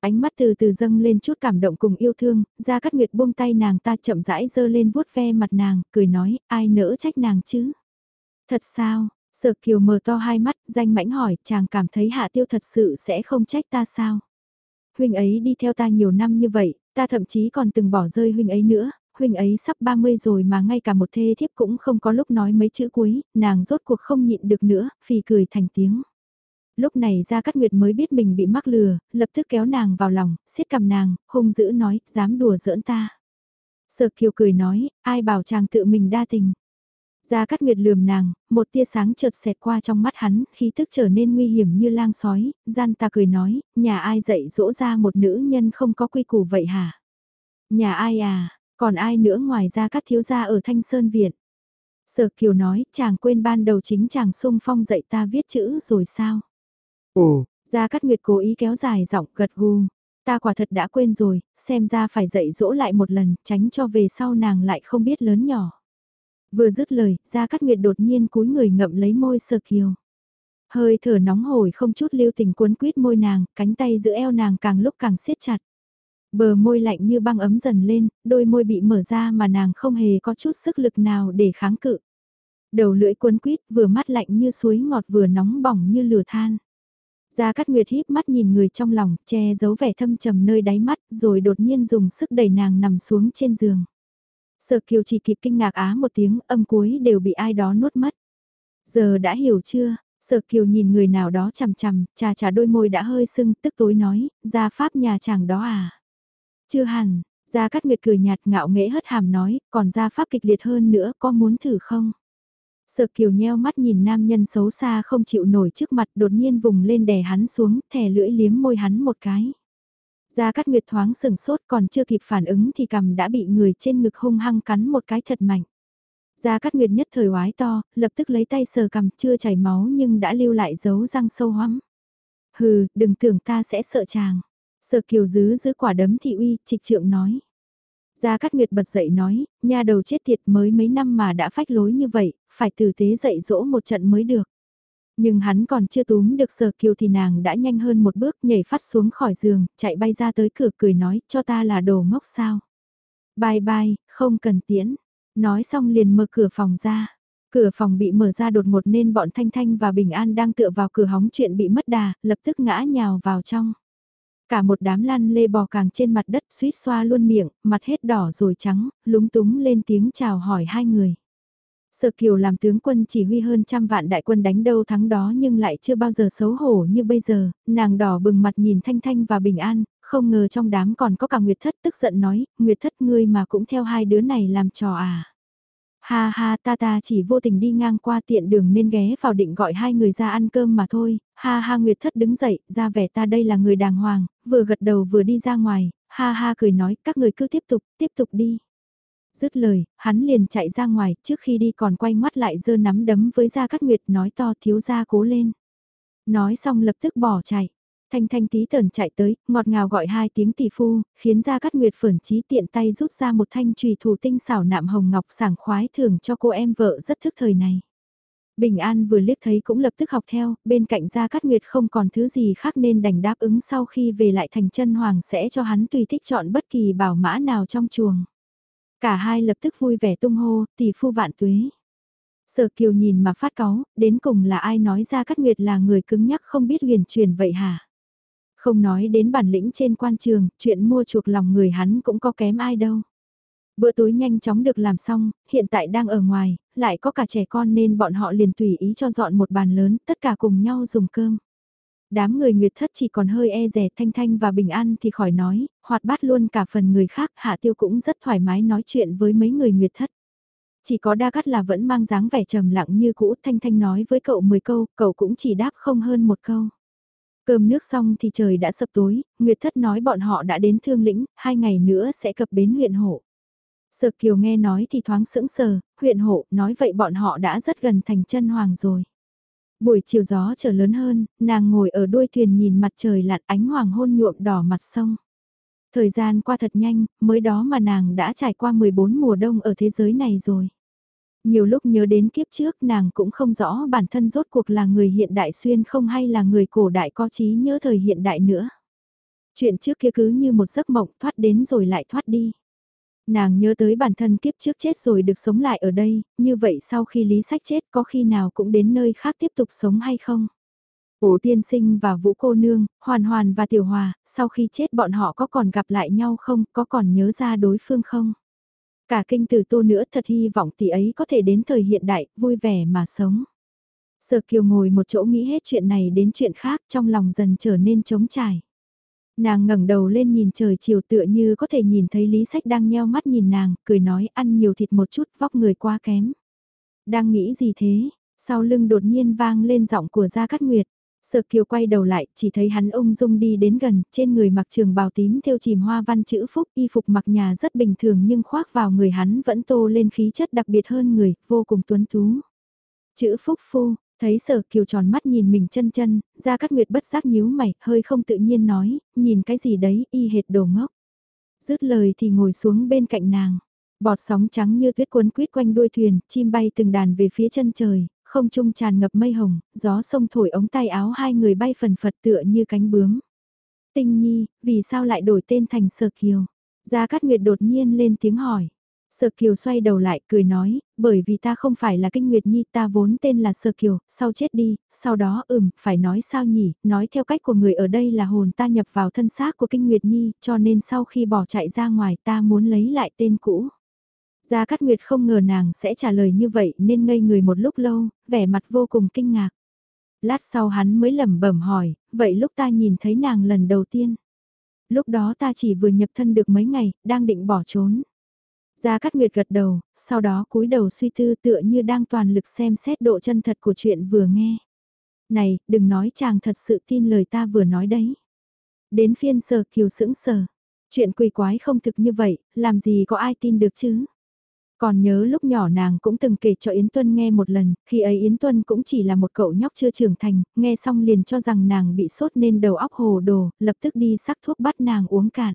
Ánh mắt từ từ dâng lên chút cảm động cùng yêu thương, Gia Cát Nguyệt buông tay nàng ta chậm rãi dơ lên vuốt ve mặt nàng, cười nói, ai nỡ trách nàng chứ? Thật sao? Sở Kiều mở to hai mắt, danh mãnh hỏi, chàng cảm thấy hạ tiêu thật sự sẽ không trách ta sao? Huynh ấy đi theo ta nhiều năm như vậy, ta thậm chí còn từng bỏ rơi huynh ấy nữa, huynh ấy sắp 30 rồi mà ngay cả một thê thiếp cũng không có lúc nói mấy chữ cuối, nàng rốt cuộc không nhịn được nữa, phì cười thành tiếng. Lúc này Gia Cát Nguyệt mới biết mình bị mắc lừa, lập tức kéo nàng vào lòng, siết cầm nàng, hung dữ nói, dám đùa giỡn ta. Sở Kiều cười nói, ai bảo chàng tự mình đa tình. Gia Cát Nguyệt lườm nàng, một tia sáng chợt xẹt qua trong mắt hắn, khi thức trở nên nguy hiểm như lang sói, gian ta cười nói, nhà ai dạy dỗ ra một nữ nhân không có quy củ vậy hả? Nhà ai à, còn ai nữa ngoài Gia Cát thiếu gia ở Thanh Sơn Viện? Sở Kiều nói, chàng quên ban đầu chính chàng sung phong dạy ta viết chữ rồi sao? Ồ, Gia Cát Nguyệt cố ý kéo dài giọng gật gù. Ta quả thật đã quên rồi, xem ra phải dạy dỗ lại một lần, tránh cho về sau nàng lại không biết lớn nhỏ. Vừa dứt lời, Gia Cát Nguyệt đột nhiên cúi người ngậm lấy môi sờ Kiều. Hơi thở nóng hổi không chút lưu tình cuốn quýt môi nàng, cánh tay giữa eo nàng càng lúc càng siết chặt. Bờ môi lạnh như băng ấm dần lên, đôi môi bị mở ra mà nàng không hề có chút sức lực nào để kháng cự. Đầu lưỡi cuốn quýt vừa mắt lạnh như suối ngọt vừa nóng bỏng như lửa than. Gia Cát Nguyệt híp mắt nhìn người trong lòng, che giấu vẻ thâm trầm nơi đáy mắt, rồi đột nhiên dùng sức đẩy nàng nằm xuống trên giường. Sở Kiều chỉ kịp kinh ngạc á một tiếng, âm cuối đều bị ai đó nuốt mất. Giờ đã hiểu chưa? Sở Kiều nhìn người nào đó chằm chằm, trà trà đôi môi đã hơi sưng, tức tối nói, gia pháp nhà chàng đó à? Chưa hẳn, Gia cắt Nguyệt cười nhạt ngạo nghễ hất hàm nói, còn gia pháp kịch liệt hơn nữa, có muốn thử không? Sở Kiều nheo mắt nhìn nam nhân xấu xa không chịu nổi trước mặt đột nhiên vùng lên đè hắn xuống, thè lưỡi liếm môi hắn một cái. Gia Cát Nguyệt thoáng sừng sốt còn chưa kịp phản ứng thì cầm đã bị người trên ngực hung hăng cắn một cái thật mạnh. Gia Cát Nguyệt nhất thời oái to, lập tức lấy tay sờ cầm chưa chảy máu nhưng đã lưu lại dấu răng sâu hoắm. Hừ, đừng tưởng ta sẽ sợ chàng. Sở kiều giữ giữ quả đấm thị uy, trịch trượng nói. Gia Cát Nguyệt bật dậy nói, nhà đầu chết tiệt mới mấy năm mà đã phách lối như vậy, phải tử tế dạy dỗ một trận mới được. Nhưng hắn còn chưa túm được sở kiều thì nàng đã nhanh hơn một bước nhảy phát xuống khỏi giường, chạy bay ra tới cửa cười nói cho ta là đồ ngốc sao. Bye bye, không cần tiễn. Nói xong liền mở cửa phòng ra. Cửa phòng bị mở ra đột ngột nên bọn Thanh Thanh và Bình An đang tựa vào cửa hóng chuyện bị mất đà, lập tức ngã nhào vào trong. Cả một đám lăn lê bò càng trên mặt đất suýt xoa luôn miệng, mặt hết đỏ rồi trắng, lúng túng lên tiếng chào hỏi hai người. Sở Kiều làm tướng quân chỉ huy hơn trăm vạn đại quân đánh đâu thắng đó nhưng lại chưa bao giờ xấu hổ như bây giờ, nàng đỏ bừng mặt nhìn Thanh Thanh và Bình An, không ngờ trong đám còn có cả Nguyệt Thất tức giận nói, Nguyệt Thất ngươi mà cũng theo hai đứa này làm trò à. Ha ha ta ta chỉ vô tình đi ngang qua tiện đường nên ghé vào định gọi hai người ra ăn cơm mà thôi, ha ha Nguyệt Thất đứng dậy, ra vẻ ta đây là người đàng hoàng, vừa gật đầu vừa đi ra ngoài, ha ha cười nói các người cứ tiếp tục, tiếp tục đi. Dứt lời, hắn liền chạy ra ngoài, trước khi đi còn quay mắt lại giơ nắm đấm với Gia Cát Nguyệt nói to thiếu gia cố lên. Nói xong lập tức bỏ chạy. Thanh thanh tí tờn chạy tới, ngọt ngào gọi hai tiếng tỷ phu, khiến gia cát nguyệt phởn trí tiện tay rút ra một thanh trùy thủ tinh xảo nạm hồng ngọc sảng khoái thưởng cho cô em vợ rất thức thời này. Bình An vừa liếc thấy cũng lập tức học theo, bên cạnh Gia Cát Nguyệt không còn thứ gì khác nên đành đáp ứng sau khi về lại thành chân hoàng sẽ cho hắn tùy thích chọn bất kỳ bảo mã nào trong chuồng. Cả hai lập tức vui vẻ tung hô, tỷ phu vạn tuế. Sở Kiều nhìn mà phát cáu, đến cùng là ai nói ra Cát Nguyệt là người cứng nhắc không biết huyền truyền vậy hả? Không nói đến bản lĩnh trên quan trường, chuyện mua chuộc lòng người hắn cũng có kém ai đâu. Bữa tối nhanh chóng được làm xong, hiện tại đang ở ngoài, lại có cả trẻ con nên bọn họ liền tùy ý cho dọn một bàn lớn, tất cả cùng nhau dùng cơm. Đám người nguyệt thất chỉ còn hơi e rè thanh thanh và bình an thì khỏi nói, hoạt bát luôn cả phần người khác, hạ tiêu cũng rất thoải mái nói chuyện với mấy người nguyệt thất. Chỉ có đa cắt là vẫn mang dáng vẻ trầm lặng như cũ, thanh thanh nói với cậu 10 câu, cậu cũng chỉ đáp không hơn một câu. Cơm nước xong thì trời đã sập tối, Nguyệt Thất nói bọn họ đã đến Thương Lĩnh, hai ngày nữa sẽ cập bến huyện hộ. Sở Kiều nghe nói thì thoáng sững sờ, huyện hộ, nói vậy bọn họ đã rất gần thành chân hoàng rồi. Buổi chiều gió trở lớn hơn, nàng ngồi ở đuôi thuyền nhìn mặt trời lặn ánh hoàng hôn nhuộm đỏ mặt sông. Thời gian qua thật nhanh, mới đó mà nàng đã trải qua 14 mùa đông ở thế giới này rồi. Nhiều lúc nhớ đến kiếp trước nàng cũng không rõ bản thân rốt cuộc là người hiện đại xuyên không hay là người cổ đại có trí nhớ thời hiện đại nữa. Chuyện trước kia cứ như một giấc mộng thoát đến rồi lại thoát đi. Nàng nhớ tới bản thân kiếp trước chết rồi được sống lại ở đây, như vậy sau khi lý sách chết có khi nào cũng đến nơi khác tiếp tục sống hay không? Ổ tiên sinh và vũ cô nương, hoàn hoàn và tiểu hòa, sau khi chết bọn họ có còn gặp lại nhau không, có còn nhớ ra đối phương không? Cả kinh tử tô nữa thật hy vọng tỷ ấy có thể đến thời hiện đại, vui vẻ mà sống. Sở Kiều ngồi một chỗ nghĩ hết chuyện này đến chuyện khác trong lòng dần trở nên trống trải. Nàng ngẩng đầu lên nhìn trời chiều tựa như có thể nhìn thấy Lý Sách đang nheo mắt nhìn nàng, cười nói ăn nhiều thịt một chút vóc người quá kém. Đang nghĩ gì thế? Sau lưng đột nhiên vang lên giọng của Gia Cát Nguyệt. sợ Kiều quay đầu lại, chỉ thấy hắn ung dung đi đến gần, trên người mặc trường bào tím theo chìm hoa văn chữ phúc, y phục mặc nhà rất bình thường nhưng khoác vào người hắn vẫn tô lên khí chất đặc biệt hơn người, vô cùng tuấn tú. Chữ phúc phu, thấy sở kiều tròn mắt nhìn mình chân chân, ra cắt nguyệt bất giác nhíu mày, hơi không tự nhiên nói, nhìn cái gì đấy, y hệt đồ ngốc. Dứt lời thì ngồi xuống bên cạnh nàng. Bọt sóng trắng như tuyết cuốn quýt quanh đuôi thuyền, chim bay từng đàn về phía chân trời, không trung tràn ngập mây hồng, gió sông thổi ống tay áo hai người bay phần phật tựa như cánh bướm. Tinh Nhi, vì sao lại đổi tên thành Sở Kiều? Gia Cát Nguyệt đột nhiên lên tiếng hỏi. Sở Kiều xoay đầu lại cười nói, bởi vì ta không phải là Kinh Nguyệt Nhi ta vốn tên là Sở Kiều, sau chết đi, sau đó ừm, phải nói sao nhỉ, nói theo cách của người ở đây là hồn ta nhập vào thân xác của Kinh Nguyệt Nhi, cho nên sau khi bỏ chạy ra ngoài ta muốn lấy lại tên cũ. Gia Cát Nguyệt không ngờ nàng sẽ trả lời như vậy nên ngây người một lúc lâu, vẻ mặt vô cùng kinh ngạc. Lát sau hắn mới lẩm bẩm hỏi, vậy lúc ta nhìn thấy nàng lần đầu tiên. Lúc đó ta chỉ vừa nhập thân được mấy ngày, đang định bỏ trốn. Gia Cát Nguyệt gật đầu, sau đó cúi đầu suy tư tựa như đang toàn lực xem xét độ chân thật của chuyện vừa nghe. Này, đừng nói chàng thật sự tin lời ta vừa nói đấy. Đến phiên sờ kiều sững sờ. Chuyện quỷ quái không thực như vậy, làm gì có ai tin được chứ? Còn nhớ lúc nhỏ nàng cũng từng kể cho Yến Tuân nghe một lần, khi ấy Yến Tuân cũng chỉ là một cậu nhóc chưa trưởng thành, nghe xong liền cho rằng nàng bị sốt nên đầu óc hồ đồ, lập tức đi sắc thuốc bắt nàng uống cạn.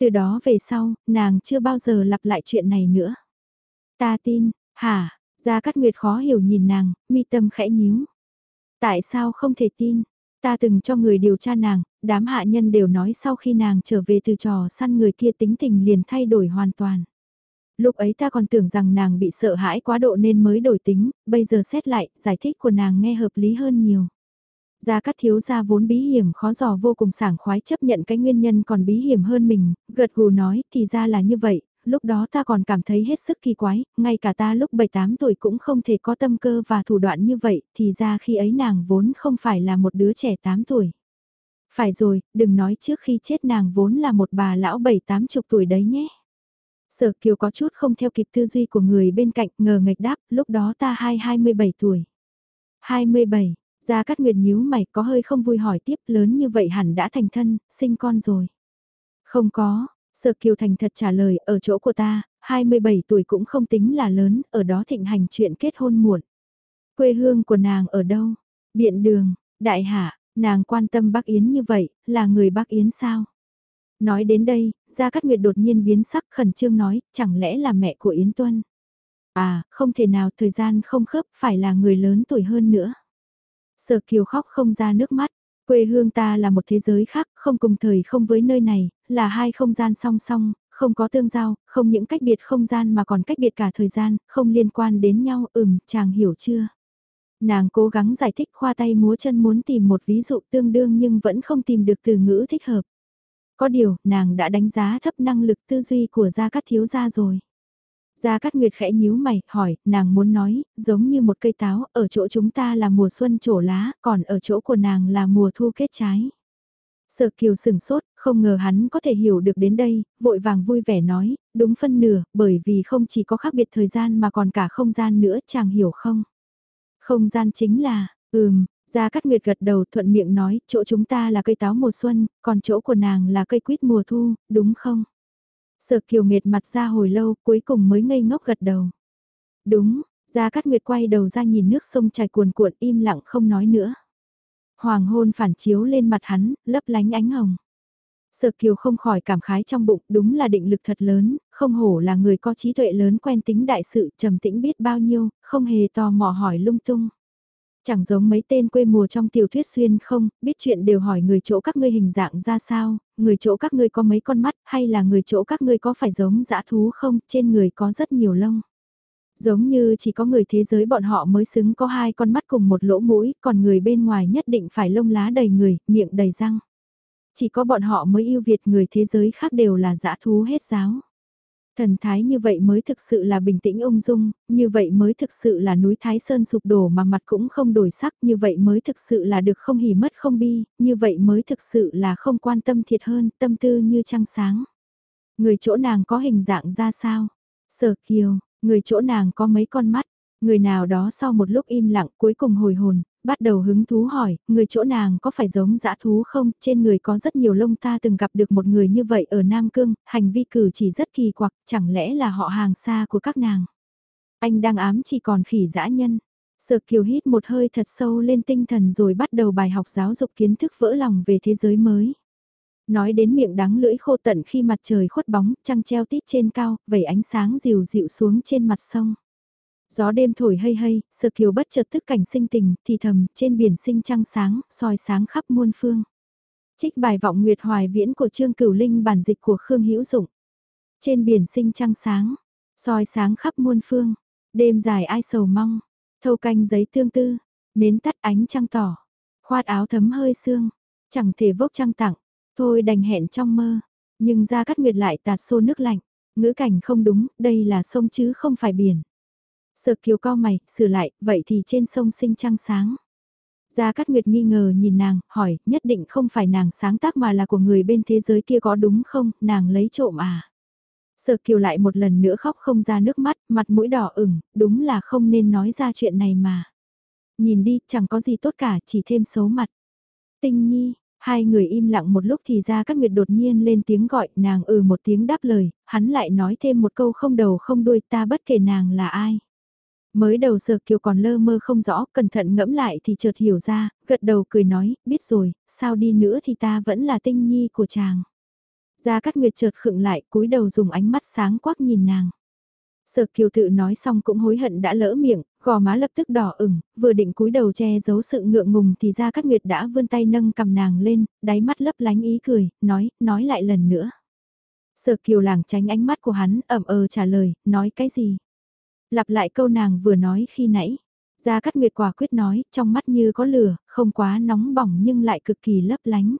Từ đó về sau, nàng chưa bao giờ lặp lại chuyện này nữa. Ta tin, hả, Gia Cát Nguyệt khó hiểu nhìn nàng, mi tâm khẽ nhíu. Tại sao không thể tin? Ta từng cho người điều tra nàng, đám hạ nhân đều nói sau khi nàng trở về từ trò săn người kia tính tình liền thay đổi hoàn toàn. Lúc ấy ta còn tưởng rằng nàng bị sợ hãi quá độ nên mới đổi tính, bây giờ xét lại, giải thích của nàng nghe hợp lý hơn nhiều. Gia Cát thiếu gia vốn bí hiểm khó dò vô cùng sảng khoái chấp nhận cái nguyên nhân còn bí hiểm hơn mình, gật gù nói thì ra là như vậy, lúc đó ta còn cảm thấy hết sức kỳ quái, ngay cả ta lúc 7-8 tuổi cũng không thể có tâm cơ và thủ đoạn như vậy, thì ra khi ấy nàng vốn không phải là một đứa trẻ 8 tuổi. Phải rồi, đừng nói trước khi chết nàng vốn là một bà lão 7-8 chục tuổi đấy nhé. Sở Kiều có chút không theo kịp tư duy của người bên cạnh ngờ ngạch đáp, lúc đó ta hai 27 tuổi. 27, Gia Cát Nguyệt nhíu mày có hơi không vui hỏi tiếp lớn như vậy hẳn đã thành thân, sinh con rồi. Không có, Sở Kiều Thành thật trả lời ở chỗ của ta, 27 tuổi cũng không tính là lớn, ở đó thịnh hành chuyện kết hôn muộn. Quê hương của nàng ở đâu? Biện đường, đại hạ, nàng quan tâm bác Yến như vậy, là người bác Yến sao? Nói đến đây, Gia Cát Nguyệt đột nhiên biến sắc khẩn trương nói, chẳng lẽ là mẹ của Yến Tuân? À, không thể nào thời gian không khớp, phải là người lớn tuổi hơn nữa. Sở Kiều khóc không ra nước mắt, quê hương ta là một thế giới khác, không cùng thời không với nơi này, là hai không gian song song, không có tương giao, không những cách biệt không gian mà còn cách biệt cả thời gian, không liên quan đến nhau, ừm, chàng hiểu chưa? Nàng cố gắng giải thích khoa tay múa chân muốn tìm một ví dụ tương đương nhưng vẫn không tìm được từ ngữ thích hợp. Có điều, nàng đã đánh giá thấp năng lực tư duy của Gia Cát Thiếu Gia rồi. Gia Cát Nguyệt khẽ nhíu mày, hỏi, nàng muốn nói, giống như một cây táo, ở chỗ chúng ta là mùa xuân trổ lá, còn ở chỗ của nàng là mùa thu kết trái. Sở Kiều sừng sốt, không ngờ hắn có thể hiểu được đến đây, vội vàng vui vẻ nói, đúng phân nửa, bởi vì không chỉ có khác biệt thời gian mà còn cả không gian nữa, chàng hiểu không? Không gian chính là, ừm, Gia Cát Nguyệt gật đầu thuận miệng nói, chỗ chúng ta là cây táo mùa xuân, còn chỗ của nàng là cây quýt mùa thu, đúng không? Sở Kiều nghiệt mặt ra hồi lâu, cuối cùng mới ngây ngốc gật đầu. Đúng, Gia Cát Nguyệt quay đầu ra nhìn nước sông chảy cuồn cuộn im lặng không nói nữa. Hoàng hôn phản chiếu lên mặt hắn, lấp lánh ánh hồng. Sở Kiều không khỏi cảm khái trong bụng, đúng là định lực thật lớn, không hổ là người có trí tuệ lớn quen tính đại sự, trầm tĩnh biết bao nhiêu, không hề tò mò hỏi lung tung. Chẳng giống mấy tên quê mùa trong tiểu thuyết xuyên không, biết chuyện đều hỏi người chỗ các ngươi hình dạng ra sao, người chỗ các ngươi có mấy con mắt hay là người chỗ các ngươi có phải giống dã thú không, trên người có rất nhiều lông. Giống như chỉ có người thế giới bọn họ mới xứng có hai con mắt cùng một lỗ mũi, còn người bên ngoài nhất định phải lông lá đầy người, miệng đầy răng. Chỉ có bọn họ mới yêu Việt người thế giới khác đều là dã thú hết giáo. Thần thái như vậy mới thực sự là bình tĩnh ung dung, như vậy mới thực sự là núi Thái Sơn sụp đổ mà mặt cũng không đổi sắc, như vậy mới thực sự là được không hỉ mất không bi, như vậy mới thực sự là không quan tâm thiệt hơn, tâm tư như trăng sáng. Người chỗ nàng có hình dạng ra sao? Sở kiều, người chỗ nàng có mấy con mắt? Người nào đó sau một lúc im lặng cuối cùng hồi hồn, bắt đầu hứng thú hỏi, người chỗ nàng có phải giống dã thú không, trên người có rất nhiều lông ta từng gặp được một người như vậy ở Nam Cương, hành vi cử chỉ rất kỳ quặc, chẳng lẽ là họ hàng xa của các nàng. Anh đang ám chỉ còn khỉ dã nhân. Sợ Kiều hít một hơi thật sâu lên tinh thần rồi bắt đầu bài học giáo dục kiến thức vỡ lòng về thế giới mới. Nói đến miệng đắng lưỡi khô tận khi mặt trời khuất bóng, trăng treo tít trên cao, vẩy ánh sáng dịu dịu xuống trên mặt sông. Gió đêm thổi hay hay, sơ kiều bất chợt thức cảnh sinh tình, thì thầm, trên biển sinh trăng sáng, soi sáng khắp muôn phương. Trích bài vọng Nguyệt Hoài Viễn của Trương Cửu Linh bản dịch của Khương Hữu Dụng. Trên biển sinh trăng sáng, soi sáng khắp muôn phương, đêm dài ai sầu mong, thâu canh giấy tương tư, nến tắt ánh trăng tỏ, khoát áo thấm hơi sương, chẳng thể vốc trăng tặng, thôi đành hẹn trong mơ, nhưng ra cắt nguyệt lại tạt xô nước lạnh, ngữ cảnh không đúng, đây là sông chứ không phải biển. Sở kiều cao mày, sửa lại, vậy thì trên sông sinh trăng sáng. Gia Cát Nguyệt nghi ngờ nhìn nàng, hỏi, nhất định không phải nàng sáng tác mà là của người bên thế giới kia có đúng không, nàng lấy trộm à. Sở kiều lại một lần nữa khóc không ra nước mắt, mặt mũi đỏ ửng, đúng là không nên nói ra chuyện này mà. Nhìn đi, chẳng có gì tốt cả, chỉ thêm xấu mặt. Tinh nhi, hai người im lặng một lúc thì ra các nguyệt đột nhiên lên tiếng gọi, nàng ừ một tiếng đáp lời, hắn lại nói thêm một câu không đầu không đuôi ta bất kể nàng là ai. Mới đầu sở kiều còn lơ mơ không rõ, cẩn thận ngẫm lại thì chợt hiểu ra, gật đầu cười nói, biết rồi, sao đi nữa thì ta vẫn là tinh nhi của chàng. Gia Cát Nguyệt chợt khựng lại, cúi đầu dùng ánh mắt sáng quắc nhìn nàng. Sở kiều tự nói xong cũng hối hận đã lỡ miệng, gò má lập tức đỏ ửng, vừa định cúi đầu che giấu sự ngượng ngùng thì gia Cát Nguyệt đã vươn tay nâng cầm nàng lên, đáy mắt lấp lánh ý cười, nói, nói lại lần nữa. Sở kiều lảng tránh ánh mắt của hắn, ẩm ờ trả lời, nói cái gì? Lặp lại câu nàng vừa nói khi nãy. Gia Cát Nguyệt quả quyết nói, trong mắt như có lửa, không quá nóng bỏng nhưng lại cực kỳ lấp lánh.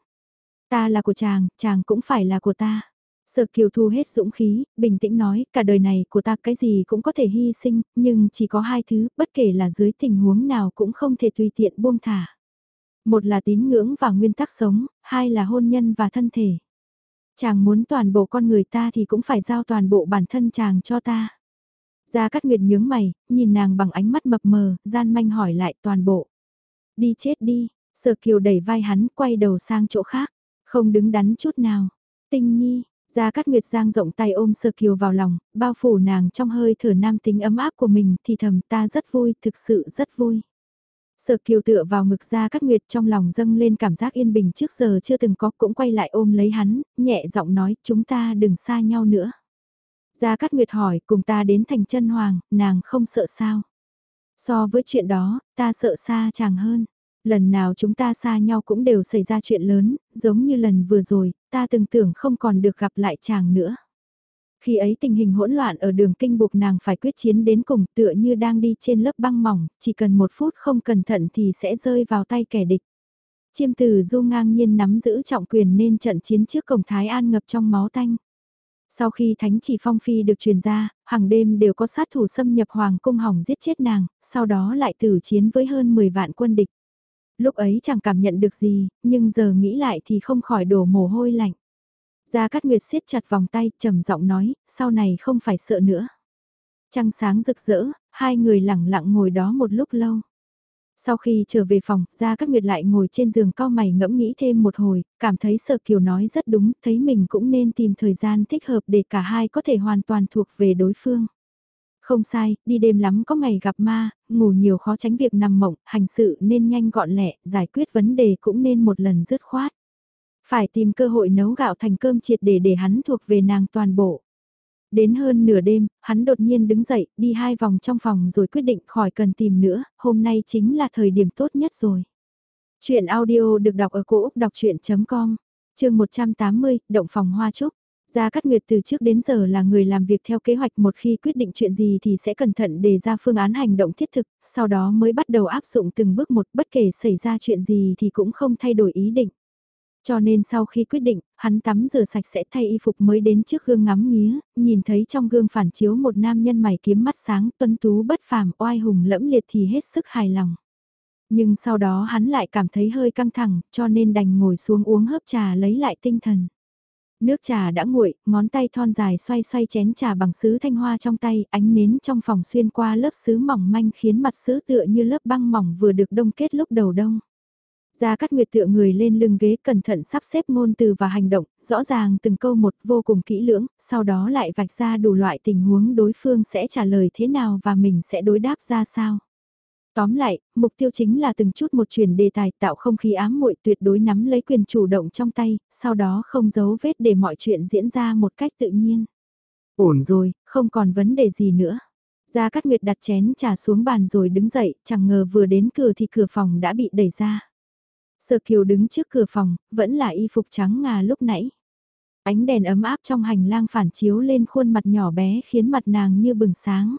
Ta là của chàng, chàng cũng phải là của ta. Sở Kiều thu hết dũng khí, bình tĩnh nói, cả đời này của ta cái gì cũng có thể hy sinh, nhưng chỉ có hai thứ, bất kể là dưới tình huống nào cũng không thể tùy tiện buông thả. Một là tín ngưỡng và nguyên tắc sống, hai là hôn nhân và thân thể. Chàng muốn toàn bộ con người ta thì cũng phải giao toàn bộ bản thân chàng cho ta. Gia Cát Nguyệt nhướng mày, nhìn nàng bằng ánh mắt mập mờ, gian manh hỏi lại toàn bộ. Đi chết đi, Sở Kiều đẩy vai hắn quay đầu sang chỗ khác, không đứng đắn chút nào. Tinh nhi, Gia Cát Nguyệt giang rộng tay ôm Sở Kiều vào lòng, bao phủ nàng trong hơi thở nam tính ấm áp của mình thì thầm ta rất vui, thực sự rất vui. Sở Kiều tựa vào ngực Gia Cát Nguyệt trong lòng dâng lên cảm giác yên bình trước giờ chưa từng có cũng quay lại ôm lấy hắn, nhẹ giọng nói chúng ta đừng xa nhau nữa. Gia Cát Nguyệt hỏi cùng ta đến thành chân hoàng, nàng không sợ sao? So với chuyện đó, ta sợ xa chàng hơn. Lần nào chúng ta xa nhau cũng đều xảy ra chuyện lớn, giống như lần vừa rồi, ta từng tưởng không còn được gặp lại chàng nữa. Khi ấy tình hình hỗn loạn ở đường kinh buộc nàng phải quyết chiến đến cùng tựa như đang đi trên lớp băng mỏng, chỉ cần một phút không cẩn thận thì sẽ rơi vào tay kẻ địch. Chiêm tử du ngang nhiên nắm giữ trọng quyền nên trận chiến trước cổng Thái An ngập trong máu tanh. Sau khi thánh chỉ phong phi được truyền ra, hàng đêm đều có sát thủ xâm nhập hoàng cung hỏng giết chết nàng, sau đó lại tử chiến với hơn 10 vạn quân địch. Lúc ấy chẳng cảm nhận được gì, nhưng giờ nghĩ lại thì không khỏi đổ mồ hôi lạnh. Gia Cát Nguyệt siết chặt vòng tay, trầm giọng nói, sau này không phải sợ nữa. Trăng sáng rực rỡ, hai người lặng lặng ngồi đó một lúc lâu. Sau khi trở về phòng, Gia Cát Nguyệt lại ngồi trên giường cao mày ngẫm nghĩ thêm một hồi, cảm thấy Sở Kiều nói rất đúng, thấy mình cũng nên tìm thời gian thích hợp để cả hai có thể hoàn toàn thuộc về đối phương. Không sai, đi đêm lắm có ngày gặp ma, ngủ nhiều khó tránh việc nằm mộng, hành sự nên nhanh gọn lẹ, giải quyết vấn đề cũng nên một lần dứt khoát. Phải tìm cơ hội nấu gạo thành cơm triệt để để hắn thuộc về nàng toàn bộ. Đến hơn nửa đêm, hắn đột nhiên đứng dậy, đi hai vòng trong phòng rồi quyết định khỏi cần tìm nữa, hôm nay chính là thời điểm tốt nhất rồi. Chuyện audio được đọc ở cổ Úc đọc chuyện.com, trường 180, Động phòng Hoa Trúc. Gia Cát Nguyệt từ trước đến giờ là người làm việc theo kế hoạch một khi quyết định chuyện gì thì sẽ cẩn thận đề ra phương án hành động thiết thực, sau đó mới bắt đầu áp dụng từng bước một bất kể xảy ra chuyện gì thì cũng không thay đổi ý định. Cho nên sau khi quyết định, hắn tắm rửa sạch sẽ thay y phục mới đến trước gương ngắm nghía, nhìn thấy trong gương phản chiếu một nam nhân mày kiếm mắt sáng tuân tú bất phàm oai hùng lẫm liệt thì hết sức hài lòng. Nhưng sau đó hắn lại cảm thấy hơi căng thẳng cho nên đành ngồi xuống uống hớp trà lấy lại tinh thần. Nước trà đã nguội, ngón tay thon dài xoay xoay chén trà bằng sứ thanh hoa trong tay, ánh nến trong phòng xuyên qua lớp sứ mỏng manh khiến mặt sứ tựa như lớp băng mỏng vừa được đông kết lúc đầu đông. Gia Cát Nguyệt tựa người lên lưng ghế cẩn thận sắp xếp ngôn từ và hành động, rõ ràng từng câu một vô cùng kỹ lưỡng, sau đó lại vạch ra đủ loại tình huống đối phương sẽ trả lời thế nào và mình sẽ đối đáp ra sao. Tóm lại, mục tiêu chính là từng chút một chuyển đề tài tạo không khí ám muội tuyệt đối nắm lấy quyền chủ động trong tay, sau đó không giấu vết để mọi chuyện diễn ra một cách tự nhiên. Ổn rồi, không còn vấn đề gì nữa. Gia Cát Nguyệt đặt chén trà xuống bàn rồi đứng dậy, chẳng ngờ vừa đến cửa thì cửa phòng đã bị đẩy ra. Sở Kiều đứng trước cửa phòng, vẫn là y phục trắng ngà lúc nãy. Ánh đèn ấm áp trong hành lang phản chiếu lên khuôn mặt nhỏ bé khiến mặt nàng như bừng sáng.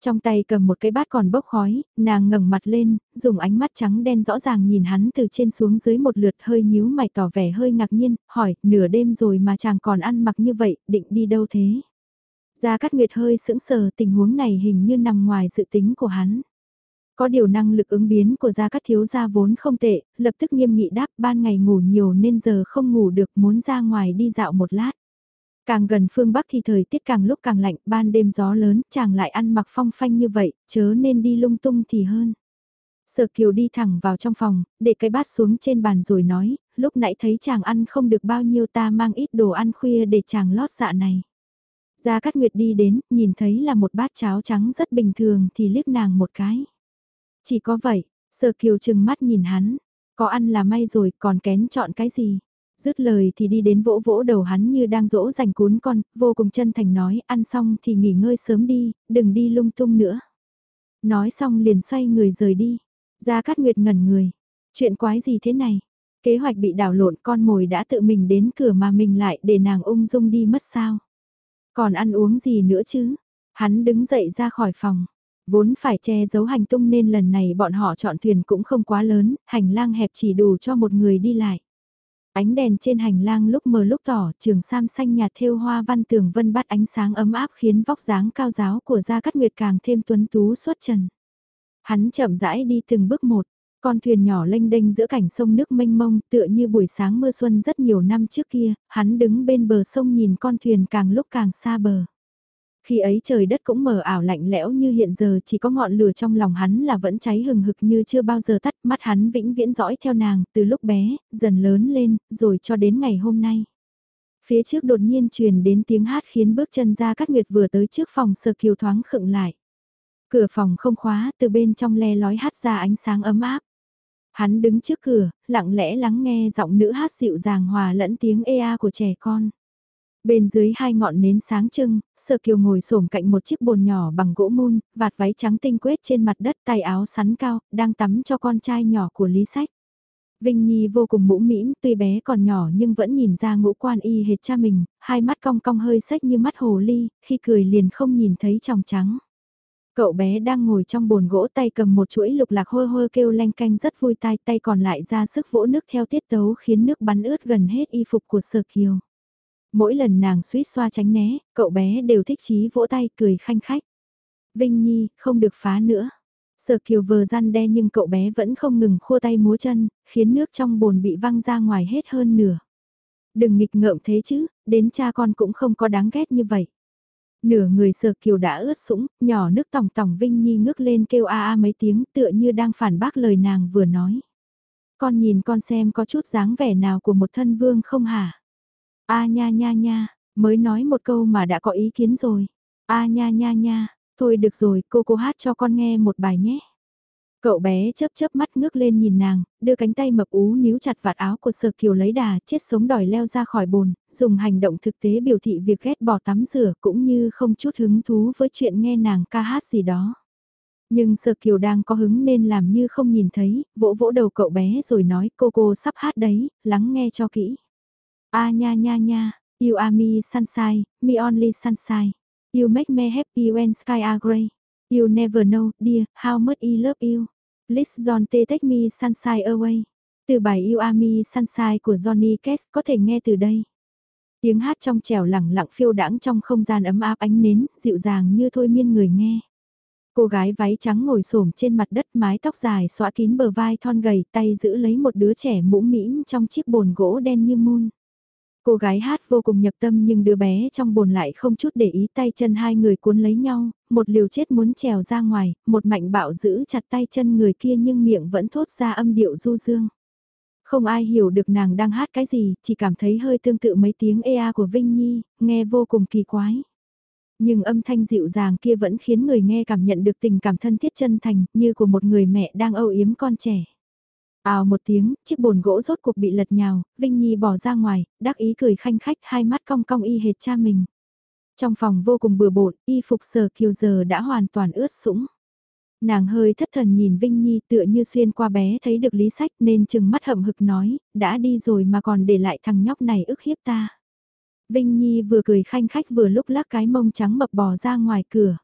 Trong tay cầm một cái bát còn bốc khói, nàng ngẩng mặt lên, dùng ánh mắt trắng đen rõ ràng nhìn hắn từ trên xuống dưới một lượt hơi nhíu mày tỏ vẻ hơi ngạc nhiên, hỏi, nửa đêm rồi mà chàng còn ăn mặc như vậy, định đi đâu thế? Gia Cát Nguyệt hơi sững sờ tình huống này hình như nằm ngoài dự tính của hắn. Có điều năng lực ứng biến của Gia các Thiếu Gia vốn không tệ, lập tức nghiêm nghị đáp ban ngày ngủ nhiều nên giờ không ngủ được muốn ra ngoài đi dạo một lát. Càng gần phương Bắc thì thời tiết càng lúc càng lạnh, ban đêm gió lớn, chàng lại ăn mặc phong phanh như vậy, chớ nên đi lung tung thì hơn. Sở Kiều đi thẳng vào trong phòng, để cái bát xuống trên bàn rồi nói, lúc nãy thấy chàng ăn không được bao nhiêu ta mang ít đồ ăn khuya để chàng lót dạ này. Gia Cát Nguyệt đi đến, nhìn thấy là một bát cháo trắng rất bình thường thì liếc nàng một cái. Chỉ có vậy, Sở Kiều chừng mắt nhìn hắn, có ăn là may rồi còn kén chọn cái gì. Dứt lời thì đi đến vỗ vỗ đầu hắn như đang dỗ dành cuốn con, vô cùng chân thành nói ăn xong thì nghỉ ngơi sớm đi, đừng đi lung tung nữa. Nói xong liền xoay người rời đi. Gia Cát Nguyệt ngẩn người. Chuyện quái gì thế này? Kế hoạch bị đảo lộn con mồi đã tự mình đến cửa mà mình lại để nàng ung dung đi mất sao? Còn ăn uống gì nữa chứ? Hắn đứng dậy ra khỏi phòng. Vốn phải che giấu hành tung nên lần này bọn họ chọn thuyền cũng không quá lớn, hành lang hẹp chỉ đủ cho một người đi lại. Ánh đèn trên hành lang lúc mờ lúc tỏ, trường sam xanh nhạt thêu hoa văn tường vân bắt ánh sáng ấm áp khiến vóc dáng cao giáo của Gia Cát Nguyệt càng thêm tuấn tú xuất trần. Hắn chậm rãi đi từng bước một, con thuyền nhỏ lênh đênh giữa cảnh sông nước mênh mông tựa như buổi sáng mưa xuân rất nhiều năm trước kia, hắn đứng bên bờ sông nhìn con thuyền càng lúc càng xa bờ. Khi ấy trời đất cũng mờ ảo lạnh lẽo như hiện giờ chỉ có ngọn lửa trong lòng hắn là vẫn cháy hừng hực như chưa bao giờ tắt mắt hắn vĩnh viễn dõi theo nàng từ lúc bé, dần lớn lên, rồi cho đến ngày hôm nay. Phía trước đột nhiên truyền đến tiếng hát khiến bước chân ra cắt nguyệt vừa tới trước phòng sơ kiều thoáng khựng lại. Cửa phòng không khóa, từ bên trong le lói hát ra ánh sáng ấm áp. Hắn đứng trước cửa, lặng lẽ lắng nghe giọng nữ hát dịu dàng hòa lẫn tiếng ea của trẻ con. Bên dưới hai ngọn nến sáng trưng, Sở Kiều ngồi xổm cạnh một chiếc bồn nhỏ bằng gỗ mun, vạt váy trắng tinh quét trên mặt đất tay áo sắn cao, đang tắm cho con trai nhỏ của Lý Sách. Vinh Nhi vô cùng mũ mĩm, tuy bé còn nhỏ nhưng vẫn nhìn ra ngũ quan y hệt cha mình, hai mắt cong cong hơi sách như mắt hồ ly, khi cười liền không nhìn thấy tròng trắng. Cậu bé đang ngồi trong bồn gỗ tay cầm một chuỗi lục lạc hôi hôi kêu lanh canh rất vui tai tay còn lại ra sức vỗ nước theo tiết tấu khiến nước bắn ướt gần hết y phục của Sở Kiều. Mỗi lần nàng suýt xoa tránh né, cậu bé đều thích chí vỗ tay cười khanh khách. Vinh Nhi, không được phá nữa. Sở kiều vờ gian đe nhưng cậu bé vẫn không ngừng khua tay múa chân, khiến nước trong bồn bị văng ra ngoài hết hơn nửa. Đừng nghịch ngợm thế chứ, đến cha con cũng không có đáng ghét như vậy. Nửa người sở kiều đã ướt sũng, nhỏ nước tòng tòng Vinh Nhi ngước lên kêu a a mấy tiếng tựa như đang phản bác lời nàng vừa nói. Con nhìn con xem có chút dáng vẻ nào của một thân vương không hả? A nha nha nha, mới nói một câu mà đã có ý kiến rồi. A nha nha nha, thôi được rồi, cô cô hát cho con nghe một bài nhé. Cậu bé chớp chớp mắt ngước lên nhìn nàng, đưa cánh tay mập ú níu chặt vạt áo của Sở Kiều lấy đà, chết sống đòi leo ra khỏi bồn, dùng hành động thực tế biểu thị việc ghét bỏ tắm rửa cũng như không chút hứng thú với chuyện nghe nàng ca hát gì đó. Nhưng Sở Kiều đang có hứng nên làm như không nhìn thấy, vỗ vỗ đầu cậu bé rồi nói cô cô sắp hát đấy, lắng nghe cho kỹ. A nha nha nha, you are me sunshine, me only sunshine. You make me happy when sky are grey. You never know, dear, how much I love you. Please don't take me sunshine away. Từ bài You are me sunshine của Johnny Cash có thể nghe từ đây. Tiếng hát trong trẻo lẳng lặng phiêu đãng trong không gian ấm áp ánh nến, dịu dàng như thôi miên người nghe. Cô gái váy trắng ngồi xổm trên mặt đất mái tóc dài xõa kín bờ vai thon gầy tay giữ lấy một đứa trẻ mũm mĩm trong chiếc bồn gỗ đen như mun. Cô gái hát vô cùng nhập tâm nhưng đứa bé trong bồn lại không chút để ý tay chân hai người cuốn lấy nhau, một liều chết muốn trèo ra ngoài, một mạnh bạo giữ chặt tay chân người kia nhưng miệng vẫn thốt ra âm điệu du dương. Không ai hiểu được nàng đang hát cái gì, chỉ cảm thấy hơi tương tự mấy tiếng ea của Vinh Nhi, nghe vô cùng kỳ quái. Nhưng âm thanh dịu dàng kia vẫn khiến người nghe cảm nhận được tình cảm thân thiết chân thành, như của một người mẹ đang âu yếm con trẻ. Ào một tiếng, chiếc bồn gỗ rốt cuộc bị lật nhào, Vinh Nhi bỏ ra ngoài, đắc ý cười khanh khách hai mắt cong cong y hệt cha mình. Trong phòng vô cùng bừa bộn, y phục sờ kiều giờ đã hoàn toàn ướt sũng. Nàng hơi thất thần nhìn Vinh Nhi tựa như xuyên qua bé thấy được lý sách nên chừng mắt hậm hực nói, đã đi rồi mà còn để lại thằng nhóc này ức hiếp ta. Vinh Nhi vừa cười khanh khách vừa lúc lắc cái mông trắng mập bò ra ngoài cửa.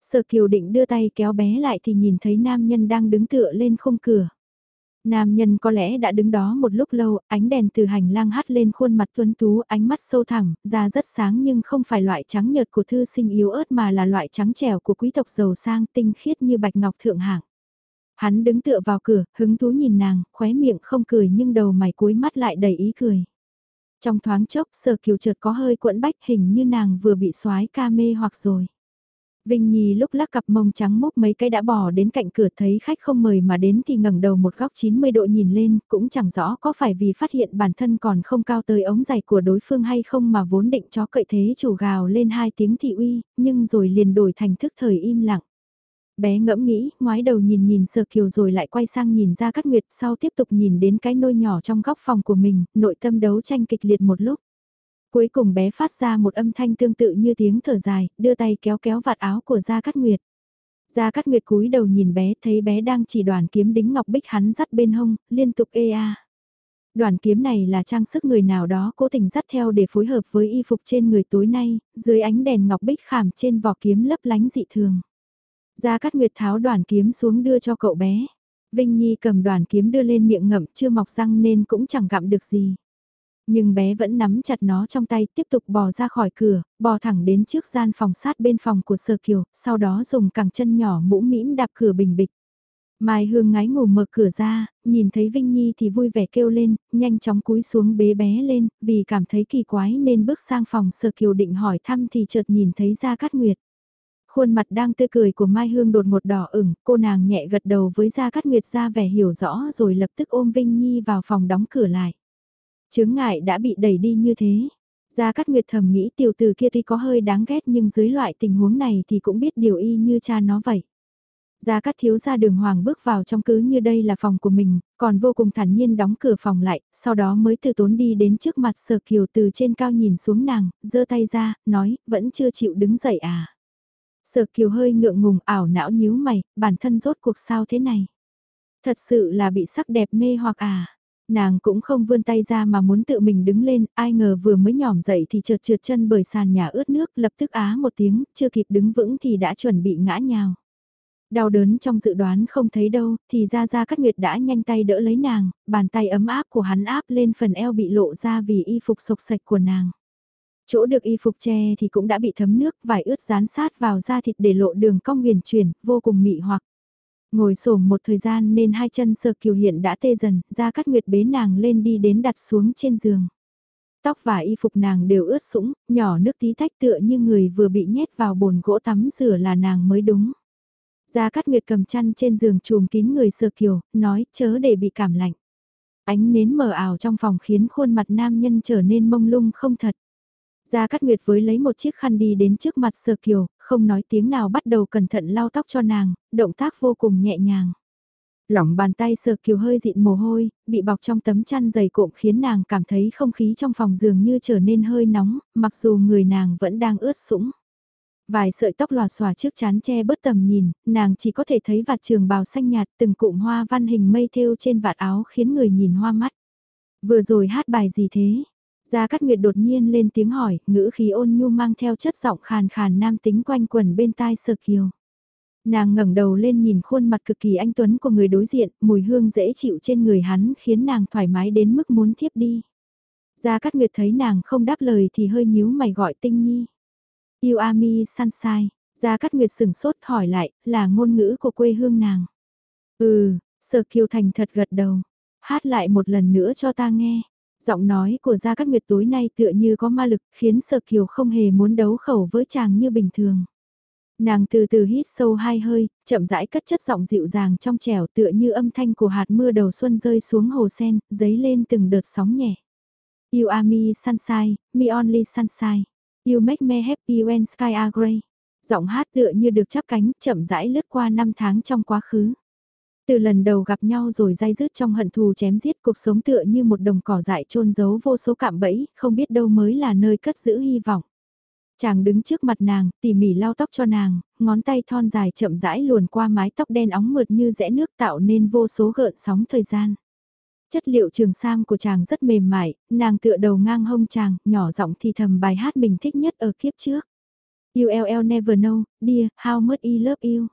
Sở kiều định đưa tay kéo bé lại thì nhìn thấy nam nhân đang đứng tựa lên khung cửa. Nam nhân có lẽ đã đứng đó một lúc lâu, ánh đèn từ hành lang hắt lên khuôn mặt tuấn tú, ánh mắt sâu thẳm, da rất sáng nhưng không phải loại trắng nhợt của thư sinh yếu ớt mà là loại trắng trẻo của quý tộc giàu sang tinh khiết như bạch ngọc thượng hạng. Hắn đứng tựa vào cửa, hứng thú nhìn nàng, khóe miệng không cười nhưng đầu mày cuối mắt lại đầy ý cười. Trong thoáng chốc, sở kiều chợt có hơi cuộn bách hình như nàng vừa bị soái ca mê hoặc rồi. Vinh Nhi lúc lắc cặp mông trắng mốc mấy cái đã bỏ đến cạnh cửa thấy khách không mời mà đến thì ngẩng đầu một góc 90 độ nhìn lên, cũng chẳng rõ có phải vì phát hiện bản thân còn không cao tới ống giày của đối phương hay không mà vốn định chó cậy thế chủ gào lên hai tiếng thị uy, nhưng rồi liền đổi thành thức thời im lặng. Bé ngẫm nghĩ, ngoái đầu nhìn nhìn sơ Kiều rồi lại quay sang nhìn ra Cát Nguyệt sau tiếp tục nhìn đến cái nôi nhỏ trong góc phòng của mình, nội tâm đấu tranh kịch liệt một lúc. Cuối cùng bé phát ra một âm thanh tương tự như tiếng thở dài, đưa tay kéo kéo vạt áo của Gia Cát Nguyệt. Gia Cát Nguyệt cúi đầu nhìn bé thấy bé đang chỉ đoàn kiếm đính ngọc bích hắn dắt bên hông, liên tục ê a. Đoàn kiếm này là trang sức người nào đó cố tình dắt theo để phối hợp với y phục trên người tối nay, dưới ánh đèn ngọc bích khảm trên vỏ kiếm lấp lánh dị thường. Gia Cát Nguyệt tháo đoàn kiếm xuống đưa cho cậu bé. Vinh Nhi cầm đoàn kiếm đưa lên miệng ngậm chưa mọc răng nên cũng chẳng gặm được gì. Nhưng bé vẫn nắm chặt nó trong tay tiếp tục bò ra khỏi cửa, bò thẳng đến trước gian phòng sát bên phòng của Sở Kiều, sau đó dùng cẳng chân nhỏ mũ mĩm đạp cửa bình bịch. Mai Hương ngái ngủ mở cửa ra, nhìn thấy Vinh Nhi thì vui vẻ kêu lên, nhanh chóng cúi xuống bế bé lên, vì cảm thấy kỳ quái nên bước sang phòng Sở Kiều định hỏi thăm thì chợt nhìn thấy Gia Cát Nguyệt. Khuôn mặt đang tươi cười của Mai Hương đột một đỏ ửng, cô nàng nhẹ gật đầu với Gia Cát Nguyệt ra vẻ hiểu rõ rồi lập tức ôm Vinh Nhi vào phòng đóng cửa lại. Chướng ngại đã bị đẩy đi như thế. Gia Cát Nguyệt thầm nghĩ tiểu tử kia tuy có hơi đáng ghét nhưng dưới loại tình huống này thì cũng biết điều y như cha nó vậy. Gia Cát thiếu ra đường hoàng bước vào trong cứ như đây là phòng của mình, còn vô cùng thản nhiên đóng cửa phòng lại, sau đó mới từ tốn đi đến trước mặt sở kiều từ trên cao nhìn xuống nàng, giơ tay ra, nói, vẫn chưa chịu đứng dậy à. Sở kiều hơi ngượng ngùng ảo não nhíu mày, bản thân rốt cuộc sao thế này. Thật sự là bị sắc đẹp mê hoặc à. Nàng cũng không vươn tay ra mà muốn tự mình đứng lên, ai ngờ vừa mới nhỏm dậy thì trượt trượt chân bởi sàn nhà ướt nước, lập tức á một tiếng, chưa kịp đứng vững thì đã chuẩn bị ngã nhào. Đau đớn trong dự đoán không thấy đâu, thì ra ra cắt nguyệt đã nhanh tay đỡ lấy nàng, bàn tay ấm áp của hắn áp lên phần eo bị lộ ra vì y phục sộc sạch của nàng. Chỗ được y phục che thì cũng đã bị thấm nước, vải ướt dán sát vào da thịt để lộ đường cong huyền chuyển, vô cùng mị hoặc. Ngồi xổm một thời gian nên hai chân sơ kiều hiện đã tê dần, ra cắt nguyệt bế nàng lên đi đến đặt xuống trên giường. Tóc và y phục nàng đều ướt sũng, nhỏ nước tí tách tựa như người vừa bị nhét vào bồn gỗ tắm rửa là nàng mới đúng. Gia Cát Nguyệt cầm chăn trên giường chùm kín người sơ kiều, nói chớ để bị cảm lạnh. Ánh nến mờ ảo trong phòng khiến khuôn mặt nam nhân trở nên mông lung không thật. Gia Cát Nguyệt với lấy một chiếc khăn đi đến trước mặt Sơ Kiều, không nói tiếng nào bắt đầu cẩn thận lau tóc cho nàng, động tác vô cùng nhẹ nhàng. Lỏng bàn tay Sơ Kiều hơi dịn mồ hôi, bị bọc trong tấm chăn dày cộm khiến nàng cảm thấy không khí trong phòng dường như trở nên hơi nóng, mặc dù người nàng vẫn đang ướt sũng. Vài sợi tóc lòa xòa trước chán che bớt tầm nhìn, nàng chỉ có thể thấy vạt trường bào xanh nhạt từng cụm hoa văn hình mây thêu trên vạt áo khiến người nhìn hoa mắt. Vừa rồi hát bài gì thế? Gia Cát Nguyệt đột nhiên lên tiếng hỏi, ngữ khí ôn nhu mang theo chất giọng khàn khàn nam tính quanh quẩn bên tai Sở Kiều. Nàng ngẩng đầu lên nhìn khuôn mặt cực kỳ anh tuấn của người đối diện, mùi hương dễ chịu trên người hắn khiến nàng thoải mái đến mức muốn thiếp đi. Gia Cát Nguyệt thấy nàng không đáp lời thì hơi nhíu mày gọi tinh nhi. Yêu Ami Sunshine, Gia Cát Nguyệt sửng sốt hỏi lại, là ngôn ngữ của quê hương nàng. Ừ, Sở Kiều Thành thật gật đầu. Hát lại một lần nữa cho ta nghe. Giọng nói của Gia Cát Nguyệt tối nay tựa như có ma lực khiến Sở Kiều không hề muốn đấu khẩu với chàng như bình thường. Nàng từ từ hít sâu hai hơi, chậm rãi cất chất giọng dịu dàng trong trẻo tựa như âm thanh của hạt mưa đầu xuân rơi xuống hồ sen, dấy lên từng đợt sóng nhẹ. You are me sunshine, me only sunshine. You make me happy when sky are grey. Giọng hát tựa như được chắp cánh, chậm rãi lướt qua năm tháng trong quá khứ. Từ lần đầu gặp nhau rồi dai dứt trong hận thù chém giết cuộc sống tựa như một đồng cỏ dại trôn giấu vô số cạm bẫy, không biết đâu mới là nơi cất giữ hy vọng. Chàng đứng trước mặt nàng, tỉ mỉ lau tóc cho nàng, ngón tay thon dài chậm rãi luồn qua mái tóc đen óng mượt như rẽ nước tạo nên vô số gợn sóng thời gian. Chất liệu trường sam của chàng rất mềm mại, nàng tựa đầu ngang hông chàng, nhỏ giọng thì thầm bài hát mình thích nhất ở kiếp trước. You LL never know, dear, how much I love you.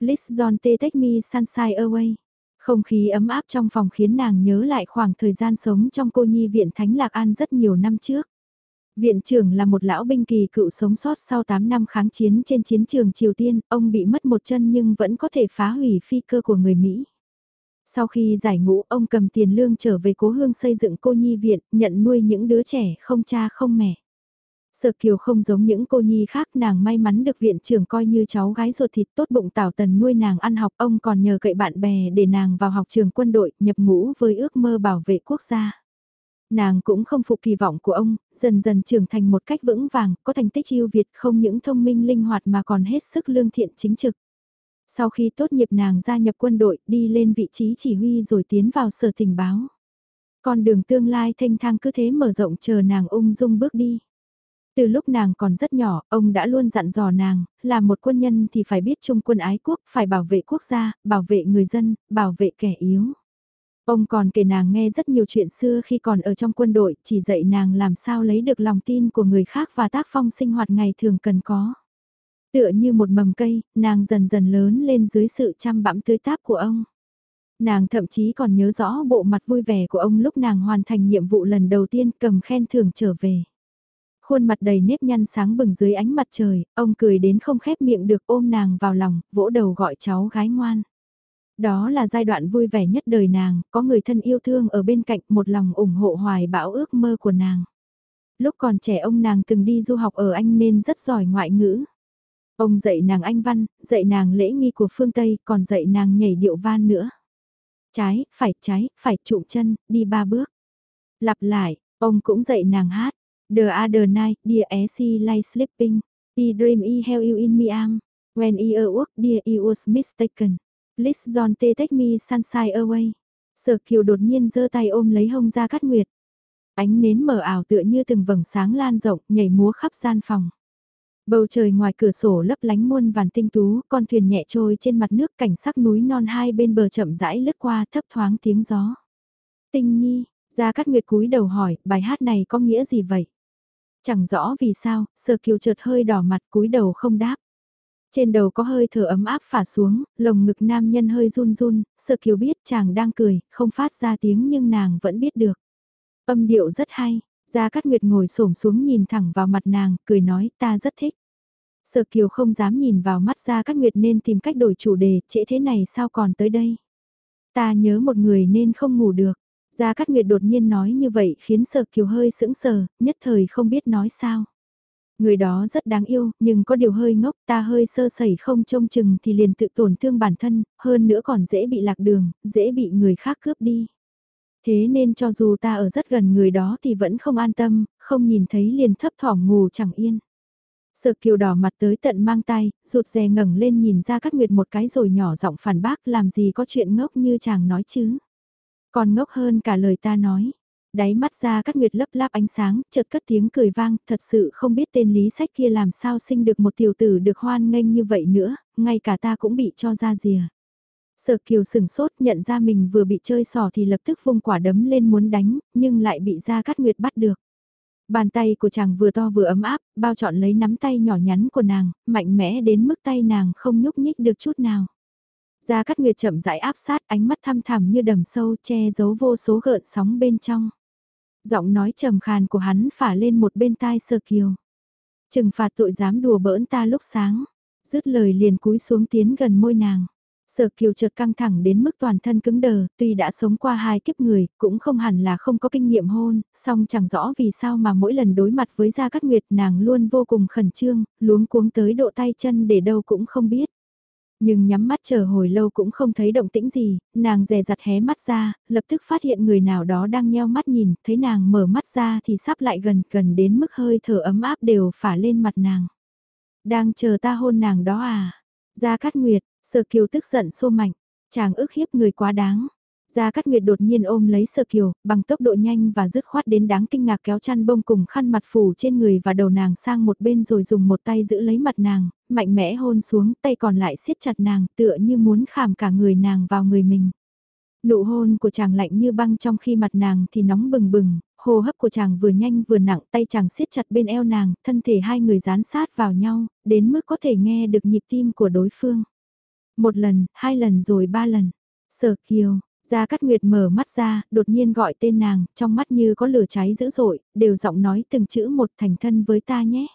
Lisbon don't take me sunshine away. Không khí ấm áp trong phòng khiến nàng nhớ lại khoảng thời gian sống trong cô nhi viện Thánh Lạc An rất nhiều năm trước. Viện trưởng là một lão binh kỳ cựu sống sót sau 8 năm kháng chiến trên chiến trường Triều Tiên, ông bị mất một chân nhưng vẫn có thể phá hủy phi cơ của người Mỹ. Sau khi giải ngũ, ông cầm tiền lương trở về cố hương xây dựng cô nhi viện, nhận nuôi những đứa trẻ không cha không mẹ. Sở Kiều không giống những cô nhi khác nàng may mắn được viện trưởng coi như cháu gái ruột thịt tốt bụng tảo tần nuôi nàng ăn học ông còn nhờ cậy bạn bè để nàng vào học trường quân đội nhập ngũ với ước mơ bảo vệ quốc gia. Nàng cũng không phụ kỳ vọng của ông, dần dần trưởng thành một cách vững vàng, có thành tích yêu Việt không những thông minh linh hoạt mà còn hết sức lương thiện chính trực. Sau khi tốt nghiệp nàng gia nhập quân đội, đi lên vị trí chỉ huy rồi tiến vào sở tình báo. Con đường tương lai thanh thang cứ thế mở rộng chờ nàng ung dung bước đi. Từ lúc nàng còn rất nhỏ, ông đã luôn dặn dò nàng, là một quân nhân thì phải biết chung quân ái quốc, phải bảo vệ quốc gia, bảo vệ người dân, bảo vệ kẻ yếu. Ông còn kể nàng nghe rất nhiều chuyện xưa khi còn ở trong quân đội, chỉ dạy nàng làm sao lấy được lòng tin của người khác và tác phong sinh hoạt ngày thường cần có. Tựa như một mầm cây, nàng dần dần lớn lên dưới sự chăm bẵm tưới táp của ông. Nàng thậm chí còn nhớ rõ bộ mặt vui vẻ của ông lúc nàng hoàn thành nhiệm vụ lần đầu tiên cầm khen thưởng trở về. Khuôn mặt đầy nếp nhăn sáng bừng dưới ánh mặt trời, ông cười đến không khép miệng được ôm nàng vào lòng, vỗ đầu gọi cháu gái ngoan. Đó là giai đoạn vui vẻ nhất đời nàng, có người thân yêu thương ở bên cạnh một lòng ủng hộ hoài bão ước mơ của nàng. Lúc còn trẻ ông nàng từng đi du học ở Anh nên rất giỏi ngoại ngữ. Ông dạy nàng Anh văn, dạy nàng lễ nghi của phương Tây, còn dạy nàng nhảy điệu van nữa. Trái, phải, trái, phải, trụ chân, đi ba bước. Lặp lại, ông cũng dạy nàng hát. The other night, dear Essie lay sleeping. He dream he held you in me arm. When he awoke, dear he was mistaken. Please don't take me sunshine away. Sở kiều đột nhiên giơ tay ôm lấy hông ra cắt nguyệt. Ánh nến mờ ảo tựa như từng vầng sáng lan rộng, nhảy múa khắp gian phòng. Bầu trời ngoài cửa sổ lấp lánh muôn vàn tinh tú, con thuyền nhẹ trôi trên mặt nước cảnh sắc núi non hai bên bờ chậm rãi lướt qua thấp thoáng tiếng gió. Tinh nhi, ra cắt nguyệt cúi đầu hỏi, bài hát này có nghĩa gì vậy? Chẳng rõ vì sao, sơ kiều chợt hơi đỏ mặt cúi đầu không đáp. Trên đầu có hơi thở ấm áp phả xuống, lồng ngực nam nhân hơi run run, sơ kiều biết chàng đang cười, không phát ra tiếng nhưng nàng vẫn biết được. Âm điệu rất hay, Gia Cát Nguyệt ngồi xổm xuống nhìn thẳng vào mặt nàng, cười nói ta rất thích. Sở Kiều không dám nhìn vào mắt Gia Cát Nguyệt nên tìm cách đổi chủ đề, trễ thế này sao còn tới đây. Ta nhớ một người nên không ngủ được. Gia Cát Nguyệt đột nhiên nói như vậy khiến Sở Kiều hơi sững sờ, nhất thời không biết nói sao. Người đó rất đáng yêu, nhưng có điều hơi ngốc, ta hơi sơ sẩy không trông chừng thì liền tự tổn thương bản thân, hơn nữa còn dễ bị lạc đường, dễ bị người khác cướp đi. Thế nên cho dù ta ở rất gần người đó thì vẫn không an tâm, không nhìn thấy liền thấp thỏm ngủ chẳng yên. Sợ kiều đỏ mặt tới tận mang tay, rụt rè ngẩng lên nhìn ra cắt nguyệt một cái rồi nhỏ giọng phản bác làm gì có chuyện ngốc như chàng nói chứ. Còn ngốc hơn cả lời ta nói. Đáy mắt ra cắt nguyệt lấp láp ánh sáng, chợt cất tiếng cười vang, thật sự không biết tên lý sách kia làm sao sinh được một tiểu tử được hoan nghênh như vậy nữa, ngay cả ta cũng bị cho ra rìa. Sở kiều sừng sốt nhận ra mình vừa bị chơi sỏ thì lập tức vung quả đấm lên muốn đánh, nhưng lại bị ra cắt Nguyệt bắt được. Bàn tay của chàng vừa to vừa ấm áp, bao trọn lấy nắm tay nhỏ nhắn của nàng, mạnh mẽ đến mức tay nàng không nhúc nhích được chút nào. Gia Cát Nguyệt chậm rãi áp sát ánh mắt thăm thẳm như đầm sâu che giấu vô số gợn sóng bên trong. Giọng nói trầm khàn của hắn phả lên một bên tai sơ kiều. Trừng phạt tội dám đùa bỡn ta lúc sáng. Dứt lời liền cúi xuống tiến gần môi nàng. Sở kiều chợt căng thẳng đến mức toàn thân cứng đờ, tuy đã sống qua hai kiếp người, cũng không hẳn là không có kinh nghiệm hôn, song chẳng rõ vì sao mà mỗi lần đối mặt với Gia Cát Nguyệt nàng luôn vô cùng khẩn trương, luống cuống tới độ tay chân để đâu cũng không biết. Nhưng nhắm mắt chờ hồi lâu cũng không thấy động tĩnh gì, nàng dè dặt hé mắt ra, lập tức phát hiện người nào đó đang nheo mắt nhìn, thấy nàng mở mắt ra thì sắp lại gần, gần đến mức hơi thở ấm áp đều phả lên mặt nàng. Đang chờ ta hôn nàng đó à? Gia Cát Nguyệt, Sở Kiều tức giận xô mạnh, chàng ức hiếp người quá đáng. Gia Cát Nguyệt đột nhiên ôm lấy Sở Kiều, bằng tốc độ nhanh và dứt khoát đến đáng kinh ngạc kéo chăn bông cùng khăn mặt phủ trên người và đầu nàng sang một bên rồi dùng một tay giữ lấy mặt nàng, mạnh mẽ hôn xuống, tay còn lại siết chặt nàng tựa như muốn khảm cả người nàng vào người mình. Nụ hôn của chàng lạnh như băng trong khi mặt nàng thì nóng bừng bừng, hô hấp của chàng vừa nhanh vừa nặng, tay chàng siết chặt bên eo nàng, thân thể hai người dán sát vào nhau, đến mức có thể nghe được nhịp tim của đối phương. Một lần, hai lần rồi ba lần. Sở Kiều, Gia Cát Nguyệt mở mắt ra, đột nhiên gọi tên nàng, trong mắt như có lửa cháy dữ dội, đều giọng nói từng chữ một thành thân với ta nhé.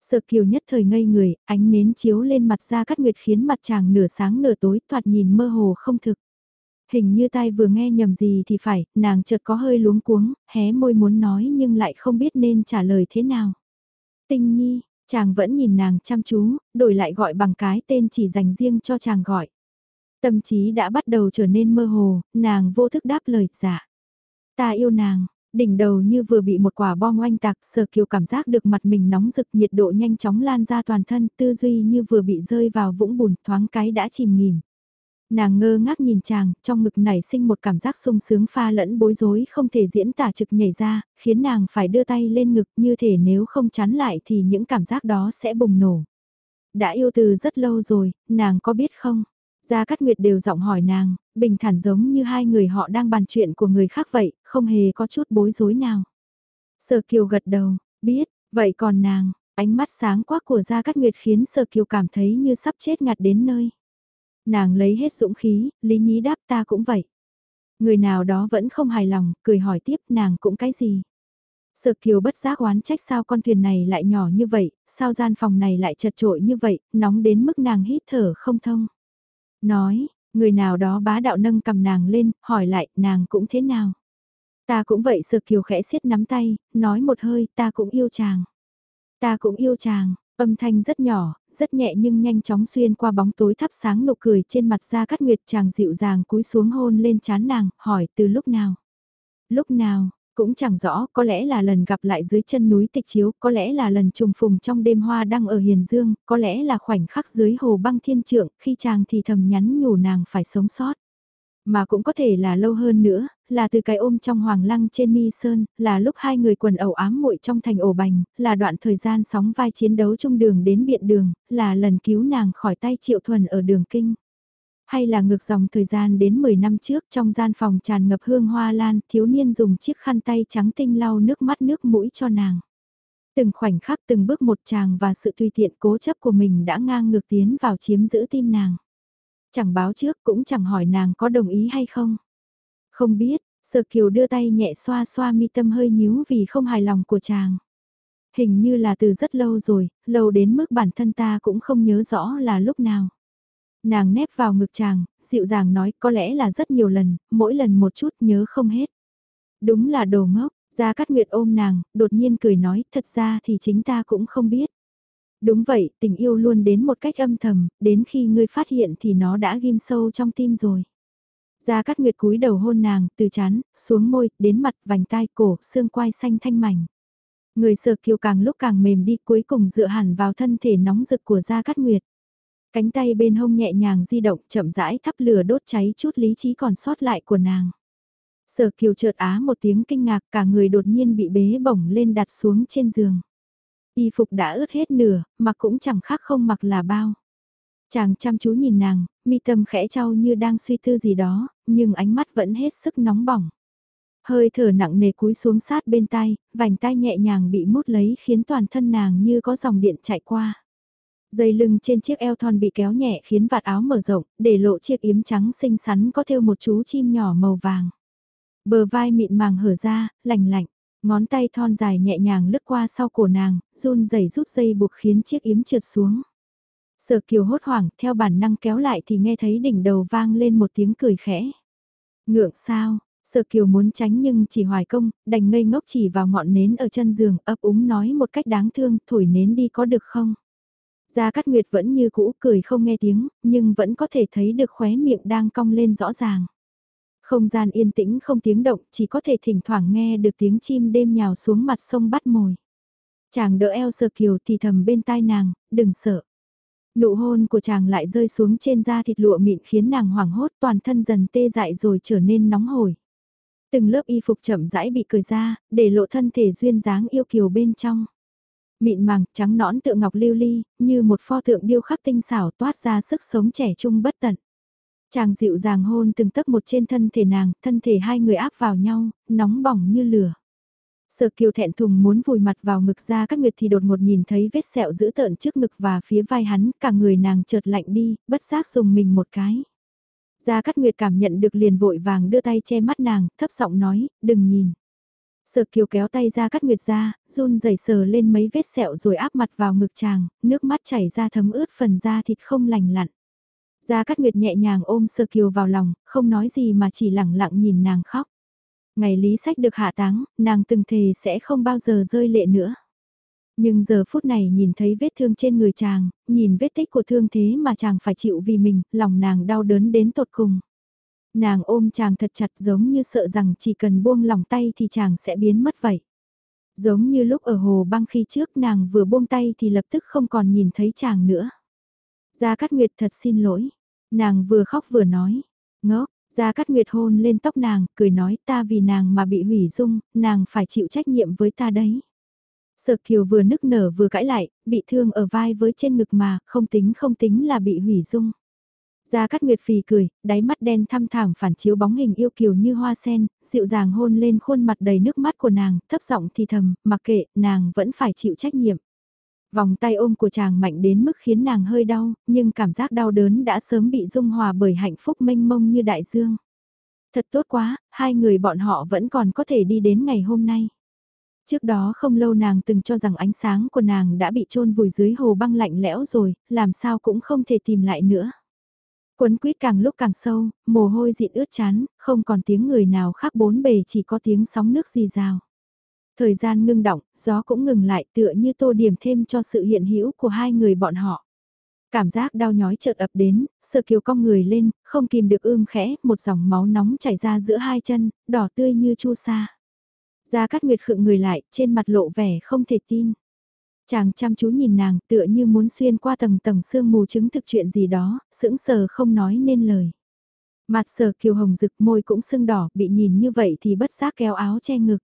sợ Kiều nhất thời ngây người, ánh nến chiếu lên mặt Gia Cát Nguyệt khiến mặt chàng nửa sáng nửa tối thoạt nhìn mơ hồ không thực. Hình như tai vừa nghe nhầm gì thì phải, nàng chợt có hơi luống cuống, hé môi muốn nói nhưng lại không biết nên trả lời thế nào. Tinh nhi, chàng vẫn nhìn nàng chăm chú, đổi lại gọi bằng cái tên chỉ dành riêng cho chàng gọi. Tâm trí đã bắt đầu trở nên mơ hồ, nàng vô thức đáp lời dạ. Ta yêu nàng, Đỉnh đầu như vừa bị một quả bom oanh tạc, sở kiều cảm giác được mặt mình nóng rực nhiệt độ nhanh chóng lan ra toàn thân, tư duy như vừa bị rơi vào vũng bùn, thoáng cái đã chìm nghỉm. Nàng ngơ ngác nhìn chàng, trong ngực nảy sinh một cảm giác sung sướng pha lẫn bối rối không thể diễn tả trực nhảy ra, khiến nàng phải đưa tay lên ngực như thể nếu không chắn lại thì những cảm giác đó sẽ bùng nổ. Đã yêu từ rất lâu rồi, nàng có biết không? Gia Cát Nguyệt đều giọng hỏi nàng, bình thản giống như hai người họ đang bàn chuyện của người khác vậy, không hề có chút bối rối nào. Sở Kiều gật đầu, biết, vậy còn nàng, ánh mắt sáng quắc của Gia Cát Nguyệt khiến Sở Kiều cảm thấy như sắp chết ngạt đến nơi. Nàng lấy hết dũng khí, Lý Nhí đáp ta cũng vậy. Người nào đó vẫn không hài lòng, cười hỏi tiếp nàng cũng cái gì. Sở kiều bất giác oán trách sao con thuyền này lại nhỏ như vậy, sao gian phòng này lại chật trội như vậy, nóng đến mức nàng hít thở không thông. Nói, người nào đó bá đạo nâng cầm nàng lên, hỏi lại, nàng cũng thế nào? Ta cũng vậy sở kiều khẽ siết nắm tay, nói một hơi, ta cũng yêu chàng. Ta cũng yêu chàng, âm thanh rất nhỏ, rất nhẹ nhưng nhanh chóng xuyên qua bóng tối thắp sáng nụ cười trên mặt ra cắt nguyệt chàng dịu dàng cúi xuống hôn lên chán nàng, hỏi từ lúc nào? Lúc nào, cũng chẳng rõ, có lẽ là lần gặp lại dưới chân núi tịch chiếu, có lẽ là lần trùng phùng trong đêm hoa đang ở Hiền Dương, có lẽ là khoảnh khắc dưới hồ băng thiên trượng, khi chàng thì thầm nhắn nhủ nàng phải sống sót. Mà cũng có thể là lâu hơn nữa, là từ cái ôm trong hoàng lăng trên mi sơn, là lúc hai người quần ẩu ám muội trong thành ổ bành, là đoạn thời gian sóng vai chiến đấu trong đường đến biện đường, là lần cứu nàng khỏi tay triệu thuần ở đường kinh hay là ngược dòng thời gian đến 10 năm trước trong gian phòng tràn ngập hương hoa lan, thiếu niên dùng chiếc khăn tay trắng tinh lau nước mắt nước mũi cho nàng. Từng khoảnh khắc từng bước một chàng và sự tùy tiện cố chấp của mình đã ngang ngược tiến vào chiếm giữ tim nàng. Chẳng báo trước cũng chẳng hỏi nàng có đồng ý hay không. Không biết, Sở Kiều đưa tay nhẹ xoa xoa mi tâm hơi nhíu vì không hài lòng của chàng. Hình như là từ rất lâu rồi, lâu đến mức bản thân ta cũng không nhớ rõ là lúc nào. Nàng nép vào ngực chàng, dịu dàng nói có lẽ là rất nhiều lần, mỗi lần một chút nhớ không hết. Đúng là đồ ngốc, Gia Cát Nguyệt ôm nàng, đột nhiên cười nói, thật ra thì chính ta cũng không biết. Đúng vậy, tình yêu luôn đến một cách âm thầm, đến khi ngươi phát hiện thì nó đã ghim sâu trong tim rồi. Gia Cát Nguyệt cúi đầu hôn nàng, từ chán, xuống môi, đến mặt, vành tai, cổ, xương quai xanh thanh mảnh. Người sợ kiều càng lúc càng mềm đi cuối cùng dựa hẳn vào thân thể nóng rực của Gia Cát Nguyệt. Cánh tay bên hông nhẹ nhàng di động chậm rãi thắp lửa đốt cháy chút lý trí còn sót lại của nàng. Sở kiều chợt á một tiếng kinh ngạc cả người đột nhiên bị bế bổng lên đặt xuống trên giường. Y phục đã ướt hết nửa, mà cũng chẳng khác không mặc là bao. Chàng chăm chú nhìn nàng, mi tâm khẽ trao như đang suy tư gì đó, nhưng ánh mắt vẫn hết sức nóng bỏng. Hơi thở nặng nề cúi xuống sát bên tai, vành tai nhẹ nhàng bị mút lấy khiến toàn thân nàng như có dòng điện chạy qua. Dây lưng trên chiếc eo thon bị kéo nhẹ khiến vạt áo mở rộng, để lộ chiếc yếm trắng xinh xắn có thêu một chú chim nhỏ màu vàng. Bờ vai mịn màng hở ra, lành lạnh, ngón tay thon dài nhẹ nhàng lướt qua sau cổ nàng, run rẩy rút dây buộc khiến chiếc yếm trượt xuống. Sở kiều hốt hoảng, theo bản năng kéo lại thì nghe thấy đỉnh đầu vang lên một tiếng cười khẽ. Ngượng sao, Sở Kiều muốn tránh nhưng chỉ hoài công, đành ngây ngốc chỉ vào ngọn nến ở chân giường ấp úng nói một cách đáng thương, thổi nến đi có được không? Gia Cát Nguyệt vẫn như cũ cười không nghe tiếng, nhưng vẫn có thể thấy được khóe miệng đang cong lên rõ ràng. Không gian yên tĩnh không tiếng động, chỉ có thể thỉnh thoảng nghe được tiếng chim đêm nhào xuống mặt sông bắt mồi. Chàng đỡ eo sờ kiều thì thầm bên tai nàng, đừng sợ. Nụ hôn của chàng lại rơi xuống trên da thịt lụa mịn khiến nàng hoảng hốt toàn thân dần tê dại rồi trở nên nóng hổi. Từng lớp y phục chậm rãi bị cởi ra, để lộ thân thể duyên dáng yêu kiều bên trong mịn màng, trắng nõn tượng ngọc lưu ly, như một pho tượng điêu khắc tinh xảo toát ra sức sống trẻ trung bất tận. Chàng dịu dàng hôn từng tấc một trên thân thể nàng, thân thể hai người áp vào nhau, nóng bỏng như lửa. Sở kiều thẹn thùng muốn vùi mặt vào ngực ra các nguyệt thì đột ngột nhìn thấy vết sẹo dữ tợn trước ngực và phía vai hắn, cả người nàng chợt lạnh đi, bất giác dùng mình một cái. Gia Cát Nguyệt cảm nhận được liền vội vàng đưa tay che mắt nàng, thấp giọng nói, đừng nhìn. Sở kiều kéo tay ra cắt nguyệt ra, run rẩy sờ lên mấy vết sẹo rồi áp mặt vào ngực chàng, nước mắt chảy ra thấm ướt phần da thịt không lành lặn. Gia Cát Nguyệt nhẹ nhàng ôm Sơ Kiều vào lòng, không nói gì mà chỉ lặng lặng nhìn nàng khóc. Ngày lý sách được hạ táng, nàng từng thề sẽ không bao giờ rơi lệ nữa. Nhưng giờ phút này nhìn thấy vết thương trên người chàng, nhìn vết tích của thương thế mà chàng phải chịu vì mình, lòng nàng đau đớn đến tột cùng. Nàng ôm chàng thật chặt giống như sợ rằng chỉ cần buông lòng tay thì chàng sẽ biến mất vậy. Giống như lúc ở hồ băng khi trước nàng vừa buông tay thì lập tức không còn nhìn thấy chàng nữa. Gia Cát Nguyệt thật xin lỗi. Nàng vừa khóc vừa nói. Ngốc, Gia Cát Nguyệt hôn lên tóc nàng, cười nói ta vì nàng mà bị hủy dung, nàng phải chịu trách nhiệm với ta đấy. Sở Kiều vừa nức nở vừa cãi lại, bị thương ở vai với trên ngực mà, không tính không tính là bị hủy dung. Gia Cát Nguyệt phì cười, đáy mắt đen thăm thẳm phản chiếu bóng hình yêu kiều như hoa sen, dịu dàng hôn lên khuôn mặt đầy nước mắt của nàng, thấp giọng thì thầm, mặc kệ, nàng vẫn phải chịu trách nhiệm. Vòng tay ôm của chàng mạnh đến mức khiến nàng hơi đau, nhưng cảm giác đau đớn đã sớm bị dung hòa bởi hạnh phúc mênh mông như đại dương. Thật tốt quá, hai người bọn họ vẫn còn có thể đi đến ngày hôm nay. Trước đó không lâu nàng từng cho rằng ánh sáng của nàng đã bị chôn vùi dưới hồ băng lạnh lẽo rồi, làm sao cũng không thể tìm lại nữa. Quấn quýt càng lúc càng sâu, mồ hôi dịn ướt chán, không còn tiếng người nào khác bốn bề chỉ có tiếng sóng nước rì rào. Thời gian ngưng động, gió cũng ngừng lại tựa như tô điểm thêm cho sự hiện hữu của hai người bọn họ. Cảm giác đau nhói chợt ập đến, sơ kiều cong người lên, không kìm được ưm khẽ, một dòng máu nóng chảy ra giữa hai chân, đỏ tươi như chu sa. Gia Cát Nguyệt khựng người lại, trên mặt lộ vẻ không thể tin. Chàng chăm chú nhìn nàng tựa như muốn xuyên qua tầng tầng sương mù chứng thực chuyện gì đó, sững sờ không nói nên lời. Mặt sờ kiều hồng rực môi cũng sưng đỏ, bị nhìn như vậy thì bất giác kéo áo che ngực.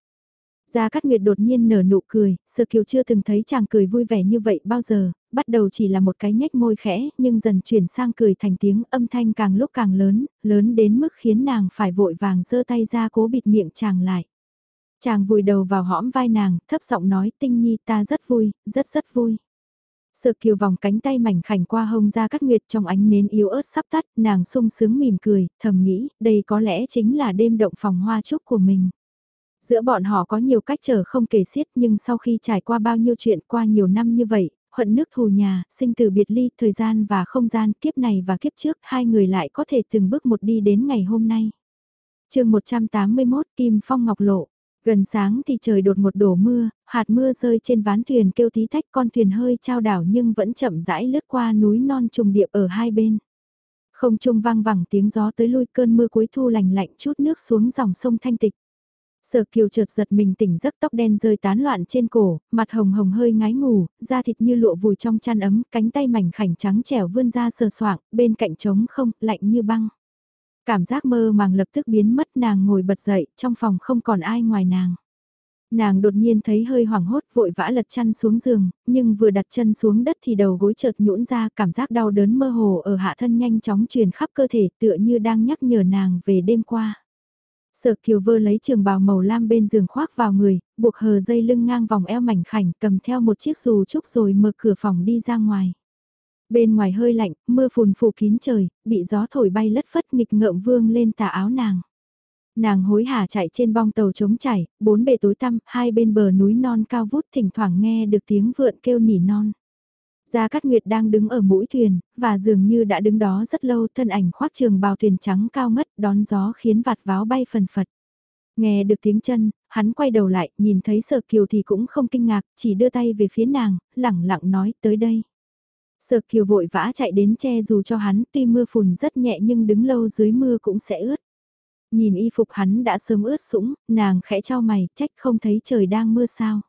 Gia Cát Nguyệt đột nhiên nở nụ cười, Sơ Kiều chưa từng thấy chàng cười vui vẻ như vậy bao giờ, bắt đầu chỉ là một cái nhếch môi khẽ, nhưng dần chuyển sang cười thành tiếng âm thanh càng lúc càng lớn, lớn đến mức khiến nàng phải vội vàng giơ tay ra cố bịt miệng chàng lại. Chàng vùi đầu vào hõm vai nàng, thấp giọng nói tinh nhi ta rất vui, rất rất vui. Sợ kiều vòng cánh tay mảnh khảnh qua hông ra cắt nguyệt trong ánh nến yếu ớt sắp tắt, nàng sung sướng mỉm cười, thầm nghĩ, đây có lẽ chính là đêm động phòng hoa chúc của mình. Giữa bọn họ có nhiều cách trở không kể xiết nhưng sau khi trải qua bao nhiêu chuyện qua nhiều năm như vậy, hận nước thù nhà, sinh từ biệt ly, thời gian và không gian kiếp này và kiếp trước hai người lại có thể từng bước một đi đến ngày hôm nay. chương 181 Kim Phong Ngọc Lộ Gần sáng thì trời đột một đổ mưa, hạt mưa rơi trên ván thuyền kêu tí tách con thuyền hơi trao đảo nhưng vẫn chậm rãi lướt qua núi non trùng điệp ở hai bên. Không trung vang vẳng tiếng gió tới lui cơn mưa cuối thu lành lạnh chút nước xuống dòng sông thanh tịch. Sở kiều chợt giật mình tỉnh giấc tóc đen rơi tán loạn trên cổ, mặt hồng hồng hơi ngái ngủ, da thịt như lụa vùi trong chăn ấm, cánh tay mảnh khảnh trắng trẻo vươn ra sờ soạng, bên cạnh trống không, lạnh như băng. Cảm giác mơ màng lập tức biến mất nàng ngồi bật dậy, trong phòng không còn ai ngoài nàng. Nàng đột nhiên thấy hơi hoảng hốt vội vã lật chăn xuống giường, nhưng vừa đặt chân xuống đất thì đầu gối chợt nhũn ra cảm giác đau đớn mơ hồ ở hạ thân nhanh chóng truyền khắp cơ thể tựa như đang nhắc nhở nàng về đêm qua. Sở kiều vơ lấy trường bào màu lam bên giường khoác vào người, buộc hờ dây lưng ngang vòng eo mảnh khảnh cầm theo một chiếc dù trúc rồi mở cửa phòng đi ra ngoài. Bên ngoài hơi lạnh, mưa phùn phủ kín trời, bị gió thổi bay lất phất nghịch ngợm vương lên tà áo nàng. Nàng hối hả chạy trên bong tàu trống chảy, bốn bề tối tăm, hai bên bờ núi non cao vút thỉnh thoảng nghe được tiếng vượn kêu nỉ non. Gia Cát Nguyệt đang đứng ở mũi thuyền, và dường như đã đứng đó rất lâu thân ảnh khoác trường bào thuyền trắng cao ngất đón gió khiến vạt váo bay phần phật. Nghe được tiếng chân, hắn quay đầu lại, nhìn thấy sở kiều thì cũng không kinh ngạc, chỉ đưa tay về phía nàng, lẳng lặng nói tới đây. Sở kiều vội vã chạy đến che dù cho hắn tuy mưa phùn rất nhẹ nhưng đứng lâu dưới mưa cũng sẽ ướt. Nhìn y phục hắn đã sớm ướt sũng, nàng khẽ trao mày, trách không thấy trời đang mưa sao.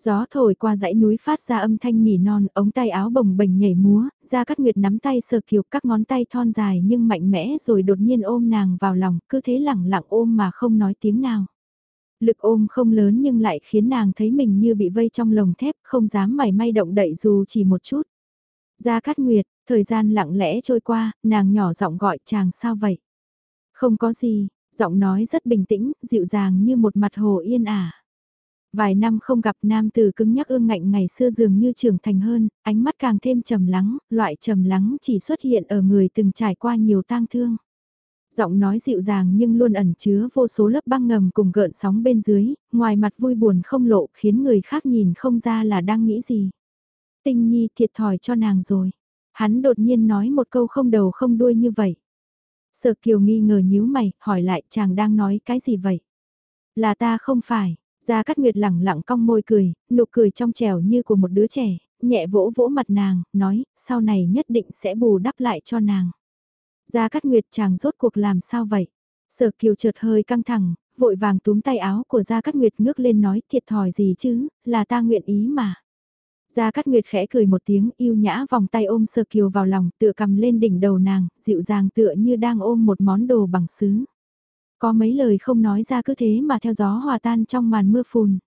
Gió thổi qua dãy núi phát ra âm thanh nỉ non, ống tay áo bồng bềnh nhảy múa, ra cắt nguyệt nắm tay sờ kiều các ngón tay thon dài nhưng mạnh mẽ rồi đột nhiên ôm nàng vào lòng, cứ thế lẳng lặng ôm mà không nói tiếng nào. Lực ôm không lớn nhưng lại khiến nàng thấy mình như bị vây trong lồng thép, không dám mảy may động đậy dù chỉ một chút. Gia Cát Nguyệt, thời gian lặng lẽ trôi qua, nàng nhỏ giọng gọi chàng sao vậy? Không có gì, giọng nói rất bình tĩnh, dịu dàng như một mặt hồ yên ả. Vài năm không gặp nam tử cứng nhắc ương ngạnh ngày xưa dường như trưởng thành hơn, ánh mắt càng thêm trầm lắng, loại trầm lắng chỉ xuất hiện ở người từng trải qua nhiều tang thương. Giọng nói dịu dàng nhưng luôn ẩn chứa vô số lớp băng ngầm cùng gợn sóng bên dưới, ngoài mặt vui buồn không lộ khiến người khác nhìn không ra là đang nghĩ gì. Tinh Nhi thiệt thòi cho nàng rồi. Hắn đột nhiên nói một câu không đầu không đuôi như vậy. Sở Kiều nghi ngờ nhíu mày, hỏi lại chàng đang nói cái gì vậy? Là ta không phải. Gia Cát Nguyệt lẳng lặng cong môi cười, nụ cười trong trẻo như của một đứa trẻ, nhẹ vỗ vỗ mặt nàng, nói, sau này nhất định sẽ bù đắp lại cho nàng. Gia Cát Nguyệt chàng rốt cuộc làm sao vậy? Sở Kiều chợt hơi căng thẳng, vội vàng túm tay áo của Gia Cát Nguyệt ngước lên nói thiệt thòi gì chứ, là ta nguyện ý mà. Gia Cát Nguyệt khẽ cười một tiếng yêu nhã vòng tay ôm sơ Kiều vào lòng tựa cầm lên đỉnh đầu nàng, dịu dàng tựa như đang ôm một món đồ bằng sứ. Có mấy lời không nói ra cứ thế mà theo gió hòa tan trong màn mưa phùn.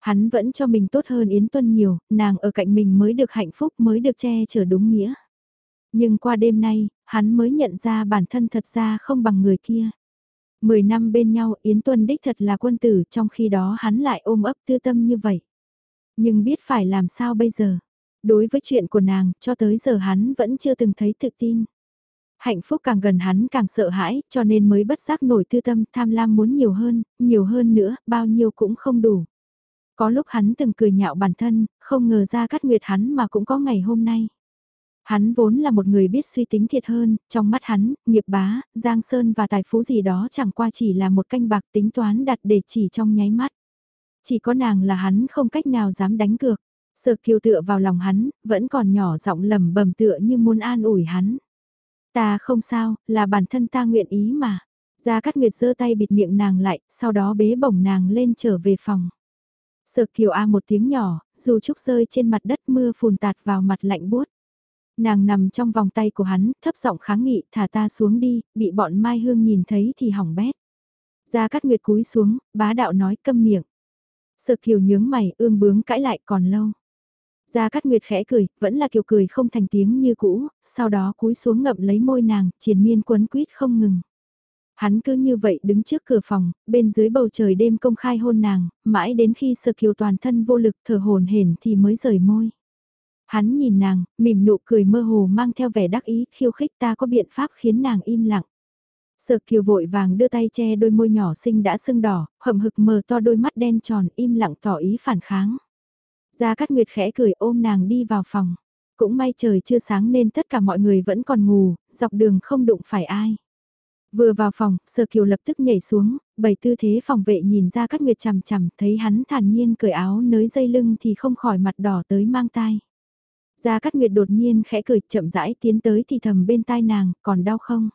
Hắn vẫn cho mình tốt hơn Yến Tuân nhiều, nàng ở cạnh mình mới được hạnh phúc mới được che chở đúng nghĩa. Nhưng qua đêm nay, hắn mới nhận ra bản thân thật ra không bằng người kia. Mười năm bên nhau Yến Tuân đích thật là quân tử trong khi đó hắn lại ôm ấp tư tâm như vậy. Nhưng biết phải làm sao bây giờ. Đối với chuyện của nàng, cho tới giờ hắn vẫn chưa từng thấy tự tin. Hạnh phúc càng gần hắn càng sợ hãi, cho nên mới bất giác nổi tư tâm tham lam muốn nhiều hơn, nhiều hơn nữa, bao nhiêu cũng không đủ. Có lúc hắn từng cười nhạo bản thân, không ngờ ra cắt nguyệt hắn mà cũng có ngày hôm nay. Hắn vốn là một người biết suy tính thiệt hơn, trong mắt hắn, nghiệp bá, giang sơn và tài phú gì đó chẳng qua chỉ là một canh bạc tính toán đặt để chỉ trong nháy mắt. Chỉ có nàng là hắn không cách nào dám đánh cược. Sợ kiều tựa vào lòng hắn, vẫn còn nhỏ giọng lầm bầm tựa như muốn an ủi hắn. Ta không sao, là bản thân ta nguyện ý mà. Gia Cát Nguyệt giơ tay bịt miệng nàng lại, sau đó bế bổng nàng lên trở về phòng. Sợ kiều a một tiếng nhỏ, dù trúc rơi trên mặt đất mưa phùn tạt vào mặt lạnh buốt. Nàng nằm trong vòng tay của hắn, thấp giọng kháng nghị, thả ta xuống đi, bị bọn Mai Hương nhìn thấy thì hỏng bét. Gia Cát Nguyệt cúi xuống, bá đạo nói câm miệng sơ kiều nhướng mày, ương bướng cãi lại còn lâu. Gia Cát Nguyệt khẽ cười, vẫn là kiều cười không thành tiếng như cũ, sau đó cúi xuống ngậm lấy môi nàng, triền miên quấn quýt không ngừng. Hắn cứ như vậy đứng trước cửa phòng, bên dưới bầu trời đêm công khai hôn nàng, mãi đến khi sơ kiều toàn thân vô lực thở hồn hển thì mới rời môi. Hắn nhìn nàng, mỉm nụ cười mơ hồ mang theo vẻ đắc ý, khiêu khích ta có biện pháp khiến nàng im lặng. Sở kiều vội vàng đưa tay che đôi môi nhỏ xinh đã sưng đỏ, hậm hực mờ to đôi mắt đen tròn im lặng tỏ ý phản kháng. Gia Cát Nguyệt khẽ cười ôm nàng đi vào phòng. Cũng may trời chưa sáng nên tất cả mọi người vẫn còn ngủ, dọc đường không đụng phải ai. Vừa vào phòng, Sở Kiều lập tức nhảy xuống, bày tư thế phòng vệ nhìn ra Cát Nguyệt chằm chằm, thấy hắn thản nhiên cởi áo nới dây lưng thì không khỏi mặt đỏ tới mang tai. Gia Cát Nguyệt đột nhiên khẽ cười chậm rãi tiến tới thì thầm bên tai nàng, còn đau không?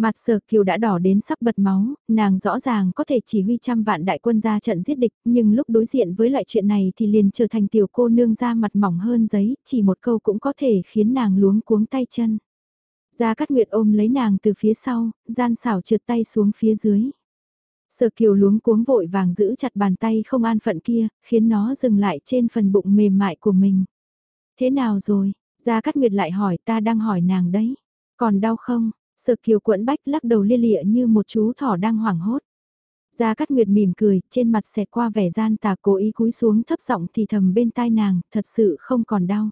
Mặt sở kiều đã đỏ đến sắp bật máu, nàng rõ ràng có thể chỉ huy trăm vạn đại quân ra trận giết địch, nhưng lúc đối diện với lại chuyện này thì liền trở thành tiểu cô nương ra mặt mỏng hơn giấy, chỉ một câu cũng có thể khiến nàng luống cuống tay chân. Gia Cát Nguyệt ôm lấy nàng từ phía sau, gian xảo trượt tay xuống phía dưới. Sở kiều luống cuống vội vàng giữ chặt bàn tay không an phận kia, khiến nó dừng lại trên phần bụng mềm mại của mình. Thế nào rồi? Gia Cát Nguyệt lại hỏi ta đang hỏi nàng đấy. Còn đau không? Sở kiều quẫn bách lắc đầu lia lịa như một chú thỏ đang hoảng hốt. Gia Cát Nguyệt mỉm cười, trên mặt xẹt qua vẻ gian tà cố ý cúi xuống thấp giọng thì thầm bên tai nàng, thật sự không còn đau.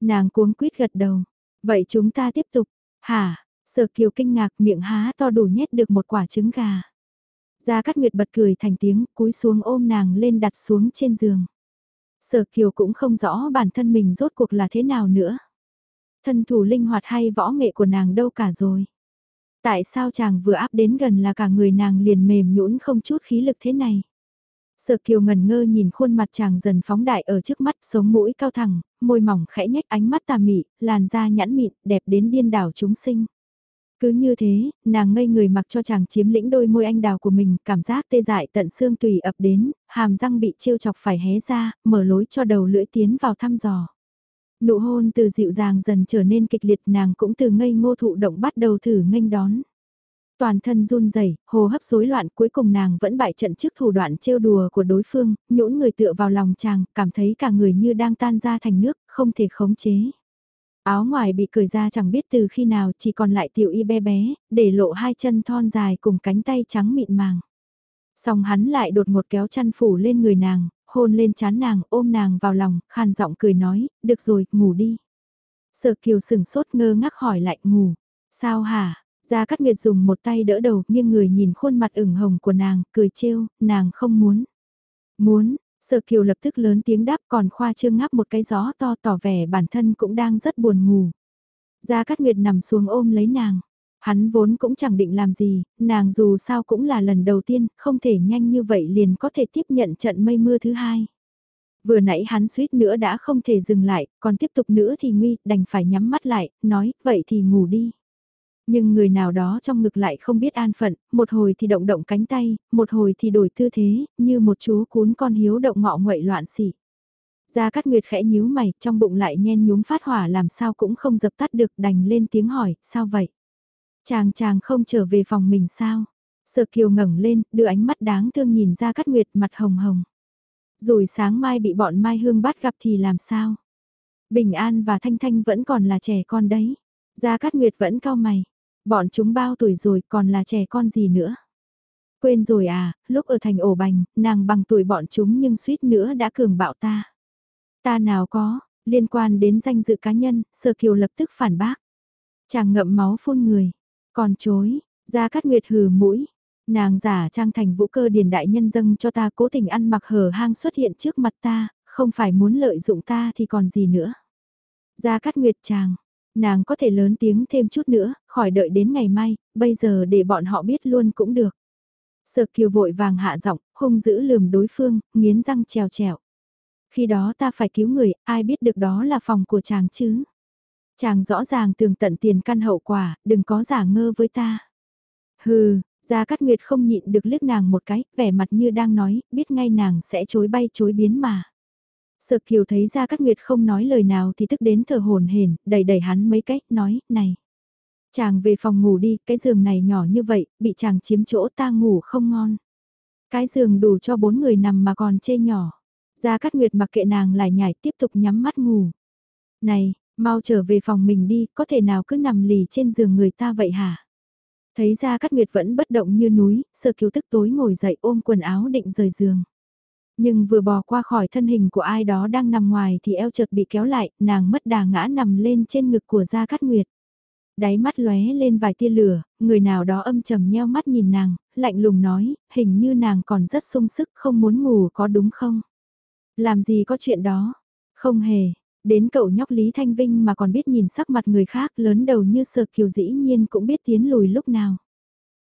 Nàng cuống quýt gật đầu. Vậy chúng ta tiếp tục. Hả? Sở kiều kinh ngạc miệng há to đủ nhét được một quả trứng gà. Gia Cát Nguyệt bật cười thành tiếng, cúi xuống ôm nàng lên đặt xuống trên giường. Sở Kiều cũng không rõ bản thân mình rốt cuộc là thế nào nữa. Thân thủ linh hoạt hay võ nghệ của nàng đâu cả rồi. Tại sao chàng vừa áp đến gần là cả người nàng liền mềm nhũn không chút khí lực thế này. Sở Kiều ngần ngơ nhìn khuôn mặt chàng dần phóng đại ở trước mắt, sống mũi cao thẳng, môi mỏng khẽ nhếch ánh mắt tà mị, làn da nhẵn mịn, đẹp đến điên đảo chúng sinh. Cứ như thế, nàng ngây người mặc cho chàng chiếm lĩnh đôi môi anh đào của mình, cảm giác tê dại tận xương tùy ập đến, hàm răng bị trêu chọc phải hé ra, mở lối cho đầu lưỡi tiến vào thăm dò. Nụ hôn từ dịu dàng dần trở nên kịch liệt nàng cũng từ ngây ngô thụ động bắt đầu thử nghênh đón. Toàn thân run rẩy, hồ hấp rối loạn cuối cùng nàng vẫn bại trận trước thủ đoạn trêu đùa của đối phương, nhũn người tựa vào lòng chàng, cảm thấy cả người như đang tan ra thành nước, không thể khống chế. Áo ngoài bị cởi ra chẳng biết từ khi nào chỉ còn lại tiểu y bé bé, để lộ hai chân thon dài cùng cánh tay trắng mịn màng. Xong hắn lại đột ngột kéo chăn phủ lên người nàng, hôn lên chán nàng, ôm nàng vào lòng, khàn giọng cười nói, được rồi, ngủ đi. Sở kiều sừng sốt ngơ ngác hỏi lại, ngủ, sao hả? Gia Cát Nguyệt dùng một tay đỡ đầu, nhưng người nhìn khuôn mặt ửng hồng của nàng, cười trêu, nàng không muốn. Muốn, Sở Kiều lập tức lớn tiếng đáp còn khoa trương ngáp một cái gió to tỏ vẻ bản thân cũng đang rất buồn ngủ. Gia Cát Nguyệt nằm xuống ôm lấy nàng. Hắn vốn cũng chẳng định làm gì, nàng dù sao cũng là lần đầu tiên, không thể nhanh như vậy liền có thể tiếp nhận trận mây mưa thứ hai. Vừa nãy hắn suýt nữa đã không thể dừng lại, còn tiếp tục nữa thì nguy, đành phải nhắm mắt lại, nói, vậy thì ngủ đi. Nhưng người nào đó trong ngực lại không biết an phận, một hồi thì động động cánh tay, một hồi thì đổi tư thế, như một chú cún con hiếu động ngọ nguậy loạn xỉ. Gia Cát Nguyệt khẽ nhíu mày, trong bụng lại nhen nhúm phát hỏa làm sao cũng không dập tắt được đành lên tiếng hỏi, sao vậy? Chàng chàng không trở về phòng mình sao? Sở Kiều ngẩng lên, đưa ánh mắt đáng thương nhìn ra Cát Nguyệt mặt hồng hồng. Rồi sáng mai bị bọn Mai Hương bắt gặp thì làm sao? Bình An và Thanh Thanh vẫn còn là trẻ con đấy. Gia Cát Nguyệt vẫn cao mày. Bọn chúng bao tuổi rồi còn là trẻ con gì nữa? Quên rồi à, lúc ở thành ổ bành, nàng bằng tuổi bọn chúng nhưng suýt nữa đã cường bạo ta. Ta nào có, liên quan đến danh dự cá nhân, Sở Kiều lập tức phản bác. Chàng ngậm máu phun người, còn chối, Gia Cát Nguyệt hừ mũi. Nàng giả trang thành vũ cơ điền đại nhân dâng cho ta cố tình ăn mặc hở hang xuất hiện trước mặt ta, không phải muốn lợi dụng ta thì còn gì nữa. Gia Cát Nguyệt chàng, nàng có thể lớn tiếng thêm chút nữa, khỏi đợi đến ngày mai, bây giờ để bọn họ biết luôn cũng được. Sở kiều vội vàng hạ giọng, hung dữ lườm đối phương, nghiến răng trèo trèo. Khi đó ta phải cứu người, ai biết được đó là phòng của chàng chứ. Chàng rõ ràng tường tận tiền căn hậu quả, đừng có giả ngơ với ta. Hừ, Gia Cát Nguyệt không nhịn được liếc nàng một cái, vẻ mặt như đang nói, biết ngay nàng sẽ chối bay chối biến mà. Sợ kiều thấy Gia Cát Nguyệt không nói lời nào thì tức đến thở hồn hển, đẩy đẩy hắn mấy cách, nói, này. Chàng về phòng ngủ đi, cái giường này nhỏ như vậy, bị chàng chiếm chỗ ta ngủ không ngon. Cái giường đủ cho bốn người nằm mà còn chê nhỏ. Gia Cát Nguyệt mặc kệ nàng lại nhảy tiếp tục nhắm mắt ngủ. Này, mau trở về phòng mình đi, có thể nào cứ nằm lì trên giường người ta vậy hả? Thấy ra Cát Nguyệt vẫn bất động như núi, sơ kiều tức tối ngồi dậy ôm quần áo định rời giường. Nhưng vừa bò qua khỏi thân hình của ai đó đang nằm ngoài thì eo chợt bị kéo lại, nàng mất đà ngã nằm lên trên ngực của Gia Cát Nguyệt. Đáy mắt lóe lên vài tia lửa, người nào đó âm trầm nheo mắt nhìn nàng, lạnh lùng nói, hình như nàng còn rất sung sức không muốn ngủ có đúng không? Làm gì có chuyện đó? Không hề, đến cậu nhóc Lý Thanh Vinh mà còn biết nhìn sắc mặt người khác lớn đầu như sờ kiều dĩ nhiên cũng biết tiến lùi lúc nào.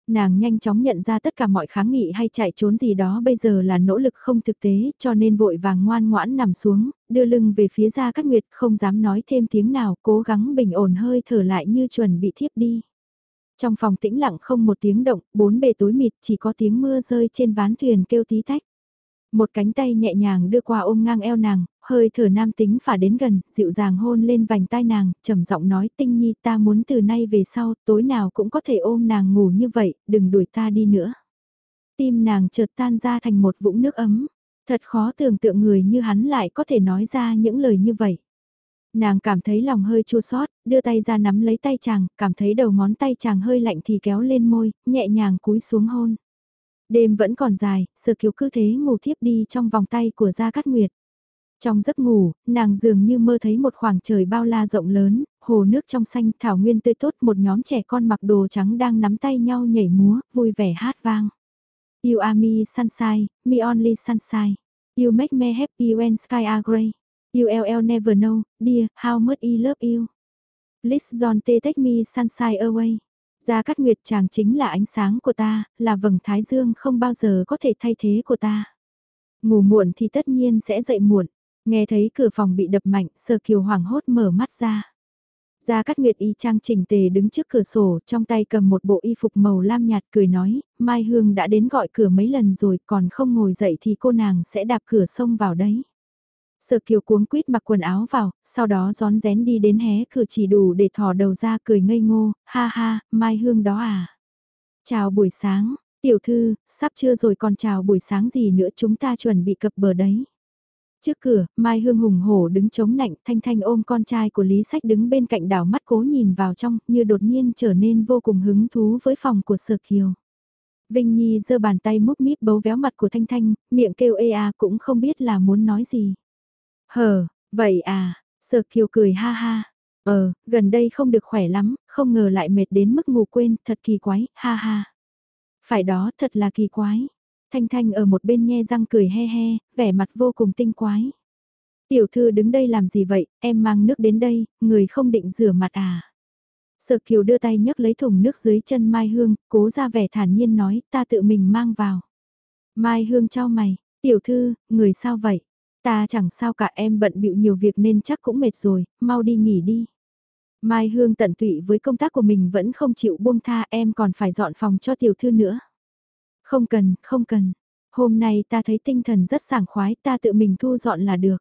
Nàng nhanh chóng nhận ra tất cả mọi kháng nghị hay chạy trốn gì đó bây giờ là nỗ lực không thực tế cho nên vội vàng ngoan ngoãn nằm xuống, đưa lưng về phía ra cắt nguyệt không dám nói thêm tiếng nào cố gắng bình ổn hơi thở lại như chuẩn bị thiếp đi. Trong phòng tĩnh lặng không một tiếng động, bốn bề tối mịt chỉ có tiếng mưa rơi trên ván thuyền kêu tí tách. Một cánh tay nhẹ nhàng đưa qua ôm ngang eo nàng, hơi thở nam tính phả đến gần, dịu dàng hôn lên vành tai nàng, trầm giọng nói tinh nhi ta muốn từ nay về sau, tối nào cũng có thể ôm nàng ngủ như vậy, đừng đuổi ta đi nữa. Tim nàng chợt tan ra thành một vũng nước ấm, thật khó tưởng tượng người như hắn lại có thể nói ra những lời như vậy. Nàng cảm thấy lòng hơi chua xót, đưa tay ra nắm lấy tay chàng, cảm thấy đầu ngón tay chàng hơi lạnh thì kéo lên môi, nhẹ nhàng cúi xuống hôn. Đêm vẫn còn dài, sơ kiều cứ thế ngủ thiếp đi trong vòng tay của Gia Cát Nguyệt. Trong giấc ngủ, nàng dường như mơ thấy một khoảng trời bao la rộng lớn, hồ nước trong xanh thảo nguyên tươi tốt một nhóm trẻ con mặc đồ trắng đang nắm tay nhau nhảy múa, vui vẻ hát vang. You are me sunshine, me only sunshine. You make me happy when sky are grey. You LL never know, dear, how much I love you. Please don't take me sunshine away. Gia Cát Nguyệt chàng chính là ánh sáng của ta, là vầng thái dương không bao giờ có thể thay thế của ta. Ngủ muộn thì tất nhiên sẽ dậy muộn, nghe thấy cửa phòng bị đập mạnh, sơ kiều hoảng hốt mở mắt ra. Gia Cát Nguyệt y trang chỉnh tề đứng trước cửa sổ, trong tay cầm một bộ y phục màu lam nhạt cười nói, Mai Hương đã đến gọi cửa mấy lần rồi còn không ngồi dậy thì cô nàng sẽ đạp cửa sông vào đấy. Sở kiều cuống quýt mặc quần áo vào, sau đó gión rén đi đến hé cửa chỉ đủ để thò đầu ra cười ngây ngô, ha ha, Mai Hương đó à. Chào buổi sáng, tiểu thư, sắp trưa rồi còn chào buổi sáng gì nữa chúng ta chuẩn bị cập bờ đấy. Trước cửa, Mai Hương hùng hổ đứng chống nạnh, thanh thanh ôm con trai của Lý Sách đứng bên cạnh đảo mắt cố nhìn vào trong, như đột nhiên trở nên vô cùng hứng thú với phòng của Sở Kiều. Vinh Nhi giơ bàn tay múc míp bấu véo mặt của Thanh Thanh, miệng kêu ê a cũng không biết là muốn nói gì. Hờ, vậy à, Sở Kiều cười ha ha. Ờ, gần đây không được khỏe lắm, không ngờ lại mệt đến mức ngủ quên, thật kỳ quái, ha ha. Phải đó, thật là kỳ quái. Thanh Thanh ở một bên nhe răng cười he he, vẻ mặt vô cùng tinh quái. Tiểu thư đứng đây làm gì vậy, em mang nước đến đây, người không định rửa mặt à. Sở Kiều đưa tay nhấc lấy thùng nước dưới chân Mai Hương, cố ra vẻ thản nhiên nói, ta tự mình mang vào. Mai Hương cho mày, tiểu thư, người sao vậy? Ta chẳng sao cả em bận bịu nhiều việc nên chắc cũng mệt rồi, mau đi nghỉ đi. Mai Hương tận tụy với công tác của mình vẫn không chịu buông tha em còn phải dọn phòng cho tiểu thư nữa. Không cần, không cần. Hôm nay ta thấy tinh thần rất sảng khoái ta tự mình thu dọn là được.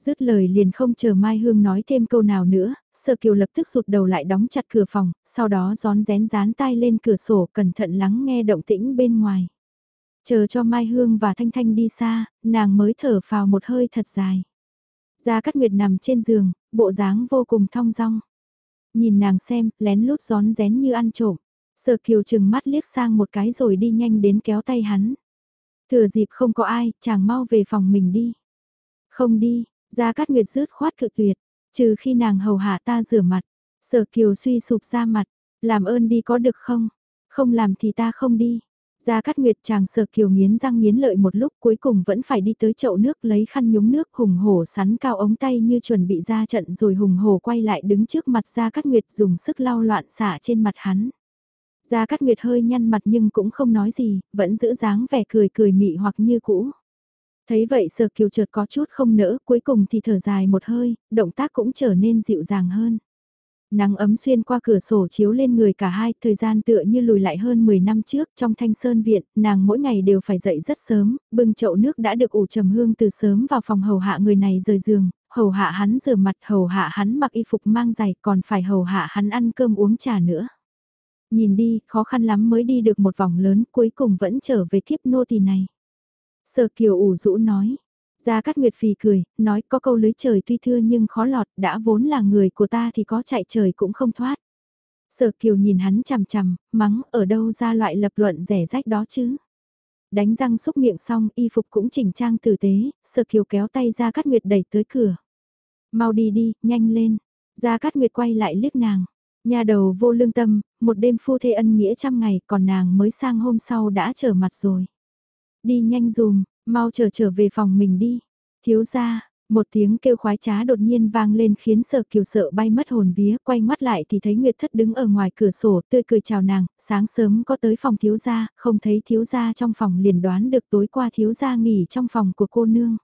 Dứt lời liền không chờ Mai Hương nói thêm câu nào nữa, Sở Kiều lập tức rụt đầu lại đóng chặt cửa phòng, sau đó gión rén dán tai lên cửa sổ cẩn thận lắng nghe động tĩnh bên ngoài. Chờ cho Mai Hương và Thanh Thanh đi xa, nàng mới thở phào một hơi thật dài. Gia Cát Nguyệt nằm trên giường, bộ dáng vô cùng thong dong. Nhìn nàng xem, lén lút gión rén như ăn trộm. Sở Kiều chừng mắt liếc sang một cái rồi đi nhanh đến kéo tay hắn. Thừa dịp không có ai, chàng mau về phòng mình đi. Không đi, Gia Cát Nguyệt rứt khoát cự tuyệt, trừ khi nàng hầu hạ ta rửa mặt. Sở Kiều suy sụp ra mặt, làm ơn đi có được không? Không làm thì ta không đi. Gia Cát Nguyệt chàng sờ Kiều nghiến răng nghiến lợi một lúc cuối cùng vẫn phải đi tới chậu nước lấy khăn nhúng nước hùng hổ sắn cao ống tay như chuẩn bị ra trận rồi hùng hổ quay lại đứng trước mặt Gia Cát Nguyệt dùng sức lau loạn xả trên mặt hắn. Gia Cát Nguyệt hơi nhăn mặt nhưng cũng không nói gì, vẫn giữ dáng vẻ cười cười mị hoặc như cũ. Thấy vậy sờ Kiều chợt có chút không nỡ, cuối cùng thì thở dài một hơi, động tác cũng trở nên dịu dàng hơn. Nắng ấm xuyên qua cửa sổ chiếu lên người cả hai, thời gian tựa như lùi lại hơn 10 năm trước trong thanh sơn viện, nàng mỗi ngày đều phải dậy rất sớm, bưng chậu nước đã được ủ trầm hương từ sớm vào phòng hầu hạ người này rời giường, hầu hạ hắn rửa mặt, hầu hạ hắn mặc y phục mang giày, còn phải hầu hạ hắn ăn cơm uống trà nữa. Nhìn đi, khó khăn lắm mới đi được một vòng lớn, cuối cùng vẫn trở về kiếp nô tỳ này. Sở Kiều ủ rũ nói, Gia Cát Nguyệt phì cười, nói có câu lưới trời tuy thưa nhưng khó lọt, đã vốn là người của ta thì có chạy trời cũng không thoát. Sở Kiều nhìn hắn chằm chằm, mắng ở đâu ra loại lập luận rẻ rách đó chứ. Đánh răng xúc miệng xong, y phục cũng chỉnh trang tử tế, Sở Kiều kéo tay Gia Cát Nguyệt đẩy tới cửa. Mau đi đi, nhanh lên. Gia Cát Nguyệt quay lại liếc nàng. Nhà đầu vô lương tâm, một đêm phu thê ân nghĩa trăm ngày, còn nàng mới sang hôm sau đã trở mặt rồi. Đi nhanh dùm, Mau trở trở về phòng mình đi. Thiếu ra, một tiếng kêu khoái trá đột nhiên vang lên khiến sở kiều sợ bay mất hồn vía, quay mắt lại thì thấy Nguyệt Thất đứng ở ngoài cửa sổ tươi cười chào nàng, sáng sớm có tới phòng thiếu gia, không thấy thiếu gia trong phòng liền đoán được tối qua thiếu gia nghỉ trong phòng của cô nương.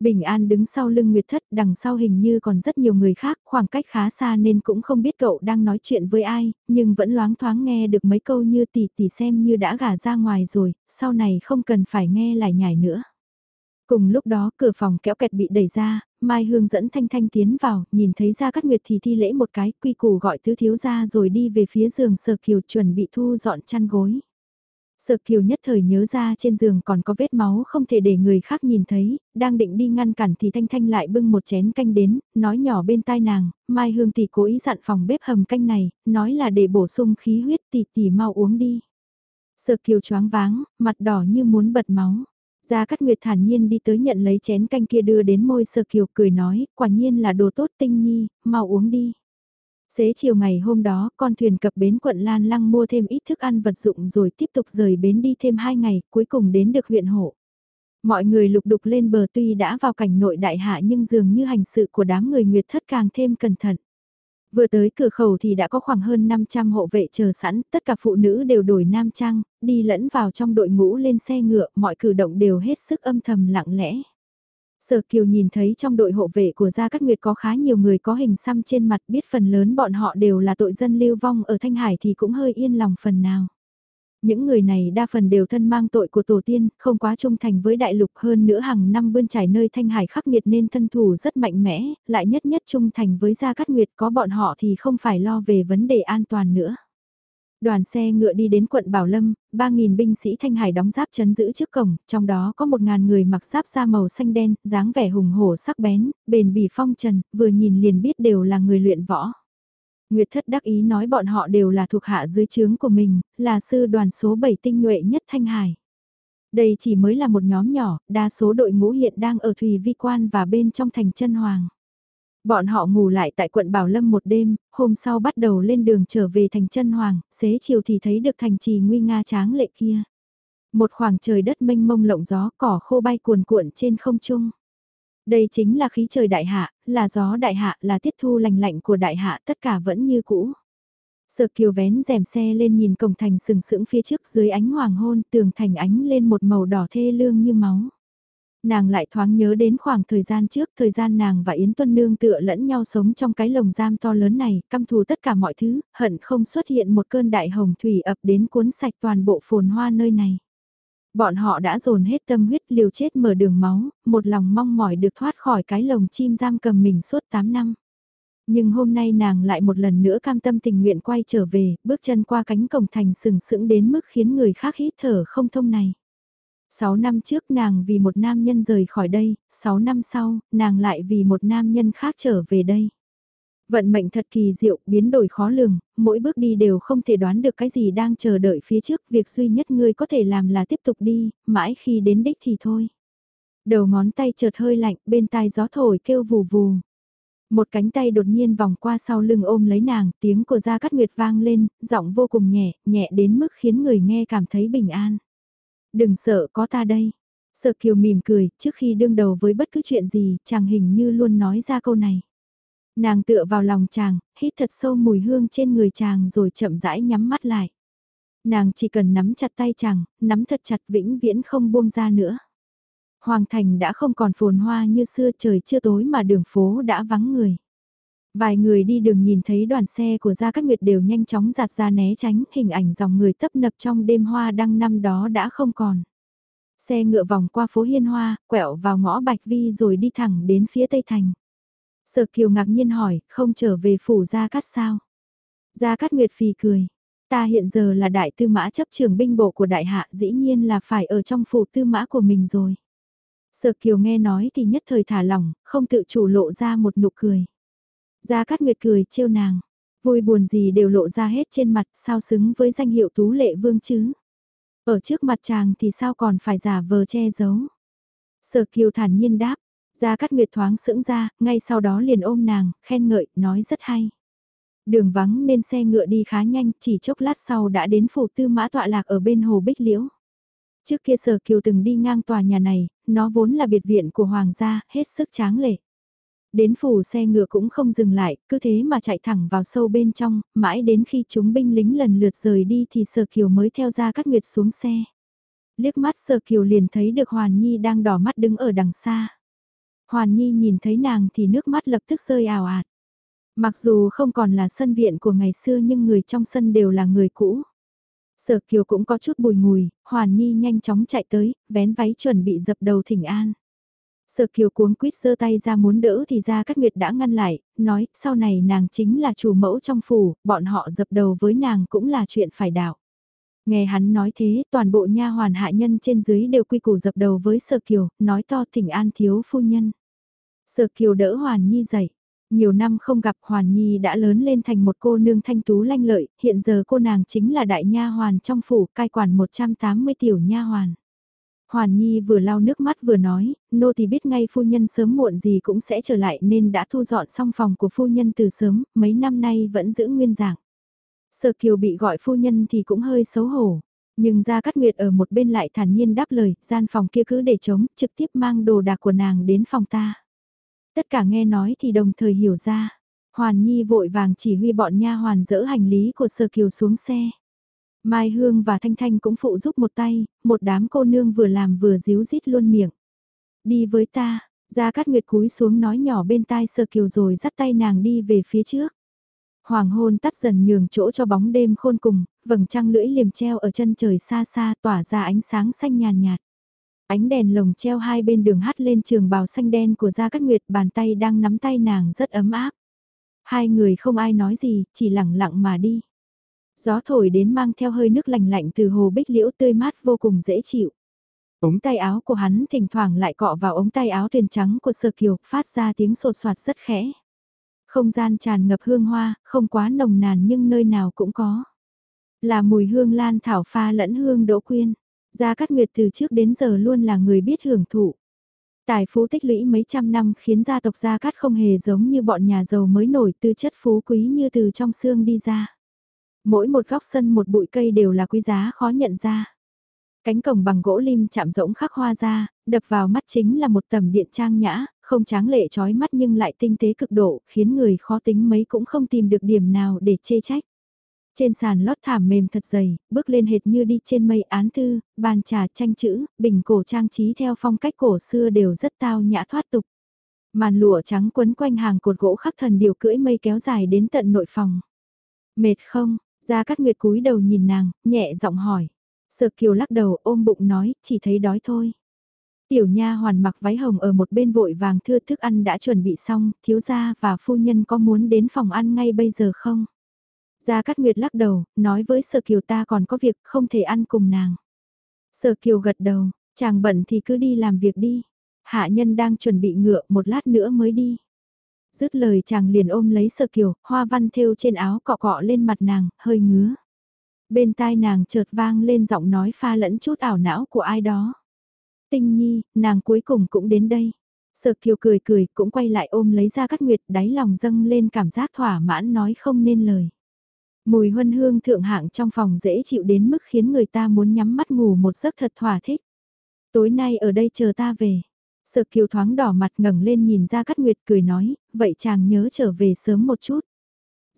Bình An đứng sau lưng Nguyệt Thất, đằng sau hình như còn rất nhiều người khác, khoảng cách khá xa nên cũng không biết cậu đang nói chuyện với ai, nhưng vẫn loáng thoáng nghe được mấy câu như tỷ tỷ xem như đã gả ra ngoài rồi, sau này không cần phải nghe lại nhảy nữa. Cùng lúc đó cửa phòng kéo kẹt bị đẩy ra, Mai Hương dẫn Thanh Thanh tiến vào, nhìn thấy ra cắt nguyệt thì thi lễ một cái, quy củ gọi tứ thiếu ra rồi đi về phía giường sờ kiều chuẩn bị thu dọn chăn gối. Sợ kiều nhất thời nhớ ra trên giường còn có vết máu không thể để người khác nhìn thấy, đang định đi ngăn cản thì Thanh Thanh lại bưng một chén canh đến, nói nhỏ bên tai nàng, Mai Hương tỷ cố ý dặn phòng bếp hầm canh này, nói là để bổ sung khí huyết tỷ tỷ mau uống đi. Sợ kiều choáng váng, mặt đỏ như muốn bật máu. Gia Cát Nguyệt thản nhiên đi tới nhận lấy chén canh kia đưa đến môi Sơ Kiều cười nói, quả nhiên là đồ tốt tinh nhi, mau uống đi. Xế chiều ngày hôm đó, con thuyền cập bến quận Lan Lăng mua thêm ít thức ăn vật dụng rồi tiếp tục rời bến đi thêm 2 ngày, cuối cùng đến được huyện hộ. Mọi người lục đục lên bờ tuy đã vào cảnh nội đại hạ nhưng dường như hành sự của đám người Nguyệt thất càng thêm cẩn thận. Vừa tới cửa khẩu thì đã có khoảng hơn 500 hộ vệ chờ sẵn, tất cả phụ nữ đều đổi nam trang, đi lẫn vào trong đội ngũ lên xe ngựa, mọi cử động đều hết sức âm thầm lặng lẽ. Sở Kiều nhìn thấy trong đội hộ vệ của Gia Cát Nguyệt có khá nhiều người có hình xăm trên mặt biết phần lớn bọn họ đều là tội dân lưu vong ở Thanh Hải thì cũng hơi yên lòng phần nào. Những người này đa phần đều thân mang tội của tổ tiên, không quá trung thành với đại lục hơn nữa hàng năm bươn trải nơi Thanh Hải khắc nghiệt nên thân thủ rất mạnh mẽ, lại nhất nhất trung thành với Gia Cát Nguyệt có bọn họ thì không phải lo về vấn đề an toàn nữa. Đoàn xe ngựa đi đến quận Bảo Lâm, 3.000 binh sĩ Thanh Hải đóng giáp chấn giữ trước cổng, trong đó có 1.000 người mặc giáp da màu xanh đen, dáng vẻ hùng hổ sắc bén, bền bỉ phong trần, vừa nhìn liền biết đều là người luyện võ. Nguyệt thất đắc ý nói bọn họ đều là thuộc hạ dưới trướng của mình, là sư đoàn số 7 tinh nhuệ nhất Thanh Hải. Đây chỉ mới là một nhóm nhỏ, đa số đội ngũ hiện đang ở Thùy Vi Quan và bên trong thành chân Hoàng. Bọn họ ngủ lại tại quận Bảo Lâm một đêm, hôm sau bắt đầu lên đường trở về thành chân Hoàng, xế chiều thì thấy được thành trì nguy nga tráng lệ kia. Một khoảng trời đất mênh mông lộng gió cỏ khô bay cuồn cuộn trên không trung. Đây chính là khí trời đại hạ, là gió đại hạ, là tiết thu lành lạnh của đại hạ, tất cả vẫn như cũ. Sở kiều vén rèm xe lên nhìn cổng thành sừng sững phía trước dưới ánh hoàng hôn, tường thành ánh lên một màu đỏ thê lương như máu. Nàng lại thoáng nhớ đến khoảng thời gian trước, thời gian nàng và Yến Tuân Nương tựa lẫn nhau sống trong cái lồng giam to lớn này, căm thù tất cả mọi thứ, hận không xuất hiện một cơn đại hồng thủy ập đến cuốn sạch toàn bộ phồn hoa nơi này. Bọn họ đã dồn hết tâm huyết liều chết mở đường máu, một lòng mong mỏi được thoát khỏi cái lồng chim giam cầm mình suốt 8 năm. Nhưng hôm nay nàng lại một lần nữa cam tâm tình nguyện quay trở về, bước chân qua cánh cổng thành sừng sững đến mức khiến người khác hít thở không thông này. 6 năm trước nàng vì một nam nhân rời khỏi đây, 6 năm sau, nàng lại vì một nam nhân khác trở về đây. Vận mệnh thật kỳ diệu, biến đổi khó lường, mỗi bước đi đều không thể đoán được cái gì đang chờ đợi phía trước, việc duy nhất ngươi có thể làm là tiếp tục đi, mãi khi đến đích thì thôi. Đầu ngón tay chợt hơi lạnh, bên tai gió thổi kêu vù vù. Một cánh tay đột nhiên vòng qua sau lưng ôm lấy nàng, tiếng của Gia Cát Nguyệt vang lên, giọng vô cùng nhẹ, nhẹ đến mức khiến người nghe cảm thấy bình an. Đừng sợ có ta đây. Sợ kiều mỉm cười, trước khi đương đầu với bất cứ chuyện gì, chàng hình như luôn nói ra câu này. Nàng tựa vào lòng chàng, hít thật sâu mùi hương trên người chàng rồi chậm rãi nhắm mắt lại. Nàng chỉ cần nắm chặt tay chàng, nắm thật chặt vĩnh viễn không buông ra nữa. Hoàng thành đã không còn phồn hoa như xưa trời chưa tối mà đường phố đã vắng người. Vài người đi đường nhìn thấy đoàn xe của Gia Cát Nguyệt đều nhanh chóng giạt ra né tránh hình ảnh dòng người tấp nập trong đêm hoa đăng năm đó đã không còn. Xe ngựa vòng qua phố Hiên Hoa, quẹo vào ngõ Bạch Vi rồi đi thẳng đến phía Tây Thành. Sở Kiều ngạc nhiên hỏi, không trở về phủ Gia Cát sao? Gia Cát Nguyệt phì cười. Ta hiện giờ là đại tư mã chấp trường binh bộ của đại hạ dĩ nhiên là phải ở trong phủ tư mã của mình rồi. Sở Kiều nghe nói thì nhất thời thả lỏng, không tự chủ lộ ra một nụ cười. Gia Cát Nguyệt cười trêu nàng, vui buồn gì đều lộ ra hết trên mặt sao xứng với danh hiệu tú lệ vương chứ. Ở trước mặt chàng thì sao còn phải giả vờ che giấu. Sở Kiều thản nhiên đáp, Gia Cát Nguyệt thoáng sững ra, ngay sau đó liền ôm nàng, khen ngợi, nói rất hay. Đường vắng nên xe ngựa đi khá nhanh, chỉ chốc lát sau đã đến phủ tư mã tọa lạc ở bên hồ Bích Liễu. Trước kia Sở Kiều từng đi ngang tòa nhà này, nó vốn là biệt viện của hoàng gia, hết sức tráng lệ. Đến phủ xe ngựa cũng không dừng lại, cứ thế mà chạy thẳng vào sâu bên trong, mãi đến khi chúng binh lính lần lượt rời đi thì Sở Kiều mới theo ra cắt nguyệt xuống xe. Liếc mắt Sở Kiều liền thấy được Hoàn Nhi đang đỏ mắt đứng ở đằng xa. Hoàn Nhi nhìn thấy nàng thì nước mắt lập tức rơi ảo ạt. Mặc dù không còn là sân viện của ngày xưa nhưng người trong sân đều là người cũ. Sở Kiều cũng có chút bùi ngùi, Hoàn Nhi nhanh chóng chạy tới, vén váy chuẩn bị dập đầu thỉnh an. Sở Kiều cuống quýt giơ tay ra muốn đỡ thì ra Cát Nguyệt đã ngăn lại, nói sau này nàng chính là chủ mẫu trong phủ, bọn họ dập đầu với nàng cũng là chuyện phải đạo. Nghe hắn nói thế, toàn bộ nha hoàn hạ nhân trên dưới đều quy củ dập đầu với Sở Kiều, nói to thỉnh an thiếu phu nhân. Sở Kiều đỡ Hoàn Nhi dậy. Nhiều năm không gặp Hoàn Nhi đã lớn lên thành một cô nương thanh tú lanh lợi, hiện giờ cô nàng chính là đại nha hoàn trong phủ cai quản 180 tiểu nha hoàn. Hoàn Nhi vừa lau nước mắt vừa nói, nô thì biết ngay phu nhân sớm muộn gì cũng sẽ trở lại nên đã thu dọn xong phòng của phu nhân từ sớm, mấy năm nay vẫn giữ nguyên dạng. Sở Kiều bị gọi phu nhân thì cũng hơi xấu hổ. Nhưng Gia Cát Nguyệt ở một bên lại thản nhiên đáp lời, gian phòng kia cứ để trống, trực tiếp mang đồ đạc của nàng đến phòng ta. Tất cả nghe nói thì đồng thời hiểu ra. Hoàn Nhi vội vàng chỉ huy bọn nha hoàn dỡ hành lý của Sở Kiều xuống xe. Mai Hương và Thanh Thanh cũng phụ giúp một tay, một đám cô nương vừa làm vừa díu dít luôn miệng. Đi với ta, Gia Cát Nguyệt cúi xuống nói nhỏ bên tai Sơ Kiều rồi dắt tay nàng đi về phía trước. Hoàng hôn tắt dần nhường chỗ cho bóng đêm khôn cùng, vầng trăng lưỡi liềm treo ở chân trời xa xa tỏa ra ánh sáng xanh nhàn nhạt. Ánh đèn lồng treo hai bên đường hắt lên trường bào xanh đen của Gia Cát Nguyệt bàn tay đang nắm tay nàng rất ấm áp. Hai người không ai nói gì, chỉ lặng lặng mà đi. Gió thổi đến mang theo hơi nước lạnh lạnh từ hồ bích liễu tươi mát vô cùng dễ chịu. Ống tay áo của hắn thỉnh thoảng lại cọ vào ống tay áo thuyền trắng của Sơ Kiều, phát ra tiếng sột soạt rất khẽ. Không gian tràn ngập hương hoa, không quá nồng nàn nhưng nơi nào cũng có. Là mùi hương lan thảo pha lẫn hương đỗ quyên. Gia Cát Nguyệt từ trước đến giờ luôn là người biết hưởng thụ. Tài phú tích lũy mấy trăm năm khiến gia tộc Gia Cát không hề giống như bọn nhà giàu mới nổi tư chất phú quý như từ trong xương đi ra. Mỗi một góc sân một bụi cây đều là quý giá khó nhận ra. Cánh cổng bằng gỗ lim chạm rỗng khắc hoa ra, đập vào mắt chính là một tầm điện trang nhã, không tráng lệ trói mắt nhưng lại tinh tế cực độ, khiến người khó tính mấy cũng không tìm được điểm nào để chê trách. Trên sàn lót thảm mềm thật dày, bước lên hệt như đi trên mây án thư, bàn trà tranh chữ, bình cổ trang trí theo phong cách cổ xưa đều rất tao nhã thoát tục. Màn lụa trắng quấn quanh hàng cột gỗ khắc thần điều cưỡi mây kéo dài đến tận nội phòng. Mệt không? Gia Cát Nguyệt cúi đầu nhìn nàng, nhẹ giọng hỏi. Sở Kiều lắc đầu ôm bụng nói, chỉ thấy đói thôi. Tiểu nha hoàn mặc váy hồng ở một bên vội vàng thưa thức ăn đã chuẩn bị xong, thiếu gia và phu nhân có muốn đến phòng ăn ngay bây giờ không? Gia Cát Nguyệt lắc đầu, nói với Sở Kiều ta còn có việc không thể ăn cùng nàng. Sở Kiều gật đầu, chàng bận thì cứ đi làm việc đi. Hạ nhân đang chuẩn bị ngựa một lát nữa mới đi. Dứt lời chàng liền ôm lấy sơ Kiều, hoa văn thêu trên áo cọ cọ lên mặt nàng, hơi ngứa. Bên tai nàng chợt vang lên giọng nói pha lẫn chút ảo não của ai đó. Tinh nhi, nàng cuối cùng cũng đến đây. Sở kiều cười cười cũng quay lại ôm lấy ra cắt nguyệt đáy lòng dâng lên cảm giác thỏa mãn nói không nên lời. Mùi huân hương thượng hạng trong phòng dễ chịu đến mức khiến người ta muốn nhắm mắt ngủ một giấc thật thỏa thích. Tối nay ở đây chờ ta về. Sở kiều thoáng đỏ mặt ngẩng lên nhìn ra cắt nguyệt cười nói, vậy chàng nhớ trở về sớm một chút.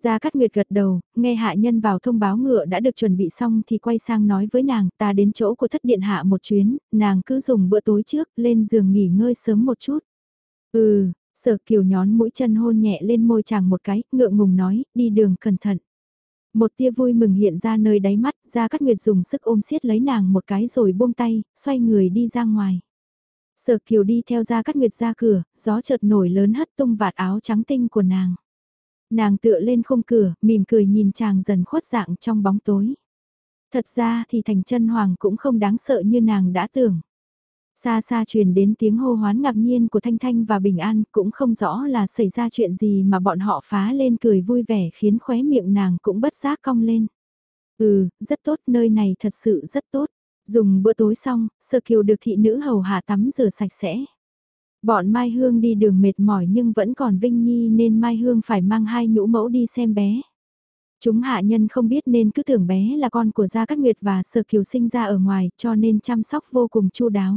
Gia Cát Nguyệt gật đầu, nghe hạ nhân vào thông báo ngựa đã được chuẩn bị xong thì quay sang nói với nàng ta đến chỗ của thất điện hạ một chuyến, nàng cứ dùng bữa tối trước lên giường nghỉ ngơi sớm một chút. Ừ, sở kiều nhón mũi chân hôn nhẹ lên môi chàng một cái, ngượng ngùng nói, đi đường cẩn thận. Một tia vui mừng hiện ra nơi đáy mắt, Gia Cát Nguyệt dùng sức ôm siết lấy nàng một cái rồi buông tay, xoay người đi ra ngoài. Sở kiều đi theo ra cắt Nguyệt ra cửa, gió chợt nổi lớn hất tung vạt áo trắng tinh của nàng. Nàng tựa lên khung cửa, mỉm cười nhìn chàng dần khuất dạng trong bóng tối. Thật ra thì thành chân hoàng cũng không đáng sợ như nàng đã tưởng. Xa xa truyền đến tiếng hô hoán ngạc nhiên của Thanh Thanh và Bình An cũng không rõ là xảy ra chuyện gì mà bọn họ phá lên cười vui vẻ khiến khóe miệng nàng cũng bất giác cong lên. Ừ, rất tốt, nơi này thật sự rất tốt. Dùng bữa tối xong, Sơ Kiều được thị nữ hầu hạ tắm rửa sạch sẽ. Bọn Mai Hương đi đường mệt mỏi nhưng vẫn còn Vinh Nhi nên Mai Hương phải mang hai nhũ mẫu đi xem bé. Chúng hạ nhân không biết nên cứ tưởng bé là con của Gia Cát Nguyệt và Sở Kiều sinh ra ở ngoài cho nên chăm sóc vô cùng chu đáo.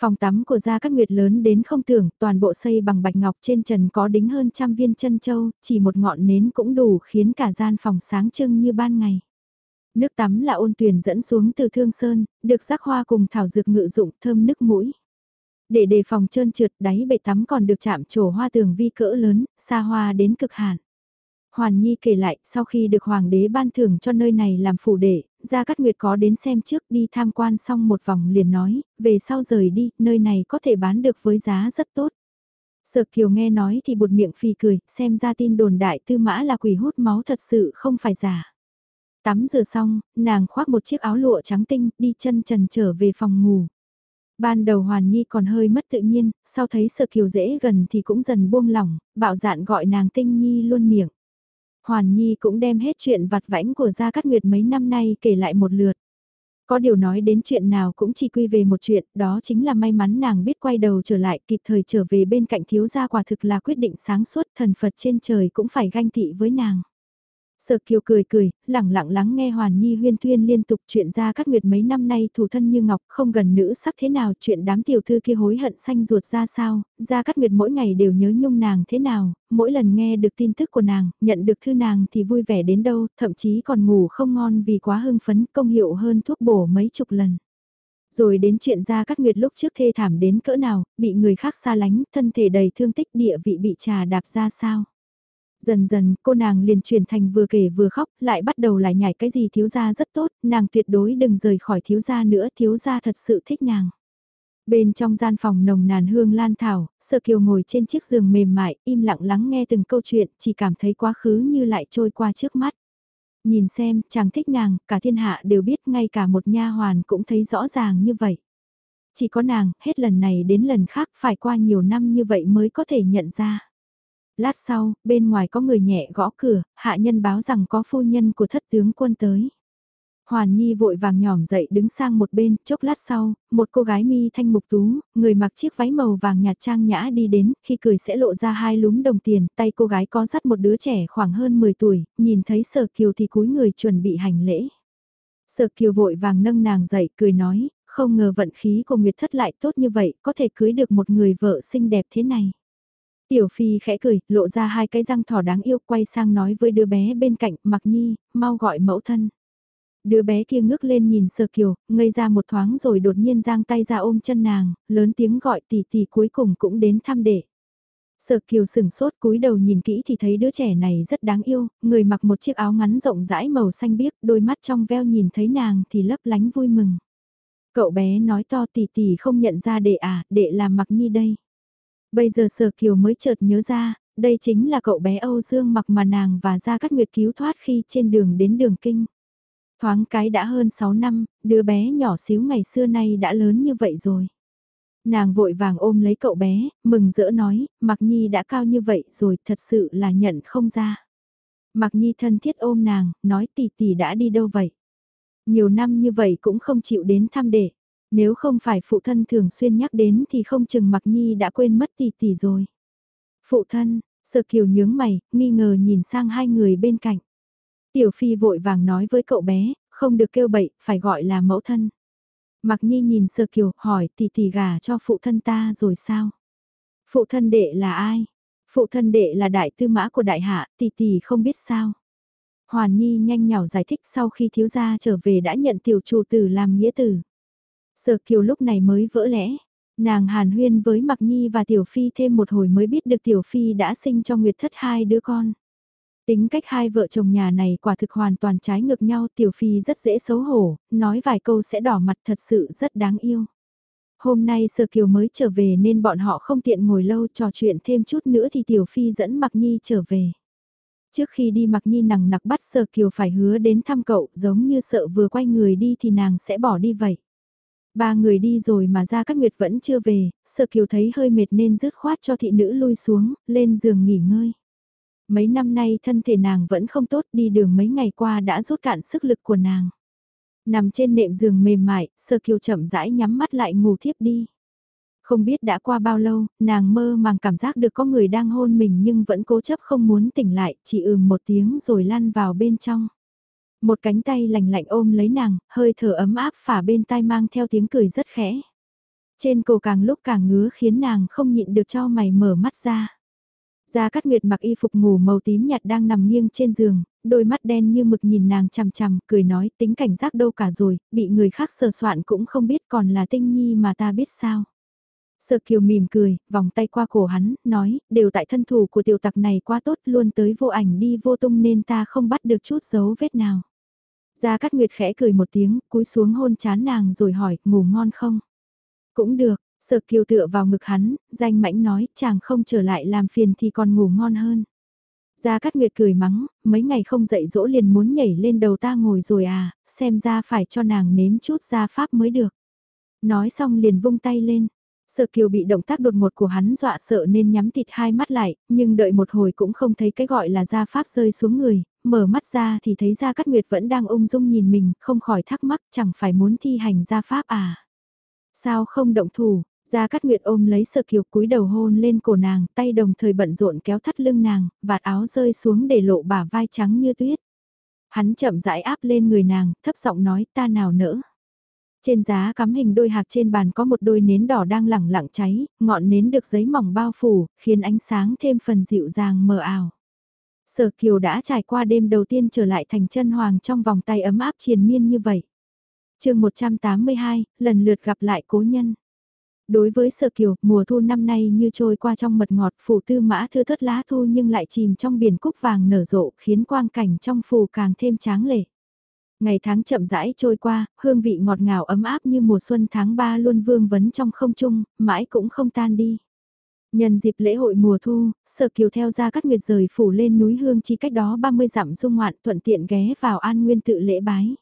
Phòng tắm của Gia Cát Nguyệt lớn đến không tưởng, toàn bộ xây bằng bạch ngọc trên trần có đính hơn trăm viên chân châu, chỉ một ngọn nến cũng đủ khiến cả gian phòng sáng trưng như ban ngày. Nước tắm là ôn tuyển dẫn xuống từ Thương Sơn, được rắc hoa cùng thảo dược ngự dụng thơm nước mũi. Để đề phòng trơn trượt đáy bể tắm còn được chạm trổ hoa tường vi cỡ lớn, xa hoa đến cực hạn. Hoàn Nhi kể lại, sau khi được Hoàng đế ban thưởng cho nơi này làm phủ đệ, Gia Cát Nguyệt có đến xem trước đi tham quan xong một vòng liền nói, về sau rời đi, nơi này có thể bán được với giá rất tốt. Sở Kiều nghe nói thì bụt miệng phì cười, xem ra tin đồn đại tư mã là quỷ hút máu thật sự không phải giả. Tắm rửa xong, nàng khoác một chiếc áo lụa trắng tinh, đi chân trần trở về phòng ngủ. Ban đầu Hoàn Nhi còn hơi mất tự nhiên, sau thấy Sở Kiều dễ gần thì cũng dần buông lỏng, bạo dạn gọi nàng Tinh Nhi luôn miệng. Hoàn Nhi cũng đem hết chuyện vặt vãnh của Gia Cát Nguyệt mấy năm nay kể lại một lượt. Có điều nói đến chuyện nào cũng chỉ quy về một chuyện, đó chính là may mắn nàng biết quay đầu trở lại kịp thời trở về bên cạnh thiếu gia quả thực là quyết định sáng suốt thần Phật trên trời cũng phải ganh tị với nàng. Sở Kiều cười cười, lẳng lặng lắng nghe Hoàn Nhi huyên thuyên liên tục chuyện ra cắt nguyệt mấy năm nay thủ thân như ngọc không gần nữ sắc thế nào chuyện đám tiểu thư kia hối hận xanh ruột ra sao, ra cắt nguyệt mỗi ngày đều nhớ nhung nàng thế nào, mỗi lần nghe được tin tức của nàng, nhận được thư nàng thì vui vẻ đến đâu, thậm chí còn ngủ không ngon vì quá hưng phấn công hiệu hơn thuốc bổ mấy chục lần. Rồi đến chuyện ra cắt nguyệt lúc trước thê thảm đến cỡ nào, bị người khác xa lánh, thân thể đầy thương tích địa vị bị trà đạp ra sao. Dần dần, cô nàng liền chuyển thành vừa kể vừa khóc, lại bắt đầu lại nhảy cái gì thiếu gia rất tốt, nàng tuyệt đối đừng rời khỏi thiếu gia nữa, thiếu gia thật sự thích nàng. Bên trong gian phòng nồng nàn hương lan thảo, sơ kiều ngồi trên chiếc giường mềm mại, im lặng lắng nghe từng câu chuyện, chỉ cảm thấy quá khứ như lại trôi qua trước mắt. Nhìn xem, chàng thích nàng, cả thiên hạ đều biết ngay cả một nha hoàn cũng thấy rõ ràng như vậy. Chỉ có nàng, hết lần này đến lần khác phải qua nhiều năm như vậy mới có thể nhận ra. Lát sau, bên ngoài có người nhẹ gõ cửa, hạ nhân báo rằng có phu nhân của thất tướng quân tới. Hoàn Nhi vội vàng nhỏm dậy đứng sang một bên, chốc lát sau, một cô gái mi thanh mục tú, người mặc chiếc váy màu vàng nhạt trang nhã đi đến, khi cười sẽ lộ ra hai lúm đồng tiền, tay cô gái có dắt một đứa trẻ khoảng hơn 10 tuổi, nhìn thấy sở kiều thì cúi người chuẩn bị hành lễ. Sở kiều vội vàng nâng nàng dậy, cười nói, không ngờ vận khí của Nguyệt Thất lại tốt như vậy, có thể cưới được một người vợ xinh đẹp thế này. Tiểu Phi khẽ cười, lộ ra hai cái răng thỏ đáng yêu quay sang nói với đứa bé bên cạnh, mặc nhi, mau gọi mẫu thân. Đứa bé kia ngước lên nhìn Sơ Kiều, ngây ra một thoáng rồi đột nhiên giang tay ra ôm chân nàng, lớn tiếng gọi tỷ tỷ cuối cùng cũng đến thăm đệ. Sở Kiều sửng sốt cúi đầu nhìn kỹ thì thấy đứa trẻ này rất đáng yêu, người mặc một chiếc áo ngắn rộng rãi màu xanh biếc, đôi mắt trong veo nhìn thấy nàng thì lấp lánh vui mừng. Cậu bé nói to tỷ tỷ không nhận ra đệ à, đệ là mặc nhi đây. Bây giờ Sở Kiều mới chợt nhớ ra, đây chính là cậu bé Âu Dương mặc mà nàng và Gia Cát Nguyệt cứu thoát khi trên đường đến đường kinh. Thoáng cái đã hơn 6 năm, đứa bé nhỏ xíu ngày xưa nay đã lớn như vậy rồi. Nàng vội vàng ôm lấy cậu bé, mừng rỡ nói, Mạc Nhi đã cao như vậy rồi, thật sự là nhận không ra. Mạc Nhi thân thiết ôm nàng, nói tỷ tỷ đã đi đâu vậy? Nhiều năm như vậy cũng không chịu đến thăm đệ. Nếu không phải phụ thân thường xuyên nhắc đến thì không chừng Mặc Nhi đã quên mất tỷ tỷ rồi. Phụ thân, Sơ kiều nhướng mày, nghi ngờ nhìn sang hai người bên cạnh. Tiểu Phi vội vàng nói với cậu bé, không được kêu bậy, phải gọi là mẫu thân. Mặc Nhi nhìn Sơ Kiều hỏi tỷ tỷ gà cho phụ thân ta rồi sao? Phụ thân đệ là ai? Phụ thân đệ là đại tư mã của đại hạ, tỷ tỷ không biết sao. Hoàn Nhi nhanh nhỏ giải thích sau khi thiếu gia trở về đã nhận tiểu chủ tử làm nghĩa tử. Sở Kiều lúc này mới vỡ lẽ. Nàng hàn huyên với Mặc Nhi và Tiểu Phi thêm một hồi mới biết được Tiểu Phi đã sinh cho Nguyệt Thất hai đứa con. Tính cách hai vợ chồng nhà này quả thực hoàn toàn trái ngược nhau Tiểu Phi rất dễ xấu hổ, nói vài câu sẽ đỏ mặt thật sự rất đáng yêu. Hôm nay Sơ Kiều mới trở về nên bọn họ không tiện ngồi lâu trò chuyện thêm chút nữa thì Tiểu Phi dẫn Mặc Nhi trở về. Trước khi đi Mặc Nhi nằng nặc bắt Sơ Kiều phải hứa đến thăm cậu giống như sợ vừa quay người đi thì nàng sẽ bỏ đi vậy. Ba người đi rồi mà ra các nguyệt vẫn chưa về, Sơ Kiều thấy hơi mệt nên dứt khoát cho thị nữ lui xuống, lên giường nghỉ ngơi. Mấy năm nay thân thể nàng vẫn không tốt đi đường mấy ngày qua đã rút cạn sức lực của nàng. Nằm trên nệm giường mềm mại, sơ kiều chậm rãi nhắm mắt lại ngủ thiếp đi. Không biết đã qua bao lâu, nàng mơ màng cảm giác được có người đang hôn mình nhưng vẫn cố chấp không muốn tỉnh lại, chỉ ừm một tiếng rồi lăn vào bên trong. Một cánh tay lành lạnh ôm lấy nàng, hơi thở ấm áp phả bên tai mang theo tiếng cười rất khẽ. Trên cổ càng lúc càng ngứa khiến nàng không nhịn được cho mày mở mắt ra. Gia Cát Nguyệt mặc y phục ngủ màu tím nhạt đang nằm nghiêng trên giường, đôi mắt đen như mực nhìn nàng chằm chằm, cười nói tính cảnh giác đâu cả rồi, bị người khác sờ soạn cũng không biết còn là tinh nhi mà ta biết sao. Sợ kiều mỉm cười, vòng tay qua cổ hắn, nói, đều tại thân thủ của tiểu tặc này quá tốt luôn tới vô ảnh đi vô tung nên ta không bắt được chút dấu vết nào. Gia Cát Nguyệt khẽ cười một tiếng, cúi xuống hôn chán nàng rồi hỏi, ngủ ngon không? Cũng được, Sở kiều tựa vào ngực hắn, danh mãnh nói chàng không trở lại làm phiền thì còn ngủ ngon hơn. Gia Cát Nguyệt cười mắng, mấy ngày không dậy dỗ liền muốn nhảy lên đầu ta ngồi rồi à, xem ra phải cho nàng nếm chút gia pháp mới được. Nói xong liền vung tay lên. Sở Kiều bị động tác đột ngột của hắn dọa sợ nên nhắm thịt hai mắt lại, nhưng đợi một hồi cũng không thấy cái gọi là gia pháp rơi xuống người, mở mắt ra thì thấy Gia Cát Nguyệt vẫn đang ung dung nhìn mình, không khỏi thắc mắc chẳng phải muốn thi hành gia pháp à. Sao không động thủ, Gia Cát Nguyệt ôm lấy Sở Kiều cúi đầu hôn lên cổ nàng, tay đồng thời bận rộn kéo thắt lưng nàng, vạt áo rơi xuống để lộ bả vai trắng như tuyết. Hắn chậm rãi áp lên người nàng, thấp giọng nói ta nào nỡ. Trên giá cắm hình đôi hạc trên bàn có một đôi nến đỏ đang lẳng lặng cháy, ngọn nến được giấy mỏng bao phủ, khiến ánh sáng thêm phần dịu dàng mờ ảo. Sở Kiều đã trải qua đêm đầu tiên trở lại thành chân hoàng trong vòng tay ấm áp triền miên như vậy. chương 182, lần lượt gặp lại cố nhân. Đối với Sở Kiều, mùa thu năm nay như trôi qua trong mật ngọt phủ tư mã thưa thất lá thu nhưng lại chìm trong biển cúc vàng nở rộ khiến quang cảnh trong phủ càng thêm tráng lệ. Ngày tháng chậm rãi trôi qua, hương vị ngọt ngào ấm áp như mùa xuân tháng 3 luôn vương vấn trong không trung, mãi cũng không tan đi. Nhân dịp lễ hội mùa thu, Sở Kiều theo ra các nguyệt rời phủ lên núi Hương chi cách đó 30 dặm dung ngoạn thuận tiện ghé vào an nguyên tự lễ bái.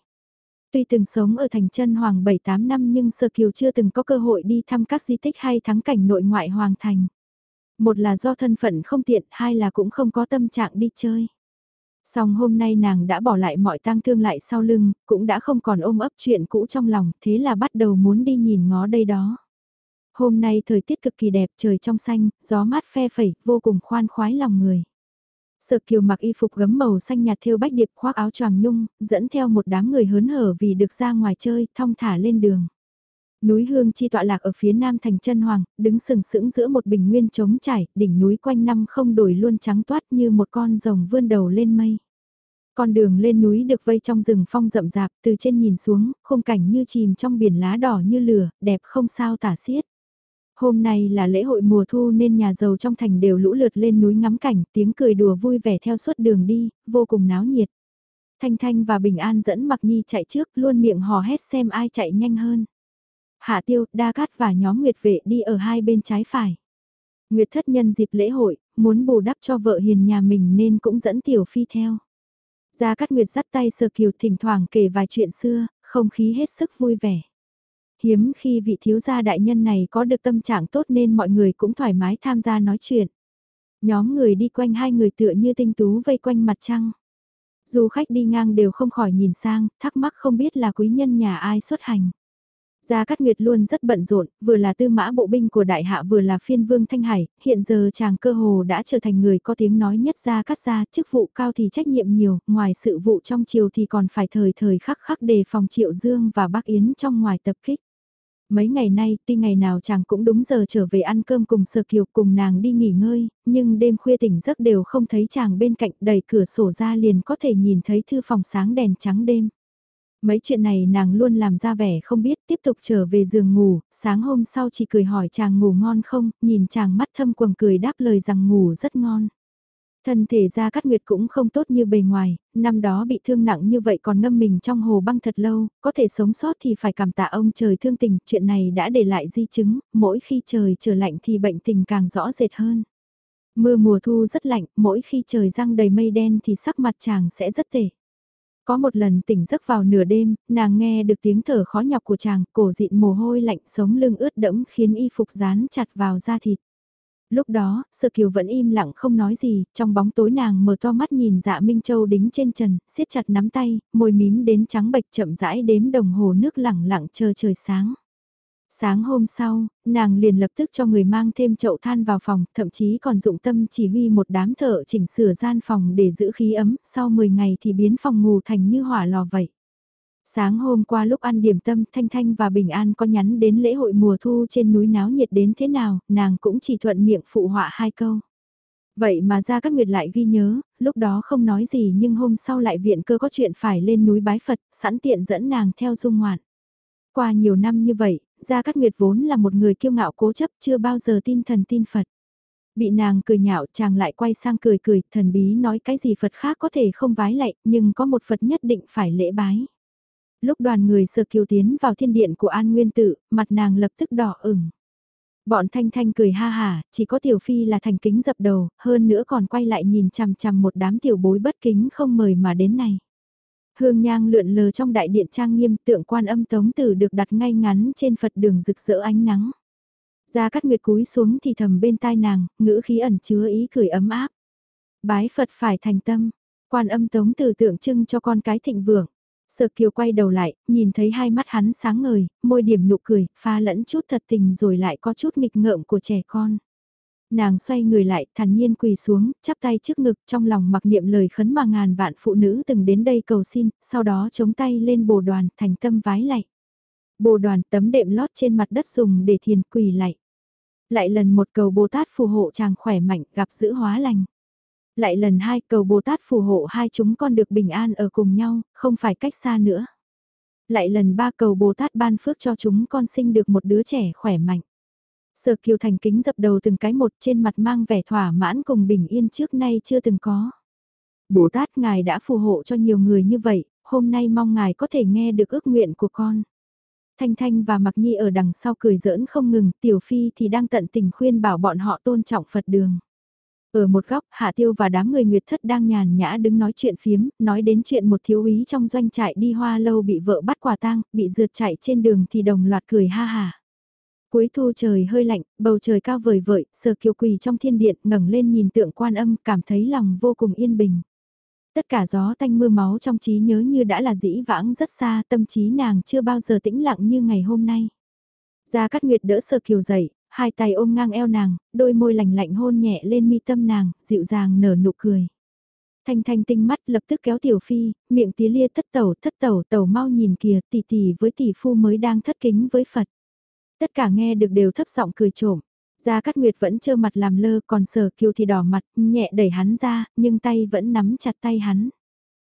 Tuy từng sống ở thành chân hoàng 7-8 năm nhưng Sơ Kiều chưa từng có cơ hội đi thăm các di tích hay thắng cảnh nội ngoại hoàng thành. Một là do thân phận không tiện, hai là cũng không có tâm trạng đi chơi. Song hôm nay nàng đã bỏ lại mọi tang thương lại sau lưng, cũng đã không còn ôm ấp chuyện cũ trong lòng, thế là bắt đầu muốn đi nhìn ngó đây đó. Hôm nay thời tiết cực kỳ đẹp, trời trong xanh, gió mát phe phẩy, vô cùng khoan khoái lòng người. Sở Kiều mặc y phục gấm màu xanh nhạt thêu bách điệp khoác áo choàng nhung, dẫn theo một đám người hớn hở vì được ra ngoài chơi, thong thả lên đường. Núi Hương Chi tọa lạc ở phía nam thành chân hoàng, đứng sừng sững giữa một bình nguyên trống trải, đỉnh núi quanh năm không đổi luôn trắng toát như một con rồng vươn đầu lên mây. Con đường lên núi được vây trong rừng phong rậm rạp, từ trên nhìn xuống, khung cảnh như chìm trong biển lá đỏ như lửa, đẹp không sao tả xiết. Hôm nay là lễ hội mùa thu nên nhà giàu trong thành đều lũ lượt lên núi ngắm cảnh, tiếng cười đùa vui vẻ theo suốt đường đi, vô cùng náo nhiệt. Thanh Thanh và Bình An dẫn Mặc Nhi chạy trước, luôn miệng hò hét xem ai chạy nhanh hơn. Hạ Tiêu, Đa Cát và nhóm Nguyệt Vệ đi ở hai bên trái phải. Nguyệt thất nhân dịp lễ hội, muốn bù đắp cho vợ hiền nhà mình nên cũng dẫn Tiểu Phi theo. Gia Cát Nguyệt dắt tay Sơ Kiều thỉnh thoảng kể vài chuyện xưa, không khí hết sức vui vẻ. Hiếm khi vị thiếu gia đại nhân này có được tâm trạng tốt nên mọi người cũng thoải mái tham gia nói chuyện. Nhóm người đi quanh hai người tựa như tinh tú vây quanh mặt trăng. Du khách đi ngang đều không khỏi nhìn sang, thắc mắc không biết là quý nhân nhà ai xuất hành. Gia Cát Nguyệt luôn rất bận rộn, vừa là tư mã bộ binh của đại hạ vừa là phiên vương Thanh Hải, hiện giờ chàng cơ hồ đã trở thành người có tiếng nói nhất Gia Cát gia, chức vụ cao thì trách nhiệm nhiều, ngoài sự vụ trong triều thì còn phải thời thời khắc khắc đề phòng Triệu Dương và Bắc Yến trong ngoài tập kích. Mấy ngày nay, tuy ngày nào chàng cũng đúng giờ trở về ăn cơm cùng sơ Kiều cùng nàng đi nghỉ ngơi, nhưng đêm khuya tỉnh giấc đều không thấy chàng bên cạnh đẩy cửa sổ ra liền có thể nhìn thấy thư phòng sáng đèn trắng đêm. Mấy chuyện này nàng luôn làm ra vẻ không biết tiếp tục trở về giường ngủ, sáng hôm sau chỉ cười hỏi chàng ngủ ngon không, nhìn chàng mắt thâm quầng cười đáp lời rằng ngủ rất ngon. Thân thể ra cát nguyệt cũng không tốt như bề ngoài, năm đó bị thương nặng như vậy còn ngâm mình trong hồ băng thật lâu, có thể sống sót thì phải cảm tạ ông trời thương tình, chuyện này đã để lại di chứng, mỗi khi trời trở lạnh thì bệnh tình càng rõ rệt hơn. Mưa mùa thu rất lạnh, mỗi khi trời răng đầy mây đen thì sắc mặt chàng sẽ rất tệ. Có một lần tỉnh giấc vào nửa đêm, nàng nghe được tiếng thở khó nhọc của chàng, cổ dịn mồ hôi lạnh sống lưng ướt đẫm khiến y phục dán chặt vào da thịt. Lúc đó, sơ Kiều vẫn im lặng không nói gì, trong bóng tối nàng mở to mắt nhìn dạ Minh Châu đính trên trần, siết chặt nắm tay, môi mím đến trắng bệch chậm rãi đếm đồng hồ nước lẳng lặng chờ trời sáng. Sáng hôm sau, nàng liền lập tức cho người mang thêm chậu than vào phòng, thậm chí còn dụng tâm chỉ huy một đám thợ chỉnh sửa gian phòng để giữ khí ấm, sau 10 ngày thì biến phòng ngủ thành như hỏa lò vậy. Sáng hôm qua lúc ăn điểm tâm Thanh Thanh và Bình An có nhắn đến lễ hội mùa thu trên núi náo nhiệt đến thế nào, nàng cũng chỉ thuận miệng phụ họa hai câu. Vậy mà ra các nguyệt lại ghi nhớ, lúc đó không nói gì nhưng hôm sau lại viện cơ có chuyện phải lên núi bái Phật, sẵn tiện dẫn nàng theo dung ngoạn. Qua nhiều năm như vậy, Gia Cát Nguyệt vốn là một người kiêu ngạo cố chấp chưa bao giờ tin thần tin Phật. Bị nàng cười nhạo chàng lại quay sang cười cười, thần bí nói cái gì Phật khác có thể không vái lạy, nhưng có một Phật nhất định phải lễ bái. Lúc đoàn người sơ kiều tiến vào thiên điện của An Nguyên Tự, mặt nàng lập tức đỏ ửng. Bọn Thanh Thanh cười ha hà, chỉ có Tiểu Phi là thành kính dập đầu, hơn nữa còn quay lại nhìn chằm chằm một đám tiểu bối bất kính không mời mà đến này. Hương nhang lượn lờ trong đại điện trang nghiêm tượng quan âm tống tử được đặt ngay ngắn trên Phật đường rực rỡ ánh nắng. Gia Cát Nguyệt cúi xuống thì thầm bên tai nàng, ngữ khí ẩn chứa ý cười ấm áp. Bái Phật phải thành tâm, quan âm tống tử tượng trưng cho con cái thịnh vượng. Sở Kiều quay đầu lại, nhìn thấy hai mắt hắn sáng ngời, môi điểm nụ cười, pha lẫn chút thật tình rồi lại có chút nghịch ngợm của trẻ con. Nàng xoay người lại, thản nhiên quỳ xuống, chắp tay trước ngực trong lòng mặc niệm lời khấn mà ngàn vạn phụ nữ từng đến đây cầu xin, sau đó chống tay lên bồ đoàn, thành tâm vái lạy. Bồ đoàn tấm đệm lót trên mặt đất dùng để thiền quỳ lạy. Lại lần một cầu Bồ Tát phù hộ chàng khỏe mạnh, gặp giữ hóa lành. Lại lần hai cầu Bồ Tát phù hộ hai chúng con được bình an ở cùng nhau, không phải cách xa nữa. Lại lần ba cầu Bồ Tát ban phước cho chúng con sinh được một đứa trẻ khỏe mạnh. Sở Kiều Thành kính dập đầu từng cái một trên mặt mang vẻ thỏa mãn cùng bình yên trước nay chưa từng có. Bồ Tát Ngài đã phù hộ cho nhiều người như vậy, hôm nay mong Ngài có thể nghe được ước nguyện của con. Thanh Thanh và Mặc Nhi ở đằng sau cười giỡn không ngừng, Tiểu Phi thì đang tận tình khuyên bảo bọn họ tôn trọng Phật đường. Ở một góc, Hạ Tiêu và đám người Nguyệt Thất đang nhàn nhã đứng nói chuyện phiếm, nói đến chuyện một thiếu úy trong doanh trại đi hoa lâu bị vợ bắt quả tang, bị rượt chạy trên đường thì đồng loạt cười ha hà. Cuối thu trời hơi lạnh, bầu trời cao vời vợi, sờ kiều quỳ trong thiên điện ngẩng lên nhìn tượng quan âm cảm thấy lòng vô cùng yên bình. Tất cả gió tanh mưa máu trong trí nhớ như đã là dĩ vãng rất xa tâm trí nàng chưa bao giờ tĩnh lặng như ngày hôm nay. Gia Cát Nguyệt đỡ sờ kiều dậy, hai tay ôm ngang eo nàng, đôi môi lạnh lạnh hôn nhẹ lên mi tâm nàng, dịu dàng nở nụ cười. Thanh thanh tinh mắt lập tức kéo tiểu phi, miệng tía lia thất tẩu thất tẩu tẩu mau nhìn kìa tỷ tỷ với tỷ phu mới đang thất kính với Phật. Tất cả nghe được đều thấp giọng cười trộm. Gia Cát Nguyệt vẫn trơ mặt làm lơ còn sở kiều thì đỏ mặt, nhẹ đẩy hắn ra, nhưng tay vẫn nắm chặt tay hắn.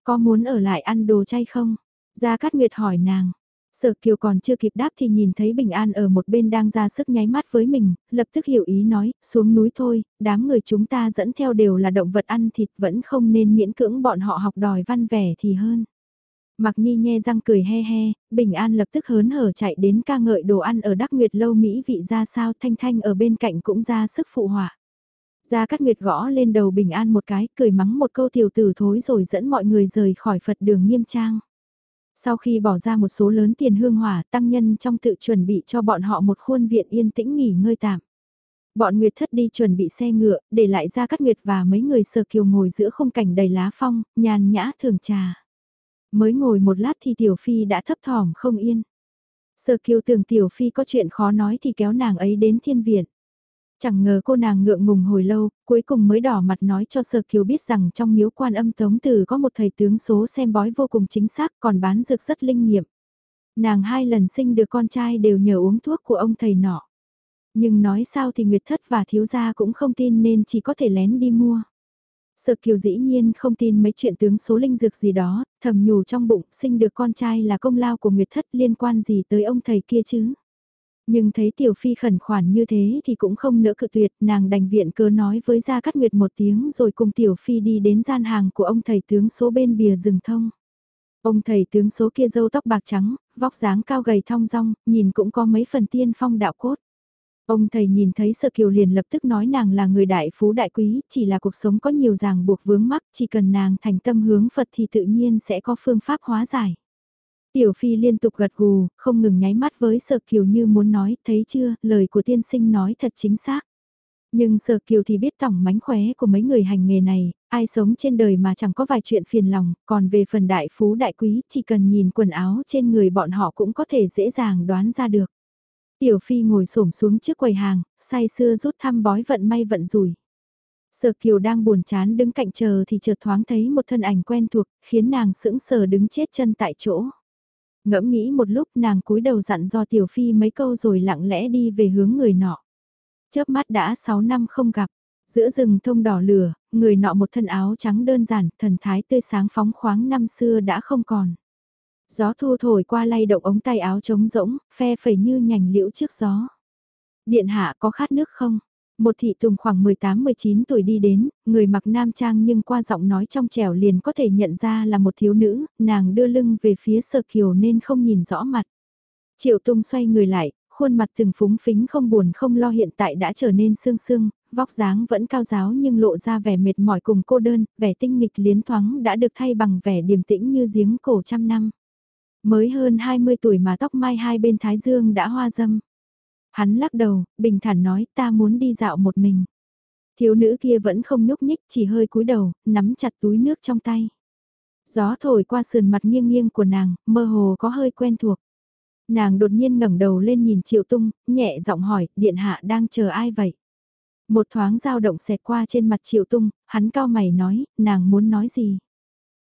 Có muốn ở lại ăn đồ chay không? Gia Cát Nguyệt hỏi nàng. Sở Kiều còn chưa kịp đáp thì nhìn thấy Bình An ở một bên đang ra sức nháy mắt với mình, lập tức hiểu ý nói, xuống núi thôi, đám người chúng ta dẫn theo đều là động vật ăn thịt vẫn không nên miễn cưỡng bọn họ học đòi văn vẻ thì hơn. Mặc nhi nhe răng cười he he, Bình An lập tức hớn hở chạy đến ca ngợi đồ ăn ở Đắc Nguyệt lâu Mỹ vị ra sao Thanh Thanh ở bên cạnh cũng ra sức phụ họa. Gia Cát Nguyệt gõ lên đầu Bình An một cái, cười mắng một câu tiểu tử thối rồi dẫn mọi người rời khỏi Phật đường nghiêm trang. Sau khi bỏ ra một số lớn tiền hương hỏa, tăng nhân trong tự chuẩn bị cho bọn họ một khuôn viện yên tĩnh nghỉ ngơi tạm. Bọn Nguyệt thất đi chuẩn bị xe ngựa, để lại gia Cát Nguyệt và mấy người sờ kiều ngồi giữa không cảnh đầy lá phong, nhàn nhã thường trà. Mới ngồi một lát thì Tiểu Phi đã thấp thỏm không yên. Sơ kiều tưởng Tiểu Phi có chuyện khó nói thì kéo nàng ấy đến thiên viện. Chẳng ngờ cô nàng ngượng ngùng hồi lâu, cuối cùng mới đỏ mặt nói cho Sơ Kiều biết rằng trong miếu quan âm Tống Tử có một thầy tướng số xem bói vô cùng chính xác còn bán dược rất linh nghiệm. Nàng hai lần sinh được con trai đều nhờ uống thuốc của ông thầy nọ. Nhưng nói sao thì Nguyệt Thất và Thiếu Gia cũng không tin nên chỉ có thể lén đi mua sợ Kiều dĩ nhiên không tin mấy chuyện tướng số linh dược gì đó, thầm nhủ trong bụng sinh được con trai là công lao của Nguyệt Thất liên quan gì tới ông thầy kia chứ. Nhưng thấy Tiểu Phi khẩn khoản như thế thì cũng không nỡ cự tuyệt, nàng đành viện cớ nói với Gia Cát Nguyệt một tiếng rồi cùng Tiểu Phi đi đến gian hàng của ông thầy tướng số bên bìa rừng thông. Ông thầy tướng số kia râu tóc bạc trắng, vóc dáng cao gầy thong dong, nhìn cũng có mấy phần tiên phong đạo cốt. Ông thầy nhìn thấy Sở Kiều liền lập tức nói nàng là người đại phú đại quý, chỉ là cuộc sống có nhiều ràng buộc vướng mắc, chỉ cần nàng thành tâm hướng Phật thì tự nhiên sẽ có phương pháp hóa giải. Tiểu Phi liên tục gật gù, không ngừng nháy mắt với Sở Kiều như muốn nói, thấy chưa, lời của tiên sinh nói thật chính xác. Nhưng Sở Kiều thì biết tổng mánh khóe của mấy người hành nghề này, ai sống trên đời mà chẳng có vài chuyện phiền lòng, còn về phần đại phú đại quý, chỉ cần nhìn quần áo trên người bọn họ cũng có thể dễ dàng đoán ra được. Tiểu Phi ngồi xổm xuống trước quầy hàng, say sưa rút thăm bói vận may vận rủi. Sở Kiều đang buồn chán đứng cạnh chờ thì chợt thoáng thấy một thân ảnh quen thuộc, khiến nàng sững sờ đứng chết chân tại chỗ. Ngẫm nghĩ một lúc nàng cúi đầu dặn do Tiểu Phi mấy câu rồi lặng lẽ đi về hướng người nọ. Chớp mắt đã 6 năm không gặp, giữa rừng thông đỏ lửa, người nọ một thân áo trắng đơn giản, thần thái tươi sáng phóng khoáng năm xưa đã không còn. Gió thu thổi qua lay động ống tay áo trống rỗng, phe phẩy như nhành liễu trước gió. Điện hạ có khát nước không? Một thị tùng khoảng 18-19 tuổi đi đến, người mặc nam trang nhưng qua giọng nói trong trẻo liền có thể nhận ra là một thiếu nữ, nàng đưa lưng về phía sơ kiều nên không nhìn rõ mặt. Triệu tung xoay người lại, khuôn mặt từng phúng phính không buồn không lo hiện tại đã trở nên sương sương, vóc dáng vẫn cao giáo nhưng lộ ra vẻ mệt mỏi cùng cô đơn, vẻ tinh nghịch liến thoáng đã được thay bằng vẻ điềm tĩnh như giếng cổ trăm năm. Mới hơn 20 tuổi mà tóc mai hai bên thái dương đã hoa dâm. Hắn lắc đầu, bình thản nói ta muốn đi dạo một mình. Thiếu nữ kia vẫn không nhúc nhích, chỉ hơi cúi đầu, nắm chặt túi nước trong tay. Gió thổi qua sườn mặt nghiêng nghiêng của nàng, mơ hồ có hơi quen thuộc. Nàng đột nhiên ngẩng đầu lên nhìn Triệu Tung, nhẹ giọng hỏi, điện hạ đang chờ ai vậy? Một thoáng dao động xẹt qua trên mặt Triệu Tung, hắn cao mày nói, nàng muốn nói gì?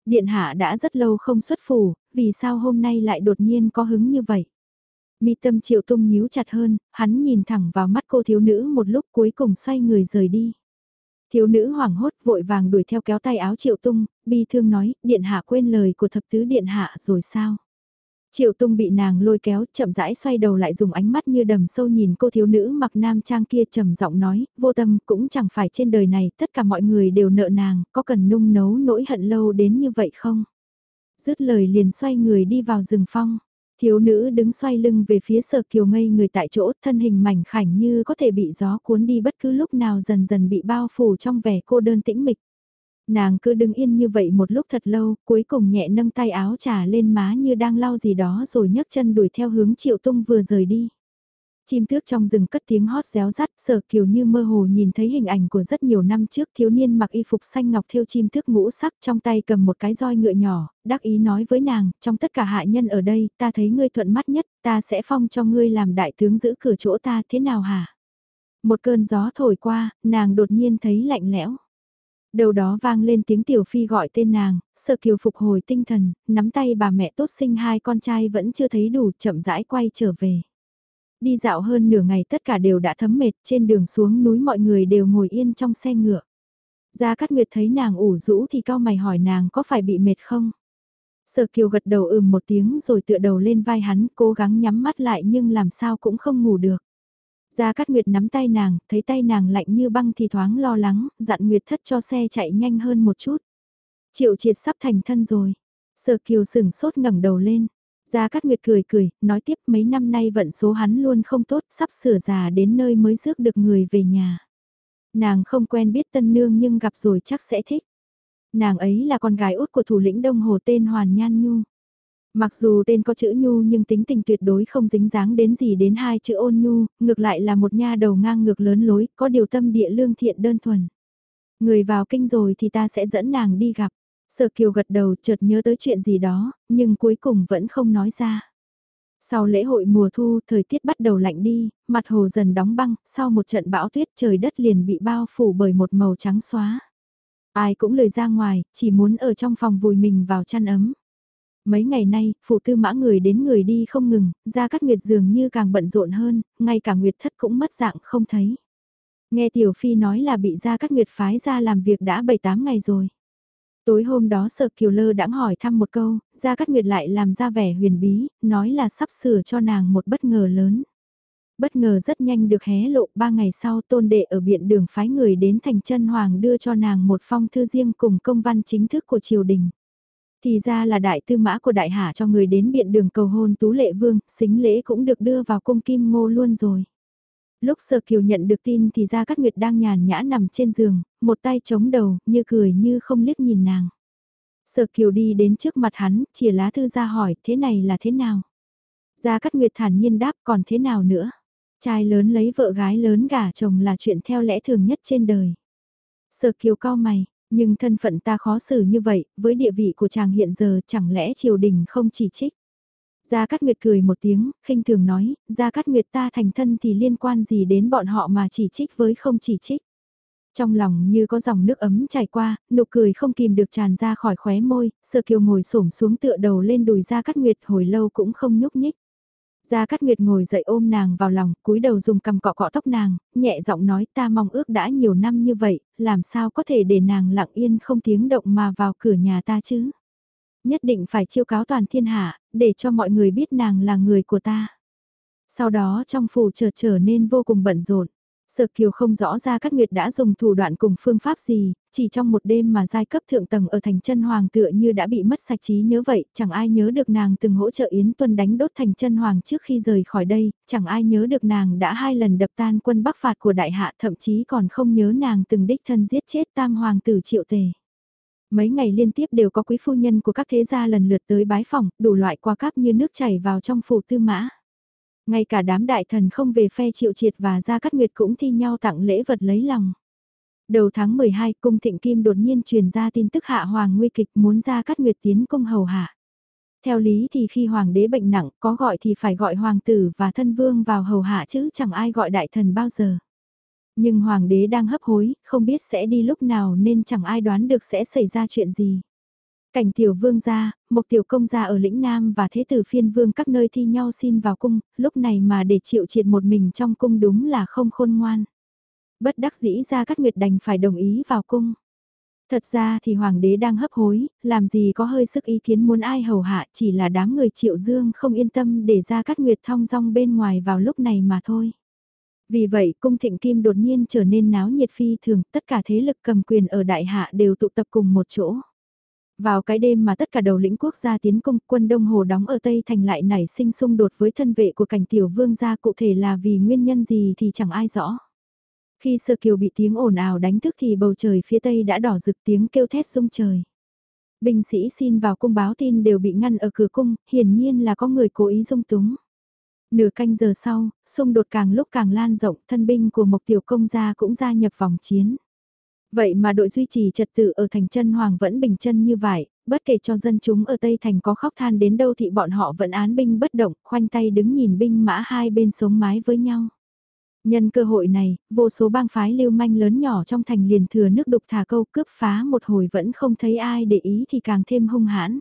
Điện hạ đã rất lâu không xuất phủ, vì sao hôm nay lại đột nhiên có hứng như vậy? Mi tâm triệu tung nhíu chặt hơn, hắn nhìn thẳng vào mắt cô thiếu nữ một lúc cuối cùng xoay người rời đi. Thiếu nữ hoảng hốt vội vàng đuổi theo kéo tay áo triệu tung, bi thương nói, điện hạ quên lời của thập tứ điện hạ rồi sao? Triệu tung bị nàng lôi kéo, chậm rãi xoay đầu lại dùng ánh mắt như đầm sâu nhìn cô thiếu nữ mặc nam trang kia trầm giọng nói, vô tâm cũng chẳng phải trên đời này, tất cả mọi người đều nợ nàng, có cần nung nấu nỗi hận lâu đến như vậy không? Dứt lời liền xoay người đi vào rừng phong. Thiếu nữ đứng xoay lưng về phía sở kiều ngây người tại chỗ, thân hình mảnh khảnh như có thể bị gió cuốn đi bất cứ lúc nào dần dần bị bao phủ trong vẻ cô đơn tĩnh mịch. Nàng cứ đứng yên như vậy một lúc thật lâu, cuối cùng nhẹ nâng tay áo trà lên má như đang lau gì đó rồi nhấc chân đuổi theo hướng triệu tung vừa rời đi. Chim tước trong rừng cất tiếng hót réo rắt, sở kiều như mơ hồ nhìn thấy hình ảnh của rất nhiều năm trước thiếu niên mặc y phục xanh ngọc theo chim tước ngũ sắc trong tay cầm một cái roi ngựa nhỏ, đắc ý nói với nàng, trong tất cả hạ nhân ở đây, ta thấy ngươi thuận mắt nhất, ta sẽ phong cho ngươi làm đại tướng giữ cửa chỗ ta thế nào hả? Một cơn gió thổi qua, nàng đột nhiên thấy lạnh lẽo. Đầu đó vang lên tiếng tiểu phi gọi tên nàng, sợ kiều phục hồi tinh thần, nắm tay bà mẹ tốt sinh hai con trai vẫn chưa thấy đủ chậm rãi quay trở về. Đi dạo hơn nửa ngày tất cả đều đã thấm mệt, trên đường xuống núi mọi người đều ngồi yên trong xe ngựa. Gia Cát Nguyệt thấy nàng ủ rũ thì cao mày hỏi nàng có phải bị mệt không? Sở Kiều gật đầu ừm một tiếng rồi tựa đầu lên vai hắn, cố gắng nhắm mắt lại nhưng làm sao cũng không ngủ được. Gia Cát Nguyệt nắm tay nàng, thấy tay nàng lạnh như băng thì thoáng lo lắng, dặn Nguyệt thất cho xe chạy nhanh hơn một chút. Triệu triệt sắp thành thân rồi. Sở Kiều sừng sốt ngẩng đầu lên. Gia Cát Nguyệt cười cười, nói tiếp mấy năm nay vận số hắn luôn không tốt, sắp sửa già đến nơi mới rước được người về nhà. Nàng không quen biết tân nương nhưng gặp rồi chắc sẽ thích. Nàng ấy là con gái út của thủ lĩnh Đông Hồ tên Hoàn Nhan Nhu. Mặc dù tên có chữ Nhu nhưng tính tình tuyệt đối không dính dáng đến gì đến hai chữ ôn Nhu, ngược lại là một nha đầu ngang ngược lớn lối, có điều tâm địa lương thiện đơn thuần. Người vào kinh rồi thì ta sẽ dẫn nàng đi gặp. Sở Kiều gật đầu chợt nhớ tới chuyện gì đó, nhưng cuối cùng vẫn không nói ra. Sau lễ hội mùa thu, thời tiết bắt đầu lạnh đi, mặt hồ dần đóng băng, sau một trận bão tuyết trời đất liền bị bao phủ bởi một màu trắng xóa. Ai cũng lời ra ngoài, chỉ muốn ở trong phòng vùi mình vào chăn ấm. Mấy ngày nay, phụ tư mã người đến người đi không ngừng, ra cắt nguyệt dường như càng bận rộn hơn, ngay cả nguyệt thất cũng mất dạng không thấy. Nghe Tiểu Phi nói là bị ra cắt nguyệt phái ra làm việc đã 7-8 ngày rồi. Tối hôm đó sợ kiều lơ đãng hỏi thăm một câu, Gia Cát Nguyệt lại làm ra vẻ huyền bí, nói là sắp sửa cho nàng một bất ngờ lớn. Bất ngờ rất nhanh được hé lộ, ba ngày sau tôn đệ ở biện đường phái người đến thành chân hoàng đưa cho nàng một phong thư riêng cùng công văn chính thức của triều đình. Thì ra là đại tư mã của đại hạ cho người đến biện đường cầu hôn tú lệ vương, xính lễ cũng được đưa vào cung kim ngô luôn rồi. Lúc Sở Kiều nhận được tin thì ra Cát Nguyệt đang nhàn nhã nằm trên giường, một tay chống đầu, như cười như không liếc nhìn nàng. Sở Kiều đi đến trước mặt hắn, chìa lá thư ra hỏi, thế này là thế nào? Gia Cát Nguyệt thản nhiên đáp, còn thế nào nữa? Trai lớn lấy vợ gái lớn gả chồng là chuyện theo lẽ thường nhất trên đời. Sở Kiều cao mày, nhưng thân phận ta khó xử như vậy, với địa vị của chàng hiện giờ chẳng lẽ triều đình không chỉ trích? Gia Cát Nguyệt cười một tiếng, khinh thường nói, Gia Cát Nguyệt ta thành thân thì liên quan gì đến bọn họ mà chỉ trích với không chỉ trích. Trong lòng như có dòng nước ấm chảy qua, nụ cười không kìm được tràn ra khỏi khóe môi, sơ kiều ngồi xổm xuống tựa đầu lên đùi Gia Cát Nguyệt hồi lâu cũng không nhúc nhích. Gia Cát Nguyệt ngồi dậy ôm nàng vào lòng, cúi đầu dùng cầm cọ cọ tóc nàng, nhẹ giọng nói ta mong ước đã nhiều năm như vậy, làm sao có thể để nàng lặng yên không tiếng động mà vào cửa nhà ta chứ nhất định phải chiêu cáo toàn thiên hạ, để cho mọi người biết nàng là người của ta. Sau đó trong phủ trở trở nên vô cùng bận rộn. Sở Kiều không rõ ra Cát Nguyệt đã dùng thủ đoạn cùng phương pháp gì, chỉ trong một đêm mà giai cấp thượng tầng ở thành chân hoàng tựa như đã bị mất sạch trí nhớ vậy, chẳng ai nhớ được nàng từng hỗ trợ Yến Tuân đánh đốt thành chân hoàng trước khi rời khỏi đây, chẳng ai nhớ được nàng đã hai lần đập tan quân bắc phạt của đại hạ thậm chí còn không nhớ nàng từng đích thân giết chết tam hoàng tử triệu tề. Mấy ngày liên tiếp đều có quý phu nhân của các thế gia lần lượt tới bái phòng, đủ loại qua cáp như nước chảy vào trong phủ tư mã. Ngay cả đám đại thần không về phe triệu triệt và gia cát nguyệt cũng thi nhau tặng lễ vật lấy lòng. Đầu tháng 12, cung thịnh kim đột nhiên truyền ra tin tức hạ hoàng nguy kịch muốn gia cát nguyệt tiến cung hầu hạ. Theo lý thì khi hoàng đế bệnh nặng, có gọi thì phải gọi hoàng tử và thân vương vào hầu hạ chứ chẳng ai gọi đại thần bao giờ. Nhưng hoàng đế đang hấp hối, không biết sẽ đi lúc nào nên chẳng ai đoán được sẽ xảy ra chuyện gì. Cảnh tiểu vương gia, một tiểu công gia ở lĩnh Nam và thế tử phiên vương các nơi thi nhau xin vào cung, lúc này mà để chịu triệt một mình trong cung đúng là không khôn ngoan. Bất đắc dĩ ra các nguyệt đành phải đồng ý vào cung. Thật ra thì hoàng đế đang hấp hối, làm gì có hơi sức ý kiến muốn ai hầu hạ chỉ là đám người triệu dương không yên tâm để ra cát nguyệt thong dong bên ngoài vào lúc này mà thôi. Vì vậy cung thịnh kim đột nhiên trở nên náo nhiệt phi thường, tất cả thế lực cầm quyền ở đại hạ đều tụ tập cùng một chỗ. Vào cái đêm mà tất cả đầu lĩnh quốc gia tiến công quân Đông Hồ đóng ở Tây Thành lại nảy sinh xung đột với thân vệ của cảnh tiểu vương gia cụ thể là vì nguyên nhân gì thì chẳng ai rõ. Khi sơ kiều bị tiếng ồn ào đánh thức thì bầu trời phía Tây đã đỏ rực tiếng kêu thét rung trời. Binh sĩ xin vào cung báo tin đều bị ngăn ở cửa cung, hiển nhiên là có người cố ý dung túng. Nửa canh giờ sau, xung đột càng lúc càng lan rộng, thân binh của Mộc Tiểu Công gia cũng gia nhập vòng chiến. Vậy mà đội duy trì trật tự ở thành chân hoàng vẫn bình chân như vậy, bất kể cho dân chúng ở Tây Thành có khóc than đến đâu thì bọn họ vẫn án binh bất động, khoanh tay đứng nhìn binh mã hai bên sống mái với nhau. Nhân cơ hội này, vô số bang phái lưu manh lớn nhỏ trong thành liền thừa nước đục thả câu cướp phá một hồi vẫn không thấy ai để ý thì càng thêm hung hãn.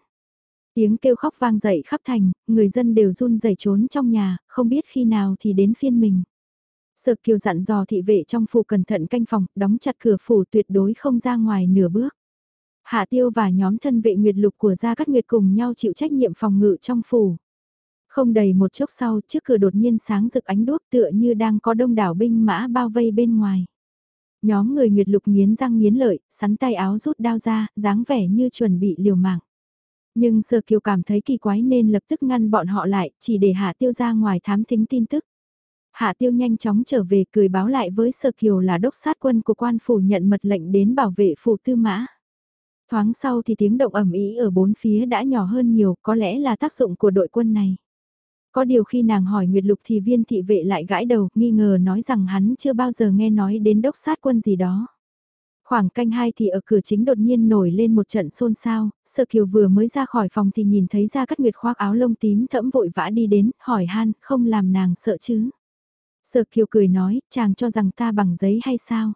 Tiếng kêu khóc vang dậy khắp thành, người dân đều run rẩy trốn trong nhà, không biết khi nào thì đến phiên mình. Sở kiều dặn dò thị vệ trong phủ cẩn thận canh phòng, đóng chặt cửa phủ tuyệt đối không ra ngoài nửa bước. Hạ tiêu và nhóm thân vệ nguyệt lục của Gia Cát Nguyệt cùng nhau chịu trách nhiệm phòng ngự trong phủ. Không đầy một chốc sau, trước cửa đột nhiên sáng rực ánh đuốc tựa như đang có đông đảo binh mã bao vây bên ngoài. Nhóm người Nguyệt Lục nghiến răng nghiến lợi, sắn tay áo rút đao ra, dáng vẻ như chuẩn bị liều mạng. Nhưng Sơ Kiều cảm thấy kỳ quái nên lập tức ngăn bọn họ lại, chỉ để Hạ Tiêu ra ngoài thám thính tin tức. Hạ Tiêu nhanh chóng trở về cười báo lại với Sở Kiều là đốc sát quân của quan phủ nhận mật lệnh đến bảo vệ phủ tư mã. Thoáng sau thì tiếng động ẩm ý ở bốn phía đã nhỏ hơn nhiều, có lẽ là tác dụng của đội quân này. Có điều khi nàng hỏi Nguyệt Lục thì viên thị vệ lại gãi đầu, nghi ngờ nói rằng hắn chưa bao giờ nghe nói đến đốc sát quân gì đó. Khoảng canh hai thì ở cửa chính đột nhiên nổi lên một trận xôn xao, Sơ Kiều vừa mới ra khỏi phòng thì nhìn thấy ra cắt nguyệt khoác áo lông tím thẫm vội vã đi đến, hỏi han, không làm nàng sợ chứ. Sợ Kiều cười nói, chàng cho rằng ta bằng giấy hay sao?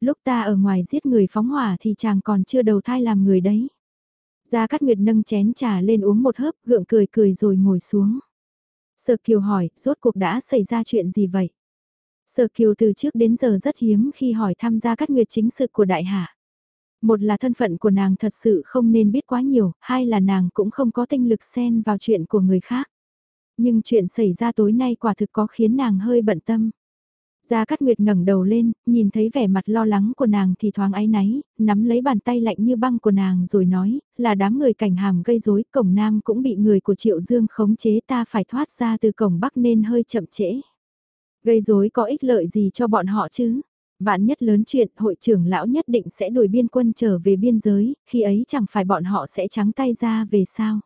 Lúc ta ở ngoài giết người phóng hỏa thì chàng còn chưa đầu thai làm người đấy. Gia Cát Nguyệt nâng chén trà lên uống một hớp, gượng cười cười rồi ngồi xuống. Sở Kiều hỏi, rốt cuộc đã xảy ra chuyện gì vậy? Sở Kiều từ trước đến giờ rất hiếm khi hỏi tham gia Cát nguyệt chính sự của đại hạ. Một là thân phận của nàng thật sự không nên biết quá nhiều, hai là nàng cũng không có tinh lực xen vào chuyện của người khác. Nhưng chuyện xảy ra tối nay quả thực có khiến nàng hơi bận tâm. Gia Cát Nguyệt ngẩng đầu lên, nhìn thấy vẻ mặt lo lắng của nàng thì thoáng áy náy, nắm lấy bàn tay lạnh như băng của nàng rồi nói, là đám người cảnh hàm gây rối, cổng nam cũng bị người của Triệu Dương khống chế ta phải thoát ra từ cổng bắc nên hơi chậm trễ. Gây rối có ích lợi gì cho bọn họ chứ? Vạn nhất lớn chuyện, hội trưởng lão nhất định sẽ đuổi biên quân trở về biên giới, khi ấy chẳng phải bọn họ sẽ trắng tay ra về sao?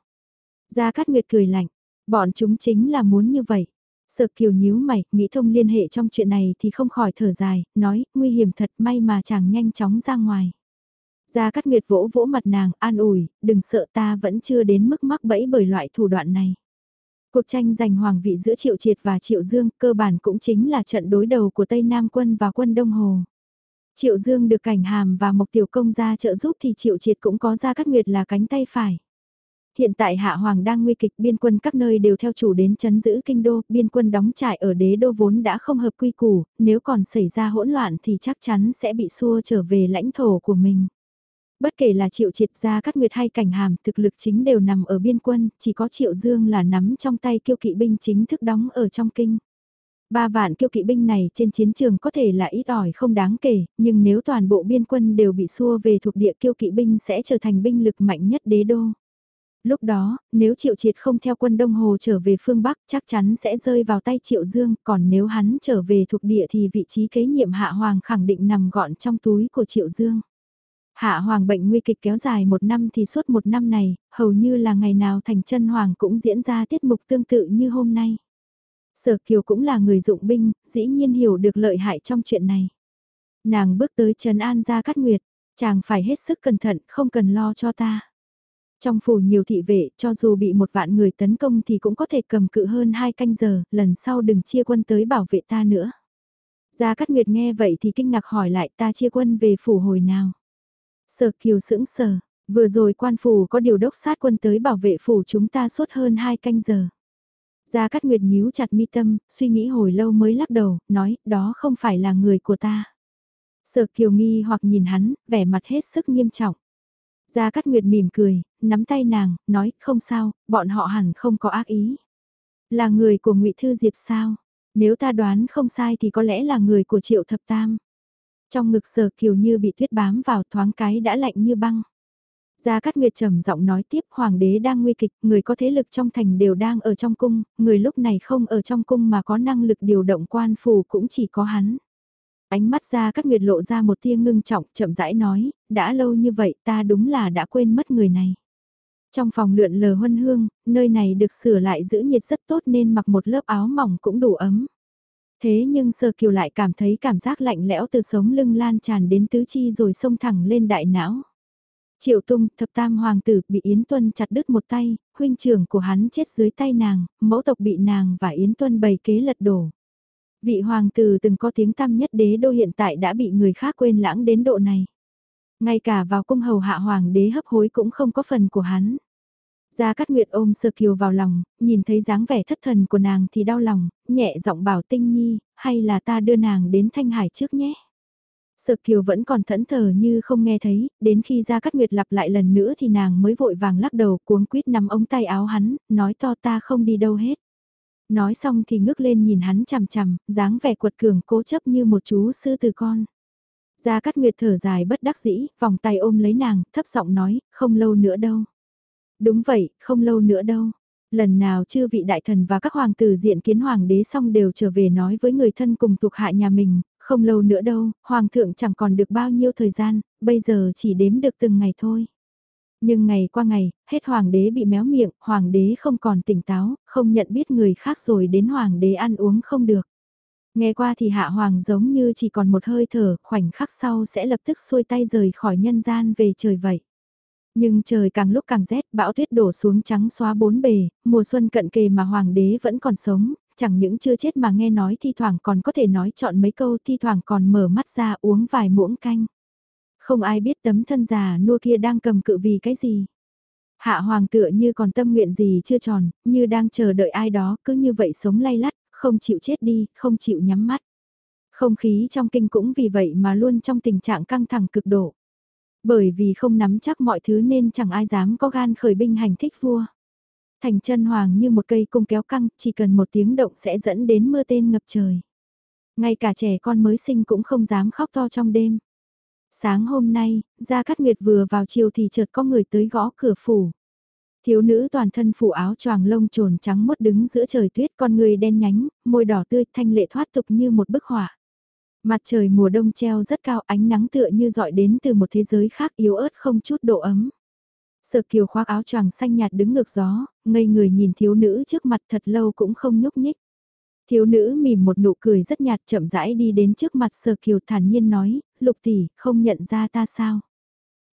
Gia Cát Nguyệt cười lạnh, bọn chúng chính là muốn như vậy. Sợ kiều nhíu mày, nghĩ thông liên hệ trong chuyện này thì không khỏi thở dài, nói, nguy hiểm thật may mà chàng nhanh chóng ra ngoài. Gia Cát Nguyệt vỗ vỗ mặt nàng, an ủi, đừng sợ ta vẫn chưa đến mức mắc bẫy bởi loại thủ đoạn này. Cuộc tranh giành hoàng vị giữa Triệu Triệt và Triệu Dương cơ bản cũng chính là trận đối đầu của Tây Nam quân và quân Đông Hồ. Triệu Dương được cảnh hàm và Mộc Tiểu Công ra trợ giúp thì Triệu Triệt cũng có Gia Cát Nguyệt là cánh tay phải hiện tại Hạ Hoàng đang nguy kịch biên quân các nơi đều theo chủ đến chấn giữ kinh đô, biên quân đóng trại ở đế đô vốn đã không hợp quy củ, nếu còn xảy ra hỗn loạn thì chắc chắn sẽ bị xua trở về lãnh thổ của mình. Bất kể là triệu triệt gia cắt nguyệt hay cảnh hàm, thực lực chính đều nằm ở biên quân, chỉ có triệu dương là nắm trong tay kiêu kỵ binh chính thức đóng ở trong kinh. Ba vạn kiêu kỵ binh này trên chiến trường có thể là ít ỏi không đáng kể, nhưng nếu toàn bộ biên quân đều bị xua về thuộc địa kiêu kỵ binh sẽ trở thành binh lực mạnh nhất đế đô. Lúc đó, nếu Triệu Triệt không theo quân Đông Hồ trở về phương Bắc chắc chắn sẽ rơi vào tay Triệu Dương, còn nếu hắn trở về thuộc địa thì vị trí kế nhiệm Hạ Hoàng khẳng định nằm gọn trong túi của Triệu Dương. Hạ Hoàng bệnh nguy kịch kéo dài một năm thì suốt một năm này, hầu như là ngày nào thành chân Hoàng cũng diễn ra tiết mục tương tự như hôm nay. Sở Kiều cũng là người dụng binh, dĩ nhiên hiểu được lợi hại trong chuyện này. Nàng bước tới Trần An ra cắt nguyệt, chàng phải hết sức cẩn thận, không cần lo cho ta. Trong phủ nhiều thị vệ, cho dù bị một vạn người tấn công thì cũng có thể cầm cự hơn hai canh giờ, lần sau đừng chia quân tới bảo vệ ta nữa. Gia Cát Nguyệt nghe vậy thì kinh ngạc hỏi lại ta chia quân về phủ hồi nào. Sở kiều sững sờ, vừa rồi quan phủ có điều đốc sát quân tới bảo vệ phủ chúng ta suốt hơn hai canh giờ. Gia Cát Nguyệt nhíu chặt mi tâm, suy nghĩ hồi lâu mới lắc đầu, nói, đó không phải là người của ta. Sở kiều nghi hoặc nhìn hắn, vẻ mặt hết sức nghiêm trọng. Gia Cát Nguyệt mỉm cười, nắm tay nàng, nói, không sao, bọn họ hẳn không có ác ý. Là người của ngụy Thư Diệp sao? Nếu ta đoán không sai thì có lẽ là người của Triệu Thập Tam. Trong ngực sở kiều như bị tuyết bám vào thoáng cái đã lạnh như băng. Gia Cát Nguyệt trầm giọng nói tiếp hoàng đế đang nguy kịch, người có thế lực trong thành đều đang ở trong cung, người lúc này không ở trong cung mà có năng lực điều động quan phủ cũng chỉ có hắn. Ánh mắt gia cát nguyệt lộ ra một tia ngưng trọng, chậm rãi nói, đã lâu như vậy ta đúng là đã quên mất người này. Trong phòng lượn lờ huân hương, nơi này được sửa lại giữ nhiệt rất tốt nên mặc một lớp áo mỏng cũng đủ ấm. Thế nhưng sơ kiều lại cảm thấy cảm giác lạnh lẽo từ sống lưng lan tràn đến tứ chi rồi xông thẳng lên đại não. Triệu tung, thập tam hoàng tử bị Yến Tuân chặt đứt một tay, huynh trưởng của hắn chết dưới tay nàng, mẫu tộc bị nàng và Yến Tuân bày kế lật đổ. Vị hoàng tử từng có tiếng tăm nhất đế đô hiện tại đã bị người khác quên lãng đến độ này. Ngay cả vào cung hầu hạ hoàng đế hấp hối cũng không có phần của hắn. Gia Cát Nguyệt ôm Sơ Kiều vào lòng, nhìn thấy dáng vẻ thất thần của nàng thì đau lòng, nhẹ giọng bảo Tinh Nhi, hay là ta đưa nàng đến Thanh Hải trước nhé. Sơ Kiều vẫn còn thẫn thờ như không nghe thấy, đến khi Gia Cát Nguyệt lặp lại lần nữa thì nàng mới vội vàng lắc đầu cuống quýt nắm ống tay áo hắn, nói to ta không đi đâu hết. Nói xong thì ngước lên nhìn hắn chằm chằm, dáng vẻ quật cường cố chấp như một chú sư từ con. Gia Cát Nguyệt thở dài bất đắc dĩ, vòng tay ôm lấy nàng, thấp giọng nói, không lâu nữa đâu. Đúng vậy, không lâu nữa đâu. Lần nào chư vị đại thần và các hoàng tử diện kiến hoàng đế xong đều trở về nói với người thân cùng thuộc hạ nhà mình, không lâu nữa đâu, hoàng thượng chẳng còn được bao nhiêu thời gian, bây giờ chỉ đếm được từng ngày thôi. Nhưng ngày qua ngày, hết hoàng đế bị méo miệng, hoàng đế không còn tỉnh táo, không nhận biết người khác rồi đến hoàng đế ăn uống không được. Nghe qua thì hạ hoàng giống như chỉ còn một hơi thở, khoảnh khắc sau sẽ lập tức xuôi tay rời khỏi nhân gian về trời vậy. Nhưng trời càng lúc càng rét, bão tuyết đổ xuống trắng xóa bốn bề, mùa xuân cận kề mà hoàng đế vẫn còn sống, chẳng những chưa chết mà nghe nói thi thoảng còn có thể nói chọn mấy câu thi thoảng còn mở mắt ra uống vài muỗng canh. Không ai biết tấm thân già nua kia đang cầm cự vì cái gì. Hạ hoàng tựa như còn tâm nguyện gì chưa tròn, như đang chờ đợi ai đó cứ như vậy sống lay lắt, không chịu chết đi, không chịu nhắm mắt. Không khí trong kinh cũng vì vậy mà luôn trong tình trạng căng thẳng cực độ. Bởi vì không nắm chắc mọi thứ nên chẳng ai dám có gan khởi binh hành thích vua. Thành chân hoàng như một cây cung kéo căng, chỉ cần một tiếng động sẽ dẫn đến mưa tên ngập trời. Ngay cả trẻ con mới sinh cũng không dám khóc to trong đêm. Sáng hôm nay, Gia Cát Nguyệt vừa vào chiều thì chợt có người tới gõ cửa phủ. Thiếu nữ toàn thân phủ áo choàng lông trồn trắng mốt đứng giữa trời tuyết con người đen nhánh, môi đỏ tươi thanh lệ thoát tục như một bức họa. Mặt trời mùa đông treo rất cao ánh nắng tựa như dọi đến từ một thế giới khác yếu ớt không chút độ ấm. Sở kiều khoác áo choàng xanh nhạt đứng ngược gió, ngây người nhìn thiếu nữ trước mặt thật lâu cũng không nhúc nhích. Thiếu nữ mỉm một nụ cười rất nhạt chậm rãi đi đến trước mặt sở kiều thản nhiên nói, lục tỷ, không nhận ra ta sao?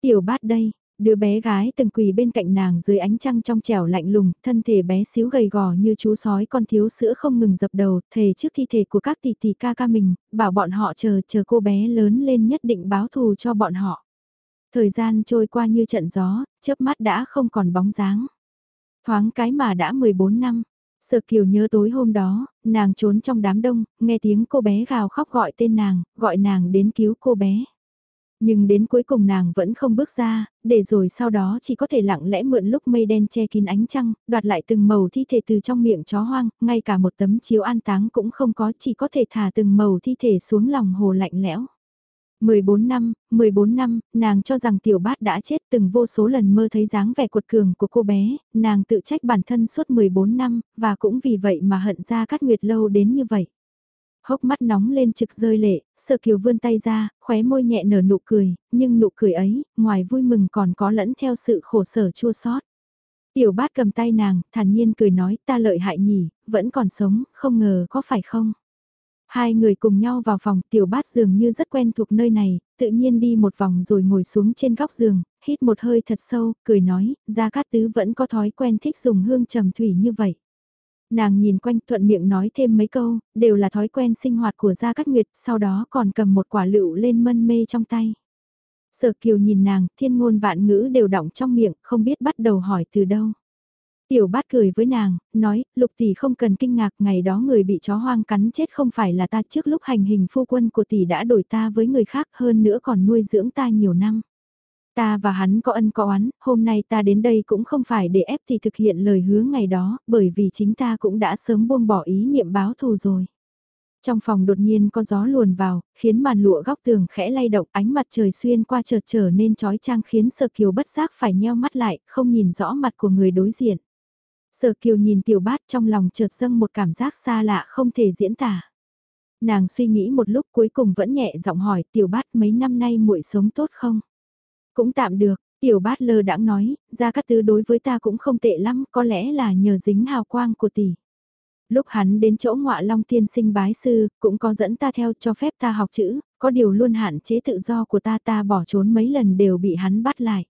Tiểu bát đây, Đứa bé gái từng quỳ bên cạnh nàng dưới ánh trăng trong trẻo lạnh lùng, thân thể bé xíu gầy gò như chú sói con thiếu sữa không ngừng dập đầu, thề trước thi thể của các tỷ tỷ ca ca mình, bảo bọn họ chờ chờ cô bé lớn lên nhất định báo thù cho bọn họ. Thời gian trôi qua như trận gió, chớp mắt đã không còn bóng dáng. Thoáng cái mà đã 14 năm, Sở Kiều nhớ tối hôm đó, nàng trốn trong đám đông, nghe tiếng cô bé gào khóc gọi tên nàng, gọi nàng đến cứu cô bé. Nhưng đến cuối cùng nàng vẫn không bước ra, để rồi sau đó chỉ có thể lặng lẽ mượn lúc mây đen che kín ánh trăng, đoạt lại từng màu thi thể từ trong miệng chó hoang, ngay cả một tấm chiếu an táng cũng không có, chỉ có thể thả từng màu thi thể xuống lòng hồ lạnh lẽo. 14 năm, 14 năm, nàng cho rằng tiểu bát đã chết từng vô số lần mơ thấy dáng vẻ cuột cường của cô bé, nàng tự trách bản thân suốt 14 năm, và cũng vì vậy mà hận ra cát nguyệt lâu đến như vậy hốc mắt nóng lên trực rơi lệ, sợ kiều vươn tay ra, khóe môi nhẹ nở nụ cười, nhưng nụ cười ấy, ngoài vui mừng còn có lẫn theo sự khổ sở chua xót. Tiểu bát cầm tay nàng, thản nhiên cười nói ta lợi hại nhỉ, vẫn còn sống, không ngờ có phải không? Hai người cùng nhau vào phòng, tiểu bát dường như rất quen thuộc nơi này, tự nhiên đi một vòng rồi ngồi xuống trên góc giường, hít một hơi thật sâu, cười nói, Gia Cát Tứ vẫn có thói quen thích dùng hương trầm thủy như vậy. Nàng nhìn quanh thuận miệng nói thêm mấy câu, đều là thói quen sinh hoạt của Gia Cát Nguyệt, sau đó còn cầm một quả lựu lên mân mê trong tay. Sở Kiều nhìn nàng, thiên ngôn vạn ngữ đều đọng trong miệng, không biết bắt đầu hỏi từ đâu. Tiểu bát cười với nàng, nói, lục tỷ không cần kinh ngạc, ngày đó người bị chó hoang cắn chết không phải là ta trước lúc hành hình phu quân của tỷ đã đổi ta với người khác hơn nữa còn nuôi dưỡng ta nhiều năm. Ta và hắn có ân có oán, hôm nay ta đến đây cũng không phải để ép thì thực hiện lời hứa ngày đó, bởi vì chính ta cũng đã sớm buông bỏ ý niệm báo thù rồi. Trong phòng đột nhiên có gió luồn vào, khiến màn lụa góc tường khẽ lay động ánh mặt trời xuyên qua chợt trở nên trói trang khiến Sở Kiều bất giác phải nheo mắt lại, không nhìn rõ mặt của người đối diện. Sở Kiều nhìn tiểu bát trong lòng chợt dâng một cảm giác xa lạ không thể diễn tả. Nàng suy nghĩ một lúc cuối cùng vẫn nhẹ giọng hỏi tiểu bát mấy năm nay muội sống tốt không? Cũng tạm được, tiểu bát lơ đãng nói, ra các tứ đối với ta cũng không tệ lắm, có lẽ là nhờ dính hào quang của tỷ. Lúc hắn đến chỗ ngọa long tiên sinh bái sư, cũng có dẫn ta theo cho phép ta học chữ, có điều luôn hạn chế tự do của ta ta bỏ trốn mấy lần đều bị hắn bắt lại.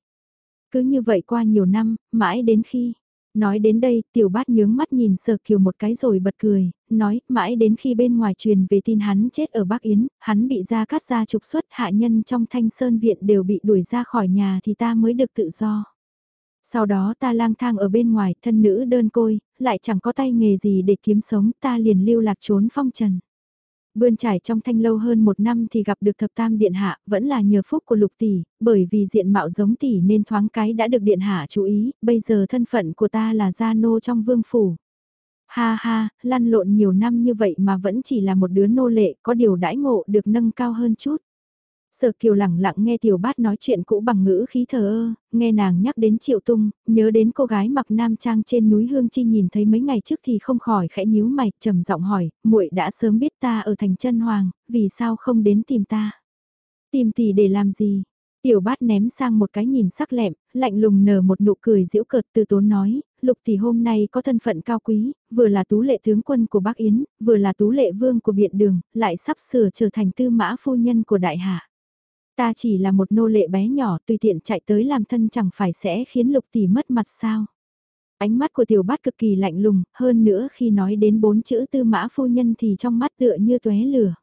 Cứ như vậy qua nhiều năm, mãi đến khi, Nói đến đây, tiểu bát nhướng mắt nhìn sở kiều một cái rồi bật cười, nói, mãi đến khi bên ngoài truyền về tin hắn chết ở Bắc Yến, hắn bị ra cắt ra trục xuất hạ nhân trong thanh sơn viện đều bị đuổi ra khỏi nhà thì ta mới được tự do. Sau đó ta lang thang ở bên ngoài, thân nữ đơn côi, lại chẳng có tay nghề gì để kiếm sống, ta liền lưu lạc trốn phong trần. Bươn trải trong thanh lâu hơn một năm thì gặp được thập tam điện hạ, vẫn là nhờ phúc của lục tỷ, bởi vì diện mạo giống tỷ nên thoáng cái đã được điện hạ chú ý, bây giờ thân phận của ta là gia nô trong vương phủ. Ha ha, lăn lộn nhiều năm như vậy mà vẫn chỉ là một đứa nô lệ, có điều đãi ngộ được nâng cao hơn chút. Sở Kiều lẳng lặng nghe tiểu bát nói chuyện cũ bằng ngữ khí thờ ơ, nghe nàng nhắc đến Triệu Tung, nhớ đến cô gái mặc nam trang trên núi Hương Chi nhìn thấy mấy ngày trước thì không khỏi khẽ nhíu mày, trầm giọng hỏi, muội đã sớm biết ta ở thành chân hoàng, vì sao không đến tìm ta? Tìm tỷ để làm gì? Tiểu bát ném sang một cái nhìn sắc lẹm, lạnh lùng nở một nụ cười giễu cợt từ tốn nói, lục tỷ hôm nay có thân phận cao quý, vừa là tú lệ tướng quân của Bắc Yến, vừa là tú lệ vương của Biện Đường, lại sắp sửa trở thành tư mã phu nhân của Đại Hạ. Ta chỉ là một nô lệ bé nhỏ tùy tiện chạy tới làm thân chẳng phải sẽ khiến lục tỷ mất mặt sao. Ánh mắt của tiểu bát cực kỳ lạnh lùng, hơn nữa khi nói đến bốn chữ tư mã phu nhân thì trong mắt tựa như tuế lửa.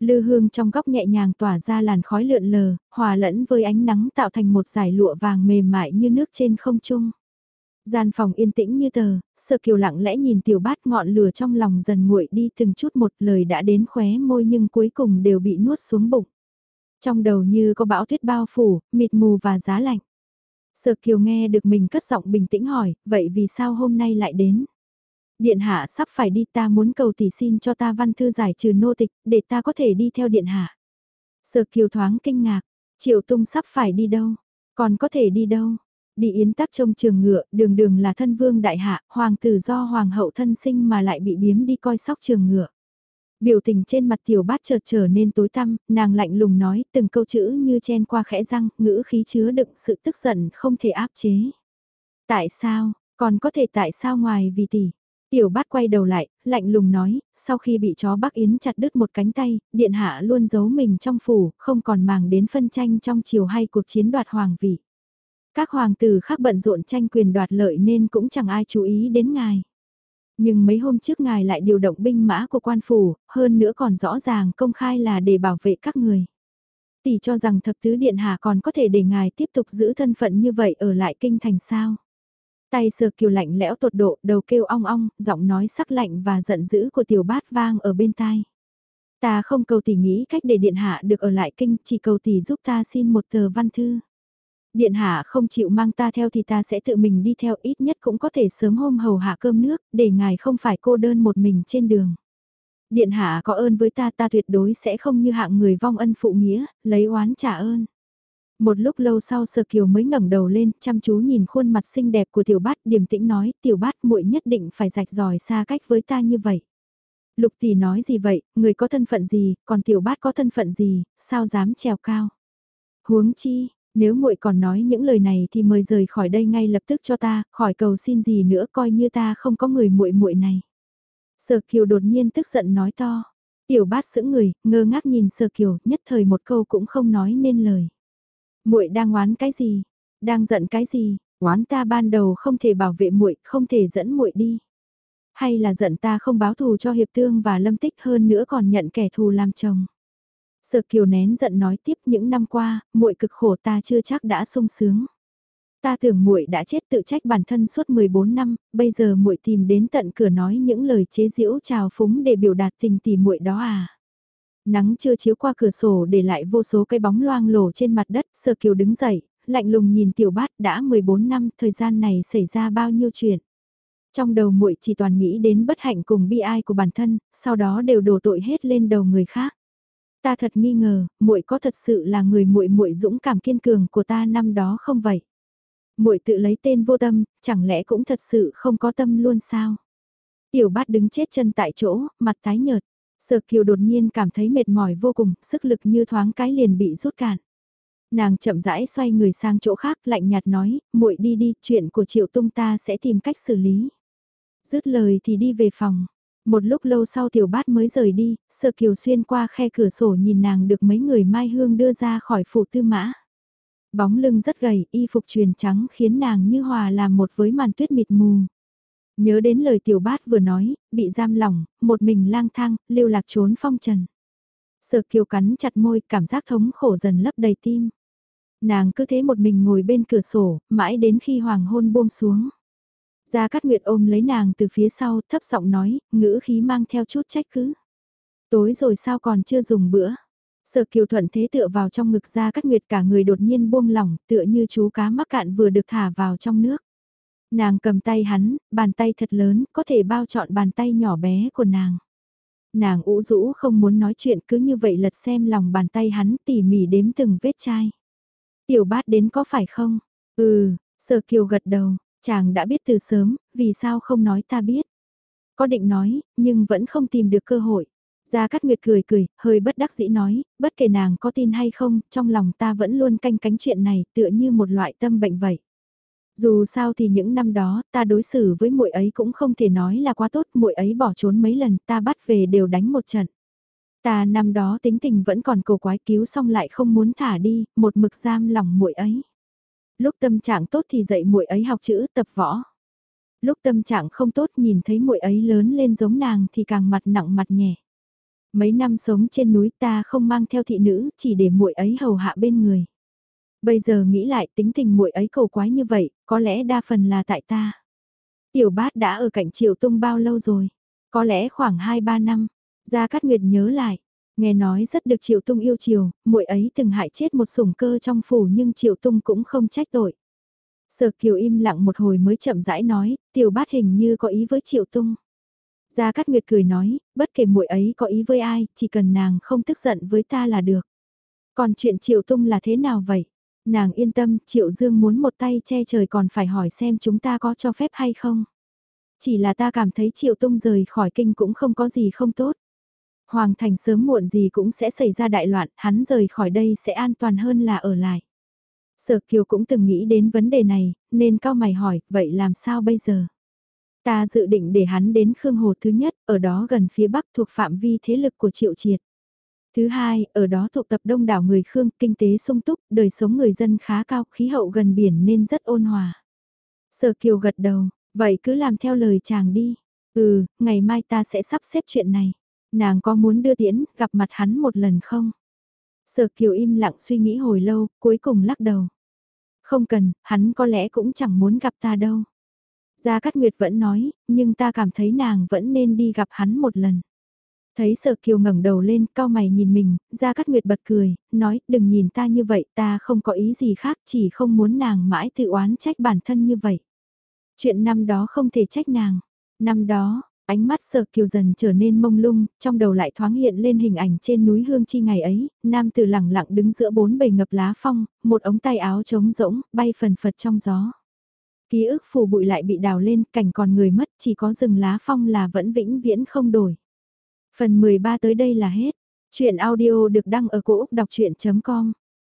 Lư hương trong góc nhẹ nhàng tỏa ra làn khói lượn lờ, hòa lẫn với ánh nắng tạo thành một dải lụa vàng mềm mại như nước trên không trung. Gian phòng yên tĩnh như tờ, sợ kiều lặng lẽ nhìn tiểu bát ngọn lửa trong lòng dần nguội đi từng chút một lời đã đến khóe môi nhưng cuối cùng đều bị nuốt xuống bụng. Trong đầu như có bão tuyết bao phủ, mịt mù và giá lạnh. Sở Kiều nghe được mình cất giọng bình tĩnh hỏi, vậy vì sao hôm nay lại đến? Điện hạ sắp phải đi ta muốn cầu tỷ xin cho ta văn thư giải trừ nô tịch, để ta có thể đi theo điện hạ. Sở Kiều thoáng kinh ngạc, Triệu Tung sắp phải đi đâu? Còn có thể đi đâu? Đi yến tắc trông trường ngựa, đường đường là thân vương đại hạ, hoàng tử do hoàng hậu thân sinh mà lại bị biếm đi coi sóc trường ngựa. Biểu tình trên mặt tiểu bát chợt trở nên tối tăm, nàng lạnh lùng nói từng câu chữ như chen qua khẽ răng, ngữ khí chứa đựng sự tức giận không thể áp chế. Tại sao, còn có thể tại sao ngoài vì tỷ? Tiểu bát quay đầu lại, lạnh lùng nói, sau khi bị chó Bắc Yến chặt đứt một cánh tay, điện hạ luôn giấu mình trong phủ, không còn màng đến phân tranh trong chiều hay cuộc chiến đoạt hoàng vị. Các hoàng tử khác bận rộn tranh quyền đoạt lợi nên cũng chẳng ai chú ý đến ngài. Nhưng mấy hôm trước ngài lại điều động binh mã của quan phủ, hơn nữa còn rõ ràng công khai là để bảo vệ các người. Tỷ cho rằng thập tứ điện hạ còn có thể để ngài tiếp tục giữ thân phận như vậy ở lại kinh thành sao. Tay sờ kiều lạnh lẽo tột độ, đầu kêu ong ong, giọng nói sắc lạnh và giận dữ của tiểu bát vang ở bên tai. Ta không cầu tỷ nghĩ cách để điện hạ được ở lại kinh, chỉ cầu tỷ giúp ta xin một tờ văn thư. Điện hạ không chịu mang ta theo thì ta sẽ tự mình đi theo ít nhất cũng có thể sớm hôm hầu hạ cơm nước, để ngài không phải cô đơn một mình trên đường. Điện hạ có ơn với ta ta tuyệt đối sẽ không như hạng người vong ân phụ nghĩa, lấy oán trả ơn. Một lúc lâu sau Sở Kiều mới ngẩng đầu lên, chăm chú nhìn khuôn mặt xinh đẹp của Tiểu Bát, điềm tĩnh nói, Tiểu Bát muội nhất định phải rạch ròi xa cách với ta như vậy. Lục tỷ nói gì vậy, người có thân phận gì, còn Tiểu Bát có thân phận gì, sao dám trèo cao. Huống chi, nếu muội còn nói những lời này thì mời rời khỏi đây ngay lập tức cho ta, khỏi cầu xin gì nữa coi như ta không có người muội muội này. Sở Kiều đột nhiên tức giận nói to. Tiểu bát sững người, ngơ ngác nhìn Sở Kiều, nhất thời một câu cũng không nói nên lời. Muội đang oán cái gì? Đang giận cái gì? Oán ta ban đầu không thể bảo vệ muội, không thể dẫn muội đi. Hay là giận ta không báo thù cho Hiệp Tương và Lâm Tích hơn nữa còn nhận kẻ thù làm chồng. Sở Kiều nén giận nói tiếp những năm qua, muội cực khổ ta chưa chắc đã sung sướng. Ta tưởng muội đã chết tự trách bản thân suốt 14 năm, bây giờ muội tìm đến tận cửa nói những lời chế giễu chào phúng để biểu đạt tình tỉ muội đó à. Nắng chưa chiếu qua cửa sổ để lại vô số cái bóng loang lổ trên mặt đất, Sở Kiều đứng dậy, lạnh lùng nhìn tiểu bát đã 14 năm, thời gian này xảy ra bao nhiêu chuyện. Trong đầu muội chỉ toàn nghĩ đến bất hạnh cùng bi ai của bản thân, sau đó đều đổ tội hết lên đầu người khác. Ta thật nghi ngờ, muội có thật sự là người muội muội dũng cảm kiên cường của ta năm đó không vậy? Muội tự lấy tên vô tâm, chẳng lẽ cũng thật sự không có tâm luôn sao? Tiểu bát đứng chết chân tại chỗ, mặt tái nhợt. Sở kiều đột nhiên cảm thấy mệt mỏi vô cùng, sức lực như thoáng cái liền bị rút cạn. Nàng chậm rãi xoay người sang chỗ khác lạnh nhạt nói, muội đi đi, chuyện của triệu tung ta sẽ tìm cách xử lý. Dứt lời thì đi về phòng, một lúc lâu sau tiểu bát mới rời đi, sợ kiều xuyên qua khe cửa sổ nhìn nàng được mấy người mai hương đưa ra khỏi phủ tư mã. Bóng lưng rất gầy, y phục truyền trắng khiến nàng như hòa làm một với màn tuyết mịt mù. Nhớ đến lời tiểu bát vừa nói, bị giam lỏng, một mình lang thang, lưu lạc trốn phong trần. Sợ kiều cắn chặt môi, cảm giác thống khổ dần lấp đầy tim. Nàng cứ thế một mình ngồi bên cửa sổ, mãi đến khi hoàng hôn buông xuống. Gia Cát Nguyệt ôm lấy nàng từ phía sau, thấp giọng nói, ngữ khí mang theo chút trách cứ. Tối rồi sao còn chưa dùng bữa? Sở Kiều Thuận thế tựa vào trong ngực Gia Cát Nguyệt cả người đột nhiên buông lỏng, tựa như chú cá mắc cạn vừa được thả vào trong nước. Nàng cầm tay hắn, bàn tay thật lớn, có thể bao trọn bàn tay nhỏ bé của nàng. Nàng ủ rũ không muốn nói chuyện cứ như vậy lật xem lòng bàn tay hắn tỉ mỉ đếm từng vết chai. Tiểu bát đến có phải không? Ừ, Sở Kiều gật đầu, chàng đã biết từ sớm, vì sao không nói ta biết? Có định nói, nhưng vẫn không tìm được cơ hội. Gia Cát Nguyệt cười cười, hơi bất đắc dĩ nói, bất kể nàng có tin hay không, trong lòng ta vẫn luôn canh cánh chuyện này, tựa như một loại tâm bệnh vậy. Dù sao thì những năm đó, ta đối xử với muội ấy cũng không thể nói là quá tốt, muội ấy bỏ trốn mấy lần, ta bắt về đều đánh một trận. Ta năm đó tính tình vẫn còn cầu quái cứu xong lại không muốn thả đi, một mực giam lòng muội ấy. Lúc tâm trạng tốt thì dạy muội ấy học chữ, tập võ. Lúc tâm trạng không tốt nhìn thấy muội ấy lớn lên giống nàng thì càng mặt nặng mặt nhẹ. Mấy năm sống trên núi ta không mang theo thị nữ, chỉ để muội ấy hầu hạ bên người. Bây giờ nghĩ lại tính tình muội ấy cầu quái như vậy, có lẽ đa phần là tại ta. Tiểu bát đã ở cạnh Triệu Tung bao lâu rồi? Có lẽ khoảng 2-3 năm. Gia Cát Nguyệt nhớ lại, nghe nói rất được Triệu Tung yêu chiều, muội ấy từng hại chết một sủng cơ trong phủ nhưng Triệu Tung cũng không trách tội. Sở Kiều im lặng một hồi mới chậm rãi nói, tiểu bát hình như có ý với Triệu Tung. Gia Cát Nguyệt cười nói, bất kể muội ấy có ý với ai, chỉ cần nàng không tức giận với ta là được. Còn chuyện Triệu Tung là thế nào vậy? Nàng yên tâm, Triệu Dương muốn một tay che trời còn phải hỏi xem chúng ta có cho phép hay không. Chỉ là ta cảm thấy Triệu Tung rời khỏi kinh cũng không có gì không tốt. Hoàng thành sớm muộn gì cũng sẽ xảy ra đại loạn, hắn rời khỏi đây sẽ an toàn hơn là ở lại. Sở Kiều cũng từng nghĩ đến vấn đề này, nên cao mày hỏi, vậy làm sao bây giờ? Ta dự định để hắn đến Khương Hồ thứ nhất, ở đó gần phía bắc thuộc phạm vi thế lực của Triệu Triệt. Thứ hai, ở đó tụ tập đông đảo người Khương, kinh tế sung túc, đời sống người dân khá cao, khí hậu gần biển nên rất ôn hòa. Sở Kiều gật đầu, vậy cứ làm theo lời chàng đi. Ừ, ngày mai ta sẽ sắp xếp chuyện này. Nàng có muốn đưa tiễn, gặp mặt hắn một lần không? Sở Kiều im lặng suy nghĩ hồi lâu, cuối cùng lắc đầu. Không cần, hắn có lẽ cũng chẳng muốn gặp ta đâu. Gia Cát Nguyệt vẫn nói, nhưng ta cảm thấy nàng vẫn nên đi gặp hắn một lần. Thấy Sở Kiều ngẩng đầu lên, cao mày nhìn mình, Gia Cát Nguyệt bật cười, nói, đừng nhìn ta như vậy, ta không có ý gì khác, chỉ không muốn nàng mãi tự oán trách bản thân như vậy. Chuyện năm đó không thể trách nàng. Năm đó, ánh mắt sợ Kiều dần trở nên mông lung, trong đầu lại thoáng hiện lên hình ảnh trên núi Hương Chi ngày ấy, nam tử lẳng lặng đứng giữa bốn bầy ngập lá phong, một ống tay áo trống rỗng, bay phần phật trong gió. Ký ức phù bụi lại bị đào lên, cảnh còn người mất, chỉ có rừng lá phong là vẫn vĩnh viễn không đổi. Phần 13 tới đây là hết. Chuyện audio được đăng ở cổ Úc đọc chuyện.com